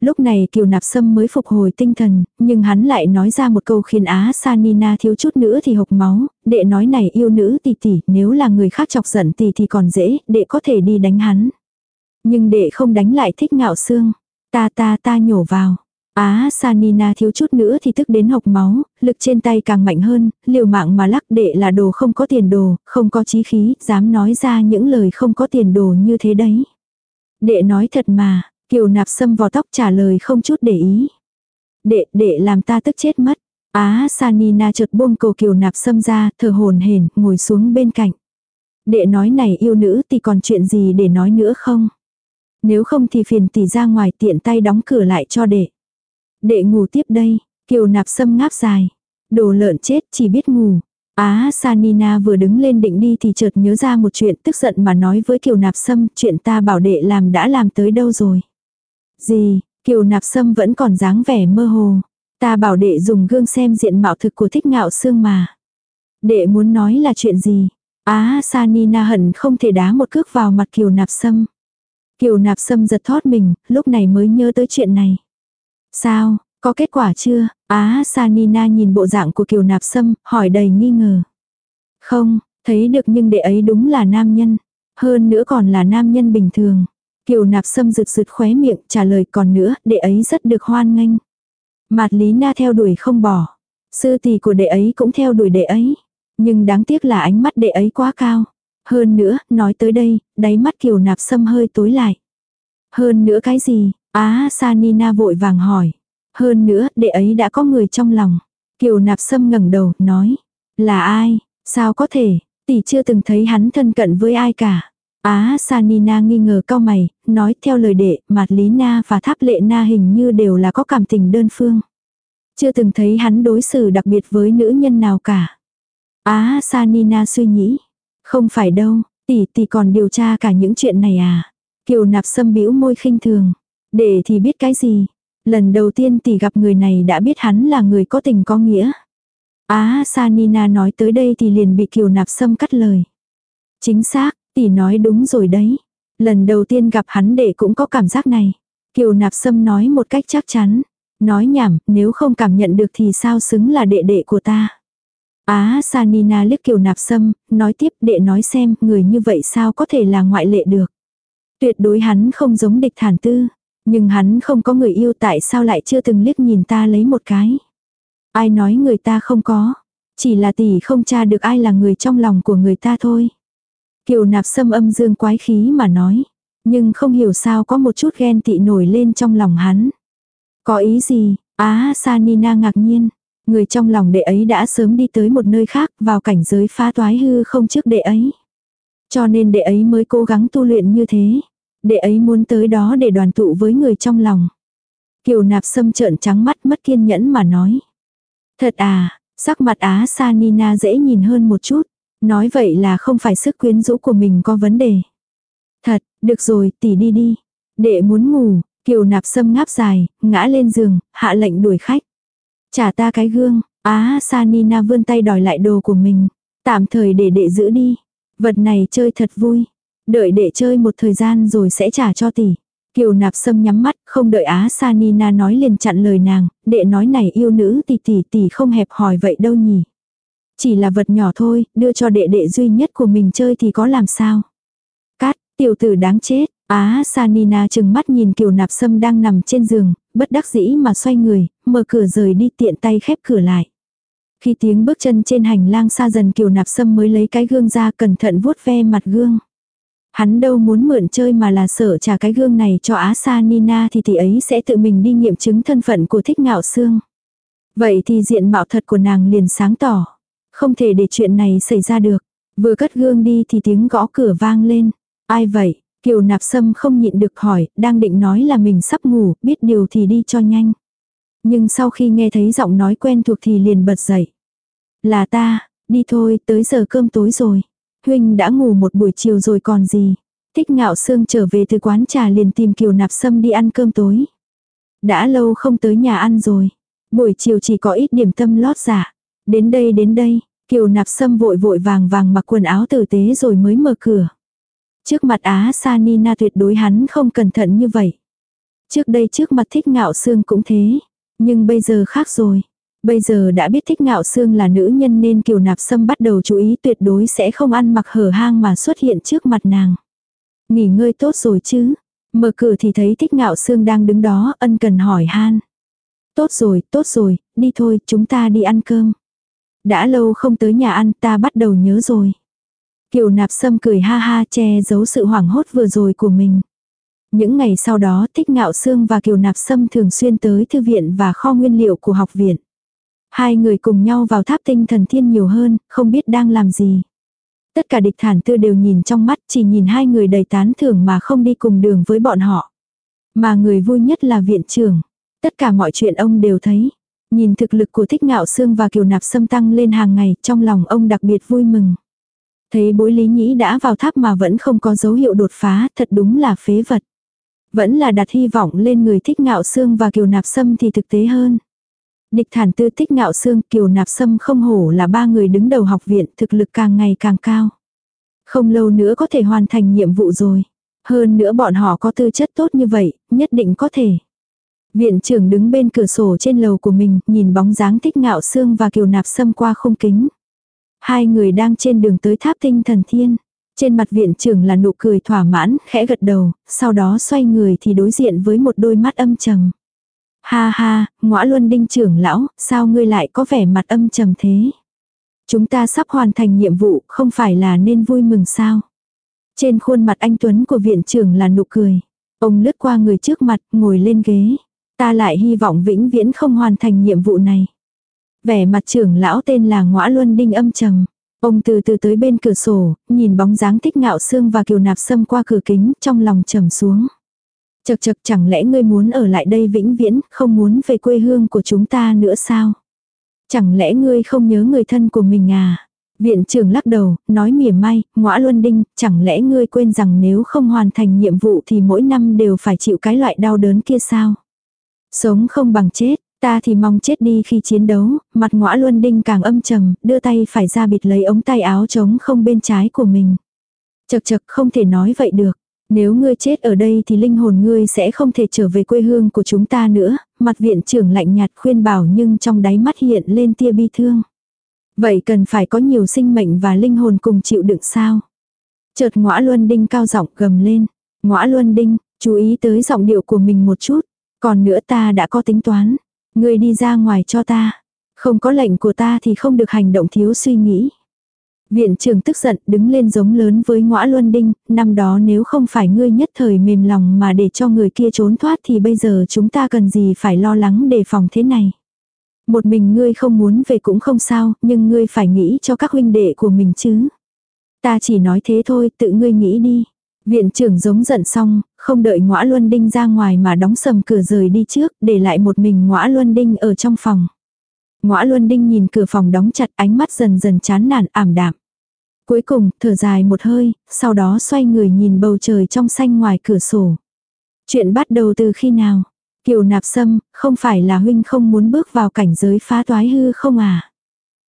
Lúc này Kiều Nạp Sâm mới phục hồi tinh thần, nhưng hắn lại nói ra một câu khiến Á Sanina thiếu chút nữa thì hộc máu, đệ nói này yêu nữ tỷ tỷ, nếu là người khác chọc giận tỷ thì còn dễ, đệ có thể đi đánh hắn. Nhưng đệ không đánh lại thích ngạo xương. Ta ta ta nhổ vào. Á Sanina thiếu chút nữa thì tức đến hộc máu, lực trên tay càng mạnh hơn, liều mạng mà lắc đệ là đồ không có tiền đồ, không có chí khí, dám nói ra những lời không có tiền đồ như thế đấy. Đệ nói thật mà, kiều nạp sâm vò tóc trả lời không chút để ý. Đệ, đệ làm ta tức chết mất. Á Sanina chợt buông cầu kiều nạp sâm ra, thở hồn hển ngồi xuống bên cạnh. Đệ nói này yêu nữ thì còn chuyện gì để nói nữa không? Nếu không thì phiền tỷ ra ngoài tiện tay đóng cửa lại cho đệ. Đệ ngủ tiếp đây, kiều nạp sâm ngáp dài. Đồ lợn chết chỉ biết ngủ. Á Sanina vừa đứng lên định đi thì chợt nhớ ra một chuyện tức giận mà nói với Kiều Nạp Sâm chuyện ta bảo đệ làm đã làm tới đâu rồi. Gì, Kiều Nạp Sâm vẫn còn dáng vẻ mơ hồ. Ta bảo đệ dùng gương xem diện mạo thực của thích ngạo xương mà. Đệ muốn nói là chuyện gì? Á Sanina hận không thể đá một cước vào mặt Kiều Nạp Sâm. Kiều Nạp Sâm giật thót mình, lúc này mới nhớ tới chuyện này. Sao, có kết quả chưa? Á Sanina nhìn bộ dạng của Kiều Nạp Sâm, hỏi đầy nghi ngờ. Không, thấy được nhưng đệ ấy đúng là nam nhân. Hơn nữa còn là nam nhân bình thường. Kiều Nạp Sâm rực rực khóe miệng trả lời còn nữa, đệ ấy rất được hoan nghênh. Mạt Lý Na theo đuổi không bỏ. Sư tỷ của đệ ấy cũng theo đuổi đệ ấy. Nhưng đáng tiếc là ánh mắt đệ ấy quá cao. Hơn nữa, nói tới đây, đáy mắt Kiều Nạp Sâm hơi tối lại. Hơn nữa cái gì? Á Sanina vội vàng hỏi. Hơn nữa, đệ ấy đã có người trong lòng. Kiều nạp sâm ngẩng đầu, nói. Là ai? Sao có thể? Tỷ chưa từng thấy hắn thân cận với ai cả. Á Sanina nghi ngờ cao mày, nói theo lời đệ, Mạt Lý Na và Tháp Lệ Na hình như đều là có cảm tình đơn phương. Chưa từng thấy hắn đối xử đặc biệt với nữ nhân nào cả. Á Sanina suy nghĩ. Không phải đâu, tỷ tỷ còn điều tra cả những chuyện này à. Kiều nạp sâm bĩu môi khinh thường. Để thì biết cái gì. Lần đầu tiên tỷ gặp người này đã biết hắn là người có tình có nghĩa. Á Sanina nói tới đây thì liền bị Kiều Nạp Sâm cắt lời. Chính xác, tỷ nói đúng rồi đấy. Lần đầu tiên gặp hắn đệ cũng có cảm giác này. Kiều Nạp Sâm nói một cách chắc chắn. Nói nhảm, nếu không cảm nhận được thì sao xứng là đệ đệ của ta. Á Sanina liếc Kiều Nạp Sâm, nói tiếp đệ nói xem, người như vậy sao có thể là ngoại lệ được. Tuyệt đối hắn không giống địch thản tư. Nhưng hắn không có người yêu tại sao lại chưa từng liếc nhìn ta lấy một cái. Ai nói người ta không có. Chỉ là tỷ không tra được ai là người trong lòng của người ta thôi. Kiều nạp sâm âm dương quái khí mà nói. Nhưng không hiểu sao có một chút ghen tị nổi lên trong lòng hắn. Có ý gì? Á Sanina ngạc nhiên. Người trong lòng đệ ấy đã sớm đi tới một nơi khác vào cảnh giới phá toái hư không trước đệ ấy. Cho nên đệ ấy mới cố gắng tu luyện như thế. Đệ ấy muốn tới đó để đoàn tụ với người trong lòng. Kiều nạp sâm trợn trắng mắt mất kiên nhẫn mà nói. Thật à, sắc mặt Á Sa Nina dễ nhìn hơn một chút. Nói vậy là không phải sức quyến rũ của mình có vấn đề. Thật, được rồi, tỷ đi đi. Đệ muốn ngủ, Kiều nạp sâm ngáp dài, ngã lên giường, hạ lệnh đuổi khách. Trả ta cái gương, Á Sa Nina vươn tay đòi lại đồ của mình. Tạm thời để đệ giữ đi. Vật này chơi thật vui. Đợi đệ chơi một thời gian rồi sẽ trả cho tỷ. Kiều nạp sâm nhắm mắt, không đợi Á Sa Nina nói liền chặn lời nàng, đệ nói này yêu nữ tỷ tỷ tỷ không hẹp hỏi vậy đâu nhỉ. Chỉ là vật nhỏ thôi, đưa cho đệ đệ duy nhất của mình chơi thì có làm sao. Cát, tiểu tử đáng chết, Á Sanina chừng mắt nhìn Kiều nạp sâm đang nằm trên giường, bất đắc dĩ mà xoay người, mở cửa rời đi tiện tay khép cửa lại. Khi tiếng bước chân trên hành lang xa dần Kiều nạp sâm mới lấy cái gương ra cẩn thận vuốt ve mặt gương. Hắn đâu muốn mượn chơi mà là sợ trả cái gương này cho Á Sa Nina thì tỷ ấy sẽ tự mình đi nghiệm chứng thân phận của thích ngạo xương. Vậy thì diện mạo thật của nàng liền sáng tỏ. Không thể để chuyện này xảy ra được. Vừa cất gương đi thì tiếng gõ cửa vang lên. Ai vậy? Kiều nạp sâm không nhịn được hỏi, đang định nói là mình sắp ngủ, biết điều thì đi cho nhanh. Nhưng sau khi nghe thấy giọng nói quen thuộc thì liền bật dậy. Là ta, đi thôi, tới giờ cơm tối rồi. Huynh đã ngủ một buổi chiều rồi còn gì. Thích ngạo sương trở về từ quán trà liền tìm Kiều Nạp Sâm đi ăn cơm tối. Đã lâu không tới nhà ăn rồi. Buổi chiều chỉ có ít điểm tâm lót giả. Đến đây đến đây, Kiều Nạp Sâm vội vội vàng vàng mặc quần áo tử tế rồi mới mở cửa. Trước mặt Á Sa Nina tuyệt đối hắn không cẩn thận như vậy. Trước đây trước mặt thích ngạo sương cũng thế. Nhưng bây giờ khác rồi. Bây giờ đã biết thích ngạo xương là nữ nhân nên kiều nạp sâm bắt đầu chú ý tuyệt đối sẽ không ăn mặc hở hang mà xuất hiện trước mặt nàng. Nghỉ ngơi tốt rồi chứ. Mở cửa thì thấy thích ngạo xương đang đứng đó ân cần hỏi han. Tốt rồi, tốt rồi, đi thôi, chúng ta đi ăn cơm. Đã lâu không tới nhà ăn ta bắt đầu nhớ rồi. Kiều nạp sâm cười ha ha che giấu sự hoảng hốt vừa rồi của mình. Những ngày sau đó Thích Ngạo Sương và Kiều Nạp Sâm thường xuyên tới thư viện và kho nguyên liệu của học viện. Hai người cùng nhau vào tháp tinh thần thiên nhiều hơn, không biết đang làm gì. Tất cả địch thản tư đều nhìn trong mắt, chỉ nhìn hai người đầy tán thưởng mà không đi cùng đường với bọn họ. Mà người vui nhất là viện trưởng. Tất cả mọi chuyện ông đều thấy. Nhìn thực lực của thích ngạo xương và kiều nạp sâm tăng lên hàng ngày, trong lòng ông đặc biệt vui mừng. Thấy bối lý nhĩ đã vào tháp mà vẫn không có dấu hiệu đột phá, thật đúng là phế vật. Vẫn là đặt hy vọng lên người thích ngạo xương và kiều nạp sâm thì thực tế hơn. Địch thản tư thích ngạo xương kiều nạp sâm không hổ là ba người đứng đầu học viện thực lực càng ngày càng cao. Không lâu nữa có thể hoàn thành nhiệm vụ rồi. Hơn nữa bọn họ có tư chất tốt như vậy, nhất định có thể. Viện trưởng đứng bên cửa sổ trên lầu của mình, nhìn bóng dáng thích ngạo xương và kiều nạp sâm qua không kính. Hai người đang trên đường tới tháp tinh thần thiên. Trên mặt viện trưởng là nụ cười thỏa mãn, khẽ gật đầu, sau đó xoay người thì đối diện với một đôi mắt âm trầm. Ha ha, ngõa luân đinh trưởng lão, sao ngươi lại có vẻ mặt âm trầm thế? Chúng ta sắp hoàn thành nhiệm vụ, không phải là nên vui mừng sao? Trên khuôn mặt anh Tuấn của viện trưởng là nụ cười. Ông lướt qua người trước mặt, ngồi lên ghế. Ta lại hy vọng vĩnh viễn không hoàn thành nhiệm vụ này. Vẻ mặt trưởng lão tên là ngõa luân đinh âm trầm. Ông từ từ tới bên cửa sổ, nhìn bóng dáng thích ngạo xương và kiều nạp sâm qua cửa kính, trong lòng trầm xuống. Chật chật chẳng lẽ ngươi muốn ở lại đây vĩnh viễn, không muốn về quê hương của chúng ta nữa sao? Chẳng lẽ ngươi không nhớ người thân của mình à? Viện trưởng lắc đầu, nói mỉa mai, ngõa luân đinh, chẳng lẽ ngươi quên rằng nếu không hoàn thành nhiệm vụ thì mỗi năm đều phải chịu cái loại đau đớn kia sao? Sống không bằng chết, ta thì mong chết đi khi chiến đấu, mặt ngõa luân đinh càng âm trầm, đưa tay phải ra bịt lấy ống tay áo trống không bên trái của mình. Chật chật không thể nói vậy được. Nếu ngươi chết ở đây thì linh hồn ngươi sẽ không thể trở về quê hương của chúng ta nữa, mặt viện trưởng lạnh nhạt khuyên bảo nhưng trong đáy mắt hiện lên tia bi thương. Vậy cần phải có nhiều sinh mệnh và linh hồn cùng chịu đựng sao? Chợt ngõa luân đinh cao giọng gầm lên. Ngõa luân đinh, chú ý tới giọng điệu của mình một chút. Còn nữa ta đã có tính toán. Ngươi đi ra ngoài cho ta. Không có lệnh của ta thì không được hành động thiếu suy nghĩ. Viện trưởng tức giận đứng lên giống lớn với ngõa luân đinh, năm đó nếu không phải ngươi nhất thời mềm lòng mà để cho người kia trốn thoát thì bây giờ chúng ta cần gì phải lo lắng đề phòng thế này. Một mình ngươi không muốn về cũng không sao, nhưng ngươi phải nghĩ cho các huynh đệ của mình chứ. Ta chỉ nói thế thôi, tự ngươi nghĩ đi. Viện trưởng giống giận xong, không đợi ngõa luân đinh ra ngoài mà đóng sầm cửa rời đi trước, để lại một mình ngõa luân đinh ở trong phòng. Ngõa Luân Đinh nhìn cửa phòng đóng chặt ánh mắt dần dần chán nản ảm đạm. Cuối cùng, thở dài một hơi, sau đó xoay người nhìn bầu trời trong xanh ngoài cửa sổ. Chuyện bắt đầu từ khi nào? Kiều nạp sâm, không phải là huynh không muốn bước vào cảnh giới phá toái hư không à?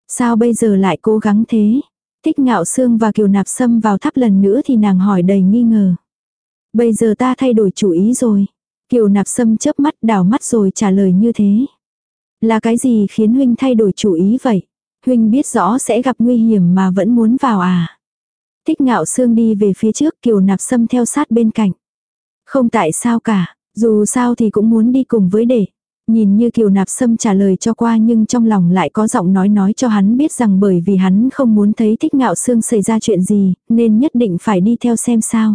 Sao bây giờ lại cố gắng thế? Thích ngạo xương và kiều nạp sâm vào tháp lần nữa thì nàng hỏi đầy nghi ngờ. Bây giờ ta thay đổi chủ ý rồi. Kiều nạp sâm chớp mắt đảo mắt rồi trả lời như thế. Là cái gì khiến huynh thay đổi chủ ý vậy? Huynh biết rõ sẽ gặp nguy hiểm mà vẫn muốn vào à? Thích ngạo xương đi về phía trước kiều nạp sâm theo sát bên cạnh. Không tại sao cả, dù sao thì cũng muốn đi cùng với đệ. Nhìn như kiều nạp sâm trả lời cho qua nhưng trong lòng lại có giọng nói nói cho hắn biết rằng bởi vì hắn không muốn thấy thích ngạo sương xảy ra chuyện gì, nên nhất định phải đi theo xem sao.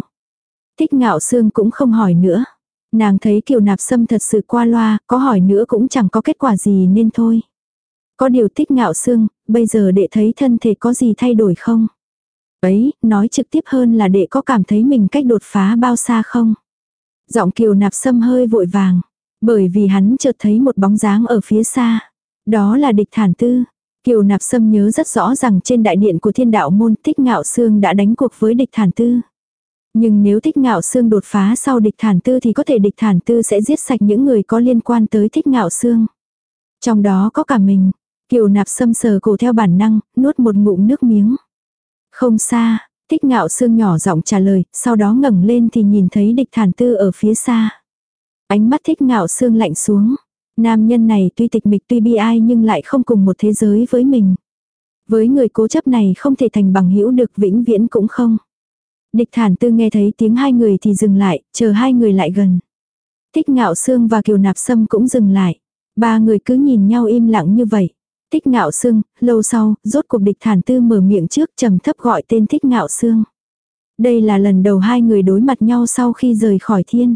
Thích ngạo sương cũng không hỏi nữa. Nàng thấy kiều nạp sâm thật sự qua loa, có hỏi nữa cũng chẳng có kết quả gì nên thôi. Có điều thích ngạo sương bây giờ đệ thấy thân thể có gì thay đổi không? Ấy, nói trực tiếp hơn là đệ có cảm thấy mình cách đột phá bao xa không? Giọng kiều nạp sâm hơi vội vàng. Bởi vì hắn chợt thấy một bóng dáng ở phía xa. Đó là địch thản tư. Kiều nạp sâm nhớ rất rõ rằng trên đại điện của thiên đạo môn thích ngạo xương đã đánh cuộc với địch thản tư. Nhưng nếu thích ngạo xương đột phá sau địch thản tư thì có thể địch thản tư sẽ giết sạch những người có liên quan tới thích ngạo xương. Trong đó có cả mình. Kiều nạp sâm sờ cổ theo bản năng, nuốt một ngụm nước miếng. Không xa, thích ngạo xương nhỏ giọng trả lời, sau đó ngẩng lên thì nhìn thấy địch thản tư ở phía xa. Ánh mắt thích ngạo xương lạnh xuống. Nam nhân này tuy tịch mịch tuy bi ai nhưng lại không cùng một thế giới với mình. Với người cố chấp này không thể thành bằng hữu được vĩnh viễn cũng không. Địch thản tư nghe thấy tiếng hai người thì dừng lại, chờ hai người lại gần. Thích ngạo xương và kiều nạp sâm cũng dừng lại. Ba người cứ nhìn nhau im lặng như vậy. Thích ngạo xương, lâu sau, rốt cuộc địch thản tư mở miệng trước trầm thấp gọi tên thích ngạo xương. Đây là lần đầu hai người đối mặt nhau sau khi rời khỏi thiên.